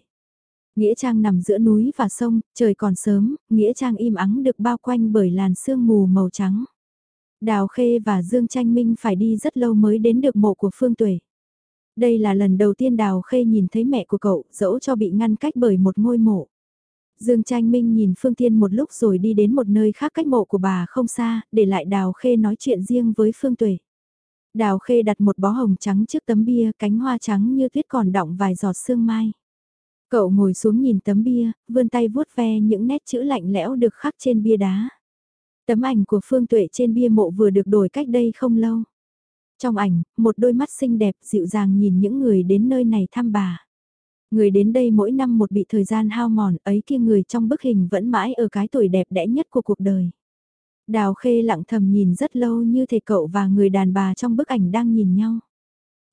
Nghĩa Trang nằm giữa núi và sông, trời còn sớm, Nghĩa Trang im ắng được bao quanh bởi làn sương mù màu trắng. Đào Khê và Dương Tranh Minh phải đi rất lâu mới đến được mộ của Phương Tuệ. Đây là lần đầu tiên Đào Khê nhìn thấy mẹ của cậu, dẫu cho bị ngăn cách bởi một ngôi mộ. Dương Tranh Minh nhìn Phương Tiên một lúc rồi đi đến một nơi khác cách mộ của bà không xa, để lại Đào Khê nói chuyện riêng với Phương Tuệ. Đào Khê đặt một bó hồng trắng trước tấm bia, cánh hoa trắng như tuyết còn đọng vài giọt sương mai. Cậu ngồi xuống nhìn tấm bia, vươn tay vuốt ve những nét chữ lạnh lẽo được khắc trên bia đá. Tấm ảnh của Phương Tuệ trên bia mộ vừa được đổi cách đây không lâu. Trong ảnh, một đôi mắt xinh đẹp dịu dàng nhìn những người đến nơi này thăm bà. Người đến đây mỗi năm một bị thời gian hao mòn ấy kia người trong bức hình vẫn mãi ở cái tuổi đẹp đẽ nhất của cuộc đời. Đào khê lặng thầm nhìn rất lâu như thể cậu và người đàn bà trong bức ảnh đang nhìn nhau.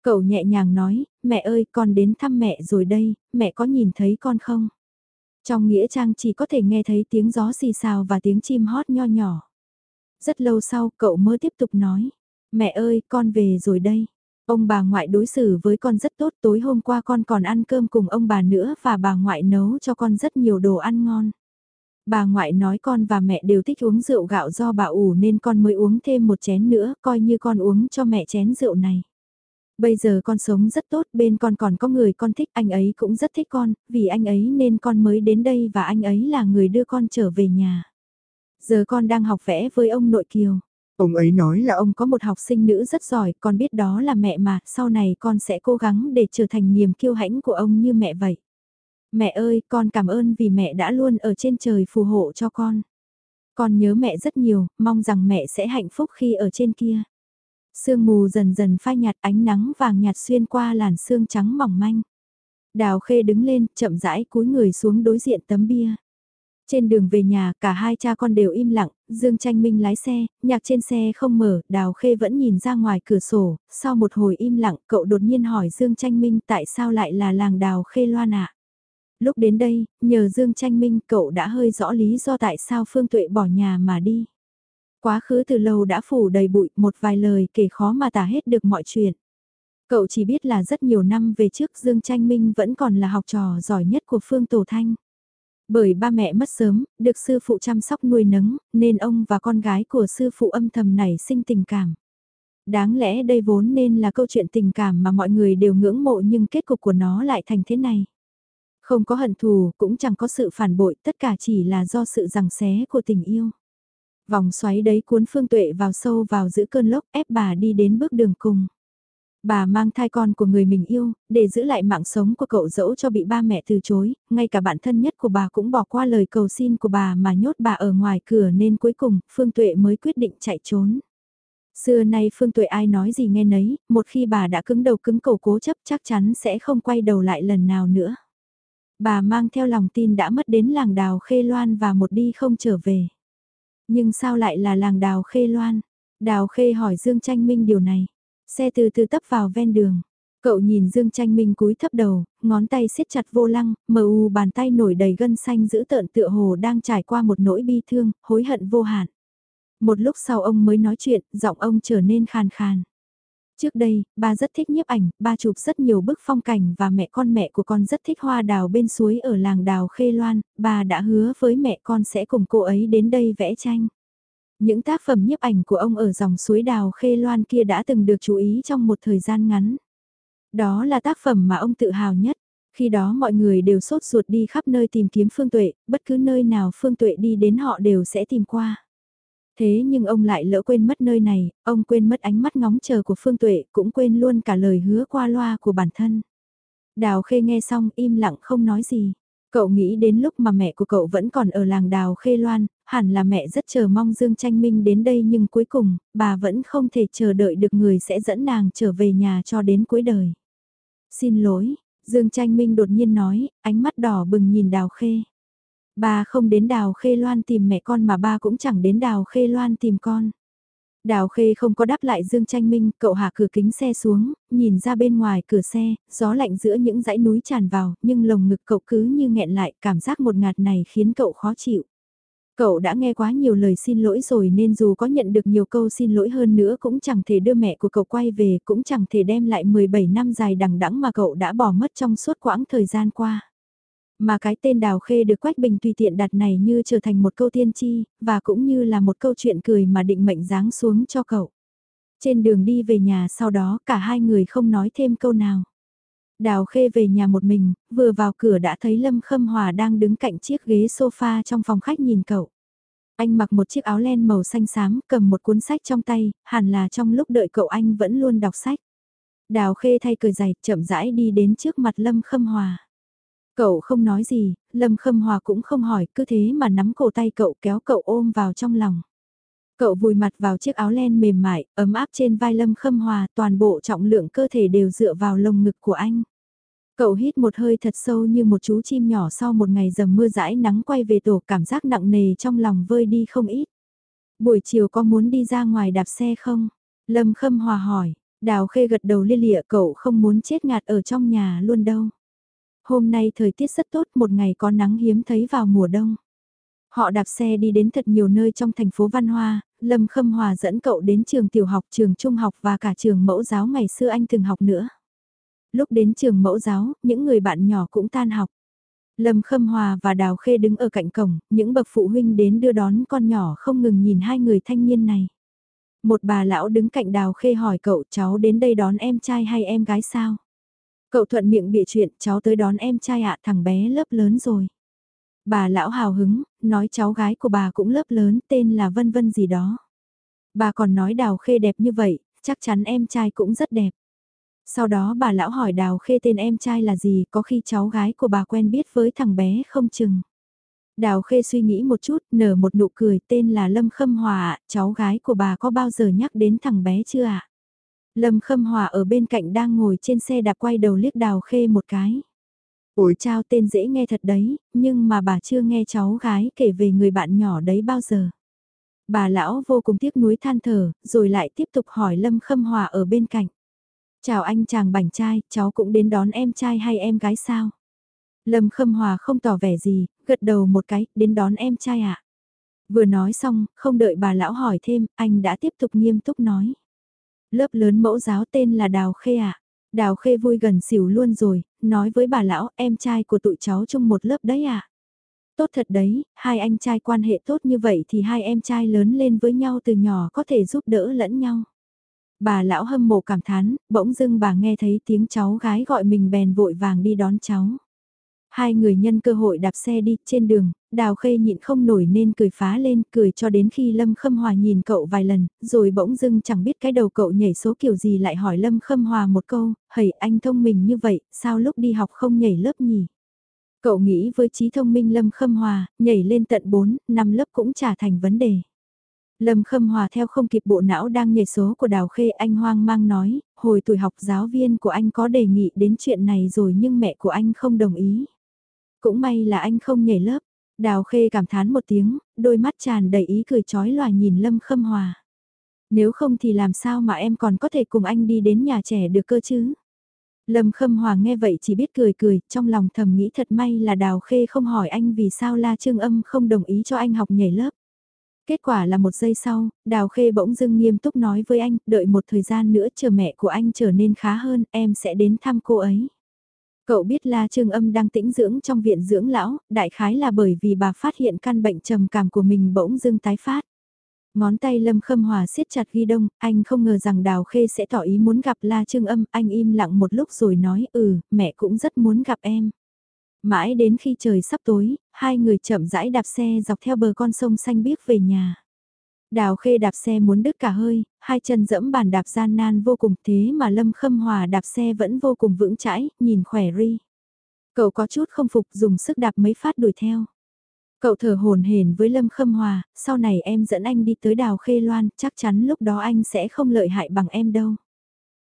Cậu nhẹ nhàng nói, mẹ ơi con đến thăm mẹ rồi đây, mẹ có nhìn thấy con không? Trong nghĩa trang chỉ có thể nghe thấy tiếng gió xì xào và tiếng chim hót nho nhỏ. Rất lâu sau cậu mới tiếp tục nói, mẹ ơi con về rồi đây. Ông bà ngoại đối xử với con rất tốt tối hôm qua con còn ăn cơm cùng ông bà nữa và bà ngoại nấu cho con rất nhiều đồ ăn ngon. Bà ngoại nói con và mẹ đều thích uống rượu gạo do bà ủ nên con mới uống thêm một chén nữa coi như con uống cho mẹ chén rượu này. Bây giờ con sống rất tốt, bên con còn có người con thích, anh ấy cũng rất thích con, vì anh ấy nên con mới đến đây và anh ấy là người đưa con trở về nhà. Giờ con đang học vẽ với ông nội Kiều. Ông ấy nói là ông có một học sinh nữ rất giỏi, con biết đó là mẹ mà, sau này con sẽ cố gắng để trở thành niềm kiêu hãnh của ông như mẹ vậy. Mẹ ơi, con cảm ơn vì mẹ đã luôn ở trên trời phù hộ cho con. Con nhớ mẹ rất nhiều, mong rằng mẹ sẽ hạnh phúc khi ở trên kia. Sương mù dần dần phai nhạt ánh nắng vàng nhạt xuyên qua làn sương trắng mỏng manh. Đào khê đứng lên, chậm rãi cúi người xuống đối diện tấm bia. Trên đường về nhà, cả hai cha con đều im lặng, Dương Tranh Minh lái xe, nhạc trên xe không mở, Đào Khê vẫn nhìn ra ngoài cửa sổ, sau một hồi im lặng, cậu đột nhiên hỏi Dương Tranh Minh tại sao lại là làng Đào Khê Loan ạ? Lúc đến đây, nhờ Dương Tranh Minh cậu đã hơi rõ lý do tại sao Phương Tuệ bỏ nhà mà đi. Quá khứ từ lâu đã phủ đầy bụi, một vài lời kể khó mà tả hết được mọi chuyện. Cậu chỉ biết là rất nhiều năm về trước Dương Tranh Minh vẫn còn là học trò giỏi nhất của Phương Tổ Thanh. Bởi ba mẹ mất sớm, được sư phụ chăm sóc nuôi nấng, nên ông và con gái của sư phụ âm thầm nảy sinh tình cảm. Đáng lẽ đây vốn nên là câu chuyện tình cảm mà mọi người đều ngưỡng mộ nhưng kết cục của nó lại thành thế này. Không có hận thù, cũng chẳng có sự phản bội, tất cả chỉ là do sự giằng xé của tình yêu. Vòng xoáy đấy cuốn Phương Tuệ vào sâu vào giữa cơn lốc ép bà đi đến bước đường cùng. Bà mang thai con của người mình yêu, để giữ lại mạng sống của cậu dẫu cho bị ba mẹ từ chối, ngay cả bạn thân nhất của bà cũng bỏ qua lời cầu xin của bà mà nhốt bà ở ngoài cửa nên cuối cùng Phương Tuệ mới quyết định chạy trốn. Xưa nay Phương Tuệ ai nói gì nghe nấy, một khi bà đã cứng đầu cứng cổ cố chấp chắc chắn sẽ không quay đầu lại lần nào nữa. Bà mang theo lòng tin đã mất đến làng đào Khê Loan và một đi không trở về. Nhưng sao lại là làng đào Khê Loan? Đào Khê hỏi Dương Tranh Minh điều này. Xe từ từ tấp vào ven đường. Cậu nhìn Dương Tranh Minh cúi thấp đầu, ngón tay siết chặt vô lăng, mờ u bàn tay nổi đầy gân xanh giữ tợn tựa hồ đang trải qua một nỗi bi thương, hối hận vô hạn. Một lúc sau ông mới nói chuyện, giọng ông trở nên khàn khàn. Trước đây, ba rất thích nhiếp ảnh, ba chụp rất nhiều bức phong cảnh và mẹ con mẹ của con rất thích hoa đào bên suối ở làng đào Khê Loan, ba đã hứa với mẹ con sẽ cùng cô ấy đến đây vẽ tranh. Những tác phẩm nhiếp ảnh của ông ở dòng suối đào Khê Loan kia đã từng được chú ý trong một thời gian ngắn. Đó là tác phẩm mà ông tự hào nhất. Khi đó mọi người đều sốt ruột đi khắp nơi tìm kiếm Phương Tuệ, bất cứ nơi nào Phương Tuệ đi đến họ đều sẽ tìm qua. Thế nhưng ông lại lỡ quên mất nơi này, ông quên mất ánh mắt ngóng chờ của Phương Tuệ, cũng quên luôn cả lời hứa qua loa của bản thân. Đào Khê nghe xong im lặng không nói gì. Cậu nghĩ đến lúc mà mẹ của cậu vẫn còn ở làng đào Khê Loan, hẳn là mẹ rất chờ mong Dương Tranh Minh đến đây nhưng cuối cùng, bà vẫn không thể chờ đợi được người sẽ dẫn nàng trở về nhà cho đến cuối đời. Xin lỗi, Dương Tranh Minh đột nhiên nói, ánh mắt đỏ bừng nhìn đào khê. Bà không đến đào khê loan tìm mẹ con mà ba cũng chẳng đến đào khê loan tìm con. Đào Khê không có đáp lại Dương Tranh Minh, cậu hạ cửa kính xe xuống, nhìn ra bên ngoài cửa xe, gió lạnh giữa những dãy núi tràn vào, nhưng lồng ngực cậu cứ như nghẹn lại, cảm giác một ngạt này khiến cậu khó chịu. Cậu đã nghe quá nhiều lời xin lỗi rồi nên dù có nhận được nhiều câu xin lỗi hơn nữa cũng chẳng thể đưa mẹ của cậu quay về, cũng chẳng thể đem lại 17 năm dài đằng đẵng mà cậu đã bỏ mất trong suốt quãng thời gian qua. Mà cái tên Đào Khê được Quách Bình tùy tiện đặt này như trở thành một câu tiên tri, và cũng như là một câu chuyện cười mà định mệnh giáng xuống cho cậu. Trên đường đi về nhà sau đó cả hai người không nói thêm câu nào. Đào Khê về nhà một mình, vừa vào cửa đã thấy Lâm Khâm Hòa đang đứng cạnh chiếc ghế sofa trong phòng khách nhìn cậu. Anh mặc một chiếc áo len màu xanh xám, cầm một cuốn sách trong tay, hẳn là trong lúc đợi cậu anh vẫn luôn đọc sách. Đào Khê thay cười dày, chậm rãi đi đến trước mặt Lâm Khâm Hòa. Cậu không nói gì, Lâm Khâm Hòa cũng không hỏi, cứ thế mà nắm cổ tay cậu kéo cậu ôm vào trong lòng. Cậu vùi mặt vào chiếc áo len mềm mại, ấm áp trên vai Lâm Khâm Hòa, toàn bộ trọng lượng cơ thể đều dựa vào lồng ngực của anh. Cậu hít một hơi thật sâu như một chú chim nhỏ sau một ngày dầm mưa rãi nắng quay về tổ cảm giác nặng nề trong lòng vơi đi không ít. Buổi chiều có muốn đi ra ngoài đạp xe không? Lâm Khâm Hòa hỏi, Đào Khê gật đầu lia lịa cậu không muốn chết ngạt ở trong nhà luôn đâu. Hôm nay thời tiết rất tốt một ngày có nắng hiếm thấy vào mùa đông. Họ đạp xe đi đến thật nhiều nơi trong thành phố Văn Hoa, Lâm Khâm Hòa dẫn cậu đến trường tiểu học, trường trung học và cả trường mẫu giáo ngày xưa anh từng học nữa. Lúc đến trường mẫu giáo, những người bạn nhỏ cũng tan học. Lâm Khâm Hòa và Đào Khê đứng ở cạnh cổng, những bậc phụ huynh đến đưa đón con nhỏ không ngừng nhìn hai người thanh niên này. Một bà lão đứng cạnh Đào Khê hỏi cậu cháu đến đây đón em trai hay em gái sao? Cậu thuận miệng bịa chuyện cháu tới đón em trai ạ thằng bé lớp lớn rồi. Bà lão hào hứng, nói cháu gái của bà cũng lớp lớn tên là Vân Vân gì đó. Bà còn nói Đào Khê đẹp như vậy, chắc chắn em trai cũng rất đẹp. Sau đó bà lão hỏi Đào Khê tên em trai là gì, có khi cháu gái của bà quen biết với thằng bé không chừng. Đào Khê suy nghĩ một chút, nở một nụ cười tên là Lâm Khâm Hòa, cháu gái của bà có bao giờ nhắc đến thằng bé chưa ạ? Lâm Khâm Hòa ở bên cạnh đang ngồi trên xe đạp quay đầu liếc Đào Khê một cái. Ủi trao tên dễ nghe thật đấy, nhưng mà bà chưa nghe cháu gái kể về người bạn nhỏ đấy bao giờ. Bà lão vô cùng tiếc nuối than thở, rồi lại tiếp tục hỏi Lâm Khâm Hòa ở bên cạnh. Chào anh chàng bảnh trai, cháu cũng đến đón em trai hay em gái sao? Lâm Khâm Hòa không tỏ vẻ gì, gật đầu một cái, đến đón em trai ạ. À? Vừa nói xong, không đợi bà lão hỏi thêm, anh đã tiếp tục nghiêm túc nói. Lớp lớn mẫu giáo tên là Đào Khê ạ. À? Đào Khê vui gần xỉu luôn rồi, nói với bà lão, em trai của tụi cháu chung một lớp đấy ạ. À? Tốt thật đấy, hai anh trai quan hệ tốt như vậy thì hai em trai lớn lên với nhau từ nhỏ có thể giúp đỡ lẫn nhau. Bà lão hâm mộ cảm thán, bỗng dưng bà nghe thấy tiếng cháu gái gọi mình bèn vội vàng đi đón cháu. Hai người nhân cơ hội đạp xe đi trên đường, đào khê nhịn không nổi nên cười phá lên, cười cho đến khi Lâm Khâm Hòa nhìn cậu vài lần, rồi bỗng dưng chẳng biết cái đầu cậu nhảy số kiểu gì lại hỏi Lâm Khâm Hòa một câu, hầy anh thông minh như vậy, sao lúc đi học không nhảy lớp nhỉ? Cậu nghĩ với trí thông minh Lâm Khâm Hòa, nhảy lên tận 4, 5 lớp cũng chả thành vấn đề. Lâm Khâm Hòa theo không kịp bộ não đang nhảy số của Đào Khê anh hoang mang nói, hồi tuổi học giáo viên của anh có đề nghị đến chuyện này rồi nhưng mẹ của anh không đồng ý. Cũng may là anh không nhảy lớp. Đào Khê cảm thán một tiếng, đôi mắt tràn đầy ý cười chói lòa nhìn Lâm Khâm Hòa. Nếu không thì làm sao mà em còn có thể cùng anh đi đến nhà trẻ được cơ chứ? Lâm Khâm Hòa nghe vậy chỉ biết cười cười, trong lòng thầm nghĩ thật may là Đào Khê không hỏi anh vì sao La Trương Âm không đồng ý cho anh học nhảy lớp. Kết quả là một giây sau, Đào Khê bỗng dưng nghiêm túc nói với anh, đợi một thời gian nữa chờ mẹ của anh trở nên khá hơn, em sẽ đến thăm cô ấy. Cậu biết La Trương Âm đang tĩnh dưỡng trong viện dưỡng lão, đại khái là bởi vì bà phát hiện căn bệnh trầm cảm của mình bỗng dưng tái phát. Ngón tay Lâm Khâm Hòa siết chặt ghi đông, anh không ngờ rằng Đào Khê sẽ tỏ ý muốn gặp La Trương Âm, anh im lặng một lúc rồi nói ừ, mẹ cũng rất muốn gặp em. Mãi đến khi trời sắp tối, hai người chậm rãi đạp xe dọc theo bờ con sông xanh biếc về nhà. Đào khê đạp xe muốn đứt cả hơi, hai chân dẫm bàn đạp gian nan vô cùng thế mà Lâm Khâm Hòa đạp xe vẫn vô cùng vững chãi, nhìn khỏe ri. Cậu có chút không phục dùng sức đạp mấy phát đuổi theo. Cậu thở hồn hển với Lâm Khâm Hòa, sau này em dẫn anh đi tới đào khê loan, chắc chắn lúc đó anh sẽ không lợi hại bằng em đâu.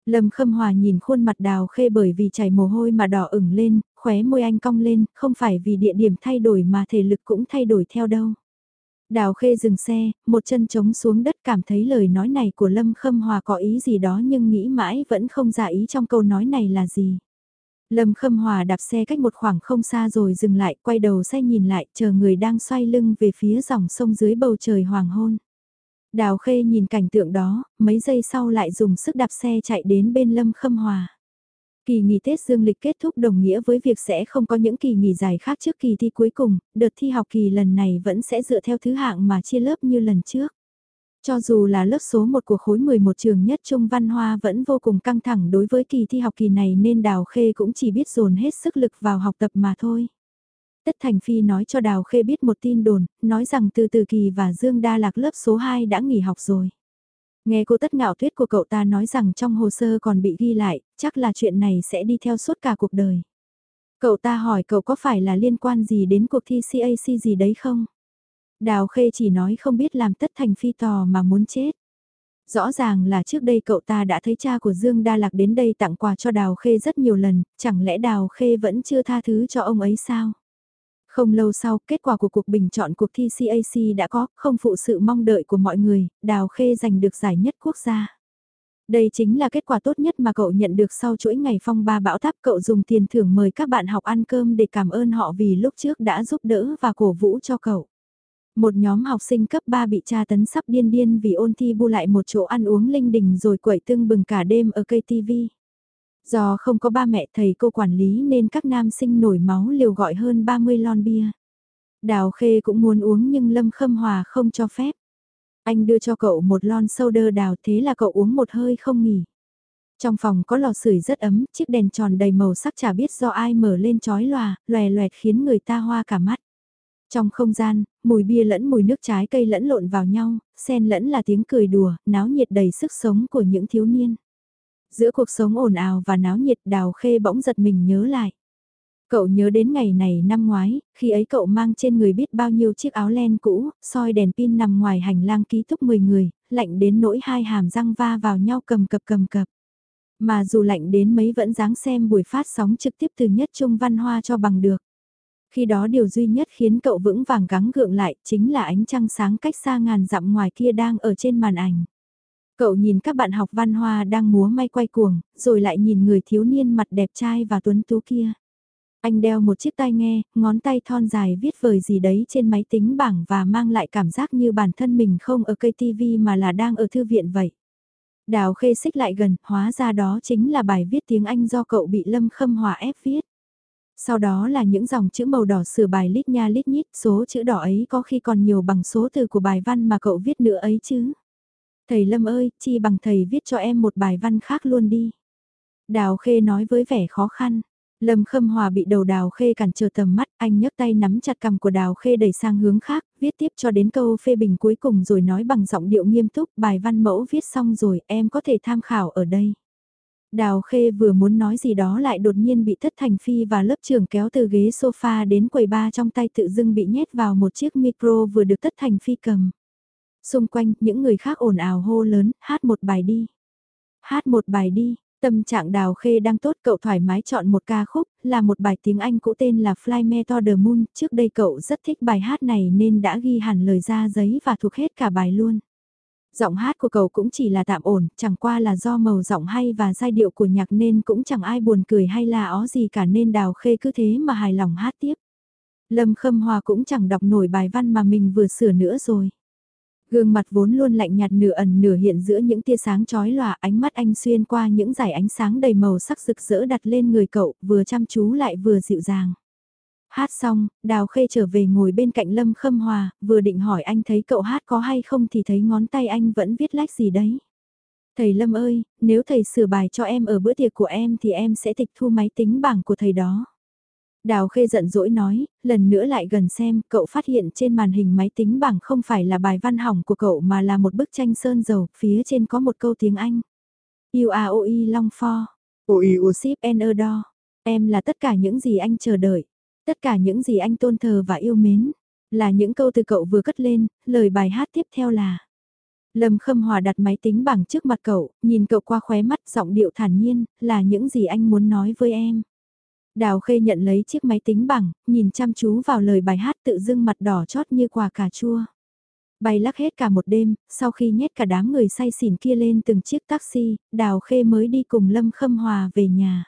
Lâm Khâm Hòa nhìn khuôn mặt đào khê bởi vì chảy mồ hôi mà đỏ ửng lên, khóe môi anh cong lên, không phải vì địa điểm thay đổi mà thể lực cũng thay đổi theo đâu. Đào khê dừng xe, một chân trống xuống đất cảm thấy lời nói này của Lâm Khâm Hòa có ý gì đó nhưng nghĩ mãi vẫn không ra ý trong câu nói này là gì. Lâm Khâm Hòa đạp xe cách một khoảng không xa rồi dừng lại, quay đầu xe nhìn lại, chờ người đang xoay lưng về phía dòng sông dưới bầu trời hoàng hôn. Đào Khê nhìn cảnh tượng đó, mấy giây sau lại dùng sức đạp xe chạy đến bên Lâm Khâm Hòa. Kỳ nghỉ Tết dương lịch kết thúc đồng nghĩa với việc sẽ không có những kỳ nghỉ dài khác trước kỳ thi cuối cùng, đợt thi học kỳ lần này vẫn sẽ dựa theo thứ hạng mà chia lớp như lần trước. Cho dù là lớp số 1 của khối 11 trường nhất Trung Văn Hoa vẫn vô cùng căng thẳng đối với kỳ thi học kỳ này nên Đào Khê cũng chỉ biết dồn hết sức lực vào học tập mà thôi. Tất Thành Phi nói cho Đào Khê biết một tin đồn, nói rằng từ từ kỳ và Dương Đa Lạc lớp số 2 đã nghỉ học rồi. Nghe cô tất ngạo tuyết của cậu ta nói rằng trong hồ sơ còn bị ghi lại, chắc là chuyện này sẽ đi theo suốt cả cuộc đời. Cậu ta hỏi cậu có phải là liên quan gì đến cuộc thi CAC gì đấy không? Đào Khê chỉ nói không biết làm tất thành phi tò mà muốn chết. Rõ ràng là trước đây cậu ta đã thấy cha của Dương Đa Lạc đến đây tặng quà cho Đào Khê rất nhiều lần, chẳng lẽ Đào Khê vẫn chưa tha thứ cho ông ấy sao? Không lâu sau, kết quả của cuộc bình chọn cuộc thi CAC đã có, không phụ sự mong đợi của mọi người, Đào Khê giành được giải nhất quốc gia. Đây chính là kết quả tốt nhất mà cậu nhận được sau chuỗi ngày phong ba bão táp cậu dùng tiền thưởng mời các bạn học ăn cơm để cảm ơn họ vì lúc trước đã giúp đỡ và cổ vũ cho cậu. Một nhóm học sinh cấp 3 bị tra tấn sắp điên điên vì ôn thi bu lại một chỗ ăn uống linh đình rồi quậy tương bừng cả đêm ở cây TV. Do không có ba mẹ thầy cô quản lý nên các nam sinh nổi máu liều gọi hơn 30 lon bia. Đào Khê cũng muốn uống nhưng Lâm Khâm Hòa không cho phép. Anh đưa cho cậu một lon soda đào thế là cậu uống một hơi không nghỉ. Trong phòng có lò sưởi rất ấm, chiếc đèn tròn đầy màu sắc chả biết do ai mở lên chói lòa, lòe loẹt khiến người ta hoa cả mắt. Trong không gian, mùi bia lẫn mùi nước trái cây lẫn lộn vào nhau, xen lẫn là tiếng cười đùa, náo nhiệt đầy sức sống của những thiếu niên. Giữa cuộc sống ồn ào và náo nhiệt đào khê bỗng giật mình nhớ lại. Cậu nhớ đến ngày này năm ngoái, khi ấy cậu mang trên người biết bao nhiêu chiếc áo len cũ, soi đèn pin nằm ngoài hành lang ký túc 10 người, lạnh đến nỗi hai hàm răng va vào nhau cầm cập cầm cập. Mà dù lạnh đến mấy vẫn dáng xem buổi phát sóng trực tiếp từ nhất trung văn hoa cho bằng được. Khi đó điều duy nhất khiến cậu vững vàng gắng gượng lại chính là ánh trăng sáng cách xa ngàn dặm ngoài kia đang ở trên màn ảnh. Cậu nhìn các bạn học văn hoa đang múa may quay cuồng, rồi lại nhìn người thiếu niên mặt đẹp trai và tuấn tú kia. Anh đeo một chiếc tai nghe, ngón tay thon dài viết vời gì đấy trên máy tính bảng và mang lại cảm giác như bản thân mình không ở cây TV mà là đang ở thư viện vậy. Đào khê xích lại gần, hóa ra đó chính là bài viết tiếng Anh do cậu bị Lâm Khâm Hòa ép viết. Sau đó là những dòng chữ màu đỏ sửa bài lít nha lít nhít, số chữ đỏ ấy có khi còn nhiều bằng số từ của bài văn mà cậu viết nữa ấy chứ. Thầy Lâm ơi, chi bằng thầy viết cho em một bài văn khác luôn đi. Đào Khê nói với vẻ khó khăn. Lâm Khâm Hòa bị đầu Đào Khê cản trở tầm mắt, anh nhấc tay nắm chặt cầm của Đào Khê đẩy sang hướng khác, viết tiếp cho đến câu phê bình cuối cùng rồi nói bằng giọng điệu nghiêm túc, bài văn mẫu viết xong rồi, em có thể tham khảo ở đây. Đào Khê vừa muốn nói gì đó lại đột nhiên bị Thất Thành Phi và lớp trưởng kéo từ ghế sofa đến quầy ba trong tay tự dưng bị nhét vào một chiếc micro vừa được Thất Thành Phi cầm. Xung quanh, những người khác ồn ào hô lớn, hát một bài đi. Hát một bài đi, tâm trạng đào khê đang tốt cậu thoải mái chọn một ca khúc, là một bài tiếng Anh cũ tên là Fly Me to the Moon, trước đây cậu rất thích bài hát này nên đã ghi hẳn lời ra giấy và thuộc hết cả bài luôn. Giọng hát của cậu cũng chỉ là tạm ổn, chẳng qua là do màu giọng hay và giai điệu của nhạc nên cũng chẳng ai buồn cười hay là ó gì cả nên đào khê cứ thế mà hài lòng hát tiếp. Lâm Khâm Hòa cũng chẳng đọc nổi bài văn mà mình vừa sửa nữa rồi. Gương mặt vốn luôn lạnh nhạt nửa ẩn nửa hiện giữa những tia sáng chói lòa ánh mắt anh xuyên qua những dải ánh sáng đầy màu sắc rực rỡ đặt lên người cậu, vừa chăm chú lại vừa dịu dàng. Hát xong, Đào Khê trở về ngồi bên cạnh Lâm Khâm Hòa, vừa định hỏi anh thấy cậu hát có hay không thì thấy ngón tay anh vẫn viết lách gì đấy. Thầy Lâm ơi, nếu thầy sửa bài cho em ở bữa tiệc của em thì em sẽ tịch thu máy tính bảng của thầy đó. Đào Khê giận dỗi nói, lần nữa lại gần xem, cậu phát hiện trên màn hình máy tính bảng không phải là bài văn hỏng của cậu mà là một bức tranh sơn dầu, phía trên có một câu tiếng Anh. You are OE long for. OE ship and đo. Em là tất cả những gì anh chờ đợi. Tất cả những gì anh tôn thờ và yêu mến. Là những câu từ cậu vừa cất lên, lời bài hát tiếp theo là. Lâm Khâm Hòa đặt máy tính bảng trước mặt cậu, nhìn cậu qua khóe mắt giọng điệu thản nhiên, là những gì anh muốn nói với em. Đào Khê nhận lấy chiếc máy tính bảng, nhìn chăm chú vào lời bài hát tự dưng mặt đỏ chót như quả cà chua. Bay lắc hết cả một đêm, sau khi nhét cả đám người say xỉn kia lên từng chiếc taxi, Đào Khê mới đi cùng Lâm Khâm Hòa về nhà.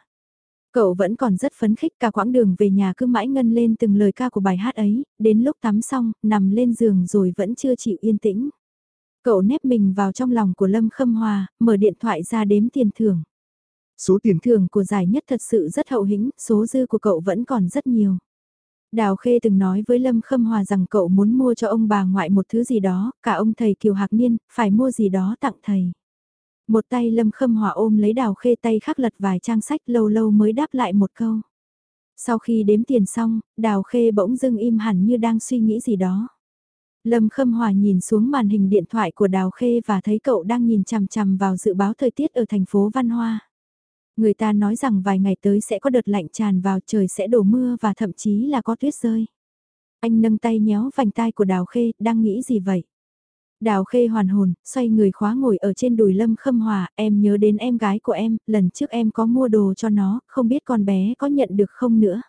Cậu vẫn còn rất phấn khích cả quãng đường về nhà cứ mãi ngân lên từng lời ca của bài hát ấy, đến lúc tắm xong, nằm lên giường rồi vẫn chưa chịu yên tĩnh. Cậu nép mình vào trong lòng của Lâm Khâm Hòa, mở điện thoại ra đếm tiền thưởng. Số tiền thưởng của giải nhất thật sự rất hậu hĩnh, số dư của cậu vẫn còn rất nhiều. Đào Khê từng nói với Lâm Khâm Hòa rằng cậu muốn mua cho ông bà ngoại một thứ gì đó, cả ông thầy Kiều Hạc Niên, phải mua gì đó tặng thầy. Một tay Lâm Khâm Hòa ôm lấy Đào Khê tay khắc lật vài trang sách lâu lâu mới đáp lại một câu. Sau khi đếm tiền xong, Đào Khê bỗng dưng im hẳn như đang suy nghĩ gì đó. Lâm Khâm Hòa nhìn xuống màn hình điện thoại của Đào Khê và thấy cậu đang nhìn chằm chằm vào dự báo thời tiết ở thành phố Văn Hoa. Người ta nói rằng vài ngày tới sẽ có đợt lạnh tràn vào trời sẽ đổ mưa và thậm chí là có tuyết rơi. Anh nâng tay nhéo vành tai của Đào Khê, đang nghĩ gì vậy? Đào Khê hoàn hồn, xoay người khóa ngồi ở trên đùi Lâm Khâm Hòa, em nhớ đến em gái của em, lần trước em có mua đồ cho nó, không biết con bé có nhận được không nữa.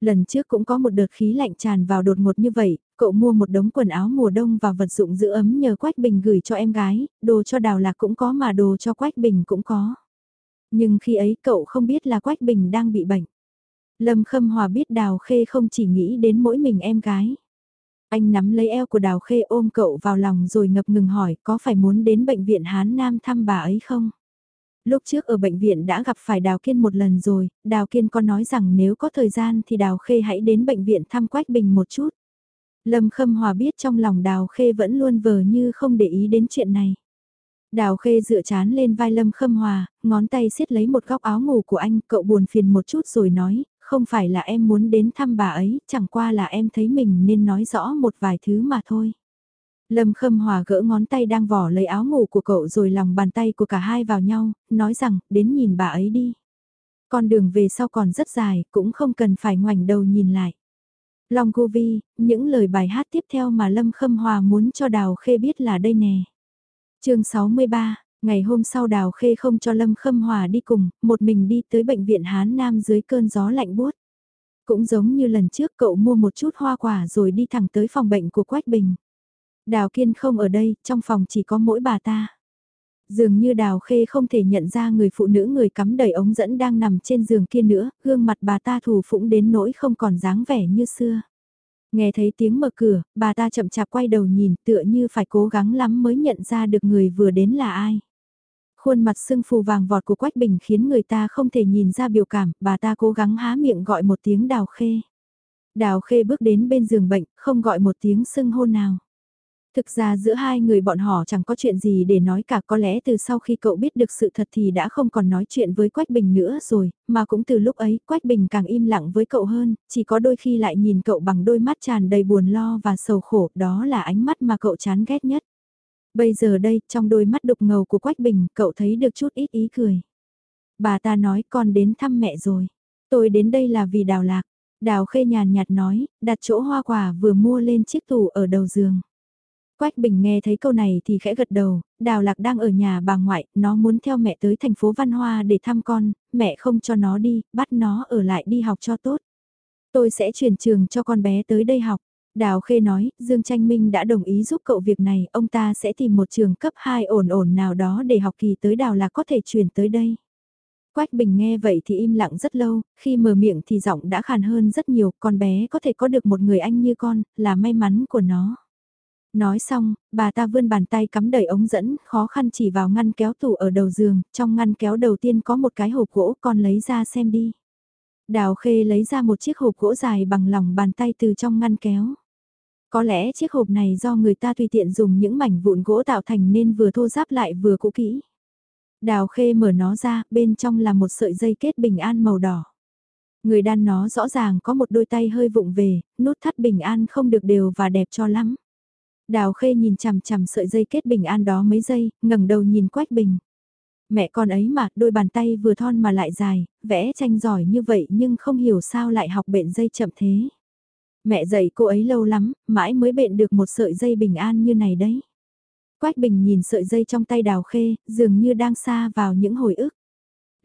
Lần trước cũng có một đợt khí lạnh tràn vào đột ngột như vậy, cậu mua một đống quần áo mùa đông và vật dụng giữ ấm nhờ Quách Bình gửi cho em gái, đồ cho Đào Lạc cũng có mà đồ cho Quách Bình cũng có. Nhưng khi ấy cậu không biết là Quách Bình đang bị bệnh. Lâm Khâm Hòa biết Đào Khê không chỉ nghĩ đến mỗi mình em gái. Anh nắm lấy eo của Đào Khê ôm cậu vào lòng rồi ngập ngừng hỏi có phải muốn đến bệnh viện Hán Nam thăm bà ấy không? Lúc trước ở bệnh viện đã gặp phải Đào Kiên một lần rồi, Đào Kiên có nói rằng nếu có thời gian thì Đào Khê hãy đến bệnh viện thăm Quách Bình một chút. Lâm Khâm Hòa biết trong lòng Đào Khê vẫn luôn vờ như không để ý đến chuyện này. Đào khê dựa chán lên vai Lâm Khâm Hòa, ngón tay siết lấy một góc áo ngủ của anh, cậu buồn phiền một chút rồi nói, không phải là em muốn đến thăm bà ấy, chẳng qua là em thấy mình nên nói rõ một vài thứ mà thôi. Lâm Khâm Hòa gỡ ngón tay đang vỏ lấy áo ngủ của cậu rồi lòng bàn tay của cả hai vào nhau, nói rằng, đến nhìn bà ấy đi. Con đường về sau còn rất dài, cũng không cần phải ngoảnh đầu nhìn lại. Long Cô Vi, những lời bài hát tiếp theo mà Lâm Khâm Hòa muốn cho Đào Khê biết là đây nè chương 63, ngày hôm sau Đào Khê không cho Lâm Khâm Hòa đi cùng, một mình đi tới bệnh viện Hán Nam dưới cơn gió lạnh buốt. Cũng giống như lần trước cậu mua một chút hoa quả rồi đi thẳng tới phòng bệnh của Quách Bình. Đào Kiên không ở đây, trong phòng chỉ có mỗi bà ta. Dường như Đào Khê không thể nhận ra người phụ nữ người cắm đầy ống dẫn đang nằm trên giường kia nữa, gương mặt bà ta thủ phũng đến nỗi không còn dáng vẻ như xưa. Nghe thấy tiếng mở cửa, bà ta chậm chạp quay đầu nhìn tựa như phải cố gắng lắm mới nhận ra được người vừa đến là ai. Khuôn mặt sưng phù vàng vọt của Quách Bình khiến người ta không thể nhìn ra biểu cảm, bà ta cố gắng há miệng gọi một tiếng đào khê. Đào khê bước đến bên giường bệnh, không gọi một tiếng sưng hô nào. Thực ra giữa hai người bọn họ chẳng có chuyện gì để nói cả có lẽ từ sau khi cậu biết được sự thật thì đã không còn nói chuyện với Quách Bình nữa rồi, mà cũng từ lúc ấy Quách Bình càng im lặng với cậu hơn, chỉ có đôi khi lại nhìn cậu bằng đôi mắt tràn đầy buồn lo và sầu khổ, đó là ánh mắt mà cậu chán ghét nhất. Bây giờ đây, trong đôi mắt đục ngầu của Quách Bình, cậu thấy được chút ít ý cười. Bà ta nói con đến thăm mẹ rồi. Tôi đến đây là vì đào lạc. Đào khê nhàn nhạt nói, đặt chỗ hoa quả vừa mua lên chiếc tủ ở đầu giường. Quách Bình nghe thấy câu này thì khẽ gật đầu, Đào Lạc đang ở nhà bà ngoại, nó muốn theo mẹ tới thành phố Văn Hoa để thăm con, mẹ không cho nó đi, bắt nó ở lại đi học cho tốt. Tôi sẽ chuyển trường cho con bé tới đây học. Đào Khê nói, Dương Tranh Minh đã đồng ý giúp cậu việc này, ông ta sẽ tìm một trường cấp 2 ổn ổn nào đó để học kỳ tới Đào Lạc có thể chuyển tới đây. Quách Bình nghe vậy thì im lặng rất lâu, khi mở miệng thì giọng đã khàn hơn rất nhiều, con bé có thể có được một người anh như con, là may mắn của nó. Nói xong, bà ta vươn bàn tay cắm đầy ống dẫn, khó khăn chỉ vào ngăn kéo tủ ở đầu giường, trong ngăn kéo đầu tiên có một cái hộp gỗ, con lấy ra xem đi. Đào Khê lấy ra một chiếc hộp gỗ dài bằng lòng bàn tay từ trong ngăn kéo. Có lẽ chiếc hộp này do người ta tùy tiện dùng những mảnh vụn gỗ tạo thành nên vừa thô ráp lại vừa cũ kỹ. Đào Khê mở nó ra, bên trong là một sợi dây kết bình an màu đỏ. Người đan nó rõ ràng có một đôi tay hơi vụng về, nút thắt bình an không được đều và đẹp cho lắm. Đào khê nhìn chằm chằm sợi dây kết bình an đó mấy giây, ngẩng đầu nhìn Quách Bình. Mẹ con ấy mà, đôi bàn tay vừa thon mà lại dài, vẽ tranh giỏi như vậy nhưng không hiểu sao lại học bệnh dây chậm thế. Mẹ dạy cô ấy lâu lắm, mãi mới bệnh được một sợi dây bình an như này đấy. Quách Bình nhìn sợi dây trong tay đào khê, dường như đang xa vào những hồi ức.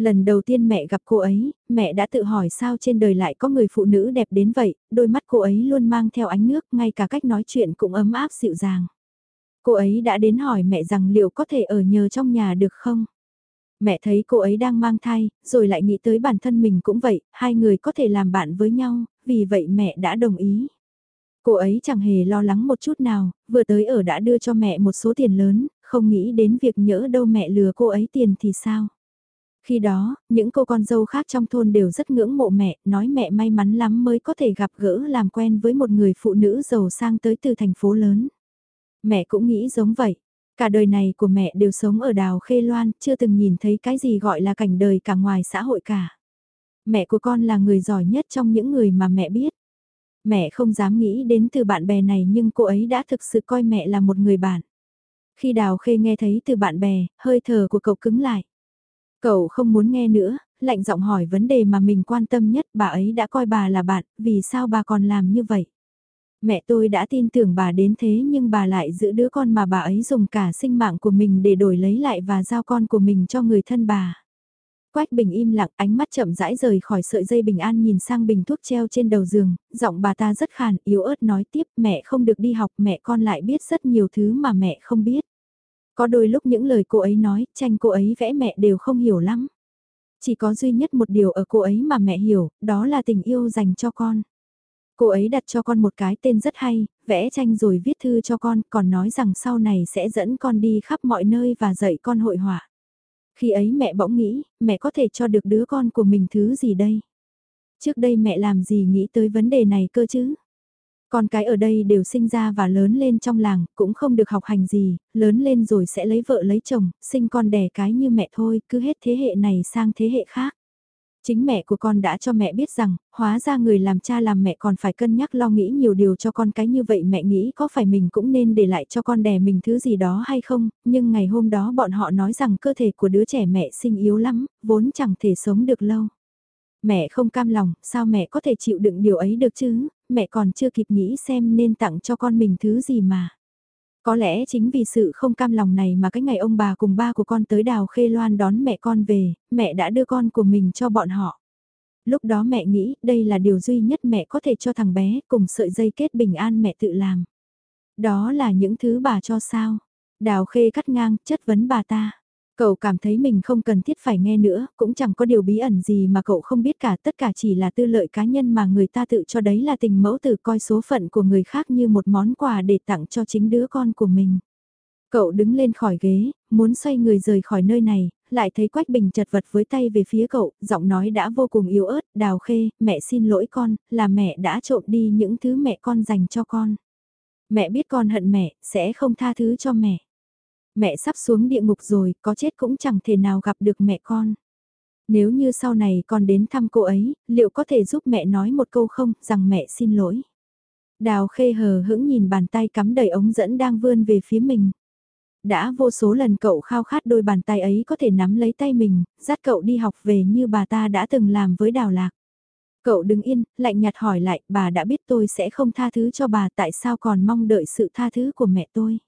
Lần đầu tiên mẹ gặp cô ấy, mẹ đã tự hỏi sao trên đời lại có người phụ nữ đẹp đến vậy, đôi mắt cô ấy luôn mang theo ánh nước, ngay cả cách nói chuyện cũng ấm áp dịu dàng. Cô ấy đã đến hỏi mẹ rằng liệu có thể ở nhờ trong nhà được không? Mẹ thấy cô ấy đang mang thai, rồi lại nghĩ tới bản thân mình cũng vậy, hai người có thể làm bạn với nhau, vì vậy mẹ đã đồng ý. Cô ấy chẳng hề lo lắng một chút nào, vừa tới ở đã đưa cho mẹ một số tiền lớn, không nghĩ đến việc nhỡ đâu mẹ lừa cô ấy tiền thì sao. Khi đó, những cô con dâu khác trong thôn đều rất ngưỡng mộ mẹ, nói mẹ may mắn lắm mới có thể gặp gỡ làm quen với một người phụ nữ giàu sang tới từ thành phố lớn. Mẹ cũng nghĩ giống vậy. Cả đời này của mẹ đều sống ở đào Khê Loan, chưa từng nhìn thấy cái gì gọi là cảnh đời cả ngoài xã hội cả. Mẹ của con là người giỏi nhất trong những người mà mẹ biết. Mẹ không dám nghĩ đến từ bạn bè này nhưng cô ấy đã thực sự coi mẹ là một người bạn. Khi Đào Khê nghe thấy từ bạn bè, hơi thở của cậu cứng lại. Cậu không muốn nghe nữa, lạnh giọng hỏi vấn đề mà mình quan tâm nhất, bà ấy đã coi bà là bạn, vì sao bà còn làm như vậy? Mẹ tôi đã tin tưởng bà đến thế nhưng bà lại giữ đứa con mà bà ấy dùng cả sinh mạng của mình để đổi lấy lại và giao con của mình cho người thân bà. Quách Bình im lặng, ánh mắt chậm rãi rời khỏi sợi dây bình an nhìn sang bình thuốc treo trên đầu giường, giọng bà ta rất khàn, yếu ớt nói tiếp, mẹ không được đi học, mẹ con lại biết rất nhiều thứ mà mẹ không biết. Có đôi lúc những lời cô ấy nói, tranh cô ấy vẽ mẹ đều không hiểu lắm. Chỉ có duy nhất một điều ở cô ấy mà mẹ hiểu, đó là tình yêu dành cho con. Cô ấy đặt cho con một cái tên rất hay, vẽ tranh rồi viết thư cho con, còn nói rằng sau này sẽ dẫn con đi khắp mọi nơi và dạy con hội họa. Khi ấy mẹ bỗng nghĩ, mẹ có thể cho được đứa con của mình thứ gì đây? Trước đây mẹ làm gì nghĩ tới vấn đề này cơ chứ? Con cái ở đây đều sinh ra và lớn lên trong làng, cũng không được học hành gì, lớn lên rồi sẽ lấy vợ lấy chồng, sinh con đẻ cái như mẹ thôi, cứ hết thế hệ này sang thế hệ khác. Chính mẹ của con đã cho mẹ biết rằng, hóa ra người làm cha làm mẹ còn phải cân nhắc lo nghĩ nhiều điều cho con cái như vậy mẹ nghĩ có phải mình cũng nên để lại cho con đẻ mình thứ gì đó hay không, nhưng ngày hôm đó bọn họ nói rằng cơ thể của đứa trẻ mẹ sinh yếu lắm, vốn chẳng thể sống được lâu. Mẹ không cam lòng, sao mẹ có thể chịu đựng điều ấy được chứ, mẹ còn chưa kịp nghĩ xem nên tặng cho con mình thứ gì mà. Có lẽ chính vì sự không cam lòng này mà cái ngày ông bà cùng ba của con tới đào khê loan đón mẹ con về, mẹ đã đưa con của mình cho bọn họ. Lúc đó mẹ nghĩ đây là điều duy nhất mẹ có thể cho thằng bé cùng sợi dây kết bình an mẹ tự làm. Đó là những thứ bà cho sao. Đào khê cắt ngang chất vấn bà ta. Cậu cảm thấy mình không cần thiết phải nghe nữa, cũng chẳng có điều bí ẩn gì mà cậu không biết cả, tất cả chỉ là tư lợi cá nhân mà người ta tự cho đấy là tình mẫu tử coi số phận của người khác như một món quà để tặng cho chính đứa con của mình. Cậu đứng lên khỏi ghế, muốn xoay người rời khỏi nơi này, lại thấy Quách Bình chật vật với tay về phía cậu, giọng nói đã vô cùng yếu ớt, đào khê, mẹ xin lỗi con, là mẹ đã trộm đi những thứ mẹ con dành cho con. Mẹ biết con hận mẹ, sẽ không tha thứ cho mẹ. Mẹ sắp xuống địa ngục rồi, có chết cũng chẳng thể nào gặp được mẹ con. Nếu như sau này con đến thăm cô ấy, liệu có thể giúp mẹ nói một câu không, rằng mẹ xin lỗi. Đào khê hờ hững nhìn bàn tay cắm đầy ống dẫn đang vươn về phía mình. Đã vô số lần cậu khao khát đôi bàn tay ấy có thể nắm lấy tay mình, dắt cậu đi học về như bà ta đã từng làm với đào lạc. Cậu đứng yên, lạnh nhạt hỏi lại, bà đã biết tôi sẽ không tha thứ cho bà tại sao còn mong đợi sự tha thứ của mẹ tôi.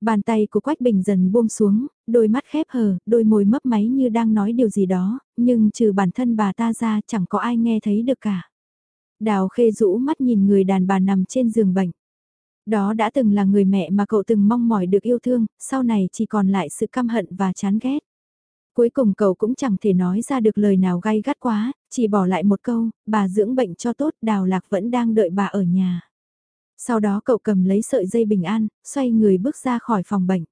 Bàn tay của Quách Bình dần buông xuống, đôi mắt khép hờ, đôi môi mấp máy như đang nói điều gì đó, nhưng trừ bản thân bà ta ra chẳng có ai nghe thấy được cả. Đào khê rũ mắt nhìn người đàn bà nằm trên giường bệnh. Đó đã từng là người mẹ mà cậu từng mong mỏi được yêu thương, sau này chỉ còn lại sự căm hận và chán ghét. Cuối cùng cậu cũng chẳng thể nói ra được lời nào gay gắt quá, chỉ bỏ lại một câu, bà dưỡng bệnh cho tốt, đào lạc vẫn đang đợi bà ở nhà. Sau đó cậu cầm lấy sợi dây bình an, xoay người bước ra khỏi phòng bệnh.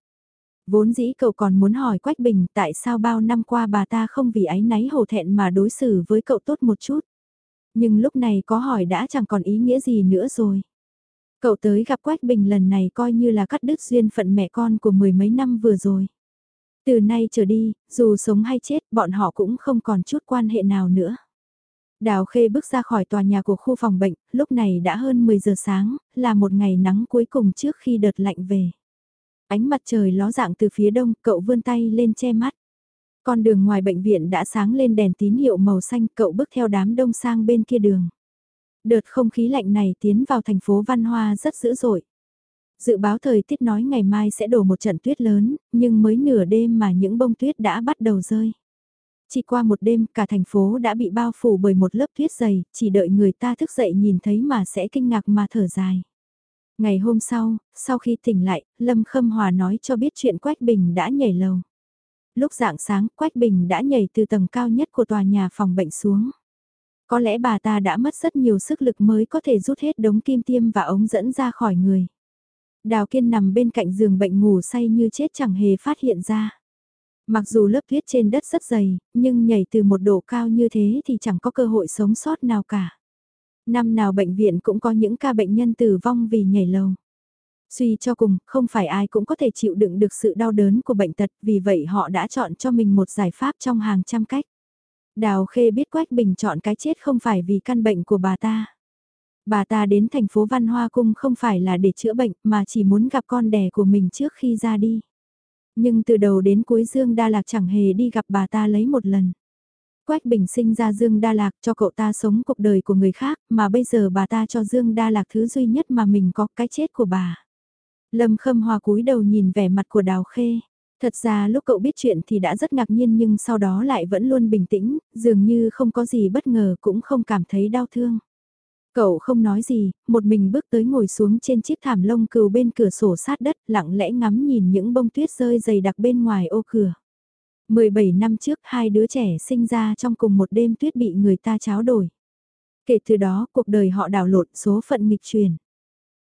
Vốn dĩ cậu còn muốn hỏi Quách Bình tại sao bao năm qua bà ta không vì ái náy hổ thẹn mà đối xử với cậu tốt một chút. Nhưng lúc này có hỏi đã chẳng còn ý nghĩa gì nữa rồi. Cậu tới gặp Quách Bình lần này coi như là cắt đứt duyên phận mẹ con của mười mấy năm vừa rồi. Từ nay trở đi, dù sống hay chết, bọn họ cũng không còn chút quan hệ nào nữa. Đào Khê bước ra khỏi tòa nhà của khu phòng bệnh, lúc này đã hơn 10 giờ sáng, là một ngày nắng cuối cùng trước khi đợt lạnh về. Ánh mặt trời ló dạng từ phía đông, cậu vươn tay lên che mắt. Con đường ngoài bệnh viện đã sáng lên đèn tín hiệu màu xanh, cậu bước theo đám đông sang bên kia đường. Đợt không khí lạnh này tiến vào thành phố Văn Hoa rất dữ dội. Dự báo thời tiết nói ngày mai sẽ đổ một trận tuyết lớn, nhưng mới nửa đêm mà những bông tuyết đã bắt đầu rơi. Chỉ qua một đêm cả thành phố đã bị bao phủ bởi một lớp tuyết dày, chỉ đợi người ta thức dậy nhìn thấy mà sẽ kinh ngạc mà thở dài. Ngày hôm sau, sau khi tỉnh lại, Lâm Khâm Hòa nói cho biết chuyện Quách Bình đã nhảy lầu. Lúc dạng sáng, Quách Bình đã nhảy từ tầng cao nhất của tòa nhà phòng bệnh xuống. Có lẽ bà ta đã mất rất nhiều sức lực mới có thể rút hết đống kim tiêm và ống dẫn ra khỏi người. Đào Kiên nằm bên cạnh giường bệnh ngủ say như chết chẳng hề phát hiện ra. Mặc dù lớp tuyết trên đất rất dày, nhưng nhảy từ một độ cao như thế thì chẳng có cơ hội sống sót nào cả. Năm nào bệnh viện cũng có những ca bệnh nhân tử vong vì nhảy lầu. Suy cho cùng, không phải ai cũng có thể chịu đựng được sự đau đớn của bệnh tật, vì vậy họ đã chọn cho mình một giải pháp trong hàng trăm cách. Đào Khê biết Quách Bình chọn cái chết không phải vì căn bệnh của bà ta. Bà ta đến thành phố Văn Hoa Cung không phải là để chữa bệnh mà chỉ muốn gặp con đẻ của mình trước khi ra đi. Nhưng từ đầu đến cuối Dương Đa Lạc chẳng hề đi gặp bà ta lấy một lần. Quách Bình sinh ra Dương Đa Lạc cho cậu ta sống cuộc đời của người khác, mà bây giờ bà ta cho Dương Đa Lạc thứ duy nhất mà mình có cái chết của bà. Lâm Khâm Hòa cúi đầu nhìn vẻ mặt của Đào Khê. Thật ra lúc cậu biết chuyện thì đã rất ngạc nhiên nhưng sau đó lại vẫn luôn bình tĩnh, dường như không có gì bất ngờ cũng không cảm thấy đau thương. Cậu không nói gì, một mình bước tới ngồi xuống trên chiếc thảm lông cừu bên cửa sổ sát đất, lặng lẽ ngắm nhìn những bông tuyết rơi dày đặc bên ngoài ô cửa. 17 năm trước hai đứa trẻ sinh ra trong cùng một đêm tuyết bị người ta cháo đổi. Kể từ đó cuộc đời họ đảo lộn số phận nghịch truyền.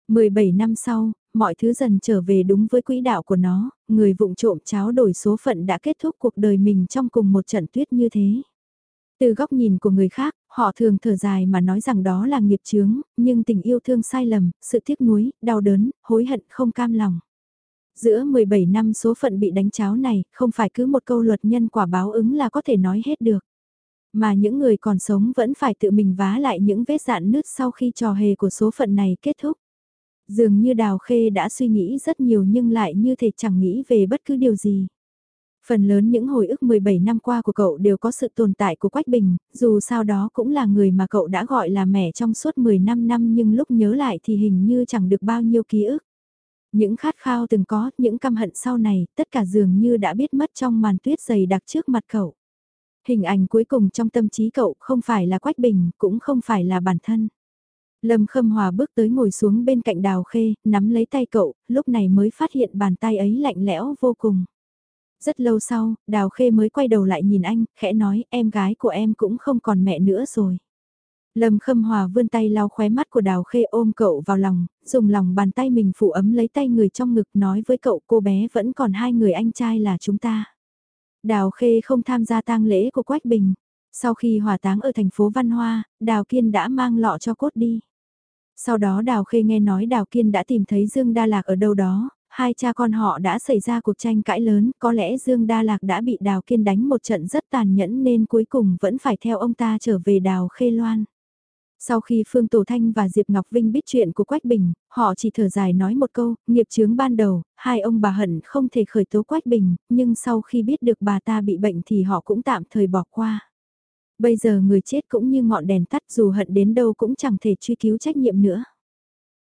17 năm sau, mọi thứ dần trở về đúng với quỹ đạo của nó, người vụng trộm cháo đổi số phận đã kết thúc cuộc đời mình trong cùng một trận tuyết như thế. Từ góc nhìn của người khác, họ thường thở dài mà nói rằng đó là nghiệp chướng, nhưng tình yêu thương sai lầm, sự tiếc nuối, đau đớn, hối hận không cam lòng. Giữa 17 năm số phận bị đánh cháo này, không phải cứ một câu luật nhân quả báo ứng là có thể nói hết được. Mà những người còn sống vẫn phải tự mình vá lại những vết dạn nứt sau khi trò hề của số phận này kết thúc. Dường như Đào Khê đã suy nghĩ rất nhiều nhưng lại như thể chẳng nghĩ về bất cứ điều gì. Phần lớn những hồi ức 17 năm qua của cậu đều có sự tồn tại của Quách Bình, dù sao đó cũng là người mà cậu đã gọi là mẹ trong suốt 15 năm nhưng lúc nhớ lại thì hình như chẳng được bao nhiêu ký ức. Những khát khao từng có, những căm hận sau này, tất cả dường như đã biết mất trong màn tuyết dày đặc trước mặt cậu. Hình ảnh cuối cùng trong tâm trí cậu không phải là Quách Bình, cũng không phải là bản thân. Lâm Khâm Hòa bước tới ngồi xuống bên cạnh Đào Khê, nắm lấy tay cậu, lúc này mới phát hiện bàn tay ấy lạnh lẽo vô cùng. Rất lâu sau, Đào Khê mới quay đầu lại nhìn anh, khẽ nói em gái của em cũng không còn mẹ nữa rồi. Lâm Khâm Hòa vươn tay lau khóe mắt của Đào Khê ôm cậu vào lòng, dùng lòng bàn tay mình phủ ấm lấy tay người trong ngực nói với cậu cô bé vẫn còn hai người anh trai là chúng ta. Đào Khê không tham gia tang lễ của Quách Bình. Sau khi hỏa táng ở thành phố Văn Hoa, Đào Kiên đã mang lọ cho cốt đi. Sau đó Đào Khê nghe nói Đào Kiên đã tìm thấy Dương Đa Lạc ở đâu đó, hai cha con họ đã xảy ra cuộc tranh cãi lớn, có lẽ Dương Đa Lạc đã bị Đào Kiên đánh một trận rất tàn nhẫn nên cuối cùng vẫn phải theo ông ta trở về Đào Khê Loan. Sau khi Phương Tổ Thanh và Diệp Ngọc Vinh biết chuyện của Quách Bình, họ chỉ thở dài nói một câu, nghiệp chướng ban đầu, hai ông bà hận không thể khởi tố Quách Bình, nhưng sau khi biết được bà ta bị bệnh thì họ cũng tạm thời bỏ qua. Bây giờ người chết cũng như ngọn đèn tắt dù hận đến đâu cũng chẳng thể truy cứu trách nhiệm nữa.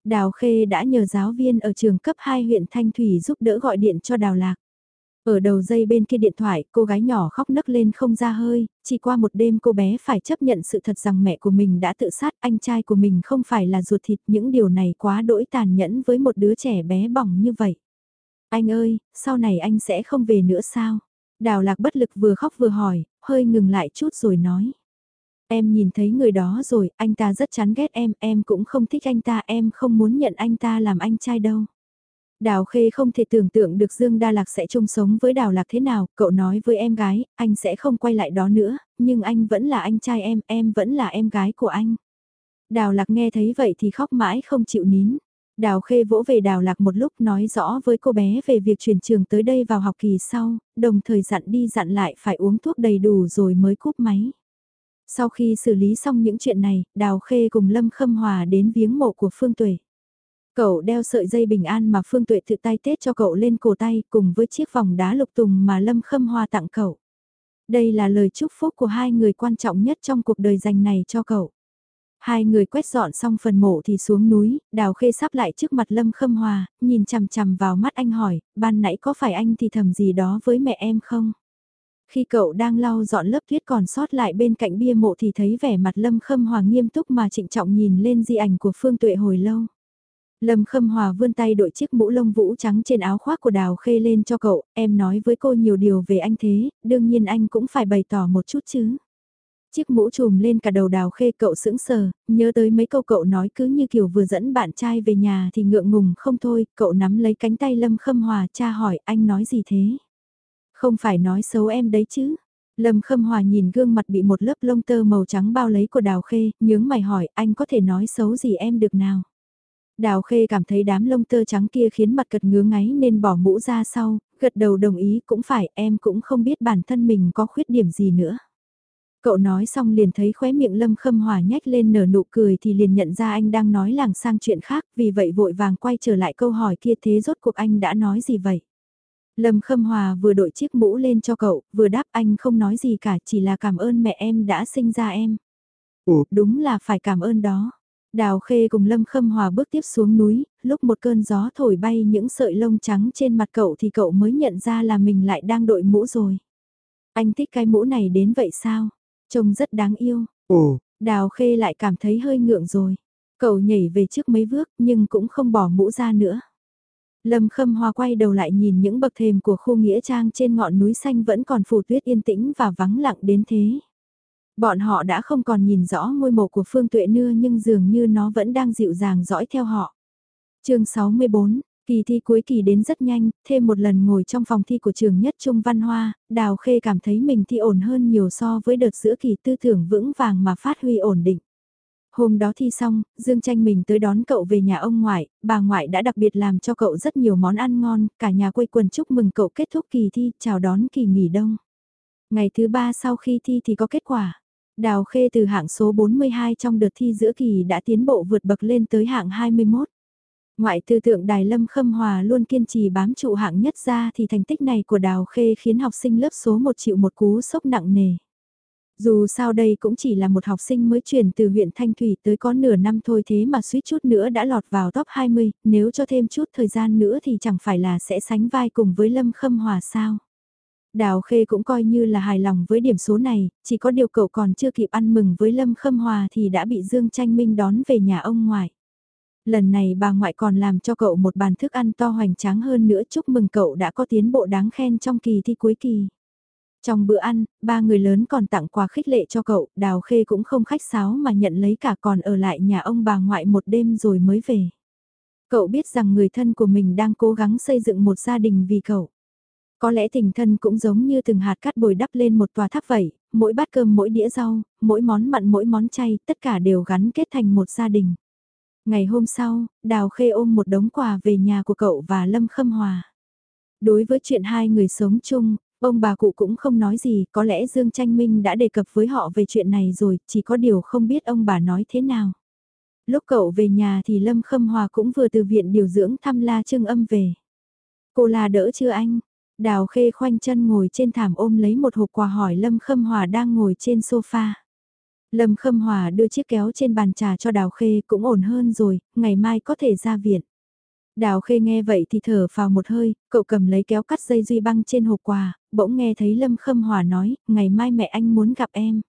Đào Khê đã nhờ giáo viên ở trường cấp 2 huyện Thanh Thủy giúp đỡ gọi điện cho Đào Lạc. Ở đầu dây bên kia điện thoại, cô gái nhỏ khóc nấc lên không ra hơi, chỉ qua một đêm cô bé phải chấp nhận sự thật rằng mẹ của mình đã tự sát, anh trai của mình không phải là ruột thịt, những điều này quá đỗi tàn nhẫn với một đứa trẻ bé bỏng như vậy. Anh ơi, sau này anh sẽ không về nữa sao? Đào lạc bất lực vừa khóc vừa hỏi, hơi ngừng lại chút rồi nói. Em nhìn thấy người đó rồi, anh ta rất chán ghét em, em cũng không thích anh ta, em không muốn nhận anh ta làm anh trai đâu. Đào Khê không thể tưởng tượng được Dương Đa Lạc sẽ chung sống với Đào Lạc thế nào, cậu nói với em gái, anh sẽ không quay lại đó nữa, nhưng anh vẫn là anh trai em, em vẫn là em gái của anh. Đào Lạc nghe thấy vậy thì khóc mãi không chịu nín. Đào Khê vỗ về Đào Lạc một lúc nói rõ với cô bé về việc chuyển trường tới đây vào học kỳ sau, đồng thời dặn đi dặn lại phải uống thuốc đầy đủ rồi mới cúp máy. Sau khi xử lý xong những chuyện này, Đào Khê cùng Lâm Khâm Hòa đến viếng mộ của Phương Tuệ. Cậu đeo sợi dây bình an mà Phương Tuệ tự tay tết cho cậu lên cổ tay cùng với chiếc vòng đá lục tùng mà Lâm Khâm hòa tặng cậu. Đây là lời chúc phúc của hai người quan trọng nhất trong cuộc đời dành này cho cậu. Hai người quét dọn xong phần mộ thì xuống núi, đào khê sắp lại trước mặt Lâm Khâm Hòa, nhìn chằm chằm vào mắt anh hỏi, ban nãy có phải anh thì thầm gì đó với mẹ em không? Khi cậu đang lau dọn lớp tuyết còn sót lại bên cạnh bia mộ thì thấy vẻ mặt Lâm Khâm Hòa nghiêm túc mà trịnh trọng nhìn lên di ảnh của Phương Tuệ hồi lâu. Lâm Khâm Hòa vươn tay đội chiếc mũ lông vũ trắng trên áo khoác của Đào Khê lên cho cậu, em nói với cô nhiều điều về anh thế, đương nhiên anh cũng phải bày tỏ một chút chứ. Chiếc mũ trùm lên cả đầu Đào Khê cậu sững sờ, nhớ tới mấy câu cậu nói cứ như kiểu vừa dẫn bạn trai về nhà thì ngượng ngùng không thôi, cậu nắm lấy cánh tay Lâm Khâm Hòa cha hỏi anh nói gì thế? Không phải nói xấu em đấy chứ? Lâm Khâm Hòa nhìn gương mặt bị một lớp lông tơ màu trắng bao lấy của Đào Khê, nhướng mày hỏi anh có thể nói xấu gì em được nào? Đào Khê cảm thấy đám lông tơ trắng kia khiến mặt cật ngứa ngáy nên bỏ mũ ra sau, gật đầu đồng ý cũng phải em cũng không biết bản thân mình có khuyết điểm gì nữa. Cậu nói xong liền thấy khóe miệng Lâm Khâm Hòa nhếch lên nở nụ cười thì liền nhận ra anh đang nói làng sang chuyện khác vì vậy vội vàng quay trở lại câu hỏi kia thế rốt cuộc anh đã nói gì vậy. Lâm Khâm Hòa vừa đội chiếc mũ lên cho cậu, vừa đáp anh không nói gì cả chỉ là cảm ơn mẹ em đã sinh ra em. Ủa, đúng là phải cảm ơn đó. Đào Khê cùng Lâm Khâm Hòa bước tiếp xuống núi, lúc một cơn gió thổi bay những sợi lông trắng trên mặt cậu thì cậu mới nhận ra là mình lại đang đội mũ rồi. Anh thích cái mũ này đến vậy sao? Trông rất đáng yêu. Ồ, Đào Khê lại cảm thấy hơi ngượng rồi. Cậu nhảy về trước mấy bước nhưng cũng không bỏ mũ ra nữa. Lâm Khâm Hoa quay đầu lại nhìn những bậc thềm của khu nghĩa trang trên ngọn núi xanh vẫn còn phủ tuyết yên tĩnh và vắng lặng đến thế. Bọn họ đã không còn nhìn rõ ngôi mộ của Phương Tuệ Nưa nhưng dường như nó vẫn đang dịu dàng dõi theo họ. chương 64, kỳ thi cuối kỳ đến rất nhanh, thêm một lần ngồi trong phòng thi của trường nhất Trung Văn Hoa, Đào Khê cảm thấy mình thi ổn hơn nhiều so với đợt giữa kỳ tư tưởng vững vàng mà phát huy ổn định. Hôm đó thi xong, Dương Tranh mình tới đón cậu về nhà ông ngoại, bà ngoại đã đặc biệt làm cho cậu rất nhiều món ăn ngon, cả nhà quây quần chúc mừng cậu kết thúc kỳ thi, chào đón kỳ nghỉ đông. Ngày thứ ba sau khi thi thì có kết quả. Đào Khê từ hạng số 42 trong đợt thi giữa kỳ đã tiến bộ vượt bậc lên tới hạng 21. Ngoại tư tượng Đài Lâm Khâm Hòa luôn kiên trì bám trụ hạng nhất ra thì thành tích này của Đào Khê khiến học sinh lớp số 1 chịu một cú sốc nặng nề. Dù sao đây cũng chỉ là một học sinh mới chuyển từ huyện Thanh Thủy tới có nửa năm thôi thế mà suýt chút nữa đã lọt vào top 20, nếu cho thêm chút thời gian nữa thì chẳng phải là sẽ sánh vai cùng với Lâm Khâm Hòa sao. Đào Khê cũng coi như là hài lòng với điểm số này, chỉ có điều cậu còn chưa kịp ăn mừng với Lâm Khâm Hòa thì đã bị Dương Tranh Minh đón về nhà ông ngoại. Lần này bà ngoại còn làm cho cậu một bàn thức ăn to hoành tráng hơn nữa chúc mừng cậu đã có tiến bộ đáng khen trong kỳ thi cuối kỳ. Trong bữa ăn, ba người lớn còn tặng quà khích lệ cho cậu, Đào Khê cũng không khách sáo mà nhận lấy cả còn ở lại nhà ông bà ngoại một đêm rồi mới về. Cậu biết rằng người thân của mình đang cố gắng xây dựng một gia đình vì cậu. Có lẽ tình thân cũng giống như từng hạt cát bồi đắp lên một tòa tháp vậy, mỗi bát cơm mỗi đĩa rau, mỗi món mặn mỗi món chay, tất cả đều gắn kết thành một gia đình. Ngày hôm sau, Đào Khê ôm một đống quà về nhà của cậu và Lâm Khâm Hòa. Đối với chuyện hai người sống chung, ông bà cụ cũng không nói gì, có lẽ Dương Tranh Minh đã đề cập với họ về chuyện này rồi, chỉ có điều không biết ông bà nói thế nào. Lúc cậu về nhà thì Lâm Khâm Hòa cũng vừa từ viện điều dưỡng thăm La Trương Âm về. Cô là đỡ chưa anh? Đào Khê khoanh chân ngồi trên thảm ôm lấy một hộp quà hỏi Lâm Khâm Hòa đang ngồi trên sofa. Lâm Khâm Hòa đưa chiếc kéo trên bàn trà cho Đào Khê cũng ổn hơn rồi, ngày mai có thể ra viện. Đào Khê nghe vậy thì thở vào một hơi, cậu cầm lấy kéo cắt dây duy băng trên hộp quà, bỗng nghe thấy Lâm Khâm Hòa nói, ngày mai mẹ anh muốn gặp em.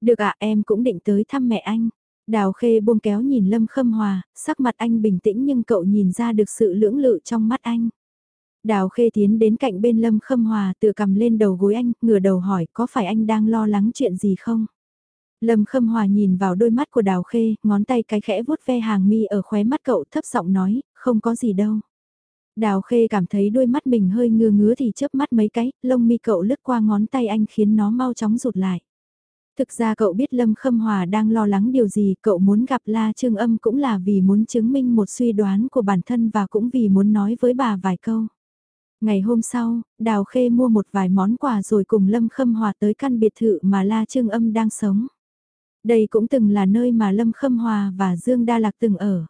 Được ạ em cũng định tới thăm mẹ anh. Đào Khê buông kéo nhìn Lâm Khâm Hòa, sắc mặt anh bình tĩnh nhưng cậu nhìn ra được sự lưỡng lự trong mắt anh. Đào Khê tiến đến cạnh bên Lâm Khâm Hòa tự cầm lên đầu gối anh, ngửa đầu hỏi có phải anh đang lo lắng chuyện gì không? Lâm Khâm Hòa nhìn vào đôi mắt của Đào Khê, ngón tay cái khẽ vuốt ve hàng mi ở khóe mắt cậu thấp giọng nói, không có gì đâu. Đào Khê cảm thấy đôi mắt mình hơi ngưa ngứa thì chớp mắt mấy cái, lông mi cậu lướt qua ngón tay anh khiến nó mau chóng rụt lại. Thực ra cậu biết Lâm Khâm Hòa đang lo lắng điều gì, cậu muốn gặp La Trương Âm cũng là vì muốn chứng minh một suy đoán của bản thân và cũng vì muốn nói với bà vài câu. Ngày hôm sau, Đào Khê mua một vài món quà rồi cùng Lâm Khâm Hòa tới căn biệt thự mà La Trương Âm đang sống. Đây cũng từng là nơi mà Lâm Khâm Hòa và Dương Đa Lạc từng ở.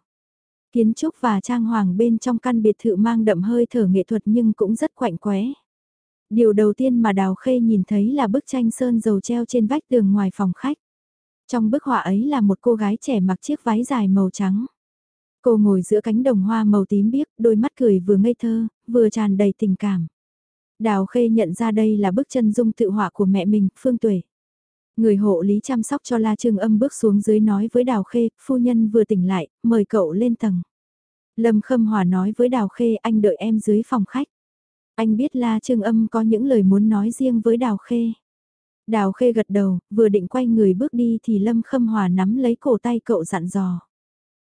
Kiến trúc và trang hoàng bên trong căn biệt thự mang đậm hơi thở nghệ thuật nhưng cũng rất quạnh quẽ. Điều đầu tiên mà Đào Khê nhìn thấy là bức tranh sơn dầu treo trên vách tường ngoài phòng khách. Trong bức họa ấy là một cô gái trẻ mặc chiếc váy dài màu trắng. Cô ngồi giữa cánh đồng hoa màu tím biếc, đôi mắt cười vừa ngây thơ, vừa tràn đầy tình cảm. Đào Khê nhận ra đây là bức chân dung tự họa của mẹ mình, Phương Tuệ. Người hộ lý chăm sóc cho La Trương Âm bước xuống dưới nói với Đào Khê, phu nhân vừa tỉnh lại, mời cậu lên tầng. Lâm Khâm Hòa nói với Đào Khê anh đợi em dưới phòng khách. Anh biết La Trương Âm có những lời muốn nói riêng với Đào Khê. Đào Khê gật đầu, vừa định quay người bước đi thì Lâm Khâm Hòa nắm lấy cổ tay cậu dặn dò.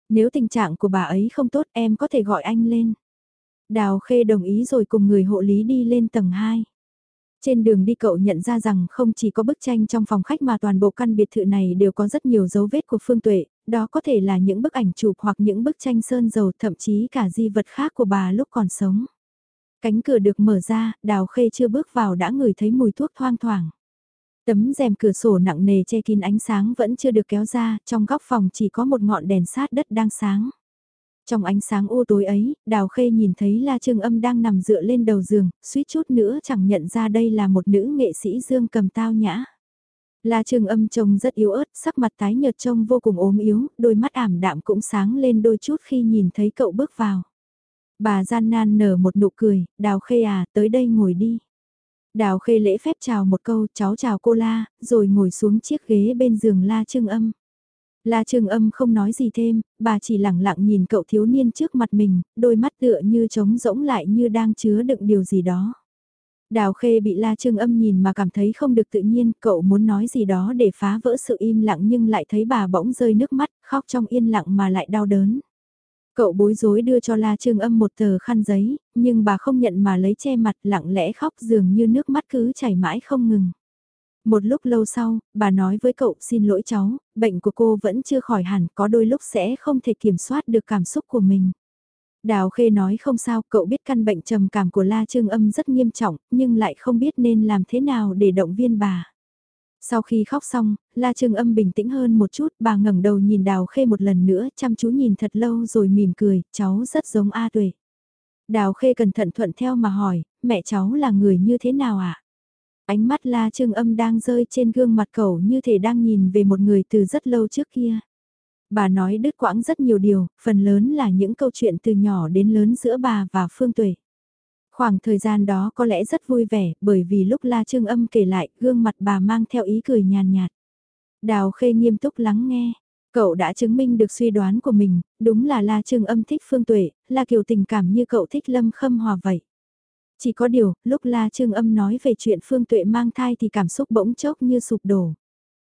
Nếu tình trạng của bà ấy không tốt em có thể gọi anh lên. Đào Khê đồng ý rồi cùng người hộ lý đi lên tầng 2. Trên đường đi cậu nhận ra rằng không chỉ có bức tranh trong phòng khách mà toàn bộ căn biệt thự này đều có rất nhiều dấu vết của Phương Tuệ, đó có thể là những bức ảnh chụp hoặc những bức tranh sơn dầu thậm chí cả di vật khác của bà lúc còn sống. Cánh cửa được mở ra, Đào Khê chưa bước vào đã ngửi thấy mùi thuốc thoang thoảng. Tấm rèm cửa sổ nặng nề che kín ánh sáng vẫn chưa được kéo ra, trong góc phòng chỉ có một ngọn đèn sát đất đang sáng. Trong ánh sáng u tối ấy, Đào Khê nhìn thấy La Trương Âm đang nằm dựa lên đầu giường, suýt chút nữa chẳng nhận ra đây là một nữ nghệ sĩ dương cầm tao nhã. La Trương Âm trông rất yếu ớt, sắc mặt tái nhợt trông vô cùng ốm yếu, đôi mắt ảm đạm cũng sáng lên đôi chút khi nhìn thấy cậu bước vào. Bà gian nan nở một nụ cười, Đào Khê à, tới đây ngồi đi. Đào Khê lễ phép chào một câu, cháu chào cô La, rồi ngồi xuống chiếc ghế bên giường La Trương Âm. La Trường Âm không nói gì thêm, bà chỉ lặng lặng nhìn cậu thiếu niên trước mặt mình, đôi mắt tựa như trống rỗng lại như đang chứa đựng điều gì đó. Đào Khê bị La Trương Âm nhìn mà cảm thấy không được tự nhiên, cậu muốn nói gì đó để phá vỡ sự im lặng nhưng lại thấy bà bỗng rơi nước mắt, khóc trong yên lặng mà lại đau đớn. Cậu bối rối đưa cho La Trương Âm một tờ khăn giấy, nhưng bà không nhận mà lấy che mặt lặng lẽ khóc dường như nước mắt cứ chảy mãi không ngừng. Một lúc lâu sau, bà nói với cậu xin lỗi cháu, bệnh của cô vẫn chưa khỏi hẳn, có đôi lúc sẽ không thể kiểm soát được cảm xúc của mình. Đào Khê nói không sao, cậu biết căn bệnh trầm cảm của La Trương Âm rất nghiêm trọng, nhưng lại không biết nên làm thế nào để động viên bà. Sau khi khóc xong, La Trương Âm bình tĩnh hơn một chút, bà ngẩng đầu nhìn Đào Khê một lần nữa, chăm chú nhìn thật lâu rồi mỉm cười, cháu rất giống A Tuệ. Đào Khê cẩn thận thuận theo mà hỏi, mẹ cháu là người như thế nào ạ? À? Ánh mắt La Trương Âm đang rơi trên gương mặt cậu như thể đang nhìn về một người từ rất lâu trước kia. Bà nói đứt quãng rất nhiều điều, phần lớn là những câu chuyện từ nhỏ đến lớn giữa bà và Phương Tuệ. Khoảng thời gian đó có lẽ rất vui vẻ, bởi vì lúc La Trương Âm kể lại, gương mặt bà mang theo ý cười nhàn nhạt. Đào Khê nghiêm túc lắng nghe. Cậu đã chứng minh được suy đoán của mình, đúng là La Trương Âm thích Phương Tuệ, là kiểu tình cảm như cậu thích Lâm Khâm Hòa vậy. Chỉ có điều, lúc La Trương Âm nói về chuyện Phương Tuệ mang thai thì cảm xúc bỗng chốc như sụp đổ.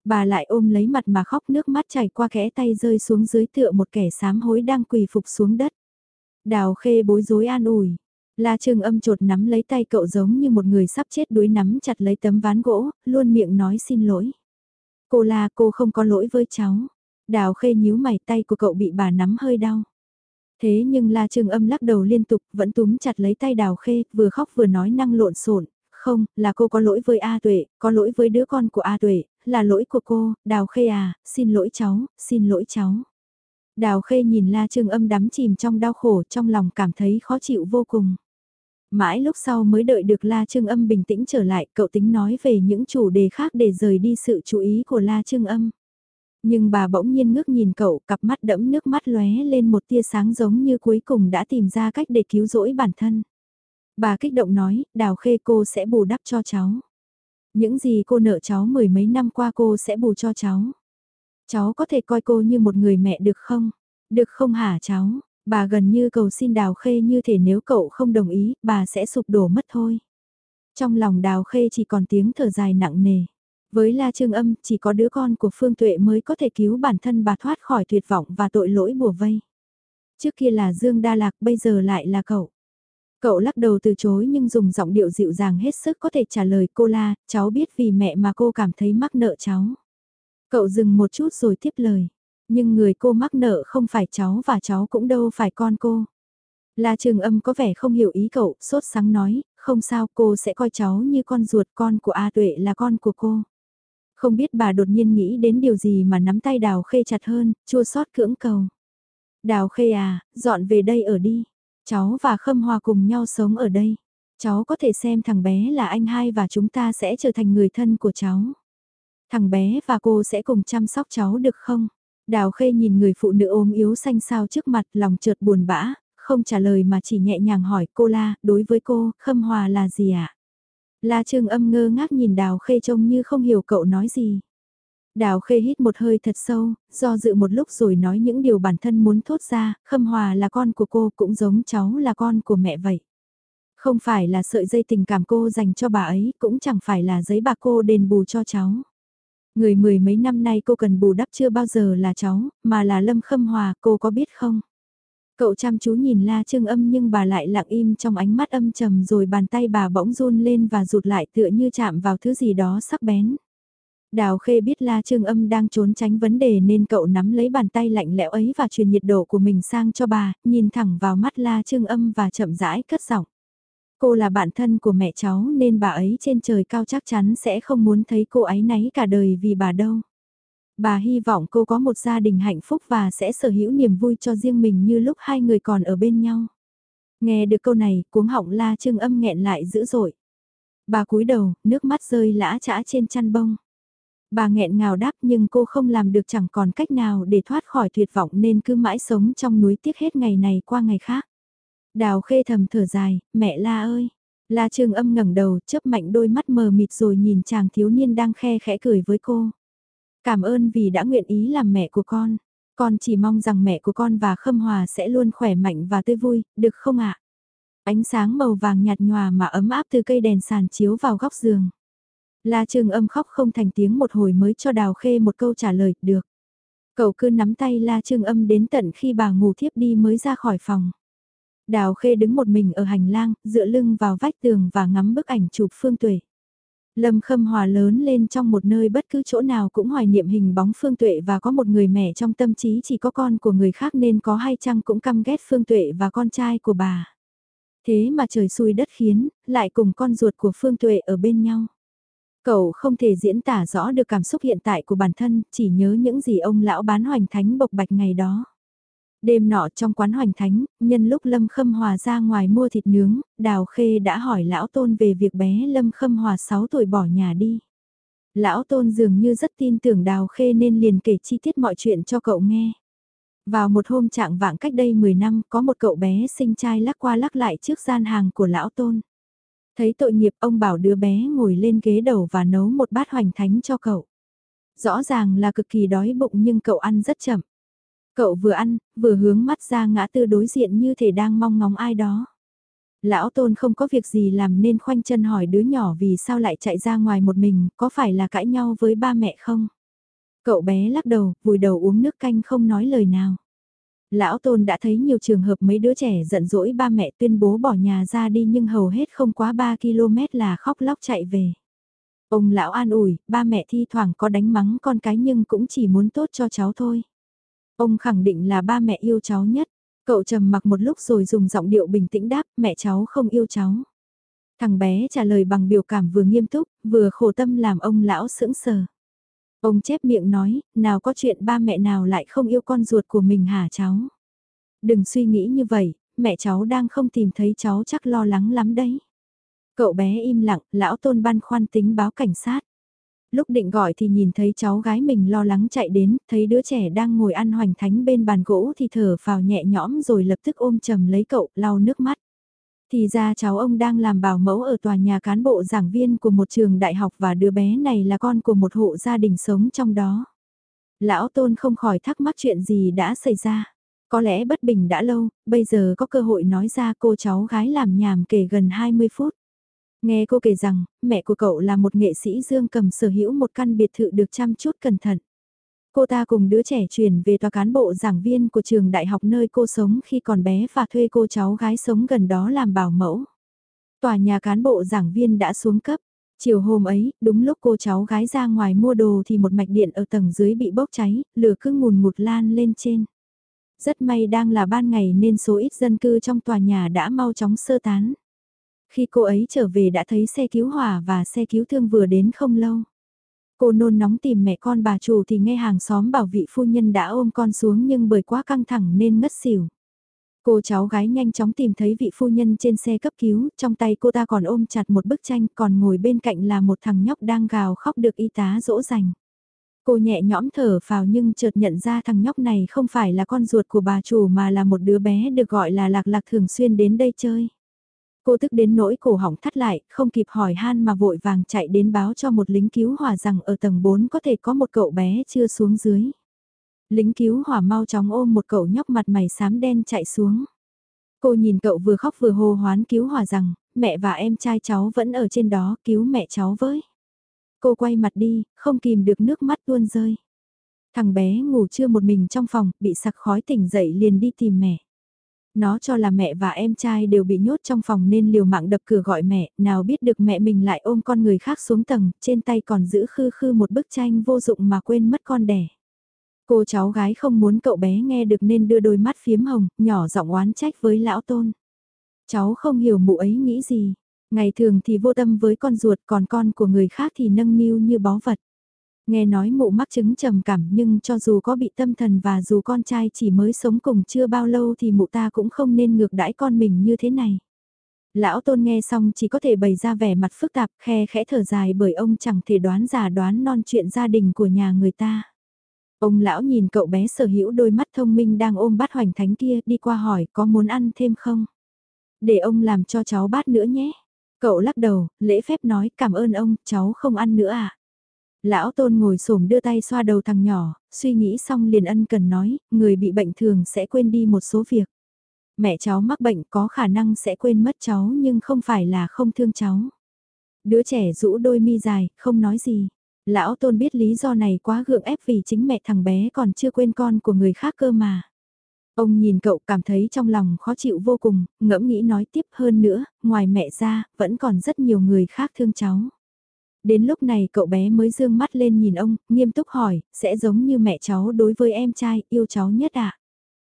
Bà lại ôm lấy mặt mà khóc nước mắt chảy qua kẽ tay rơi xuống dưới tựa một kẻ sám hối đang quỳ phục xuống đất. Đào khê bối rối an ủi. La Trương âm trột nắm lấy tay cậu giống như một người sắp chết đuối nắm chặt lấy tấm ván gỗ, luôn miệng nói xin lỗi. Cô La cô không có lỗi với cháu. Đào khê nhíu mày tay của cậu bị bà nắm hơi đau. Thế nhưng La Trương âm lắc đầu liên tục vẫn túm chặt lấy tay đào khê, vừa khóc vừa nói năng lộn xộn không, là cô có lỗi với A Tuệ, có lỗi với đứa con của A Tuệ, là lỗi của cô, Đào Khê à, xin lỗi cháu, xin lỗi cháu. Đào Khê nhìn La Trương âm đắm chìm trong đau khổ trong lòng cảm thấy khó chịu vô cùng. Mãi lúc sau mới đợi được La Trương âm bình tĩnh trở lại, cậu tính nói về những chủ đề khác để rời đi sự chú ý của La Trương âm. Nhưng bà bỗng nhiên ngước nhìn cậu, cặp mắt đẫm nước mắt lóe lên một tia sáng giống như cuối cùng đã tìm ra cách để cứu rỗi bản thân. Bà kích động nói, đào khê cô sẽ bù đắp cho cháu. Những gì cô nợ cháu mười mấy năm qua cô sẽ bù cho cháu. Cháu có thể coi cô như một người mẹ được không? Được không hả cháu? Bà gần như cầu xin đào khê như thể nếu cậu không đồng ý, bà sẽ sụp đổ mất thôi. Trong lòng đào khê chỉ còn tiếng thở dài nặng nề. Với La Trương Âm, chỉ có đứa con của Phương Tuệ mới có thể cứu bản thân bà thoát khỏi tuyệt vọng và tội lỗi bùa vây. Trước kia là Dương Đa Lạc, bây giờ lại là cậu. Cậu lắc đầu từ chối nhưng dùng giọng điệu dịu dàng hết sức có thể trả lời cô la, cháu biết vì mẹ mà cô cảm thấy mắc nợ cháu. Cậu dừng một chút rồi tiếp lời. Nhưng người cô mắc nợ không phải cháu và cháu cũng đâu phải con cô. La Trường Âm có vẻ không hiểu ý cậu, sốt sáng nói, không sao cô sẽ coi cháu như con ruột con của A Tuệ là con của cô. Không biết bà đột nhiên nghĩ đến điều gì mà nắm tay đào khê chặt hơn, chua xót cưỡng cầu. Đào khê à, dọn về đây ở đi. Cháu và Khâm Hòa cùng nhau sống ở đây. Cháu có thể xem thằng bé là anh hai và chúng ta sẽ trở thành người thân của cháu. Thằng bé và cô sẽ cùng chăm sóc cháu được không? Đào Khê nhìn người phụ nữ ôm yếu xanh xao trước mặt lòng chợt buồn bã, không trả lời mà chỉ nhẹ nhàng hỏi cô La, đối với cô, Khâm Hòa là gì ạ? À? La Trương âm ngơ ngác nhìn Đào Khê trông như không hiểu cậu nói gì. Đào khê hít một hơi thật sâu, do dự một lúc rồi nói những điều bản thân muốn thốt ra, Khâm Hòa là con của cô cũng giống cháu là con của mẹ vậy. Không phải là sợi dây tình cảm cô dành cho bà ấy, cũng chẳng phải là giấy bạc cô đền bù cho cháu. Người mười mấy năm nay cô cần bù đắp chưa bao giờ là cháu, mà là Lâm Khâm Hòa, cô có biết không? Cậu chăm chú nhìn La Trương Âm nhưng bà lại lặng im trong ánh mắt âm trầm rồi bàn tay bà bỗng run lên và rụt lại tựa như chạm vào thứ gì đó sắc bén. Đào Khê biết La Trương Âm đang trốn tránh vấn đề nên cậu nắm lấy bàn tay lạnh lẽo ấy và truyền nhiệt độ của mình sang cho bà, nhìn thẳng vào mắt La Trương Âm và chậm rãi cất giọng. Cô là bạn thân của mẹ cháu nên bà ấy trên trời cao chắc chắn sẽ không muốn thấy cô ấy náy cả đời vì bà đâu. Bà hy vọng cô có một gia đình hạnh phúc và sẽ sở hữu niềm vui cho riêng mình như lúc hai người còn ở bên nhau. Nghe được câu này, cuống họng La Trương Âm nghẹn lại dữ dội. Bà cúi đầu, nước mắt rơi lã chã trên chăn bông. Bà nghẹn ngào đáp nhưng cô không làm được chẳng còn cách nào để thoát khỏi tuyệt vọng nên cứ mãi sống trong núi tiếc hết ngày này qua ngày khác. Đào khê thầm thở dài, mẹ la ơi. La trương âm ngẩng đầu chớp mạnh đôi mắt mờ mịt rồi nhìn chàng thiếu niên đang khe khẽ cười với cô. Cảm ơn vì đã nguyện ý làm mẹ của con. Con chỉ mong rằng mẹ của con và Khâm Hòa sẽ luôn khỏe mạnh và tươi vui, được không ạ? Ánh sáng màu vàng nhạt nhòa mà ấm áp từ cây đèn sàn chiếu vào góc giường. La Trương âm khóc không thành tiếng một hồi mới cho Đào Khê một câu trả lời, được. Cậu cứ nắm tay La Trương âm đến tận khi bà ngủ thiếp đi mới ra khỏi phòng. Đào Khê đứng một mình ở hành lang, dựa lưng vào vách tường và ngắm bức ảnh chụp Phương Tuệ. Lâm Khâm Hòa lớn lên trong một nơi bất cứ chỗ nào cũng hoài niệm hình bóng Phương Tuệ và có một người mẹ trong tâm trí chỉ có con của người khác nên có hay chăng cũng căm ghét Phương Tuệ và con trai của bà. Thế mà trời xui đất khiến, lại cùng con ruột của Phương Tuệ ở bên nhau. Cậu không thể diễn tả rõ được cảm xúc hiện tại của bản thân, chỉ nhớ những gì ông lão bán hoành thánh bộc bạch ngày đó. Đêm nọ trong quán hoành thánh, nhân lúc Lâm Khâm Hòa ra ngoài mua thịt nướng, Đào Khê đã hỏi lão tôn về việc bé Lâm Khâm Hòa 6 tuổi bỏ nhà đi. Lão tôn dường như rất tin tưởng Đào Khê nên liền kể chi tiết mọi chuyện cho cậu nghe. Vào một hôm trạng vạng cách đây 10 năm có một cậu bé sinh trai lắc qua lắc lại trước gian hàng của lão tôn. Thấy tội nghiệp ông bảo đứa bé ngồi lên ghế đầu và nấu một bát hoành thánh cho cậu. Rõ ràng là cực kỳ đói bụng nhưng cậu ăn rất chậm. Cậu vừa ăn, vừa hướng mắt ra ngã tư đối diện như thể đang mong ngóng ai đó. Lão tôn không có việc gì làm nên khoanh chân hỏi đứa nhỏ vì sao lại chạy ra ngoài một mình, có phải là cãi nhau với ba mẹ không? Cậu bé lắc đầu, vùi đầu uống nước canh không nói lời nào. Lão Tôn đã thấy nhiều trường hợp mấy đứa trẻ giận dỗi ba mẹ tuyên bố bỏ nhà ra đi nhưng hầu hết không quá 3 km là khóc lóc chạy về. Ông lão an ủi, ba mẹ thi thoảng có đánh mắng con cái nhưng cũng chỉ muốn tốt cho cháu thôi. Ông khẳng định là ba mẹ yêu cháu nhất. Cậu trầm mặc một lúc rồi dùng giọng điệu bình tĩnh đáp, mẹ cháu không yêu cháu. Thằng bé trả lời bằng biểu cảm vừa nghiêm túc, vừa khổ tâm làm ông lão sững sờ. Ông chép miệng nói, nào có chuyện ba mẹ nào lại không yêu con ruột của mình hả cháu? Đừng suy nghĩ như vậy, mẹ cháu đang không tìm thấy cháu chắc lo lắng lắm đấy. Cậu bé im lặng, lão tôn băn khoăn tính báo cảnh sát. Lúc định gọi thì nhìn thấy cháu gái mình lo lắng chạy đến, thấy đứa trẻ đang ngồi ăn hoành thánh bên bàn gỗ thì thở vào nhẹ nhõm rồi lập tức ôm chầm lấy cậu, lau nước mắt. Thì ra cháu ông đang làm bảo mẫu ở tòa nhà cán bộ giảng viên của một trường đại học và đứa bé này là con của một hộ gia đình sống trong đó. Lão Tôn không khỏi thắc mắc chuyện gì đã xảy ra. Có lẽ bất bình đã lâu, bây giờ có cơ hội nói ra cô cháu gái làm nhảm kể gần 20 phút. Nghe cô kể rằng, mẹ của cậu là một nghệ sĩ dương cầm sở hữu một căn biệt thự được chăm chút cẩn thận. Cô ta cùng đứa trẻ chuyển về tòa cán bộ giảng viên của trường đại học nơi cô sống khi còn bé và thuê cô cháu gái sống gần đó làm bảo mẫu. Tòa nhà cán bộ giảng viên đã xuống cấp. Chiều hôm ấy, đúng lúc cô cháu gái ra ngoài mua đồ thì một mạch điện ở tầng dưới bị bốc cháy, lửa cứ ngùn ngụt lan lên trên. Rất may đang là ban ngày nên số ít dân cư trong tòa nhà đã mau chóng sơ tán. Khi cô ấy trở về đã thấy xe cứu hỏa và xe cứu thương vừa đến không lâu. Cô nôn nóng tìm mẹ con bà chủ thì nghe hàng xóm bảo vị phu nhân đã ôm con xuống nhưng bởi quá căng thẳng nên ngất xỉu. Cô cháu gái nhanh chóng tìm thấy vị phu nhân trên xe cấp cứu, trong tay cô ta còn ôm chặt một bức tranh còn ngồi bên cạnh là một thằng nhóc đang gào khóc được y tá dỗ dành. Cô nhẹ nhõm thở vào nhưng chợt nhận ra thằng nhóc này không phải là con ruột của bà chủ mà là một đứa bé được gọi là lạc lạc thường xuyên đến đây chơi. Cô tức đến nỗi cổ họng thắt lại, không kịp hỏi han mà vội vàng chạy đến báo cho một lính cứu hỏa rằng ở tầng 4 có thể có một cậu bé chưa xuống dưới. Lính cứu hỏa mau chóng ôm một cậu nhóc mặt mày xám đen chạy xuống. Cô nhìn cậu vừa khóc vừa hô hoán cứu hỏa rằng, mẹ và em trai cháu vẫn ở trên đó, cứu mẹ cháu với. Cô quay mặt đi, không kìm được nước mắt tuôn rơi. Thằng bé ngủ trưa một mình trong phòng, bị sặc khói tỉnh dậy liền đi tìm mẹ. Nó cho là mẹ và em trai đều bị nhốt trong phòng nên liều mạng đập cửa gọi mẹ, nào biết được mẹ mình lại ôm con người khác xuống tầng, trên tay còn giữ khư khư một bức tranh vô dụng mà quên mất con đẻ. Cô cháu gái không muốn cậu bé nghe được nên đưa đôi mắt phiếm hồng, nhỏ giọng oán trách với lão tôn. Cháu không hiểu mụ ấy nghĩ gì, ngày thường thì vô tâm với con ruột còn con của người khác thì nâng niu như báu vật. Nghe nói mụ mắc chứng trầm cảm nhưng cho dù có bị tâm thần và dù con trai chỉ mới sống cùng chưa bao lâu thì mụ ta cũng không nên ngược đãi con mình như thế này. Lão tôn nghe xong chỉ có thể bày ra vẻ mặt phức tạp khe khẽ thở dài bởi ông chẳng thể đoán giả đoán non chuyện gia đình của nhà người ta. Ông lão nhìn cậu bé sở hữu đôi mắt thông minh đang ôm bát hoành thánh kia đi qua hỏi có muốn ăn thêm không? Để ông làm cho cháu bát nữa nhé. Cậu lắc đầu, lễ phép nói cảm ơn ông, cháu không ăn nữa à? Lão tôn ngồi xổm đưa tay xoa đầu thằng nhỏ, suy nghĩ xong liền ân cần nói, người bị bệnh thường sẽ quên đi một số việc. Mẹ cháu mắc bệnh có khả năng sẽ quên mất cháu nhưng không phải là không thương cháu. Đứa trẻ rũ đôi mi dài, không nói gì. Lão tôn biết lý do này quá gượng ép vì chính mẹ thằng bé còn chưa quên con của người khác cơ mà. Ông nhìn cậu cảm thấy trong lòng khó chịu vô cùng, ngẫm nghĩ nói tiếp hơn nữa, ngoài mẹ ra, vẫn còn rất nhiều người khác thương cháu. Đến lúc này cậu bé mới dương mắt lên nhìn ông, nghiêm túc hỏi, sẽ giống như mẹ cháu đối với em trai, yêu cháu nhất ạ. À?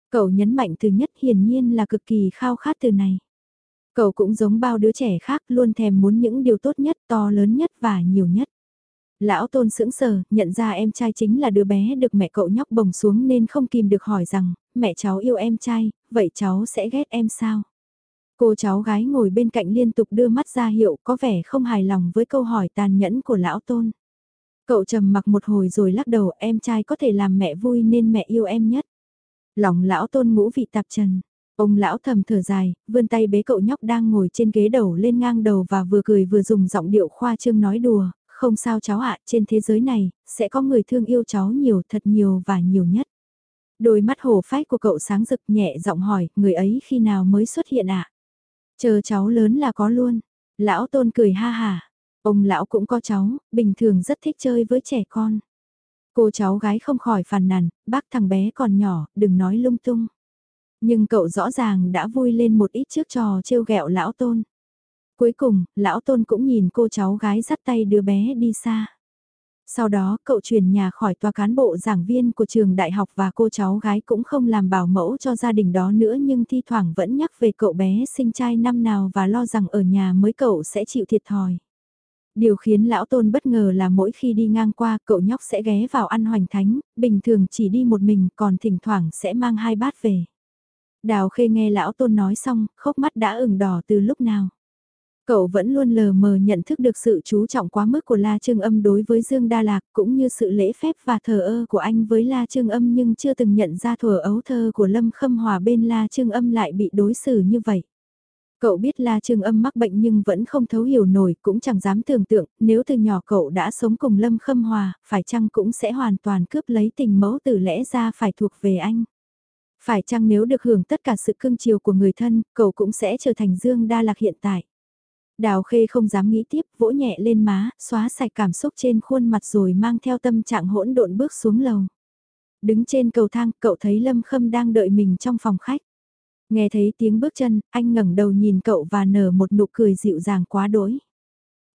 Cậu nhấn mạnh từ nhất hiển nhiên là cực kỳ khao khát từ này. Cậu cũng giống bao đứa trẻ khác luôn thèm muốn những điều tốt nhất, to lớn nhất và nhiều nhất. Lão tôn sững sờ, nhận ra em trai chính là đứa bé được mẹ cậu nhóc bồng xuống nên không kìm được hỏi rằng, mẹ cháu yêu em trai, vậy cháu sẽ ghét em sao? Cô cháu gái ngồi bên cạnh liên tục đưa mắt ra hiệu có vẻ không hài lòng với câu hỏi tàn nhẫn của lão tôn. Cậu trầm mặc một hồi rồi lắc đầu em trai có thể làm mẹ vui nên mẹ yêu em nhất. Lòng lão tôn ngũ vị tạp trần. Ông lão thầm thở dài, vươn tay bế cậu nhóc đang ngồi trên ghế đầu lên ngang đầu và vừa cười vừa dùng giọng điệu khoa trương nói đùa, không sao cháu ạ, trên thế giới này, sẽ có người thương yêu cháu nhiều thật nhiều và nhiều nhất. Đôi mắt hổ phách của cậu sáng rực nhẹ giọng hỏi, người ấy khi nào mới xuất hiện ạ? Chờ cháu lớn là có luôn. Lão tôn cười ha hà. Ông lão cũng có cháu, bình thường rất thích chơi với trẻ con. Cô cháu gái không khỏi phàn nàn, bác thằng bé còn nhỏ, đừng nói lung tung. Nhưng cậu rõ ràng đã vui lên một ít trước trò trêu ghẹo lão tôn. Cuối cùng, lão tôn cũng nhìn cô cháu gái dắt tay đứa bé đi xa. Sau đó, cậu chuyển nhà khỏi tòa cán bộ giảng viên của trường đại học và cô cháu gái cũng không làm bảo mẫu cho gia đình đó nữa nhưng thi thoảng vẫn nhắc về cậu bé sinh trai năm nào và lo rằng ở nhà mới cậu sẽ chịu thiệt thòi. Điều khiến lão tôn bất ngờ là mỗi khi đi ngang qua cậu nhóc sẽ ghé vào ăn hoành thánh, bình thường chỉ đi một mình còn thỉnh thoảng sẽ mang hai bát về. Đào khê nghe lão tôn nói xong, khóc mắt đã ửng đỏ từ lúc nào. Cậu vẫn luôn lờ mờ nhận thức được sự chú trọng quá mức của La Trương Âm đối với Dương Đa Lạc cũng như sự lễ phép và thờ ơ của anh với La Trương Âm nhưng chưa từng nhận ra thuở ấu thơ của Lâm Khâm Hòa bên La Trương Âm lại bị đối xử như vậy. Cậu biết La Trương Âm mắc bệnh nhưng vẫn không thấu hiểu nổi cũng chẳng dám tưởng tượng nếu từ nhỏ cậu đã sống cùng Lâm Khâm Hòa, phải chăng cũng sẽ hoàn toàn cướp lấy tình mẫu từ lẽ ra phải thuộc về anh. Phải chăng nếu được hưởng tất cả sự cưng chiều của người thân, cậu cũng sẽ trở thành Dương Đa Lạc hiện tại. Đào Khê không dám nghĩ tiếp, vỗ nhẹ lên má, xóa sạch cảm xúc trên khuôn mặt rồi mang theo tâm trạng hỗn độn bước xuống lầu. Đứng trên cầu thang, cậu thấy Lâm Khâm đang đợi mình trong phòng khách. Nghe thấy tiếng bước chân, anh ngẩng đầu nhìn cậu và nở một nụ cười dịu dàng quá đỗi.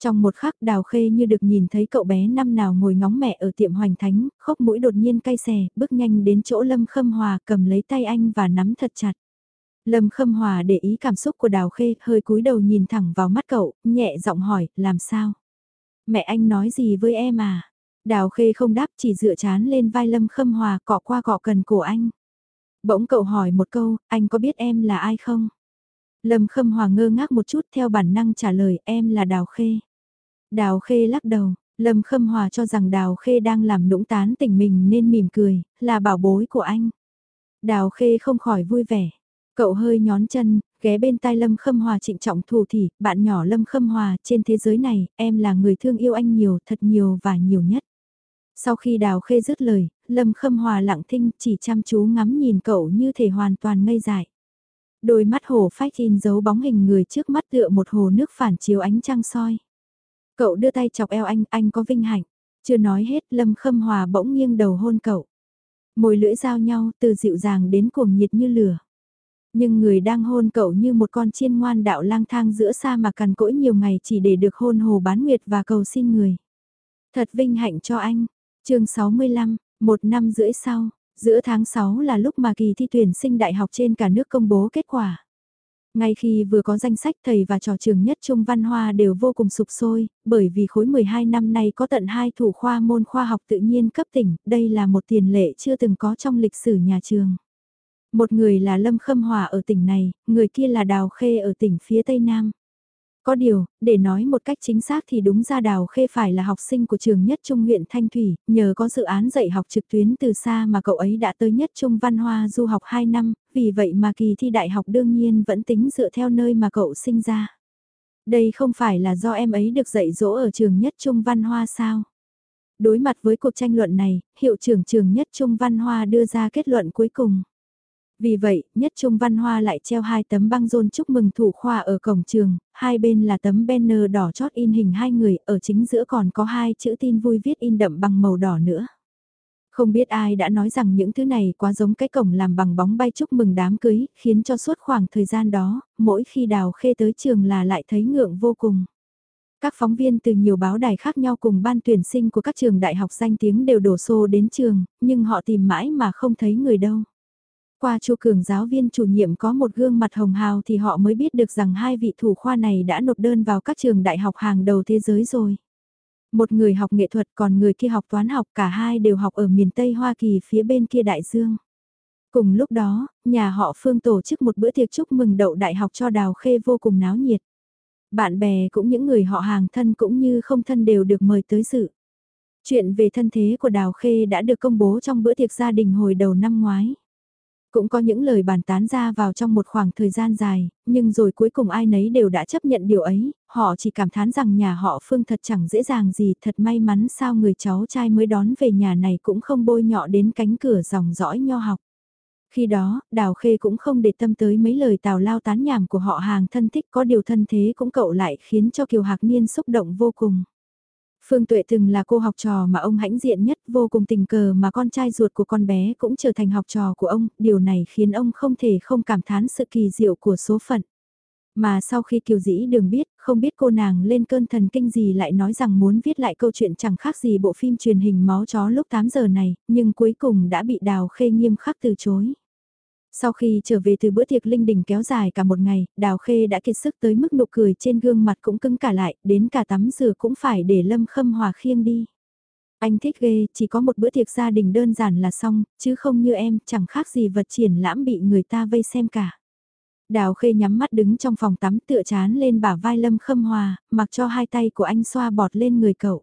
Trong một khắc đào khê như được nhìn thấy cậu bé năm nào ngồi ngóng mẹ ở tiệm hoành thánh, khóc mũi đột nhiên cay xè, bước nhanh đến chỗ Lâm Khâm Hòa cầm lấy tay anh và nắm thật chặt. Lâm Khâm Hòa để ý cảm xúc của Đào Khê, hơi cúi đầu nhìn thẳng vào mắt cậu, nhẹ giọng hỏi, làm sao? Mẹ anh nói gì với em à? Đào Khê không đáp chỉ dựa chán lên vai Lâm Khâm Hòa cọ qua cọ cần cổ anh. Bỗng cậu hỏi một câu, anh có biết em là ai không? Lâm Khâm Hòa ngơ ngác một chút theo bản năng trả lời em là Đào Khê. Đào Khê lắc đầu, Lâm Khâm Hòa cho rằng Đào Khê đang làm nũng tán tỉnh mình nên mỉm cười, là bảo bối của anh. Đào Khê không khỏi vui vẻ. Cậu hơi nhón chân, ghé bên tai Lâm Khâm Hòa trịnh trọng thủ thỉ, bạn nhỏ Lâm Khâm Hòa, trên thế giới này, em là người thương yêu anh nhiều, thật nhiều và nhiều nhất. Sau khi Đào Khê dứt lời, Lâm Khâm Hòa lặng thinh chỉ chăm chú ngắm nhìn cậu như thể hoàn toàn ngây dại. Đôi mắt hồ phách in dấu bóng hình người trước mắt tựa một hồ nước phản chiếu ánh trăng soi. Cậu đưa tay chọc eo anh, anh có vinh hạnh. Chưa nói hết, Lâm Khâm Hòa bỗng nghiêng đầu hôn cậu. Môi lưỡi giao nhau từ dịu dàng đến cuồng nhiệt như lửa. Nhưng người đang hôn cậu như một con chiên ngoan đạo lang thang giữa xa mà cằn cỗi nhiều ngày chỉ để được hôn hồ bán nguyệt và cầu xin người. Thật vinh hạnh cho anh. chương 65, một năm rưỡi sau, giữa tháng 6 là lúc mà kỳ thi tuyển sinh đại học trên cả nước công bố kết quả. Ngay khi vừa có danh sách thầy và trò trường nhất trung văn hoa đều vô cùng sụp sôi, bởi vì khối 12 năm nay có tận hai thủ khoa môn khoa học tự nhiên cấp tỉnh, đây là một tiền lệ chưa từng có trong lịch sử nhà trường. Một người là Lâm Khâm Hòa ở tỉnh này, người kia là Đào Khê ở tỉnh phía Tây Nam. Có điều, để nói một cách chính xác thì đúng ra Đào Khê phải là học sinh của trường nhất trung huyện Thanh Thủy, nhờ có dự án dạy học trực tuyến từ xa mà cậu ấy đã tới nhất trung văn hoa du học 2 năm, vì vậy mà kỳ thi đại học đương nhiên vẫn tính dựa theo nơi mà cậu sinh ra. Đây không phải là do em ấy được dạy dỗ ở trường nhất trung văn hoa sao? Đối mặt với cuộc tranh luận này, hiệu trưởng trường nhất trung văn hoa đưa ra kết luận cuối cùng. Vì vậy, nhất trung văn hoa lại treo hai tấm băng rôn chúc mừng thủ khoa ở cổng trường, hai bên là tấm banner đỏ chót in hình hai người, ở chính giữa còn có hai chữ tin vui viết in đậm bằng màu đỏ nữa. Không biết ai đã nói rằng những thứ này quá giống cái cổng làm bằng bóng bay chúc mừng đám cưới, khiến cho suốt khoảng thời gian đó, mỗi khi đào khê tới trường là lại thấy ngượng vô cùng. Các phóng viên từ nhiều báo đài khác nhau cùng ban tuyển sinh của các trường đại học danh tiếng đều đổ xô đến trường, nhưng họ tìm mãi mà không thấy người đâu qua Chu Cường giáo viên chủ nhiệm có một gương mặt hồng hào thì họ mới biết được rằng hai vị thủ khoa này đã nộp đơn vào các trường đại học hàng đầu thế giới rồi. Một người học nghệ thuật còn người kia học toán học cả hai đều học ở miền Tây Hoa Kỳ phía bên kia đại dương. Cùng lúc đó, nhà họ Phương tổ chức một bữa tiệc chúc mừng đậu đại học cho Đào Khê vô cùng náo nhiệt. Bạn bè cũng những người họ hàng thân cũng như không thân đều được mời tới dự. Chuyện về thân thế của Đào Khê đã được công bố trong bữa tiệc gia đình hồi đầu năm ngoái. Cũng có những lời bàn tán ra vào trong một khoảng thời gian dài, nhưng rồi cuối cùng ai nấy đều đã chấp nhận điều ấy, họ chỉ cảm thán rằng nhà họ Phương thật chẳng dễ dàng gì, thật may mắn sao người cháu trai mới đón về nhà này cũng không bôi nhọ đến cánh cửa dòng dõi nho học. Khi đó, Đào Khê cũng không để tâm tới mấy lời tào lao tán nhảm của họ hàng thân thích có điều thân thế cũng cậu lại khiến cho Kiều Hạc Niên xúc động vô cùng. Phương Tuệ từng là cô học trò mà ông hãnh diện nhất vô cùng tình cờ mà con trai ruột của con bé cũng trở thành học trò của ông, điều này khiến ông không thể không cảm thán sự kỳ diệu của số phận. Mà sau khi Kiều Dĩ đường biết, không biết cô nàng lên cơn thần kinh gì lại nói rằng muốn viết lại câu chuyện chẳng khác gì bộ phim truyền hình máu chó lúc 8 giờ này, nhưng cuối cùng đã bị Đào Khê nghiêm khắc từ chối. Sau khi trở về từ bữa tiệc linh đình kéo dài cả một ngày, Đào Khê đã kiệt sức tới mức nụ cười trên gương mặt cũng cứng cả lại, đến cả tắm rửa cũng phải để Lâm Khâm Hòa khiêng đi. Anh thích ghê, chỉ có một bữa tiệc gia đình đơn giản là xong, chứ không như em, chẳng khác gì vật triển lãm bị người ta vây xem cả. Đào Khê nhắm mắt đứng trong phòng tắm tựa chán lên bả vai Lâm Khâm Hòa, mặc cho hai tay của anh xoa bọt lên người cậu.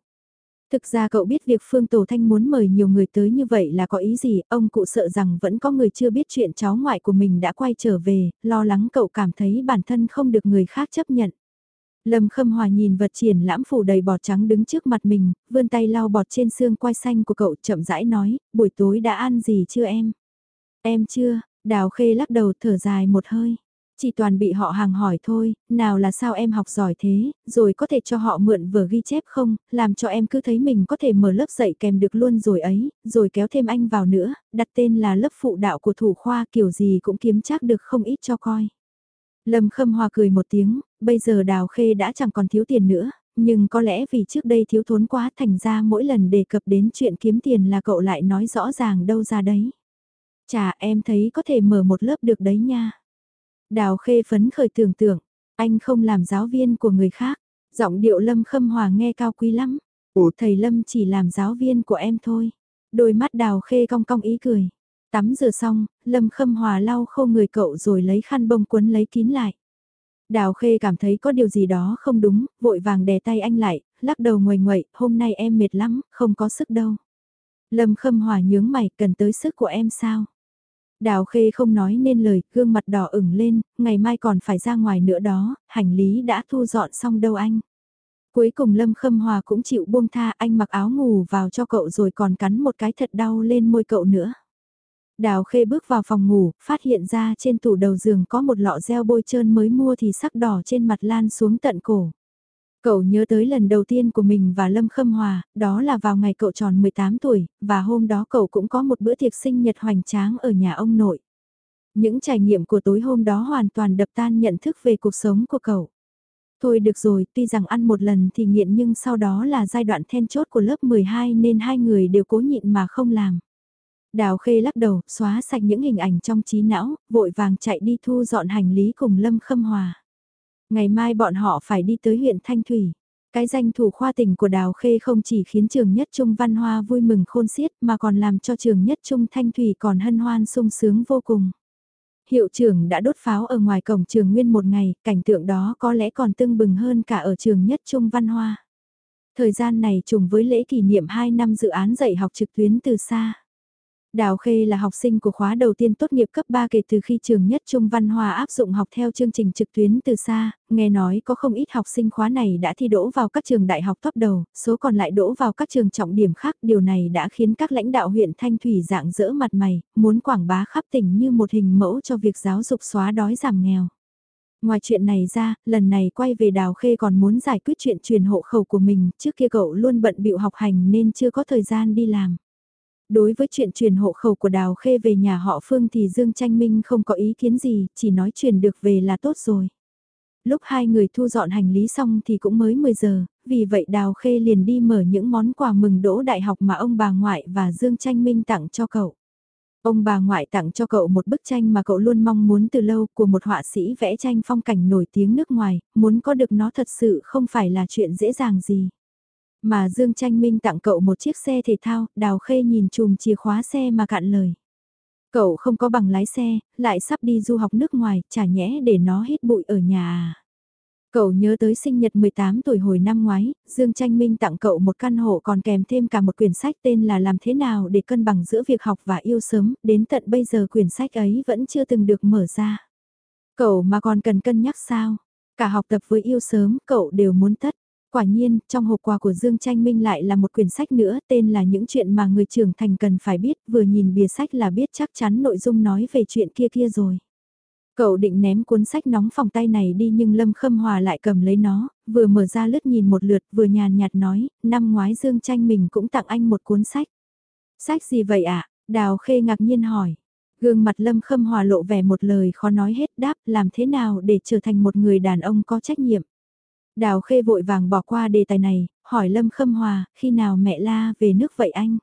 Thực ra cậu biết việc Phương Tổ Thanh muốn mời nhiều người tới như vậy là có ý gì, ông cụ sợ rằng vẫn có người chưa biết chuyện cháu ngoại của mình đã quay trở về, lo lắng cậu cảm thấy bản thân không được người khác chấp nhận. Lâm Khâm Hòa nhìn vật triển lãm phủ đầy bọt trắng đứng trước mặt mình, vươn tay lau bọt trên xương quai xanh của cậu chậm rãi nói, buổi tối đã ăn gì chưa em? Em chưa, Đào Khê lắc đầu thở dài một hơi. Chỉ toàn bị họ hàng hỏi thôi, nào là sao em học giỏi thế, rồi có thể cho họ mượn vở ghi chép không, làm cho em cứ thấy mình có thể mở lớp dạy kèm được luôn rồi ấy, rồi kéo thêm anh vào nữa, đặt tên là lớp phụ đạo của thủ khoa kiểu gì cũng kiếm chắc được không ít cho coi. Lâm Khâm Hòa cười một tiếng, bây giờ Đào Khê đã chẳng còn thiếu tiền nữa, nhưng có lẽ vì trước đây thiếu thốn quá thành ra mỗi lần đề cập đến chuyện kiếm tiền là cậu lại nói rõ ràng đâu ra đấy. Chà em thấy có thể mở một lớp được đấy nha. Đào khê phấn khởi tưởng tượng, anh không làm giáo viên của người khác. Giọng điệu Lâm Khâm Hòa nghe cao quý lắm. ủ thầy Lâm chỉ làm giáo viên của em thôi. Đôi mắt đào khê cong cong ý cười. Tắm rửa xong, Lâm Khâm Hòa lau khô người cậu rồi lấy khăn bông quấn lấy kín lại. Đào Khê cảm thấy có điều gì đó không đúng, vội vàng đè tay anh lại, lắc đầu ngoài ngoậy, hôm nay em mệt lắm, không có sức đâu. Lâm Khâm Hòa nhướng mày, cần tới sức của em sao? Đào Khê không nói nên lời, gương mặt đỏ ửng lên, ngày mai còn phải ra ngoài nữa đó, hành lý đã thu dọn xong đâu anh. Cuối cùng Lâm Khâm Hòa cũng chịu buông tha anh mặc áo ngủ vào cho cậu rồi còn cắn một cái thật đau lên môi cậu nữa. Đào Khê bước vào phòng ngủ, phát hiện ra trên tủ đầu giường có một lọ gel bôi trơn mới mua thì sắc đỏ trên mặt lan xuống tận cổ. Cậu nhớ tới lần đầu tiên của mình và Lâm Khâm Hòa, đó là vào ngày cậu tròn 18 tuổi, và hôm đó cậu cũng có một bữa tiệc sinh nhật hoành tráng ở nhà ông nội. Những trải nghiệm của tối hôm đó hoàn toàn đập tan nhận thức về cuộc sống của cậu. Thôi được rồi, tuy rằng ăn một lần thì nghiện nhưng sau đó là giai đoạn then chốt của lớp 12 nên hai người đều cố nhịn mà không làm. Đào Khê lắc đầu, xóa sạch những hình ảnh trong trí não, vội vàng chạy đi thu dọn hành lý cùng Lâm Khâm Hòa. Ngày mai bọn họ phải đi tới huyện Thanh Thủy. Cái danh thủ khoa tỉnh của Đào Khê không chỉ khiến trường nhất trung văn hoa vui mừng khôn xiết mà còn làm cho trường nhất trung Thanh Thủy còn hân hoan sung sướng vô cùng. Hiệu trưởng đã đốt pháo ở ngoài cổng trường nguyên một ngày, cảnh tượng đó có lẽ còn tưng bừng hơn cả ở trường nhất trung văn hoa. Thời gian này trùng với lễ kỷ niệm 2 năm dự án dạy học trực tuyến từ xa. Đào Khê là học sinh của khóa đầu tiên tốt nghiệp cấp 3 kể từ khi trường nhất Trung Văn Hòa áp dụng học theo chương trình trực tuyến từ xa, nghe nói có không ít học sinh khóa này đã thi đỗ vào các trường đại học top đầu, số còn lại đỗ vào các trường trọng điểm khác, điều này đã khiến các lãnh đạo huyện Thanh Thủy dạng dỡ mặt mày, muốn quảng bá khắp tỉnh như một hình mẫu cho việc giáo dục xóa đói giảm nghèo. Ngoài chuyện này ra, lần này quay về Đào Khê còn muốn giải quyết chuyện truyền hộ khẩu của mình, trước kia cậu luôn bận bịu học hành nên chưa có thời gian đi làm. Đối với chuyện truyền hộ khẩu của Đào Khê về nhà họ Phương thì Dương Tranh Minh không có ý kiến gì, chỉ nói truyền được về là tốt rồi. Lúc hai người thu dọn hành lý xong thì cũng mới 10 giờ, vì vậy Đào Khê liền đi mở những món quà mừng đỗ đại học mà ông bà ngoại và Dương Tranh Minh tặng cho cậu. Ông bà ngoại tặng cho cậu một bức tranh mà cậu luôn mong muốn từ lâu của một họa sĩ vẽ tranh phong cảnh nổi tiếng nước ngoài, muốn có được nó thật sự không phải là chuyện dễ dàng gì. Mà Dương Tranh Minh tặng cậu một chiếc xe thể thao, Đào Khê nhìn chùm chìa khóa xe mà cạn lời. Cậu không có bằng lái xe, lại sắp đi du học nước ngoài, chả nhẽ để nó hết bụi ở nhà à. Cậu nhớ tới sinh nhật 18 tuổi hồi năm ngoái, Dương Tranh Minh tặng cậu một căn hộ còn kèm thêm cả một quyển sách tên là Làm thế nào để cân bằng giữa việc học và yêu sớm, đến tận bây giờ quyển sách ấy vẫn chưa từng được mở ra. Cậu mà còn cần cân nhắc sao? Cả học tập với yêu sớm, cậu đều muốn tất. Quả nhiên, trong hộp quà của Dương Tranh Minh lại là một quyển sách nữa tên là những chuyện mà người trưởng thành cần phải biết, vừa nhìn bìa sách là biết chắc chắn nội dung nói về chuyện kia kia rồi. Cậu định ném cuốn sách nóng phòng tay này đi nhưng Lâm Khâm Hòa lại cầm lấy nó, vừa mở ra lướt nhìn một lượt vừa nhàn nhạt nói, năm ngoái Dương Tranh mình cũng tặng anh một cuốn sách. Sách gì vậy ạ? Đào Khê ngạc nhiên hỏi. Gương mặt Lâm Khâm Hòa lộ vẻ một lời khó nói hết đáp làm thế nào để trở thành một người đàn ông có trách nhiệm. Đào Khê vội vàng bỏ qua đề tài này, hỏi Lâm Khâm Hòa, khi nào mẹ la về nước vậy anh?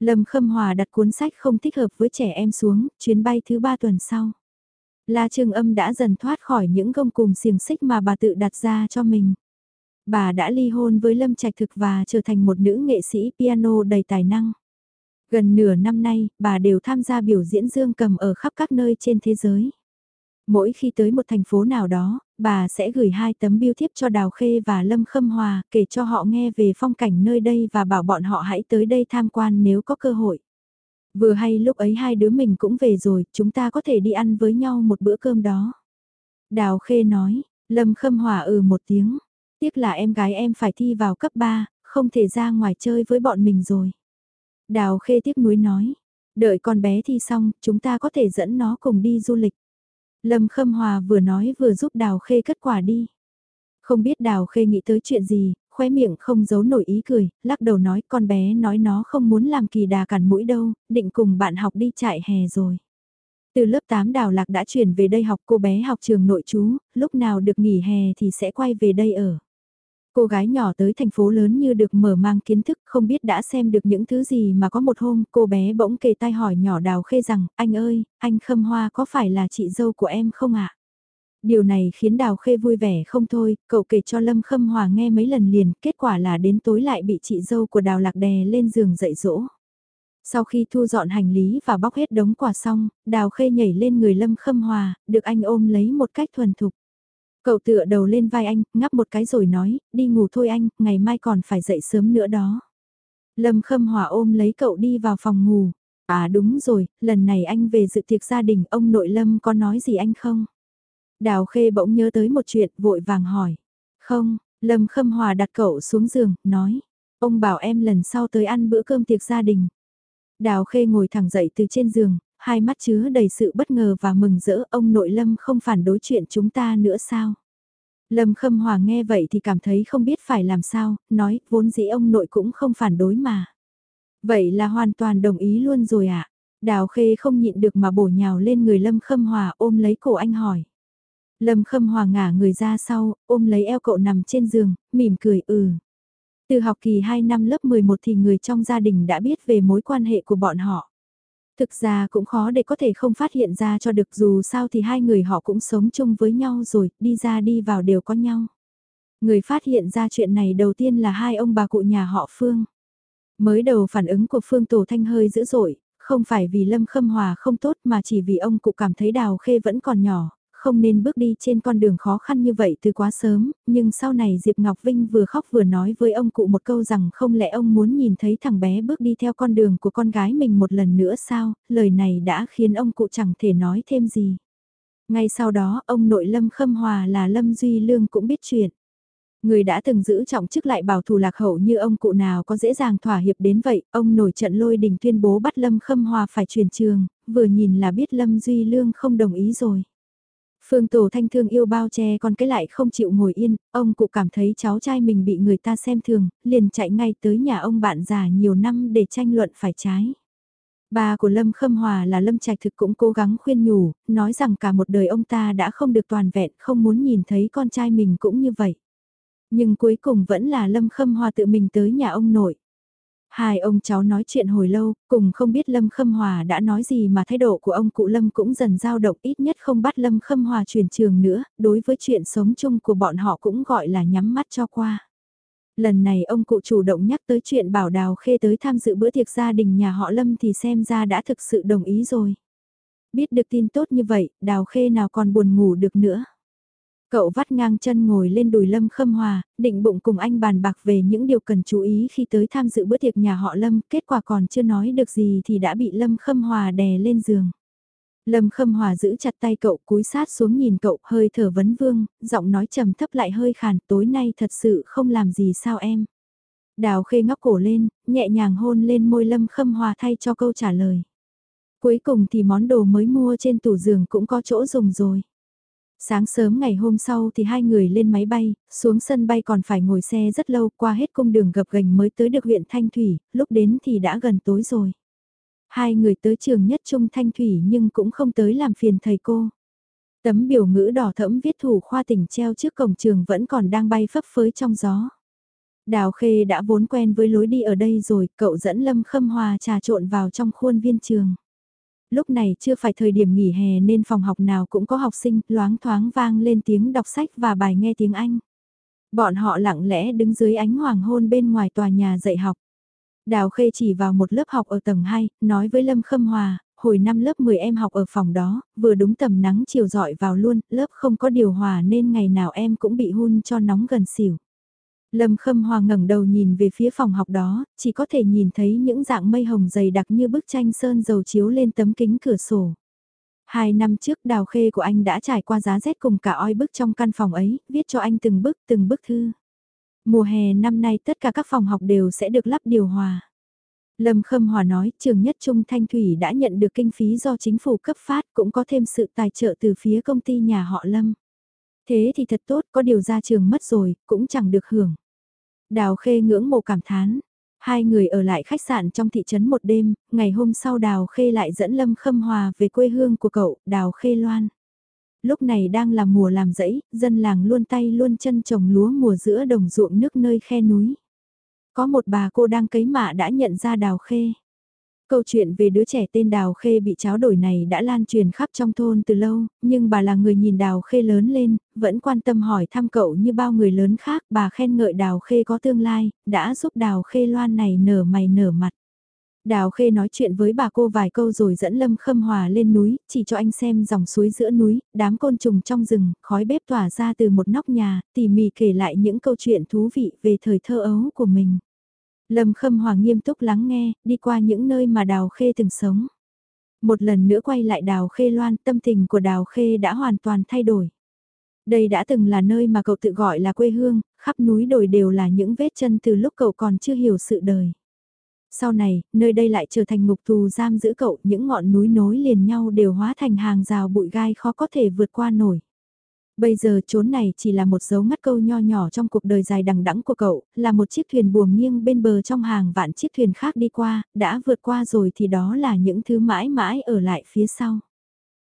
Lâm Khâm Hòa đặt cuốn sách không thích hợp với trẻ em xuống, chuyến bay thứ ba tuần sau. La Trương Âm đã dần thoát khỏi những gông cùng xiềng xích mà bà tự đặt ra cho mình. Bà đã ly hôn với Lâm Trạch Thực và trở thành một nữ nghệ sĩ piano đầy tài năng. Gần nửa năm nay, bà đều tham gia biểu diễn dương cầm ở khắp các nơi trên thế giới. Mỗi khi tới một thành phố nào đó, bà sẽ gửi hai tấm biêu thiếp cho Đào Khê và Lâm Khâm Hòa, kể cho họ nghe về phong cảnh nơi đây và bảo bọn họ hãy tới đây tham quan nếu có cơ hội. Vừa hay lúc ấy hai đứa mình cũng về rồi, chúng ta có thể đi ăn với nhau một bữa cơm đó. Đào Khê nói, Lâm Khâm Hòa ừ một tiếng, tiếc là em gái em phải thi vào cấp 3, không thể ra ngoài chơi với bọn mình rồi. Đào Khê tiếc nuối nói, đợi con bé thi xong, chúng ta có thể dẫn nó cùng đi du lịch. Lâm Khâm Hòa vừa nói vừa giúp Đào Khê cất quả đi. Không biết Đào Khê nghĩ tới chuyện gì, khóe miệng không giấu nổi ý cười, lắc đầu nói con bé nói nó không muốn làm kỳ đà cản mũi đâu, định cùng bạn học đi trại hè rồi. Từ lớp 8 Đào Lạc đã chuyển về đây học cô bé học trường nội chú, lúc nào được nghỉ hè thì sẽ quay về đây ở. Cô gái nhỏ tới thành phố lớn như được mở mang kiến thức không biết đã xem được những thứ gì mà có một hôm cô bé bỗng kề tai hỏi nhỏ Đào Khê rằng, anh ơi, anh Khâm Hoa có phải là chị dâu của em không ạ? Điều này khiến Đào Khê vui vẻ không thôi, cậu kể cho Lâm Khâm Hòa nghe mấy lần liền, kết quả là đến tối lại bị chị dâu của Đào Lạc đè lên giường dậy dỗ. Sau khi thu dọn hành lý và bóc hết đống quà xong, Đào Khê nhảy lên người Lâm Khâm Hòa, được anh ôm lấy một cách thuần thục. Cậu tựa đầu lên vai anh, ngắp một cái rồi nói, đi ngủ thôi anh, ngày mai còn phải dậy sớm nữa đó. Lâm Khâm Hòa ôm lấy cậu đi vào phòng ngủ. À đúng rồi, lần này anh về dự tiệc gia đình, ông nội Lâm có nói gì anh không? Đào Khê bỗng nhớ tới một chuyện, vội vàng hỏi. Không, Lâm Khâm Hòa đặt cậu xuống giường, nói. Ông bảo em lần sau tới ăn bữa cơm tiệc gia đình. Đào Khê ngồi thẳng dậy từ trên giường, hai mắt chứa đầy sự bất ngờ và mừng rỡ ông nội Lâm không phản đối chuyện chúng ta nữa sao. Lâm Khâm Hòa nghe vậy thì cảm thấy không biết phải làm sao, nói vốn dĩ ông nội cũng không phản đối mà. Vậy là hoàn toàn đồng ý luôn rồi ạ. À? Đào Khê không nhịn được mà bổ nhào lên người Lâm Khâm Hòa ôm lấy cổ anh hỏi. Lâm Khâm Hòa ngả người ra sau, ôm lấy eo cậu nằm trên giường, mỉm cười ừ. Từ học kỳ 2 năm lớp 11 thì người trong gia đình đã biết về mối quan hệ của bọn họ. Thực ra cũng khó để có thể không phát hiện ra cho được dù sao thì hai người họ cũng sống chung với nhau rồi, đi ra đi vào đều có nhau. Người phát hiện ra chuyện này đầu tiên là hai ông bà cụ nhà họ Phương. Mới đầu phản ứng của Phương Tổ Thanh hơi dữ dội, không phải vì Lâm Khâm Hòa không tốt mà chỉ vì ông cụ cảm thấy Đào Khê vẫn còn nhỏ, không nên bước đi trên con đường khó khăn như vậy từ quá sớm, nhưng sau này Diệp Ngọc Vinh vừa khóc vừa nói với ông cụ một câu rằng không lẽ ông muốn nhìn thấy thằng bé bước đi theo con đường của con gái mình một lần nữa sao, lời này đã khiến ông cụ chẳng thể nói thêm gì. Ngay sau đó ông nội Lâm Khâm Hòa là Lâm Duy Lương cũng biết chuyện. Người đã từng giữ trọng chức lại bảo thủ lạc hậu như ông cụ nào có dễ dàng thỏa hiệp đến vậy, ông nổi trận lôi đình tuyên bố bắt Lâm Khâm Hòa phải truyền trường, vừa nhìn là biết Lâm Duy Lương không đồng ý rồi. Phương Tổ Thanh thương yêu bao che con cái lại không chịu ngồi yên, ông cụ cảm thấy cháu trai mình bị người ta xem thường, liền chạy ngay tới nhà ông bạn già nhiều năm để tranh luận phải trái. Bà của Lâm Khâm Hòa là Lâm Trạch thực cũng cố gắng khuyên nhủ, nói rằng cả một đời ông ta đã không được toàn vẹn, không muốn nhìn thấy con trai mình cũng như vậy. Nhưng cuối cùng vẫn là Lâm Khâm Hòa tự mình tới nhà ông nội. Hai ông cháu nói chuyện hồi lâu, cùng không biết Lâm Khâm Hòa đã nói gì mà thái độ của ông cụ Lâm cũng dần dao động ít nhất không bắt Lâm Khâm Hòa chuyển trường nữa, đối với chuyện sống chung của bọn họ cũng gọi là nhắm mắt cho qua. Lần này ông cụ chủ động nhắc tới chuyện bảo Đào Khê tới tham dự bữa tiệc gia đình nhà họ Lâm thì xem ra đã thực sự đồng ý rồi. Biết được tin tốt như vậy, Đào Khê nào còn buồn ngủ được nữa. Cậu vắt ngang chân ngồi lên đùi Lâm Khâm Hòa, định bụng cùng anh bàn bạc về những điều cần chú ý khi tới tham dự bữa tiệc nhà họ Lâm, kết quả còn chưa nói được gì thì đã bị Lâm Khâm Hòa đè lên giường. Lâm Khâm Hòa giữ chặt tay cậu cúi sát xuống nhìn cậu hơi thở vấn vương, giọng nói trầm thấp lại hơi khàn tối nay thật sự không làm gì sao em. Đào khê ngóc cổ lên, nhẹ nhàng hôn lên môi Lâm Khâm Hòa thay cho câu trả lời. Cuối cùng thì món đồ mới mua trên tủ giường cũng có chỗ dùng rồi. Sáng sớm ngày hôm sau thì hai người lên máy bay, xuống sân bay còn phải ngồi xe rất lâu qua hết cung đường gập gành mới tới được huyện Thanh Thủy, lúc đến thì đã gần tối rồi. Hai người tới trường nhất trung Thanh Thủy nhưng cũng không tới làm phiền thầy cô. Tấm biểu ngữ đỏ thẫm viết thủ khoa tỉnh treo trước cổng trường vẫn còn đang bay phấp phới trong gió. Đào Khê đã vốn quen với lối đi ở đây rồi, cậu dẫn Lâm Khâm Hòa trà trộn vào trong khuôn viên trường lúc này chưa phải thời điểm nghỉ hè nên phòng học nào cũng có học sinh, loáng thoáng vang lên tiếng đọc sách và bài nghe tiếng Anh. Bọn họ lặng lẽ đứng dưới ánh hoàng hôn bên ngoài tòa nhà dạy học. Đào Khê chỉ vào một lớp học ở tầng 2, nói với Lâm Khâm Hòa, hồi năm lớp 10 em học ở phòng đó, vừa đúng tầm nắng chiều dọi vào luôn, lớp không có điều hòa nên ngày nào em cũng bị hun cho nóng gần xỉu. Lâm Khâm Hòa ngẩng đầu nhìn về phía phòng học đó, chỉ có thể nhìn thấy những dạng mây hồng dày đặc như bức tranh sơn dầu chiếu lên tấm kính cửa sổ. Hai năm trước đào khê của anh đã trải qua giá rét cùng cả oi bức trong căn phòng ấy, viết cho anh từng bức từng bức thư. Mùa hè năm nay tất cả các phòng học đều sẽ được lắp điều hòa. Lâm Khâm Hòa nói trường nhất trung Thanh Thủy đã nhận được kinh phí do chính phủ cấp phát cũng có thêm sự tài trợ từ phía công ty nhà họ Lâm. Thế thì thật tốt, có điều ra trường mất rồi, cũng chẳng được hưởng. Đào Khê ngưỡng mộ cảm thán. Hai người ở lại khách sạn trong thị trấn một đêm, ngày hôm sau Đào Khê lại dẫn Lâm Khâm Hòa về quê hương của cậu, Đào Khê Loan. Lúc này đang là mùa làm rẫy, dân làng luôn tay luôn chân trồng lúa mùa giữa đồng ruộng nước nơi khe núi. Có một bà cô đang cấy mạ đã nhận ra Đào Khê. Câu chuyện về đứa trẻ tên Đào Khê bị cháo đổi này đã lan truyền khắp trong thôn từ lâu, nhưng bà là người nhìn Đào Khê lớn lên, vẫn quan tâm hỏi thăm cậu như bao người lớn khác, bà khen ngợi Đào Khê có tương lai, đã giúp Đào Khê loan này nở mày nở mặt. Đào Khê nói chuyện với bà cô vài câu rồi dẫn Lâm Khâm Hòa lên núi, chỉ cho anh xem dòng suối giữa núi, đám côn trùng trong rừng, khói bếp tỏa ra từ một nóc nhà, tỉ mỉ kể lại những câu chuyện thú vị về thời thơ ấu của mình. Lâm Khâm Hòa nghiêm túc lắng nghe, đi qua những nơi mà Đào Khê từng sống. Một lần nữa quay lại Đào Khê Loan, tâm tình của Đào Khê đã hoàn toàn thay đổi. Đây đã từng là nơi mà cậu tự gọi là quê hương, khắp núi đồi đều là những vết chân từ lúc cậu còn chưa hiểu sự đời. Sau này, nơi đây lại trở thành ngục tù giam giữ cậu, những ngọn núi nối liền nhau đều hóa thành hàng rào bụi gai khó có thể vượt qua nổi. Bây giờ chốn này chỉ là một dấu ngắt câu nho nhỏ trong cuộc đời dài đằng đẵng của cậu, là một chiếc thuyền buồm nghiêng bên bờ trong hàng vạn chiếc thuyền khác đi qua, đã vượt qua rồi thì đó là những thứ mãi mãi ở lại phía sau.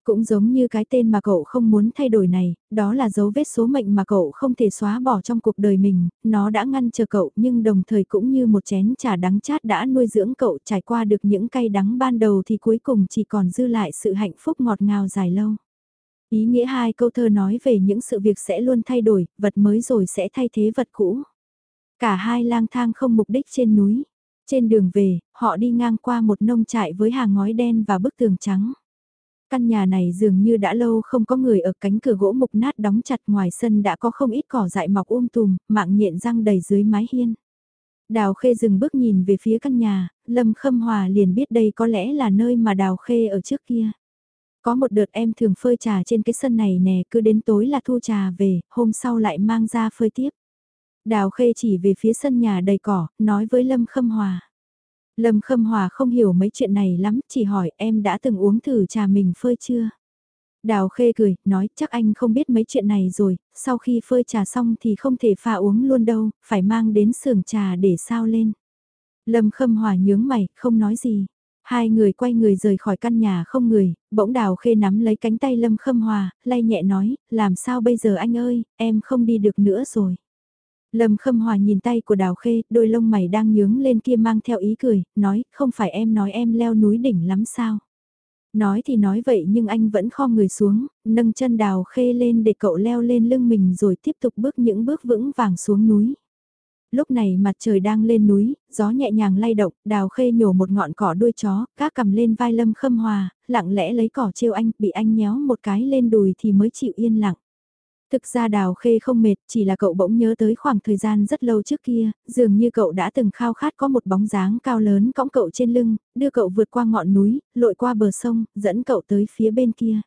Cũng giống như cái tên mà cậu không muốn thay đổi này, đó là dấu vết số mệnh mà cậu không thể xóa bỏ trong cuộc đời mình, nó đã ngăn chờ cậu nhưng đồng thời cũng như một chén trà đắng chát đã nuôi dưỡng cậu trải qua được những cay đắng ban đầu thì cuối cùng chỉ còn dư lại sự hạnh phúc ngọt ngào dài lâu. Ý nghĩa hai câu thơ nói về những sự việc sẽ luôn thay đổi, vật mới rồi sẽ thay thế vật cũ. Cả hai lang thang không mục đích trên núi. Trên đường về, họ đi ngang qua một nông trại với hàng ngói đen và bức tường trắng. Căn nhà này dường như đã lâu không có người ở cánh cửa gỗ mục nát đóng chặt ngoài sân đã có không ít cỏ dại mọc um tùm, mạng nhện răng đầy dưới mái hiên. Đào Khê dừng bước nhìn về phía căn nhà, Lâm Khâm Hòa liền biết đây có lẽ là nơi mà Đào Khê ở trước kia. Có một đợt em thường phơi trà trên cái sân này nè, cứ đến tối là thu trà về, hôm sau lại mang ra phơi tiếp. Đào Khê chỉ về phía sân nhà đầy cỏ, nói với Lâm Khâm Hòa. Lâm Khâm Hòa không hiểu mấy chuyện này lắm, chỉ hỏi em đã từng uống thử trà mình phơi chưa? Đào Khê cười, nói chắc anh không biết mấy chuyện này rồi, sau khi phơi trà xong thì không thể pha uống luôn đâu, phải mang đến sườn trà để sao lên. Lâm Khâm Hòa nhướng mày, không nói gì. Hai người quay người rời khỏi căn nhà không người, bỗng đào khê nắm lấy cánh tay Lâm Khâm Hòa, lay nhẹ nói, làm sao bây giờ anh ơi, em không đi được nữa rồi. Lâm Khâm Hòa nhìn tay của Đào Khê, đôi lông mày đang nhướng lên kia mang theo ý cười, nói, không phải em nói em leo núi đỉnh lắm sao. Nói thì nói vậy nhưng anh vẫn kho người xuống, nâng chân Đào Khê lên để cậu leo lên lưng mình rồi tiếp tục bước những bước vững vàng xuống núi. Lúc này mặt trời đang lên núi, gió nhẹ nhàng lay động, đào khê nhổ một ngọn cỏ đuôi chó, cá cầm lên vai lâm khâm hòa, lặng lẽ lấy cỏ trêu anh, bị anh nhéo một cái lên đùi thì mới chịu yên lặng. Thực ra đào khê không mệt, chỉ là cậu bỗng nhớ tới khoảng thời gian rất lâu trước kia, dường như cậu đã từng khao khát có một bóng dáng cao lớn cõng cậu trên lưng, đưa cậu vượt qua ngọn núi, lội qua bờ sông, dẫn cậu tới phía bên kia.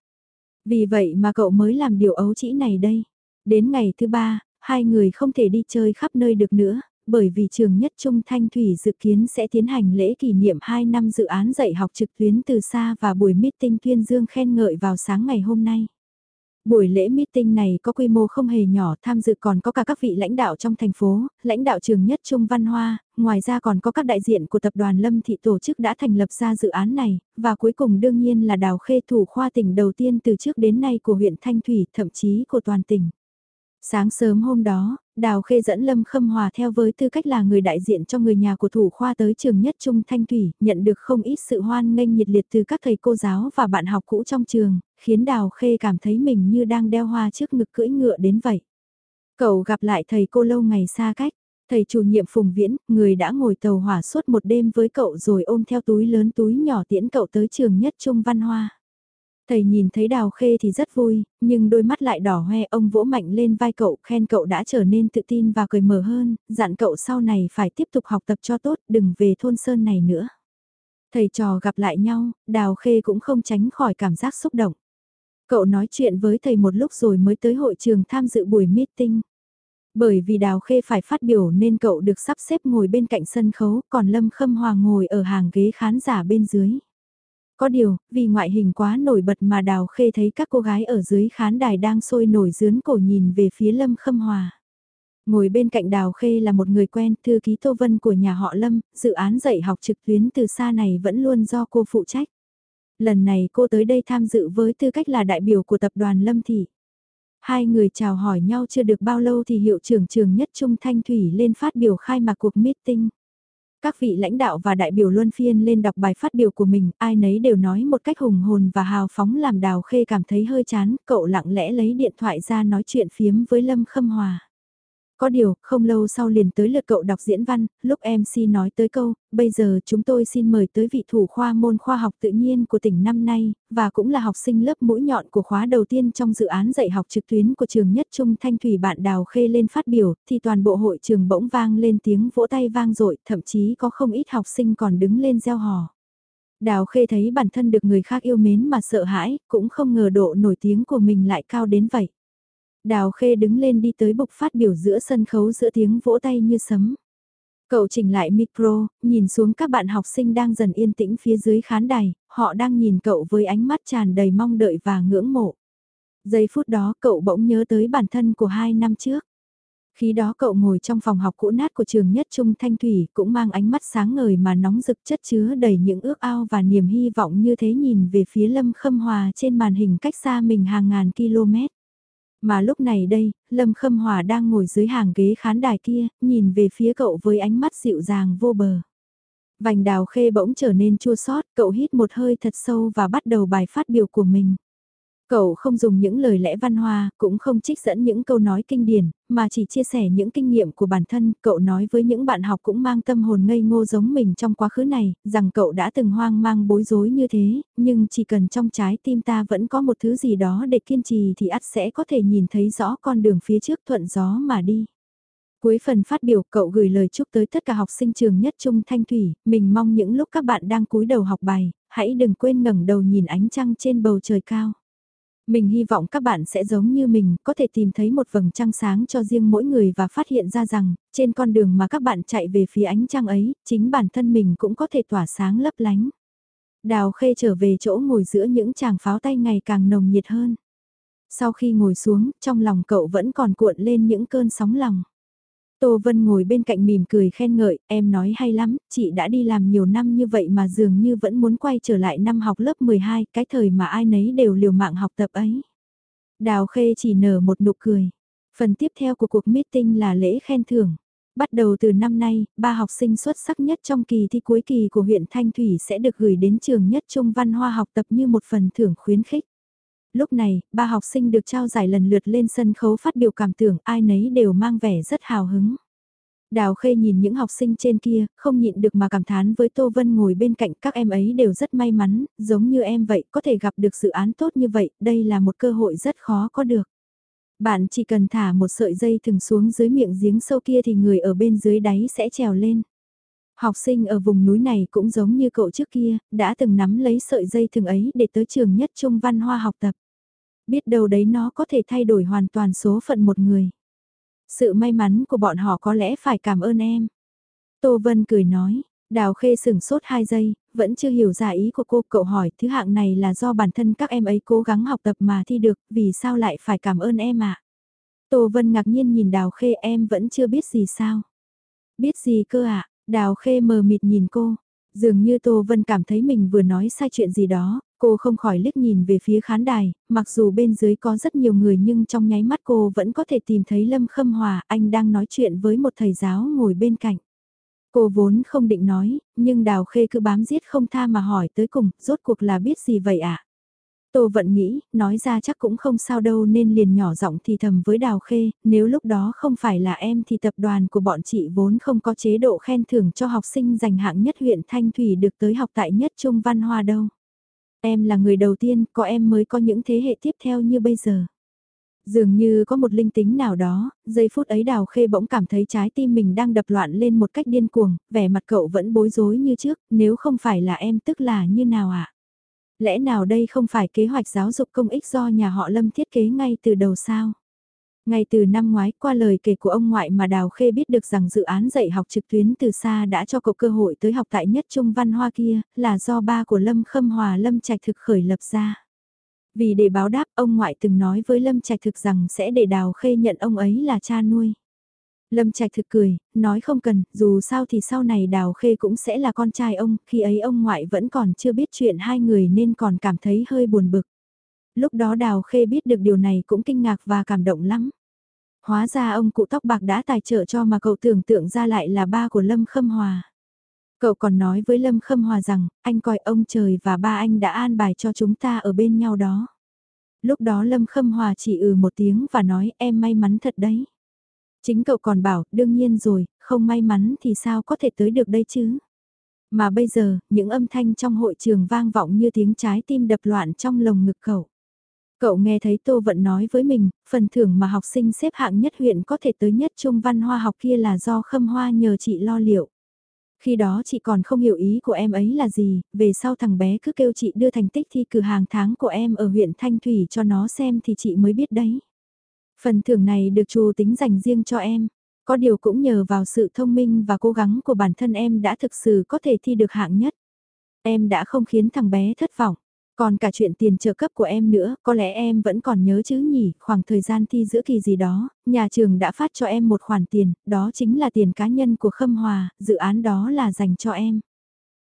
Vì vậy mà cậu mới làm điều ấu trĩ này đây. Đến ngày thứ ba, hai người không thể đi chơi khắp nơi được nữa, bởi vì trường nhất trung thanh thủy dự kiến sẽ tiến hành lễ kỷ niệm 2 năm dự án dạy học trực tuyến từ xa và buổi meeting tuyên dương khen ngợi vào sáng ngày hôm nay. Buổi lễ meeting này có quy mô không hề nhỏ, tham dự còn có cả các vị lãnh đạo trong thành phố, lãnh đạo trường nhất Trung Văn Hoa, ngoài ra còn có các đại diện của tập đoàn Lâm Thị tổ chức đã thành lập ra dự án này, và cuối cùng đương nhiên là đào khê thủ khoa tỉnh đầu tiên từ trước đến nay của huyện Thanh Thủy, thậm chí của toàn tỉnh. Sáng sớm hôm đó, Đào Khê dẫn Lâm Khâm Hòa theo với tư cách là người đại diện cho người nhà của thủ khoa tới trường nhất Trung Thanh Thủy, nhận được không ít sự hoan nghênh nhiệt liệt từ các thầy cô giáo và bạn học cũ trong trường, khiến Đào Khê cảm thấy mình như đang đeo hoa trước ngực cưỡi ngựa đến vậy. Cậu gặp lại thầy cô lâu ngày xa cách, thầy chủ nhiệm Phùng Viễn, người đã ngồi tàu hỏa suốt một đêm với cậu rồi ôm theo túi lớn túi nhỏ tiễn cậu tới trường nhất Trung Văn Hoa. Thầy nhìn thấy đào khê thì rất vui, nhưng đôi mắt lại đỏ hoe ông vỗ mạnh lên vai cậu khen cậu đã trở nên tự tin và cười mở hơn, dặn cậu sau này phải tiếp tục học tập cho tốt, đừng về thôn sơn này nữa. Thầy trò gặp lại nhau, đào khê cũng không tránh khỏi cảm giác xúc động. Cậu nói chuyện với thầy một lúc rồi mới tới hội trường tham dự buổi meeting. Bởi vì Đào Khê phải phát biểu nên cậu được sắp xếp ngồi bên cạnh sân khấu, còn Lâm Khâm Hòa ngồi ở hàng ghế khán giả bên dưới. Có điều, vì ngoại hình quá nổi bật mà Đào Khê thấy các cô gái ở dưới khán đài đang sôi nổi dướn cổ nhìn về phía Lâm Khâm Hòa. Ngồi bên cạnh Đào Khê là một người quen, thư ký Tô Vân của nhà họ Lâm, dự án dạy học trực tuyến từ xa này vẫn luôn do cô phụ trách. Lần này cô tới đây tham dự với tư cách là đại biểu của tập đoàn Lâm Thị. Hai người chào hỏi nhau chưa được bao lâu thì hiệu trưởng trường nhất Trung Thanh Thủy lên phát biểu khai mạc cuộc meeting. Các vị lãnh đạo và đại biểu luân phiên lên đọc bài phát biểu của mình, ai nấy đều nói một cách hùng hồn và hào phóng làm đào khê cảm thấy hơi chán, cậu lặng lẽ lấy điện thoại ra nói chuyện phiếm với Lâm Khâm Hòa. Có điều, không lâu sau liền tới lượt cậu đọc diễn văn, lúc MC nói tới câu, bây giờ chúng tôi xin mời tới vị thủ khoa môn khoa học tự nhiên của tỉnh năm nay, và cũng là học sinh lớp mũi nhọn của khóa đầu tiên trong dự án dạy học trực tuyến của trường nhất trung thanh thủy bạn đào khê lên phát biểu, thì toàn bộ hội trường bỗng vang lên tiếng vỗ tay vang dội thậm chí có không ít học sinh còn đứng lên gieo hò. Đào khê thấy bản thân được người khác yêu mến mà sợ hãi, cũng không ngờ độ nổi tiếng của mình lại cao đến vậy. Đào Khê đứng lên đi tới bục phát biểu giữa sân khấu giữa tiếng vỗ tay như sấm. Cậu chỉnh lại micro, nhìn xuống các bạn học sinh đang dần yên tĩnh phía dưới khán đài, họ đang nhìn cậu với ánh mắt tràn đầy mong đợi và ngưỡng mộ. Giây phút đó cậu bỗng nhớ tới bản thân của hai năm trước. Khi đó cậu ngồi trong phòng học cũ nát của trường nhất trung Thanh Thủy cũng mang ánh mắt sáng ngời mà nóng rực chất chứa đầy những ước ao và niềm hy vọng như thế nhìn về phía Lâm Khâm Hòa trên màn hình cách xa mình hàng ngàn km. Mà lúc này đây, Lâm Khâm Hòa đang ngồi dưới hàng ghế khán đài kia, nhìn về phía cậu với ánh mắt dịu dàng vô bờ. Vành đào khê bỗng trở nên chua xót cậu hít một hơi thật sâu và bắt đầu bài phát biểu của mình. Cậu không dùng những lời lẽ văn hoa, cũng không trích dẫn những câu nói kinh điển, mà chỉ chia sẻ những kinh nghiệm của bản thân. Cậu nói với những bạn học cũng mang tâm hồn ngây ngô giống mình trong quá khứ này, rằng cậu đã từng hoang mang bối rối như thế, nhưng chỉ cần trong trái tim ta vẫn có một thứ gì đó để kiên trì thì ắt sẽ có thể nhìn thấy rõ con đường phía trước thuận gió mà đi. Cuối phần phát biểu cậu gửi lời chúc tới tất cả học sinh trường nhất trung Thanh Thủy, mình mong những lúc các bạn đang cúi đầu học bài, hãy đừng quên ngẩng đầu nhìn ánh trăng trên bầu trời cao. Mình hy vọng các bạn sẽ giống như mình, có thể tìm thấy một vầng trăng sáng cho riêng mỗi người và phát hiện ra rằng, trên con đường mà các bạn chạy về phía ánh trăng ấy, chính bản thân mình cũng có thể tỏa sáng lấp lánh. Đào khê trở về chỗ ngồi giữa những chàng pháo tay ngày càng nồng nhiệt hơn. Sau khi ngồi xuống, trong lòng cậu vẫn còn cuộn lên những cơn sóng lòng. Tô Vân ngồi bên cạnh mỉm cười khen ngợi, em nói hay lắm, chị đã đi làm nhiều năm như vậy mà dường như vẫn muốn quay trở lại năm học lớp 12, cái thời mà ai nấy đều liều mạng học tập ấy. Đào Khê chỉ nở một nụ cười. Phần tiếp theo của cuộc meeting là lễ khen thưởng. Bắt đầu từ năm nay, ba học sinh xuất sắc nhất trong kỳ thi cuối kỳ của huyện Thanh Thủy sẽ được gửi đến trường nhất trung văn hoa học tập như một phần thưởng khuyến khích. Lúc này, ba học sinh được trao giải lần lượt lên sân khấu phát biểu cảm tưởng ai nấy đều mang vẻ rất hào hứng. Đào Khê nhìn những học sinh trên kia, không nhịn được mà cảm thán với Tô Vân ngồi bên cạnh các em ấy đều rất may mắn, giống như em vậy, có thể gặp được dự án tốt như vậy, đây là một cơ hội rất khó có được. Bạn chỉ cần thả một sợi dây thừng xuống dưới miệng giếng sâu kia thì người ở bên dưới đáy sẽ trèo lên. Học sinh ở vùng núi này cũng giống như cậu trước kia, đã từng nắm lấy sợi dây thừng ấy để tới trường nhất trung văn hoa học tập. Biết đâu đấy nó có thể thay đổi hoàn toàn số phận một người. Sự may mắn của bọn họ có lẽ phải cảm ơn em. Tô Vân cười nói, Đào Khê sừng sốt 2 giây, vẫn chưa hiểu ra ý của cô. Cậu hỏi thứ hạng này là do bản thân các em ấy cố gắng học tập mà thi được, vì sao lại phải cảm ơn em ạ? À? Tô Vân ngạc nhiên nhìn Đào Khê em vẫn chưa biết gì sao? Biết gì cơ ạ? À? Đào Khê mờ mịt nhìn cô. Dường như Tô Vân cảm thấy mình vừa nói sai chuyện gì đó, cô không khỏi liếc nhìn về phía khán đài, mặc dù bên dưới có rất nhiều người nhưng trong nháy mắt cô vẫn có thể tìm thấy Lâm Khâm Hòa, anh đang nói chuyện với một thầy giáo ngồi bên cạnh. Cô vốn không định nói, nhưng Đào Khê cứ bám giết không tha mà hỏi tới cùng, rốt cuộc là biết gì vậy ạ? À? Tô Vận nghĩ, nói ra chắc cũng không sao đâu nên liền nhỏ giọng thì thầm với Đào Khê, nếu lúc đó không phải là em thì tập đoàn của bọn chị vốn không có chế độ khen thưởng cho học sinh giành hạng nhất huyện Thanh Thủy được tới học tại nhất Trung Văn Hoa đâu. Em là người đầu tiên, có em mới có những thế hệ tiếp theo như bây giờ. Dường như có một linh tính nào đó, giây phút ấy đào khê bỗng cảm thấy trái tim mình đang đập loạn lên một cách điên cuồng, vẻ mặt cậu vẫn bối rối như trước, nếu không phải là em tức là như nào ạ? À? Lẽ nào đây không phải kế hoạch giáo dục công ích do nhà họ Lâm thiết kế ngay từ đầu sao? Ngay từ năm ngoái qua lời kể của ông ngoại mà Đào Khê biết được rằng dự án dạy học trực tuyến từ xa đã cho cậu cơ hội tới học tại nhất trung văn hoa kia, là do ba của Lâm Khâm Hòa Lâm Trạch thực khởi lập ra. Vì để báo đáp ông ngoại từng nói với Lâm Trạch thực rằng sẽ để Đào Khê nhận ông ấy là cha nuôi. Lâm Trạch thực cười, nói không cần, dù sao thì sau này Đào Khê cũng sẽ là con trai ông, khi ấy ông ngoại vẫn còn chưa biết chuyện hai người nên còn cảm thấy hơi buồn bực. Lúc đó Đào Khê biết được điều này cũng kinh ngạc và cảm động lắm. Hóa ra ông cụ tóc bạc đã tài trợ cho mà cậu tưởng tượng ra lại là ba của Lâm Khâm Hòa. Cậu còn nói với Lâm Khâm Hòa rằng, anh coi ông trời và ba anh đã an bài cho chúng ta ở bên nhau đó. Lúc đó Lâm Khâm Hòa chỉ ừ một tiếng và nói em may mắn thật đấy. Chính cậu còn bảo, đương nhiên rồi, không may mắn thì sao có thể tới được đây chứ. Mà bây giờ, những âm thanh trong hội trường vang vọng như tiếng trái tim đập loạn trong lồng ngực cậu. Cậu nghe thấy Tô Vận nói với mình, phần thưởng mà học sinh xếp hạng nhất huyện có thể tới nhất trung văn hoa học kia là do khâm hoa nhờ chị lo liệu. Khi đó chị còn không hiểu ý của em ấy là gì, về sau thằng bé cứ kêu chị đưa thành tích thi cử hàng tháng của em ở huyện Thanh Thủy cho nó xem thì chị mới biết đấy. Phần thưởng này được chủ tính dành riêng cho em, có điều cũng nhờ vào sự thông minh và cố gắng của bản thân em đã thực sự có thể thi được hạng nhất. Em đã không khiến thằng bé thất vọng. Còn cả chuyện tiền trợ cấp của em nữa, có lẽ em vẫn còn nhớ chứ nhỉ, khoảng thời gian thi giữa kỳ gì đó, nhà trường đã phát cho em một khoản tiền, đó chính là tiền cá nhân của Khâm Hòa, dự án đó là dành cho em.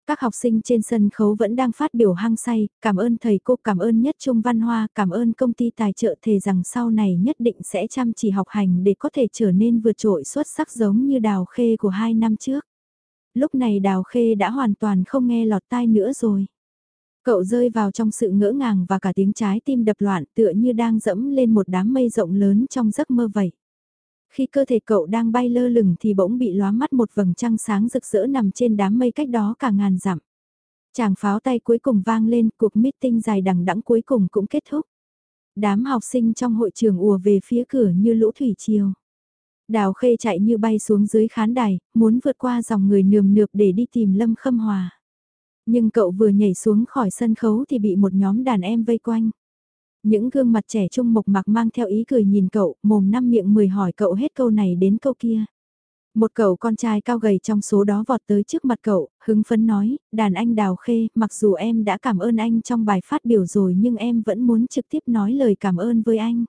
Các học sinh trên sân khấu vẫn đang phát biểu hăng say, cảm ơn thầy cô, cảm ơn nhất Trung Văn Hoa, cảm ơn công ty tài trợ thề rằng sau này nhất định sẽ chăm chỉ học hành để có thể trở nên vượt trội xuất sắc giống như đào khê của hai năm trước. Lúc này đào khê đã hoàn toàn không nghe lọt tai nữa rồi. Cậu rơi vào trong sự ngỡ ngàng và cả tiếng trái tim đập loạn tựa như đang dẫm lên một đám mây rộng lớn trong giấc mơ vậy. Khi cơ thể cậu đang bay lơ lửng thì bỗng bị lóa mắt một vầng trăng sáng rực rỡ nằm trên đám mây cách đó cả ngàn dặm. Chàng pháo tay cuối cùng vang lên, cuộc meeting dài đằng đẵng cuối cùng cũng kết thúc. Đám học sinh trong hội trường ùa về phía cửa như lũ thủy triều. Đào khê chạy như bay xuống dưới khán đài, muốn vượt qua dòng người nườm nượp để đi tìm Lâm Khâm Hòa. Nhưng cậu vừa nhảy xuống khỏi sân khấu thì bị một nhóm đàn em vây quanh. Những gương mặt trẻ trung mộc mạc mang theo ý cười nhìn cậu, mồm năm miệng mười hỏi cậu hết câu này đến câu kia. Một cậu con trai cao gầy trong số đó vọt tới trước mặt cậu, hứng phấn nói, đàn anh đào khê, mặc dù em đã cảm ơn anh trong bài phát biểu rồi nhưng em vẫn muốn trực tiếp nói lời cảm ơn với anh.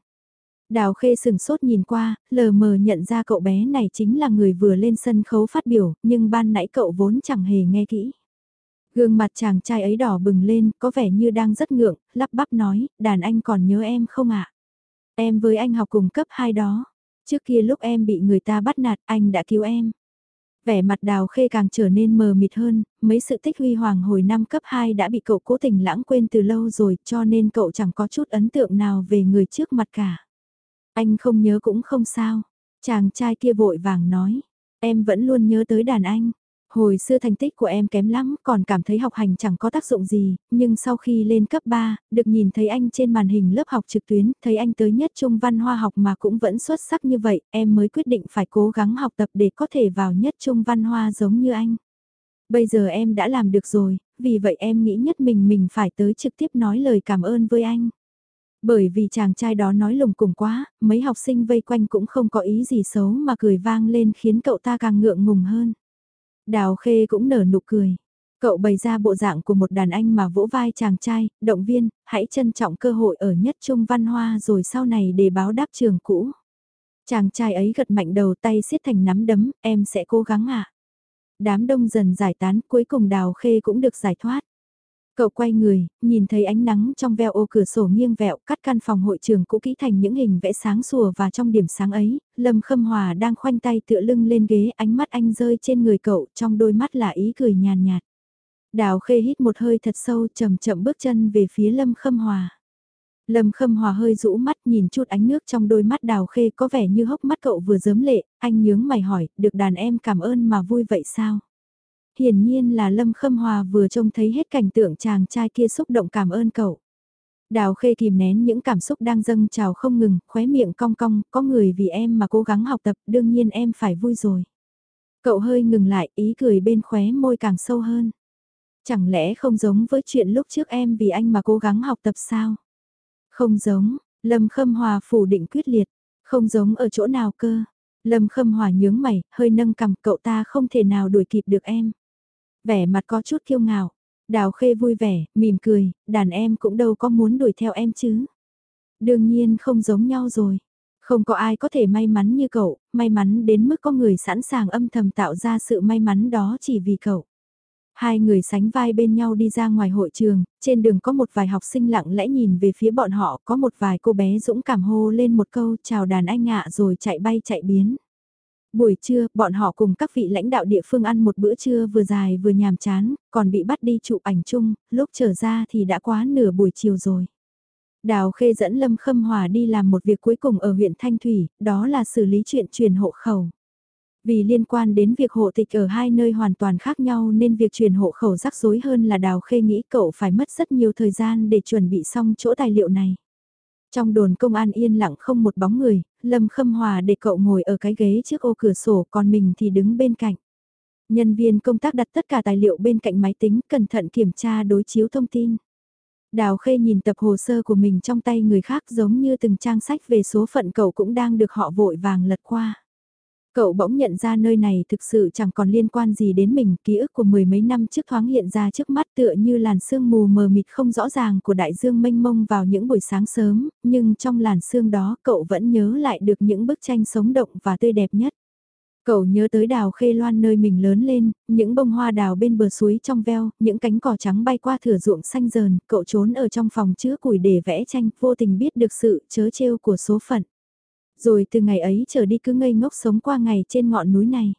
Đào khê sừng sốt nhìn qua, lờ mờ nhận ra cậu bé này chính là người vừa lên sân khấu phát biểu, nhưng ban nãy cậu vốn chẳng hề nghe kỹ. Gương mặt chàng trai ấy đỏ bừng lên, có vẻ như đang rất ngượng, lắp bắp nói, đàn anh còn nhớ em không ạ? Em với anh học cùng cấp 2 đó. Trước kia lúc em bị người ta bắt nạt, anh đã cứu em. Vẻ mặt đào khê càng trở nên mờ mịt hơn, mấy sự tích huy hoàng hồi năm cấp 2 đã bị cậu cố tình lãng quên từ lâu rồi, cho nên cậu chẳng có chút ấn tượng nào về người trước mặt cả. Anh không nhớ cũng không sao. Chàng trai kia vội vàng nói. em vẫn luôn nhớ tới đàn anh. Hồi xưa thành tích của em kém lắm, còn cảm thấy học hành chẳng có tác dụng gì, nhưng sau khi lên cấp 3, được nhìn thấy anh trên màn hình lớp học trực tuyến, thấy anh tới nhất trung văn hoa học mà cũng vẫn xuất sắc như vậy, em mới quyết định phải cố gắng học tập để có thể vào nhất trung văn hoa giống như anh. Bây giờ em đã làm được rồi, vì vậy em nghĩ nhất mình mình phải tới trực tiếp nói lời cảm ơn với anh. Bởi vì chàng trai đó nói lùng cùng quá, mấy học sinh vây quanh cũng không có ý gì xấu mà cười vang lên khiến cậu ta càng ngượng ngùng hơn. Đào Khê cũng nở nụ cười. Cậu bày ra bộ dạng của một đàn anh mà vỗ vai chàng trai, động viên, hãy trân trọng cơ hội ở nhất trung văn hoa rồi sau này để báo đáp trường cũ. Chàng trai ấy gật mạnh đầu tay siết thành nắm đấm, em sẽ cố gắng ạ. À? Đám đông dần giải tán cuối cùng đào khê cũng được giải thoát. Cậu quay người, nhìn thấy ánh nắng trong veo ô cửa sổ nghiêng vẹo cắt căn phòng hội trường cũ kỹ thành những hình vẽ sáng sủa và trong điểm sáng ấy, Lâm Khâm Hòa đang khoanh tay tựa lưng lên ghế ánh mắt anh rơi trên người cậu trong đôi mắt là ý cười nhàn nhạt. Đào khê hít một hơi thật sâu chậm chậm bước chân về phía Lâm Khâm Hòa. Lâm Khâm Hòa hơi rũ mắt nhìn chút ánh nước trong đôi mắt đào khê có vẻ như hốc mắt cậu vừa dớm lệ, anh nhướng mày hỏi, được đàn em cảm ơn mà vui vậy sao? Hiển nhiên là Lâm Khâm Hòa vừa trông thấy hết cảnh tượng chàng trai kia xúc động cảm ơn cậu. Đào khê kìm nén những cảm xúc đang dâng trào không ngừng, khóe miệng cong cong, có người vì em mà cố gắng học tập, đương nhiên em phải vui rồi. Cậu hơi ngừng lại, ý cười bên khóe môi càng sâu hơn. Chẳng lẽ không giống với chuyện lúc trước em vì anh mà cố gắng học tập sao? Không giống, Lâm Khâm Hòa phủ định quyết liệt, không giống ở chỗ nào cơ. Lâm Khâm Hòa nhướng mày, hơi nâng cầm cậu ta không thể nào đuổi kịp được em. Vẻ mặt có chút kiêu ngạo, Đào Khê vui vẻ, mỉm cười, đàn em cũng đâu có muốn đuổi theo em chứ. Đương nhiên không giống nhau rồi. Không có ai có thể may mắn như cậu, may mắn đến mức có người sẵn sàng âm thầm tạo ra sự may mắn đó chỉ vì cậu. Hai người sánh vai bên nhau đi ra ngoài hội trường, trên đường có một vài học sinh lặng lẽ nhìn về phía bọn họ, có một vài cô bé dũng cảm hô lên một câu chào đàn anh ạ rồi chạy bay chạy biến. Buổi trưa, bọn họ cùng các vị lãnh đạo địa phương ăn một bữa trưa vừa dài vừa nhàm chán, còn bị bắt đi chụp ảnh chung, lúc trở ra thì đã quá nửa buổi chiều rồi. Đào Khê dẫn Lâm Khâm Hòa đi làm một việc cuối cùng ở huyện Thanh Thủy, đó là xử lý chuyện truyền hộ khẩu. Vì liên quan đến việc hộ tịch ở hai nơi hoàn toàn khác nhau nên việc chuyển hộ khẩu rắc rối hơn là Đào Khê nghĩ cậu phải mất rất nhiều thời gian để chuẩn bị xong chỗ tài liệu này. Trong đồn công an yên lặng không một bóng người, Lâm Khâm Hòa để cậu ngồi ở cái ghế trước ô cửa sổ còn mình thì đứng bên cạnh. Nhân viên công tác đặt tất cả tài liệu bên cạnh máy tính, cẩn thận kiểm tra đối chiếu thông tin. Đào Khê nhìn tập hồ sơ của mình trong tay người khác giống như từng trang sách về số phận cậu cũng đang được họ vội vàng lật qua. Cậu bỗng nhận ra nơi này thực sự chẳng còn liên quan gì đến mình, ký ức của mười mấy năm trước thoáng hiện ra trước mắt tựa như làn sương mù mờ mịt không rõ ràng của đại dương mênh mông vào những buổi sáng sớm, nhưng trong làn sương đó cậu vẫn nhớ lại được những bức tranh sống động và tươi đẹp nhất. Cậu nhớ tới đào khê loan nơi mình lớn lên, những bông hoa đào bên bờ suối trong veo, những cánh cỏ trắng bay qua thửa ruộng xanh dờn, cậu trốn ở trong phòng chứa củi để vẽ tranh, vô tình biết được sự chớ trêu của số phận. Rồi từ ngày ấy trở đi cứ ngây ngốc sống qua ngày trên ngọn núi này.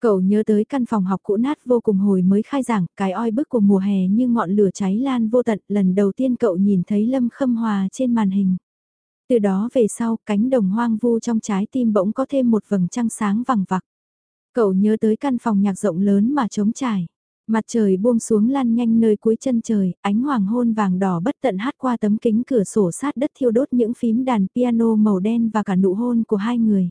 Cậu nhớ tới căn phòng học cũ nát vô cùng hồi mới khai giảng, cái oi bức của mùa hè như ngọn lửa cháy lan vô tận, lần đầu tiên cậu nhìn thấy Lâm Khâm Hòa trên màn hình. Từ đó về sau, cánh đồng hoang vu trong trái tim bỗng có thêm một vầng trăng sáng vằng vặc. Cậu nhớ tới căn phòng nhạc rộng lớn mà trống trải. Mặt trời buông xuống lan nhanh nơi cuối chân trời, ánh hoàng hôn vàng đỏ bất tận hát qua tấm kính cửa sổ sát đất thiêu đốt những phím đàn piano màu đen và cả nụ hôn của hai người.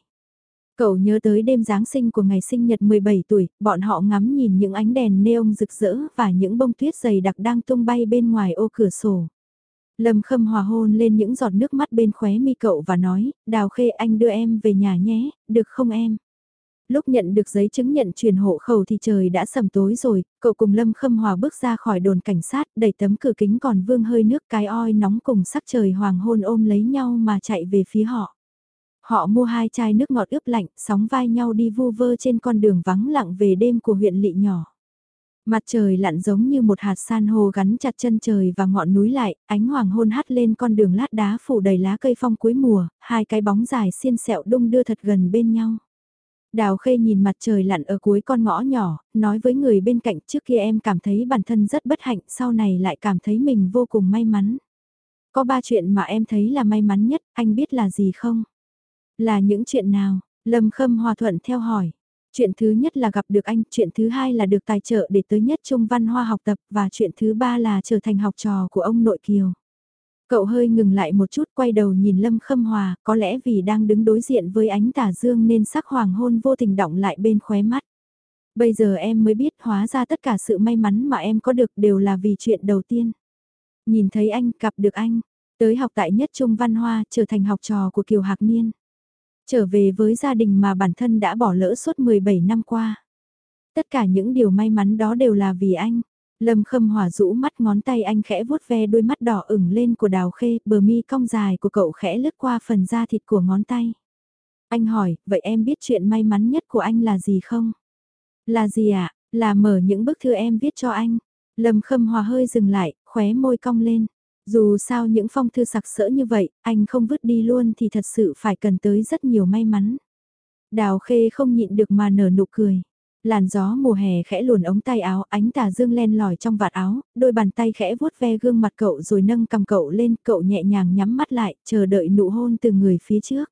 Cậu nhớ tới đêm Giáng sinh của ngày sinh nhật 17 tuổi, bọn họ ngắm nhìn những ánh đèn neon rực rỡ và những bông tuyết dày đặc đang tung bay bên ngoài ô cửa sổ. Lâm khâm hòa hôn lên những giọt nước mắt bên khóe mi cậu và nói, đào khê anh đưa em về nhà nhé, được không em? Lúc nhận được giấy chứng nhận truyền hộ khẩu thì trời đã sầm tối rồi, cậu cùng Lâm Khâm Hòa bước ra khỏi đồn cảnh sát, đẩy tấm cửa kính còn vương hơi nước cái oi nóng cùng sắc trời hoàng hôn ôm lấy nhau mà chạy về phía họ. Họ mua hai chai nước ngọt ướp lạnh, sóng vai nhau đi vu vơ trên con đường vắng lặng về đêm của huyện lỵ nhỏ. Mặt trời lặn giống như một hạt san hô gắn chặt chân trời và ngọn núi lại, ánh hoàng hôn hắt lên con đường lát đá phủ đầy lá cây phong cuối mùa, hai cái bóng dài xiên sẹo đung đưa thật gần bên nhau. Đào Khê nhìn mặt trời lặn ở cuối con ngõ nhỏ, nói với người bên cạnh trước kia em cảm thấy bản thân rất bất hạnh, sau này lại cảm thấy mình vô cùng may mắn. Có ba chuyện mà em thấy là may mắn nhất, anh biết là gì không? Là những chuyện nào? Lâm Khâm Hòa Thuận theo hỏi. Chuyện thứ nhất là gặp được anh, chuyện thứ hai là được tài trợ để tới nhất trung văn hoa học tập và chuyện thứ ba là trở thành học trò của ông nội Kiều. Cậu hơi ngừng lại một chút quay đầu nhìn Lâm Khâm Hòa, có lẽ vì đang đứng đối diện với ánh tà dương nên sắc hoàng hôn vô tình động lại bên khóe mắt. Bây giờ em mới biết hóa ra tất cả sự may mắn mà em có được đều là vì chuyện đầu tiên. Nhìn thấy anh, gặp được anh, tới học tại nhất trung văn hoa trở thành học trò của Kiều Hạc Niên. Trở về với gia đình mà bản thân đã bỏ lỡ suốt 17 năm qua. Tất cả những điều may mắn đó đều là vì anh. Lâm Khâm Hòa rũ mắt ngón tay anh khẽ vuốt ve đôi mắt đỏ ửng lên của đào khê, bờ mi cong dài của cậu khẽ lướt qua phần da thịt của ngón tay. Anh hỏi, vậy em biết chuyện may mắn nhất của anh là gì không? Là gì ạ? À? Là mở những bức thư em viết cho anh. Lâm Khâm Hòa hơi dừng lại, khóe môi cong lên. Dù sao những phong thư sặc sỡ như vậy, anh không vứt đi luôn thì thật sự phải cần tới rất nhiều may mắn. Đào khê không nhịn được mà nở nụ cười. Làn gió mùa hè khẽ luồn ống tay áo, ánh tà dương len lỏi trong vạt áo, đôi bàn tay khẽ vuốt ve gương mặt cậu rồi nâng cầm cậu lên, cậu nhẹ nhàng nhắm mắt lại, chờ đợi nụ hôn từ người phía trước.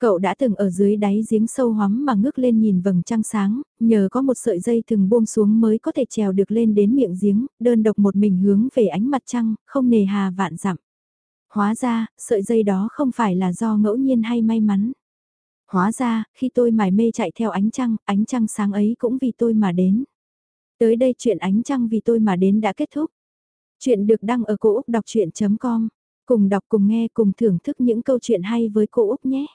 Cậu đã từng ở dưới đáy giếng sâu hoắm mà ngước lên nhìn vầng trăng sáng, nhờ có một sợi dây từng buông xuống mới có thể trèo được lên đến miệng giếng, đơn độc một mình hướng về ánh mặt trăng, không nề hà vạn dặm. Hóa ra, sợi dây đó không phải là do ngẫu nhiên hay may mắn. Hóa ra, khi tôi mải mê chạy theo ánh trăng, ánh trăng sáng ấy cũng vì tôi mà đến. Tới đây chuyện ánh trăng vì tôi mà đến đã kết thúc. Chuyện được đăng ở cô Úc đọc chuyện.com. Cùng đọc cùng nghe cùng thưởng thức những câu chuyện hay với cô Úc nhé.